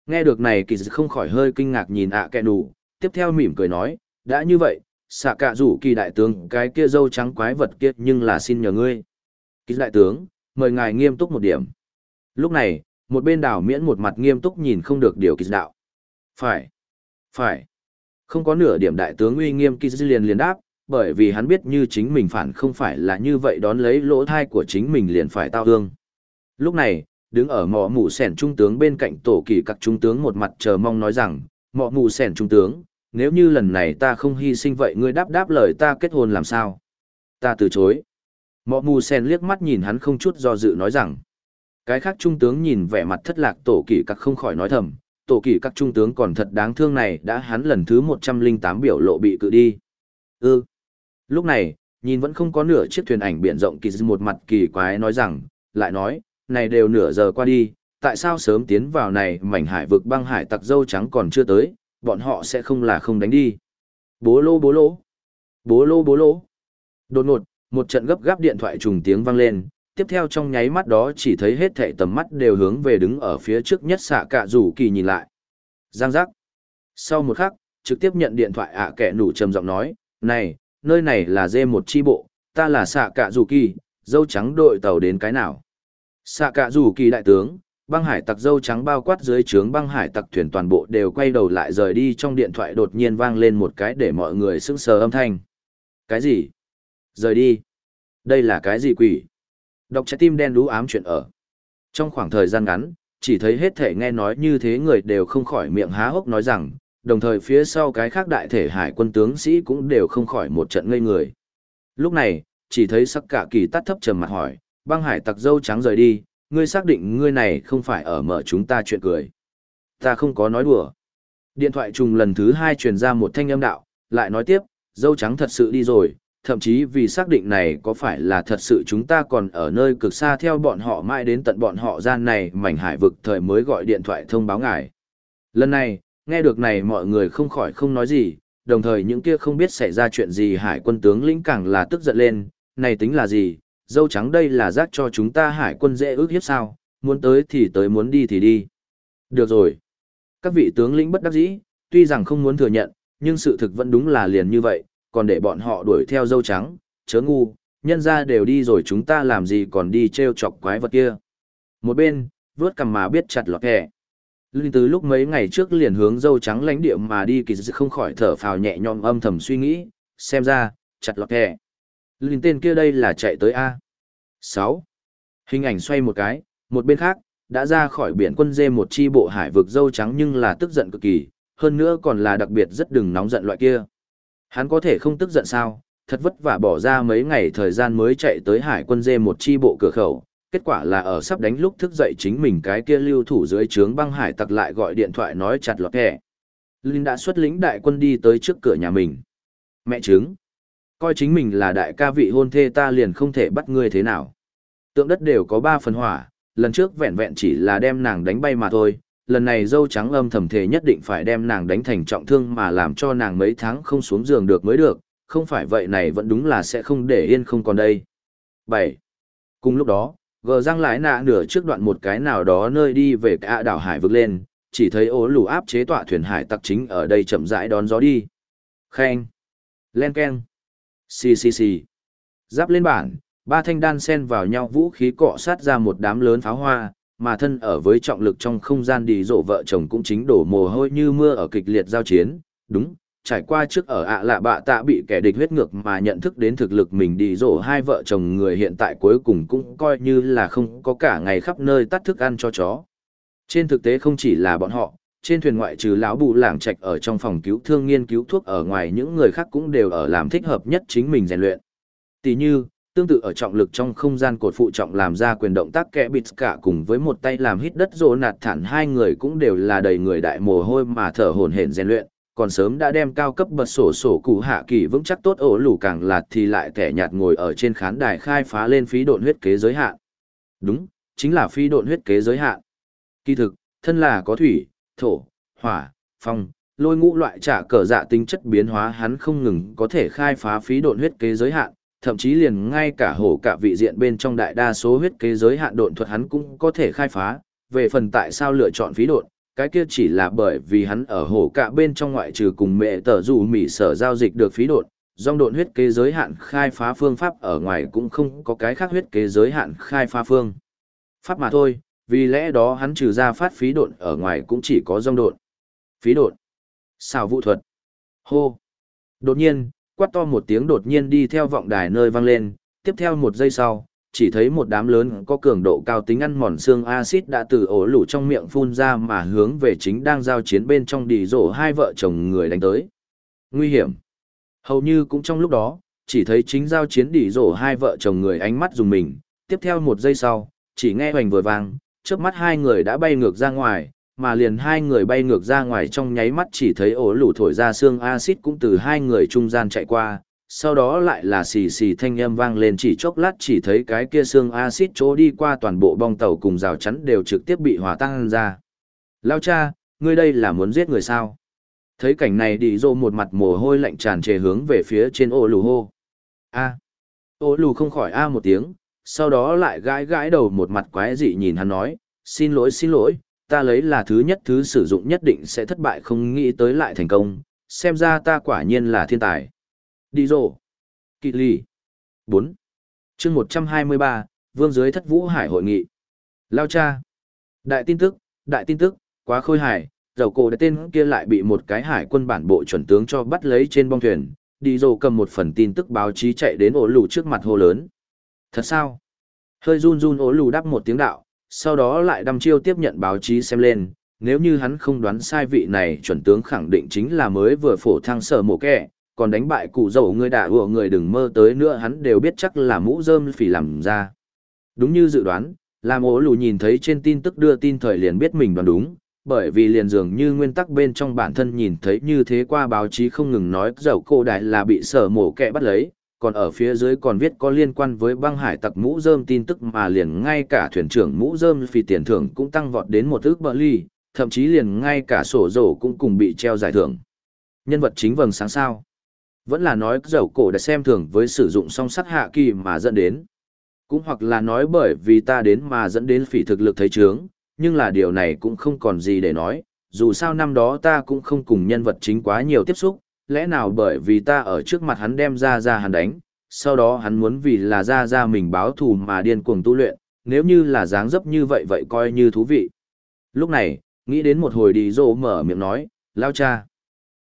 Nghe được này kỳ không khỏi hơi kinh ngạc nhìn ạ à kẹ nụ, tiếp theo mỉm cười nói, đã như vậy, xạ cả rủ kỳ đại tướng cái kia dâu trắng quái vật kia nhưng là xin nhờ ngươi. Kỳ đại tướng, mời ngài nghiêm túc một điểm. Lúc này, một bên đảo miễn một mặt nghiêm túc nhìn không được điều kỳ đạo. Phải, phải. Không có nửa điểm đại tướng uy nghiêm kỳ liền liền đáp, bởi vì hắn biết như chính mình phản không phải là như vậy đón lấy lỗ thai của chính mình liền phải tao hương. Lúc này, đứng ở mỏ mù sẻn trung tướng bên cạnh tổ kỳ các trung tướng một mặt chờ mong nói rằng, mỏ mù sẻn trung tướng, nếu như lần này ta không hy sinh vậy ngươi đáp đáp lời ta kết hôn làm sao? Ta từ chối. Mọ mù sen liếc mắt nhìn hắn không chút do dự nói rằng. Cái khác trung tướng nhìn vẻ mặt thất lạc tổ kỳ các không khỏi nói thầm. Tổ kỳ các trung tướng còn thật đáng thương này đã hắn lần thứ một trăm linh tám biểu lộ bị cự đi. Ư. Ừ. Lúc này, nhìn vẫn không có nửa chiếc thuyền ảnh biển rộng kỳ một mặt kỳ quái nói rằng, lại nói, này đều nửa giờ qua đi, tại sao sớm tiến vào này mảnh hải vực băng hải tặc dâu trắng còn chưa tới, bọn họ sẽ không là không đánh đi. Bố lô bố lô. Bố lô bố lô. Đột ngột, một trận gấp gáp điện thoại trùng tiếng vang lên, tiếp theo trong nháy mắt đó chỉ thấy hết thảy tầm mắt đều hướng về đứng ở phía trước nhất xạ cạ rủ kỳ nhìn lại. Giang giác. Sau một khắc, trực tiếp nhận điện thoại ạ kẻ nủ trầm giọng nói, này, nơi này là dê một tri bộ, ta là xạ cạ rủ kỳ, dâu trắng đội tàu đến cái nào. Xạ cạ rủ kỳ đại tướng, băng hải tặc dâu trắng bao quát dưới trướng băng hải tặc thuyền toàn bộ đều quay đầu lại rời đi trong điện thoại đột nhiên vang lên một cái để mọi người sững sờ âm thanh. Cái gì? Rời đi. Đây là cái gì quỷ? Đọc trái tim đen đú ám chuyện ở. Trong khoảng thời gian ngắn, chỉ thấy hết thể nghe nói như thế người đều không khỏi miệng há hốc nói rằng, đồng thời phía sau cái khác đại thể hải quân tướng sĩ cũng đều không khỏi một trận ngây người. Lúc này, chỉ thấy sắc cả kỳ tắt thấp trầm mặt hỏi, băng hải tặc dâu trắng rời đi, ngươi xác định ngươi này không phải ở mở chúng ta chuyện cười. Ta không có nói đùa. Điện thoại trùng lần thứ hai truyền ra một thanh âm đạo, lại nói tiếp, dâu trắng thật sự đi rồi, thậm chí vì xác định này có phải là thật sự chúng ta còn ở nơi cực xa theo bọn họ mãi đến tận bọn họ gian này mảnh hải vực thời mới gọi điện thoại thông báo ngài. Lần này, nghe được này mọi người không khỏi không nói gì, đồng thời những kia không biết xảy ra chuyện gì hải quân tướng lĩnh càng là tức giận lên, này tính là gì, dâu trắng đây là rác cho chúng ta hải quân dễ ước hiếp sao, muốn tới thì tới muốn đi thì đi. Được rồi. Các vị tướng lĩnh bất đắc dĩ, tuy rằng không muốn thừa nhận, nhưng sự thực vẫn đúng là liền như vậy, còn để bọn họ đuổi theo dâu trắng, chớ ngu, nhân ra đều đi rồi chúng ta làm gì còn đi treo chọc quái vật kia. Một bên, vớt cầm mà biết chặt lọt kẻ. Linh từ lúc mấy ngày trước liền hướng dâu trắng lãnh địa mà đi kỳ dự không khỏi thở phào nhẹ nhõm âm thầm suy nghĩ, xem ra, chặt lọt kẻ. Linh tên kia đây là chạy tới A. 6. Hình ảnh xoay một cái, một bên khác, đã ra khỏi biển quân dê một chi bộ hải vực dâu trắng nhưng là tức giận cực kỳ, hơn nữa còn là đặc biệt rất đừng nóng giận loại kia. Hắn có thể không tức giận sao, thật vất vả bỏ ra mấy ngày thời gian mới chạy tới hải quân dê một chi bộ cửa khẩu, kết quả là ở sắp đánh lúc thức dậy chính mình cái kia lưu thủ dưới trướng băng hải tặc lại gọi điện thoại nói chặt lọt kẻ. Linh đã xuất lĩnh đại quân đi tới trước cửa nhà mình. Mẹ chứng. Coi chính mình là đại ca vị hôn thê ta liền không thể bắt ngươi thế nào. Tượng đất đều có ba phần hỏa, lần trước vẹn vẹn chỉ là đem nàng đánh bay mà thôi, lần này dâu trắng âm thầm thể nhất định phải đem nàng đánh thành trọng thương mà làm cho nàng mấy tháng không xuống giường được mới được, không phải vậy này vẫn đúng là sẽ không để yên không còn đây. 7. Cùng lúc đó, gờ răng lại nạ nửa trước đoạn một cái nào đó nơi đi về cả đảo hải vực lên, chỉ thấy ố lù áp chế tọa thuyền hải tặc chính ở đây chậm rãi đón gió đi. Khen. Len ken. Xì xì xì. Giáp lên bản, ba thanh đan sen vào nhau vũ khí cọ sát ra một đám lớn pháo hoa, mà thân ở với trọng lực trong không gian đi rộ vợ chồng cũng chính đổ mồ hôi như mưa ở kịch liệt giao chiến, đúng, trải qua trước ở ạ lạ bạ tạ bị kẻ địch huyết ngược mà nhận thức đến thực lực mình đi rộ hai vợ chồng người hiện tại cuối cùng cũng coi như là không có cả ngày khắp nơi tắt thức ăn cho chó. Trên thực tế không chỉ là bọn họ, trên thuyền ngoại trừ lão bù lảng trạch ở trong phòng cứu thương nghiên cứu thuốc ở ngoài những người khác cũng đều ở làm thích hợp nhất chính mình rèn luyện. Tỷ như, tương tự ở trọng lực trong không gian cột phụ trọng làm ra quyền động tác kẽ bịt cả cùng với một tay làm hít đất rỗ nạt thản hai người cũng đều là đầy người đại mồ hôi mà thở hổn hển rèn luyện, còn sớm đã đem cao cấp bật sổ sổ cụ hạ kỳ vững chắc tốt ổ lủ càng lạt thì lại tẻ nhạt ngồi ở trên khán đài khai phá lên phí độn huyết kế giới hạn. Đúng, chính là phí độn huyết kế giới hạn. Kỳ thực, thân là có thủy, thổ, hỏa, phong, lôi ngũ loại trả cờ dạ tính chất biến hóa hắn không ngừng có thể khai phá phí độn huyết kế giới hạn thậm chí liền ngay cả hổ cả vị diện bên trong đại đa số huyết kế giới hạn độn thuật hắn cũng có thể khai phá, về phần tại sao lựa chọn phí độn, cái kia chỉ là bởi vì hắn ở hổ cả bên trong ngoại trừ cùng mẹ tờ dù mỉ sở giao dịch được phí độn, dòng độn huyết kế giới hạn khai phá phương pháp ở ngoài cũng không có cái khác huyết kế giới hạn khai phá phương. Pháp mà thôi, vì lẽ đó hắn trừ ra phát phí độn ở ngoài cũng chỉ có dòng độn. Phí độn. Xào vụ thuật. Hô. Đột nhiên, quát to một tiếng đột nhiên đi theo vọng đài nơi vang lên, tiếp theo một giây sau, chỉ thấy một đám lớn có cường độ cao tính ăn mòn xương axit đã từ ổ lũ trong miệng phun ra mà hướng về chính đang giao chiến bên trong đi rổ hai vợ chồng người đánh tới. Nguy hiểm. Hầu như cũng trong lúc đó, chỉ thấy chính giao chiến đi rổ hai vợ chồng người ánh mắt dùng mình, tiếp theo một giây sau, chỉ nghe hoành vừa vang, trước mắt hai người đã bay ngược ra ngoài, mà liền hai người bay ngược ra ngoài trong nháy mắt chỉ thấy ổ lủ thổi ra xương axit cũng từ hai người trung gian chạy qua, sau đó lại là xì xì thanh âm vang lên chỉ chốc lát chỉ thấy cái kia xương axit chỗ đi qua toàn bộ bong tàu cùng rào chắn đều trực tiếp bị hòa tan ra. Lao cha, ngươi đây là muốn giết người sao? Thấy cảnh này đi dô một mặt mồ hôi lạnh tràn trề hướng về phía trên ô lù hô. A. Ô lù không khỏi a một tiếng, sau đó lại gãi gãi đầu một mặt quái dị nhìn hắn nói, xin lỗi xin lỗi, ta lấy là thứ nhất thứ sử dụng nhất định sẽ thất bại không nghĩ tới lại thành công, xem ra ta quả nhiên là thiên tài. Đi rồ. Kỵ lì. 4. chương 123, Vương dưới thất vũ hải hội nghị. Lao cha. Đại tin tức, đại tin tức, quá khôi hài, dầu cổ đại tên kia lại bị một cái hải quân bản bộ chuẩn tướng cho bắt lấy trên bong thuyền. Đi rồ cầm một phần tin tức báo chí chạy đến ổ lù trước mặt hồ lớn. Thật sao? Hơi run run ổ lù đáp một tiếng đạo, sau đó lại đăm chiêu tiếp nhận báo chí xem lên, nếu như hắn không đoán sai vị này chuẩn tướng khẳng định chính là mới vừa phổ thăng sở mộ kẻ, còn đánh bại cụ dầu người đả ủa người đừng mơ tới nữa hắn đều biết chắc là mũ rơm phỉ làm ra. Đúng như dự đoán, làm ố lù nhìn thấy trên tin tức đưa tin thời liền biết mình đoán đúng, bởi vì liền dường như nguyên tắc bên trong bản thân nhìn thấy như thế qua báo chí không ngừng nói dầu cô đại là bị sở mổ kẻ bắt lấy, còn ở phía dưới còn viết có liên quan với băng hải tặc mũ rơm tin tức mà liền ngay cả thuyền trưởng mũ rơm vì tiền thưởng cũng tăng vọt đến một ước bờ ly, thậm chí liền ngay cả sổ rổ cũng cùng bị treo giải thưởng. Nhân vật chính vầng sáng sao. Vẫn là nói dầu cổ đã xem thường với sử dụng song sắt hạ kỳ mà dẫn đến. Cũng hoặc là nói bởi vì ta đến mà dẫn đến phỉ thực lực thấy trướng, nhưng là điều này cũng không còn gì để nói, dù sao năm đó ta cũng không cùng nhân vật chính quá nhiều tiếp xúc, lẽ nào bởi vì ta ở trước mặt hắn đem ra ra hắn đánh, sau đó hắn muốn vì là ra ra mình báo thù mà điên cuồng tu luyện, nếu như là dáng dấp như vậy vậy coi như thú vị. Lúc này, nghĩ đến một hồi đi rộ mở miệng nói, lao cha.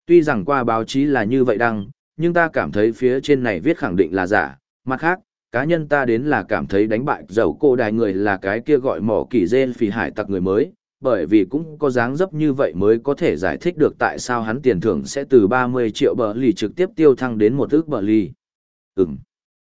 Tuy rằng qua báo chí là như vậy đăng, nhưng ta cảm thấy phía trên này viết khẳng định là giả, mặt khác, cá nhân ta đến là cảm thấy đánh bại dầu cô đài người là cái kia gọi mỏ kỳ dên phì hải tặc người mới, bởi vì cũng có dáng dấp như vậy mới có thể giải thích được tại sao hắn tiền thưởng sẽ từ 30 triệu bờ lì trực tiếp tiêu thăng đến một ước bờ lì. Ừm.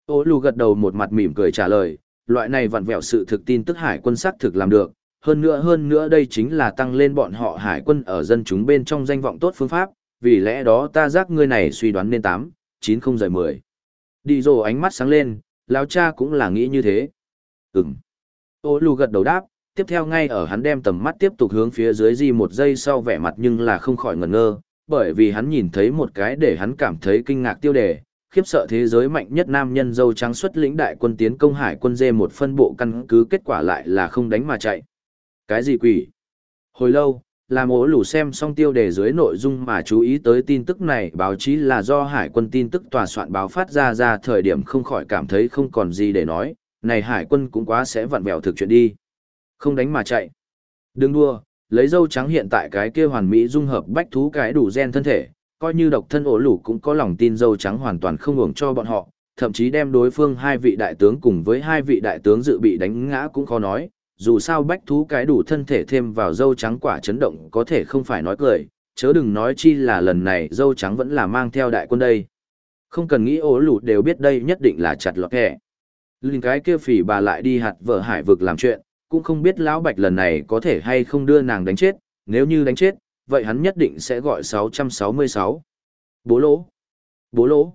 Ô lù gật đầu một mặt mỉm cười trả lời, loại này vặn vẹo sự thực tin tức hải quân xác thực làm được, hơn nữa hơn nữa đây chính là tăng lên bọn họ hải quân ở dân chúng bên trong danh vọng tốt phương pháp, vì lẽ đó ta giác ngươi này suy đoán nên 8, 9 không rời 10. Đi rồ ánh mắt sáng lên, lão cha cũng là nghĩ như thế. Ừm. Ô lù gật đầu đáp, tiếp theo ngay ở hắn đem tầm mắt tiếp tục hướng phía dưới di một giây sau vẻ mặt nhưng là không khỏi ngẩn ngơ, bởi vì hắn nhìn thấy một cái để hắn cảm thấy kinh ngạc tiêu đề, khiếp sợ thế giới mạnh nhất nam nhân dâu trắng xuất lĩnh đại quân tiến công hải quân dê một phân bộ căn cứ kết quả lại là không đánh mà chạy. Cái gì quỷ? Hồi lâu, làm ố lủ xem xong tiêu đề dưới nội dung mà chú ý tới tin tức này báo chí là do hải quân tin tức tòa soạn báo phát ra ra thời điểm không khỏi cảm thấy không còn gì để nói, này hải quân cũng quá sẽ vặn vẹo thực chuyện đi. Không đánh mà chạy. Đừng đua, lấy dâu trắng hiện tại cái kia hoàn mỹ dung hợp bách thú cái đủ gen thân thể, coi như độc thân ổ lũ cũng có lòng tin dâu trắng hoàn toàn không hưởng cho bọn họ, thậm chí đem đối phương hai vị đại tướng cùng với hai vị đại tướng dự bị đánh ngã cũng khó nói, dù sao bách thú cái đủ thân thể thêm vào dâu trắng quả chấn động có thể không phải nói cười, chớ đừng nói chi là lần này dâu trắng vẫn là mang theo đại quân đây. Không cần nghĩ ổ lụt đều biết đây nhất định là chặt lọt kẻ. Linh cái kia phỉ bà lại đi hạt vợ hải vực làm chuyện, cũng không biết lão bạch lần này có thể hay không đưa nàng đánh chết, nếu như đánh chết, vậy hắn nhất định sẽ gọi 666. Bố lỗ, bố lỗ,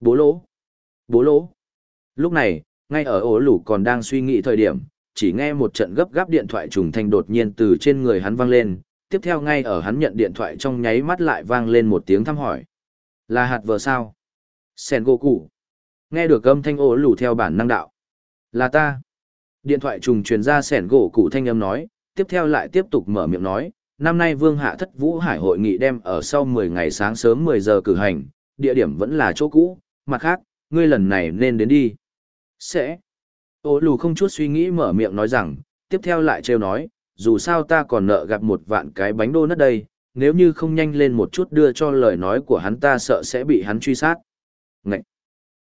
bố lỗ, bố lỗ. Lúc này, ngay ở ổ lũ còn đang suy nghĩ thời điểm, chỉ nghe một trận gấp gáp điện thoại trùng thanh đột nhiên từ trên người hắn vang lên, tiếp theo ngay ở hắn nhận điện thoại trong nháy mắt lại vang lên một tiếng thăm hỏi. Là hạt vợ sao? Sen Goku. Nghe được âm thanh ổ lũ theo bản năng đạo. Là ta. Điện thoại trùng truyền ra sẻn gỗ cụ thanh âm nói, tiếp theo lại tiếp tục mở miệng nói, năm nay Vương Hạ Thất Vũ Hải hội nghị đem ở sau 10 ngày sáng sớm 10 giờ cử hành, địa điểm vẫn là chỗ cũ, mặt khác, ngươi lần này nên đến đi. Sẽ. Ô lù không chút suy nghĩ mở miệng nói rằng, tiếp theo lại trêu nói, dù sao ta còn nợ gặp một vạn cái bánh đô nất đây, nếu như không nhanh lên một chút đưa cho lời nói của hắn ta sợ sẽ bị hắn truy sát. Ngậy!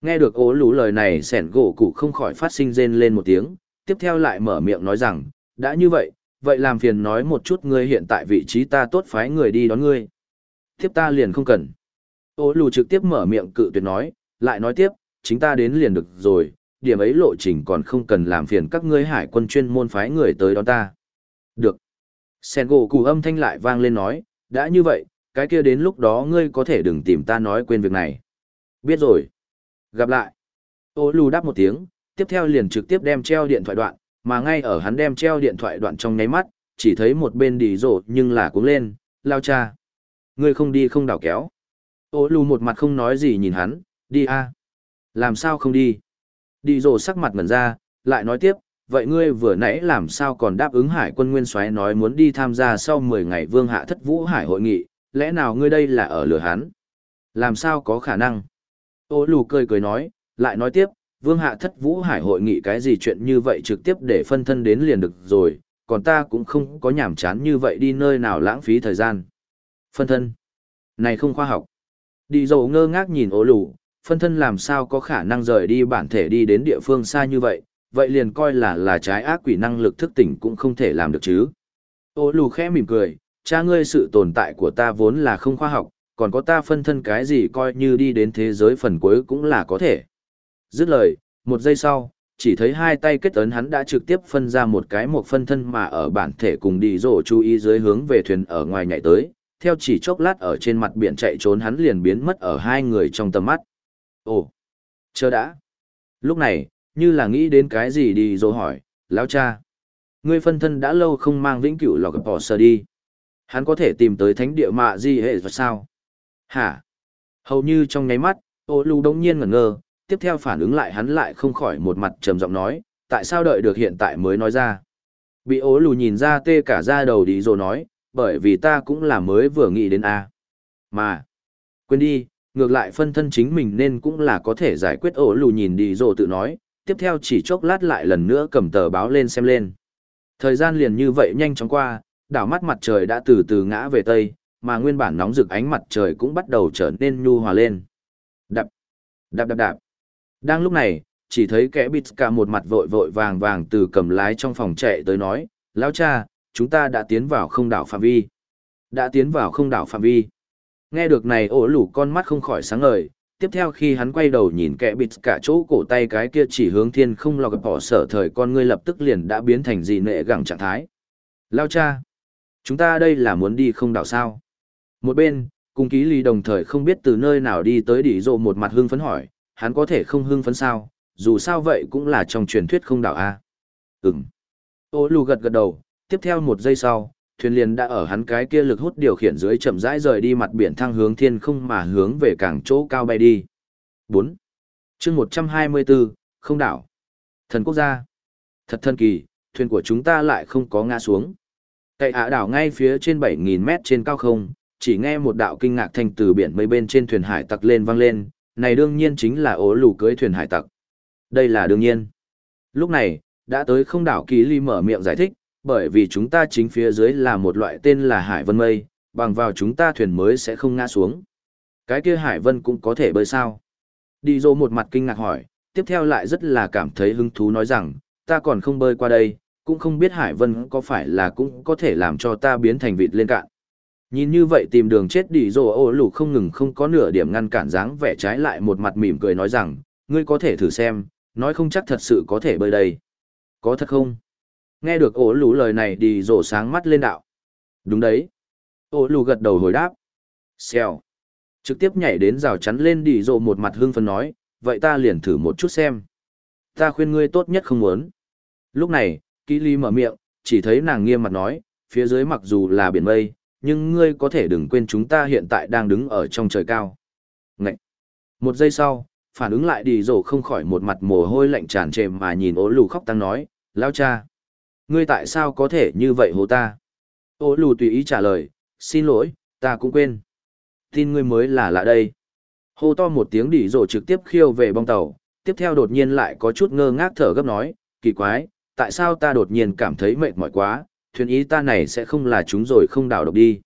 Nghe được ố lù lời này sẻn gỗ cụ không khỏi phát sinh rên lên một tiếng, tiếp theo lại mở miệng nói rằng, đã như vậy, vậy làm phiền nói một chút ngươi hiện tại vị trí ta tốt phái người đi đón ngươi. Tiếp ta liền không cần. Ô lù trực tiếp mở miệng cự tuyệt nói, lại nói tiếp, chính ta đến liền được rồi, điểm ấy lộ trình còn không cần làm phiền các ngươi hải quân chuyên môn phái người tới đón ta. Được. Sen gỗ cụ âm thanh lại vang lên nói, đã như vậy, cái kia đến lúc đó ngươi có thể đừng tìm ta nói quên việc này. Biết rồi. Gặp lại. Ô lù đáp một tiếng, tiếp theo liền trực tiếp đem treo điện thoại đoạn, mà ngay ở hắn đem treo điện thoại đoạn trong nháy mắt, chỉ thấy một bên đi rổ nhưng là cũng lên, lao cha. Ngươi không đi không đảo kéo. Ô lù một mặt không nói gì nhìn hắn, đi a Làm sao không đi? Đi rổ sắc mặt ngẩn ra, lại nói tiếp, vậy ngươi vừa nãy làm sao còn đáp ứng hải quân nguyên soái nói muốn đi tham gia sau 10 ngày vương hạ thất vũ hải hội nghị, lẽ nào ngươi đây là ở lửa hắn? Làm sao có khả năng? Ô lù cười cười nói, lại nói tiếp, vương hạ thất vũ hải hội nghị cái gì chuyện như vậy trực tiếp để phân thân đến liền được rồi, còn ta cũng không có nhảm chán như vậy đi nơi nào lãng phí thời gian. Phân thân. Này không khoa học. Đi dầu ngơ ngác nhìn ố lù, phân thân làm sao có khả năng rời đi bản thể đi đến địa phương xa như vậy, vậy liền coi là là trái ác quỷ năng lực thức tỉnh cũng không thể làm được chứ. Ô lù khẽ mỉm cười, cha ngươi sự tồn tại của ta vốn là không khoa học, còn có ta phân thân cái gì coi như đi đến thế giới phần cuối cũng là có thể. Dứt lời, một giây sau, chỉ thấy hai tay kết ấn hắn đã trực tiếp phân ra một cái một phân thân mà ở bản thể cùng đi rổ chú ý dưới hướng về thuyền ở ngoài nhảy tới, theo chỉ chốc lát ở trên mặt biển chạy trốn hắn liền biến mất ở hai người trong tầm mắt. Ồ, chờ đã. Lúc này, như là nghĩ đến cái gì đi rổ hỏi, lão cha. Ngươi phân thân đã lâu không mang vĩnh cửu lọc bỏ sờ đi. Hắn có thể tìm tới thánh địa mạ gì hệ và sao? Hả? Hầu như trong nháy mắt, ô lưu đông nhiên ngẩn ngơ, tiếp theo phản ứng lại hắn lại không khỏi một mặt trầm giọng nói, tại sao đợi được hiện tại mới nói ra. Bị ố lù nhìn ra tê cả ra đầu đi rồi nói, bởi vì ta cũng là mới vừa nghĩ đến A. Mà, quên đi, ngược lại phân thân chính mình nên cũng là có thể giải quyết ố lù nhìn đi rồi tự nói, tiếp theo chỉ chốc lát lại lần nữa cầm tờ báo lên xem lên. Thời gian liền như vậy nhanh chóng qua, đảo mắt mặt trời đã từ từ ngã về tây, mà nguyên bản nóng rực ánh mặt trời cũng bắt đầu trở nên nhu hòa lên. Đạp, đạp đạp đạp. Đang lúc này, chỉ thấy kẻ bịt cả một mặt vội vội vàng vàng từ cầm lái trong phòng chạy tới nói, lão cha, chúng ta đã tiến vào không đảo phạm vi. Đã tiến vào không đảo phạm vi. Nghe được này ổ lủ con mắt không khỏi sáng ngời, tiếp theo khi hắn quay đầu nhìn kẻ bịt cả chỗ cổ tay cái kia chỉ hướng thiên không lọc gặp bỏ sở thời con ngươi lập tức liền đã biến thành gì nệ gẳng trạng thái. Lao cha, chúng ta đây là muốn đi không đảo sao. Một bên, cùng ký ly đồng thời không biết từ nơi nào đi tới đỉ rộ một mặt hưng phấn hỏi, hắn có thể không hưng phấn sao, dù sao vậy cũng là trong truyền thuyết không đảo A. Ừm. Ô lù gật gật đầu, tiếp theo một giây sau, thuyền liền đã ở hắn cái kia lực hút điều khiển dưới chậm rãi rời đi mặt biển thăng hướng thiên không mà hướng về cảng chỗ cao bay đi. 4. chương 124, không đảo. Thần quốc gia. Thật thần kỳ, thuyền của chúng ta lại không có ngã xuống. Cậy ả đảo ngay phía trên 7.000 mét trên cao không, chỉ nghe một đạo kinh ngạc thanh từ biển mây bên trên thuyền hải tặc lên vang lên, này đương nhiên chính là ố lù cưới thuyền hải tặc. Đây là đương nhiên. Lúc này, đã tới không đảo kỳ ly mở miệng giải thích, bởi vì chúng ta chính phía dưới là một loại tên là hải vân mây, bằng vào chúng ta thuyền mới sẽ không ngã xuống. Cái kia hải vân cũng có thể bơi sao? Đi dô một mặt kinh ngạc hỏi, tiếp theo lại rất là cảm thấy hứng thú nói rằng, ta còn không bơi qua đây, cũng không biết hải vân có phải là cũng có thể làm cho ta biến thành vịt lên cạn. Nhìn như vậy tìm đường chết đi rồ ô lù không ngừng không có nửa điểm ngăn cản dáng vẻ trái lại một mặt mỉm cười nói rằng, ngươi có thể thử xem, nói không chắc thật sự có thể bơi đây. Có thật không? Nghe được ổ lù lời này đi rồ sáng mắt lên đạo. Đúng đấy. Ổ lù gật đầu hồi đáp. Xèo. Trực tiếp nhảy đến rào chắn lên đi rồ một mặt hưng phấn nói, vậy ta liền thử một chút xem. Ta khuyên ngươi tốt nhất không muốn. Lúc này, kỹ ly mở miệng, chỉ thấy nàng nghiêm mặt nói, phía dưới mặc dù là biển mây, nhưng ngươi có thể đừng quên chúng ta hiện tại đang đứng ở trong trời cao. Ngậy! Một giây sau, phản ứng lại đi rổ không khỏi một mặt mồ hôi lạnh tràn trề mà nhìn ố lù khóc tăng nói, lao cha ngươi tại sao có thể như vậy hồ ta? Ô lù tùy ý trả lời, xin lỗi, ta cũng quên. Tin ngươi mới là lạ đây. Hô to một tiếng đỉ rổ trực tiếp khiêu về bong tàu, tiếp theo đột nhiên lại có chút ngơ ngác thở gấp nói, kỳ quái, tại sao ta đột nhiên cảm thấy mệt mỏi quá, thuyền ý ta này sẽ không là chúng rồi không đảo độc đi.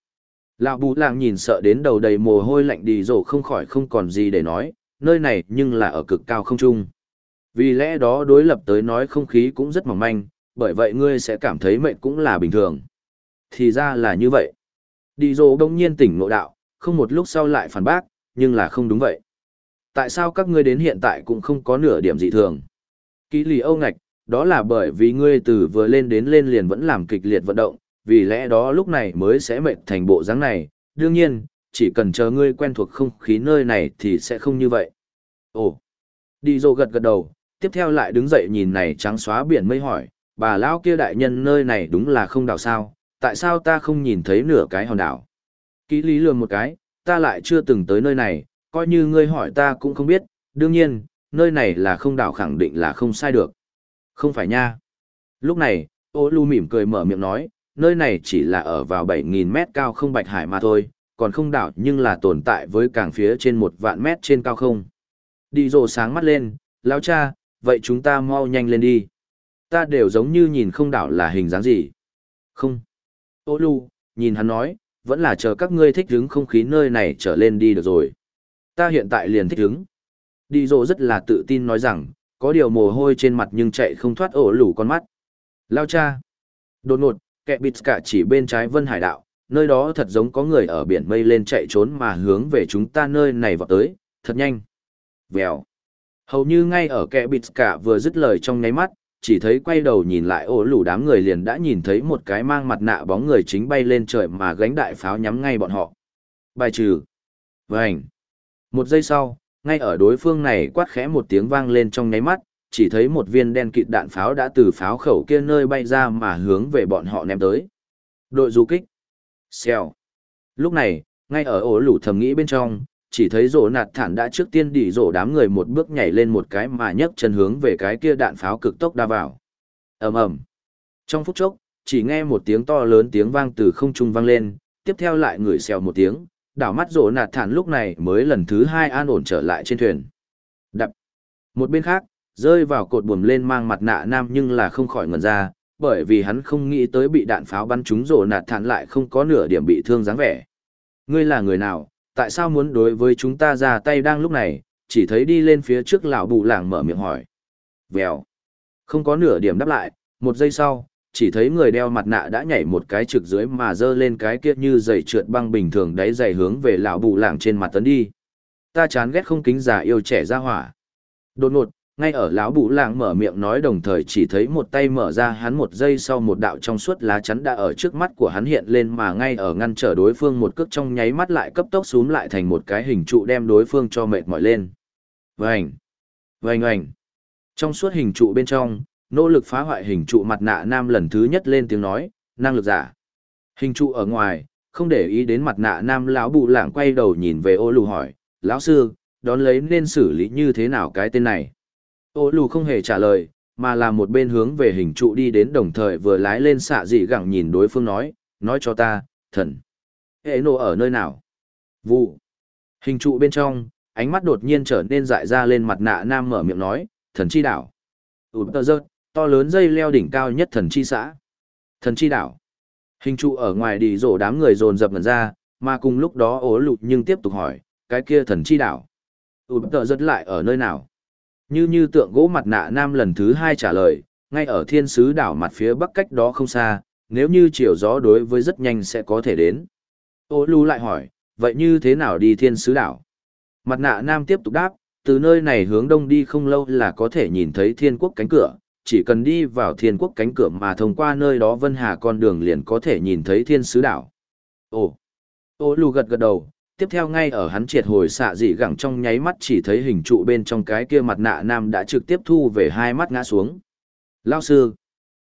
Lão bù làng nhìn sợ đến đầu đầy mồ hôi lạnh đi rổ không khỏi không còn gì để nói, nơi này nhưng là ở cực cao không trung. Vì lẽ đó đối lập tới nói không khí cũng rất mỏng manh, bởi vậy ngươi sẽ cảm thấy mệnh cũng là bình thường. Thì ra là như vậy. Đi dô đông nhiên tỉnh ngộ đạo, không một lúc sau lại phản bác, nhưng là không đúng vậy. Tại sao các ngươi đến hiện tại cũng không có nửa điểm dị thường? Ký lì âu ngạch, đó là bởi vì ngươi từ vừa lên đến lên liền vẫn làm kịch liệt vận động, vì lẽ đó lúc này mới sẽ mệt thành bộ dáng này. Đương nhiên, chỉ cần chờ ngươi quen thuộc không khí nơi này thì sẽ không như vậy. Ồ, đi dô gật gật đầu, tiếp theo lại đứng dậy nhìn này trắng xóa biển mây hỏi, bà lão kia đại nhân nơi này đúng là không đảo sao, tại sao ta không nhìn thấy nửa cái hòn đảo? ký lý lừa một cái, ta lại chưa từng tới nơi này, coi như ngươi hỏi ta cũng không biết, đương nhiên, nơi này là không đảo khẳng định là không sai được. Không phải nha. Lúc này, ô lưu mỉm cười mở miệng nói, nơi này chỉ là ở vào 7.000 mét cao không bạch hải mà thôi, còn không đảo nhưng là tồn tại với càng phía trên một vạn mét trên cao không. Đi rồ sáng mắt lên, lão cha, vậy chúng ta mau nhanh lên đi. Ta đều giống như nhìn không đảo là hình dáng gì. Không. Ô lưu, nhìn hắn nói, vẫn là chờ các ngươi thích hứng không khí nơi này trở lên đi được rồi. Ta hiện tại liền thích hứng. Đi rồ rất là tự tin nói rằng, có điều mồ hôi trên mặt nhưng chạy không thoát ổ lủ con mắt. Lao cha. Đột ngột, kẹ bịt cả chỉ bên trái vân hải đạo, nơi đó thật giống có người ở biển mây lên chạy trốn mà hướng về chúng ta nơi này vào tới, thật nhanh. Vèo. Hầu như ngay ở kẹ bịt cả vừa dứt lời trong nháy mắt, chỉ thấy quay đầu nhìn lại ổ lủ đám người liền đã nhìn thấy một cái mang mặt nạ bóng người chính bay lên trời mà gánh đại pháo nhắm ngay bọn họ. Bài trừ. Vành. Một giây sau, ngay ở đối phương này quát khẽ một tiếng vang lên trong nháy mắt, chỉ thấy một viên đen kịt đạn pháo đã từ pháo khẩu kia nơi bay ra mà hướng về bọn họ ném tới. Đội du kích. Xèo. Lúc này, ngay ở ổ lũ thầm nghĩ bên trong, chỉ thấy rổ nạt thản đã trước tiên đỉ rổ đám người một bước nhảy lên một cái mà nhấc chân hướng về cái kia đạn pháo cực tốc đa vào. ầm ầm Trong phút chốc, chỉ nghe một tiếng to lớn tiếng vang từ không trung vang lên, tiếp theo lại ngửi xèo một tiếng, đảo mắt rổ nạt thản lúc này mới lần thứ hai an ổn trở lại trên thuyền. Đập. Một bên khác, rơi vào cột buồm lên mang mặt nạ nam nhưng là không khỏi ngẩn ra, bởi vì hắn không nghĩ tới bị đạn pháo bắn trúng rổ nạt thản lại không có nửa điểm bị thương dáng vẻ. Ngươi là người nào, tại sao muốn đối với chúng ta ra tay đang lúc này, chỉ thấy đi lên phía trước lão bù làng mở miệng hỏi. Vèo. Không có nửa điểm đáp lại, một giây sau, chỉ thấy người đeo mặt nạ đã nhảy một cái trực dưới mà giơ lên cái kia như giày trượt băng bình thường đáy giày hướng về lão bù lảng trên mặt tấn đi. Ta chán ghét không kính già yêu trẻ ra hỏa. Đột ngột, ngay ở lão bù lảng mở miệng nói đồng thời chỉ thấy một tay mở ra hắn một giây sau một đạo trong suốt lá chắn đã ở trước mắt của hắn hiện lên mà ngay ở ngăn trở đối phương một cước trong nháy mắt lại cấp tốc xuống lại thành một cái hình trụ đem đối phương cho mệt mỏi lên. Vành! Vành ảnh Trong suốt hình trụ bên trong, nỗ lực phá hoại hình trụ mặt nạ nam lần thứ nhất lên tiếng nói, năng lực giả. Hình trụ ở ngoài, không để ý đến mặt nạ nam lão bù lảng quay đầu nhìn về ô lù hỏi, lão sư, đón lấy nên xử lý như thế nào cái tên này. Ô lù không hề trả lời, mà là một bên hướng về hình trụ đi đến đồng thời vừa lái lên xạ dị gẳng nhìn đối phương nói, nói cho ta, thần. Hệ nộ ở nơi nào? Vụ. Hình trụ bên trong, ánh mắt đột nhiên trở nên dại ra lên mặt nạ nam mở miệng nói, thần chi đảo. Ụt tơ rớt, to lớn dây leo đỉnh cao nhất thần chi xã. Thần chi đảo. Hình trụ ở ngoài đi rổ đám người dồn dập ngần ra, mà cùng lúc đó ố lụt nhưng tiếp tục hỏi, cái kia thần chi đảo. Ụt tơ rớt lại ở nơi nào? Như như tượng gỗ mặt nạ nam lần thứ hai trả lời, ngay ở thiên sứ đảo mặt phía bắc cách đó không xa, nếu như chiều gió đối với rất nhanh sẽ có thể đến. Ô lù lại hỏi, vậy như thế nào đi thiên sứ đảo? Mặt nạ nam tiếp tục đáp, từ nơi này hướng đông đi không lâu là có thể nhìn thấy thiên quốc cánh cửa, chỉ cần đi vào thiên quốc cánh cửa mà thông qua nơi đó vân hà con đường liền có thể nhìn thấy thiên sứ đảo. Ồ, ô lù gật gật đầu, tiếp theo ngay ở hắn triệt hồi xạ dị gẳng trong nháy mắt chỉ thấy hình trụ bên trong cái kia mặt nạ nam đã trực tiếp thu về hai mắt ngã xuống. Lao sư,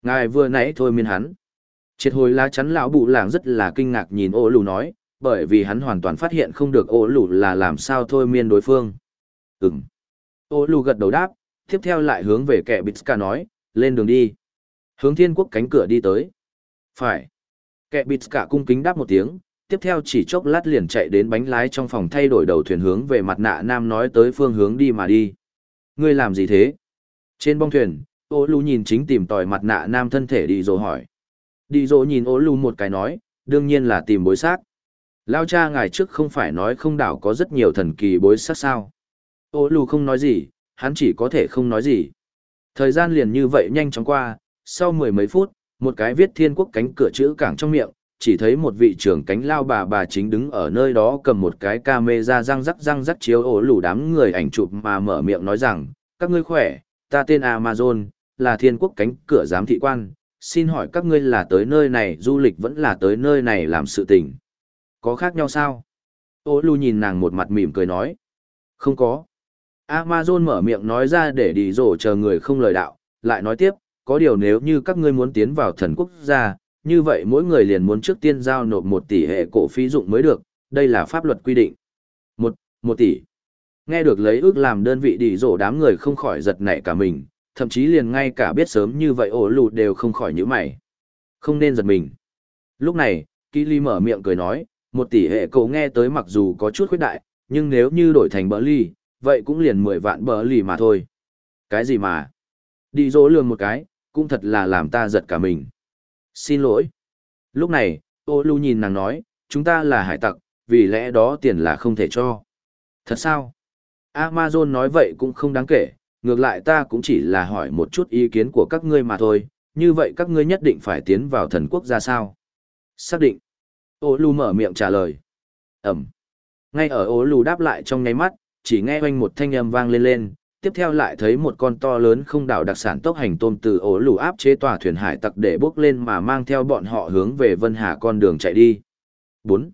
ngài vừa nãy thôi miên hắn. Triệt hồi lá chắn lão bụ làng rất là kinh ngạc nhìn ô lù nói, bởi vì hắn hoàn toàn phát hiện không được ô lù là làm sao thôi miên đối phương. Ừm. Ô lù gật đầu đáp, tiếp theo lại hướng về kẻ Bitska nói, lên đường đi. Hướng thiên quốc cánh cửa đi tới. Phải. Kẻ Bitska cung kính đáp một tiếng, tiếp theo chỉ chốc lát liền chạy đến bánh lái trong phòng thay đổi đầu thuyền hướng về mặt nạ nam nói tới phương hướng đi mà đi. Ngươi làm gì thế? Trên bong thuyền, ô lù nhìn chính tìm tòi mặt nạ nam thân thể đi rồi hỏi. Đi rồi nhìn ô lù một cái nói, đương nhiên là tìm bối xác. Lao cha ngài trước không phải nói không đảo có rất nhiều thần kỳ bối xác sao. Ô lù không nói gì, hắn chỉ có thể không nói gì. Thời gian liền như vậy nhanh chóng qua, sau mười mấy phút, một cái viết thiên quốc cánh cửa chữ cảng trong miệng, chỉ thấy một vị trưởng cánh lao bà bà chính đứng ở nơi đó cầm một cái camera răng rắc răng rắc chiếu ổ lủ đám người ảnh chụp mà mở miệng nói rằng, các ngươi khỏe, ta tên Amazon, là thiên quốc cánh cửa giám thị quan, xin hỏi các ngươi là tới nơi này du lịch vẫn là tới nơi này làm sự tình. Có khác nhau sao? Ô lù nhìn nàng một mặt mỉm cười nói. Không có. Amazon mở miệng nói ra để đi rổ chờ người không lời đạo, lại nói tiếp, có điều nếu như các ngươi muốn tiến vào thần quốc gia, như vậy mỗi người liền muốn trước tiên giao nộp một tỷ hệ cổ phí dụng mới được, đây là pháp luật quy định. Một, một tỷ. Nghe được lấy ước làm đơn vị đi rổ đám người không khỏi giật nảy cả mình, thậm chí liền ngay cả biết sớm như vậy ổ lụt đều không khỏi nhíu mày. Không nên giật mình. Lúc này, Kỳ Ly mở miệng cười nói, một tỷ hệ cổ nghe tới mặc dù có chút khuyết đại, nhưng nếu như đổi thành bờ ly, vậy cũng liền mười vạn bờ lì mà thôi. Cái gì mà? Đi dỗ lường một cái, cũng thật là làm ta giật cả mình. Xin lỗi. Lúc này, ô lưu nhìn nàng nói, chúng ta là hải tặc, vì lẽ đó tiền là không thể cho. Thật sao? Amazon nói vậy cũng không đáng kể, ngược lại ta cũng chỉ là hỏi một chút ý kiến của các ngươi mà thôi, như vậy các ngươi nhất định phải tiến vào thần quốc ra sao? Xác định. Ô lưu mở miệng trả lời. Ẩm. Ngay ở ô lưu đáp lại trong nháy mắt, chỉ nghe oanh một thanh âm vang lên lên, tiếp theo lại thấy một con to lớn không đảo đặc sản tốc hành tôm từ ổ lù áp chế tòa thuyền hải tặc để bước lên mà mang theo bọn họ hướng về Vân Hà con đường chạy đi. 4.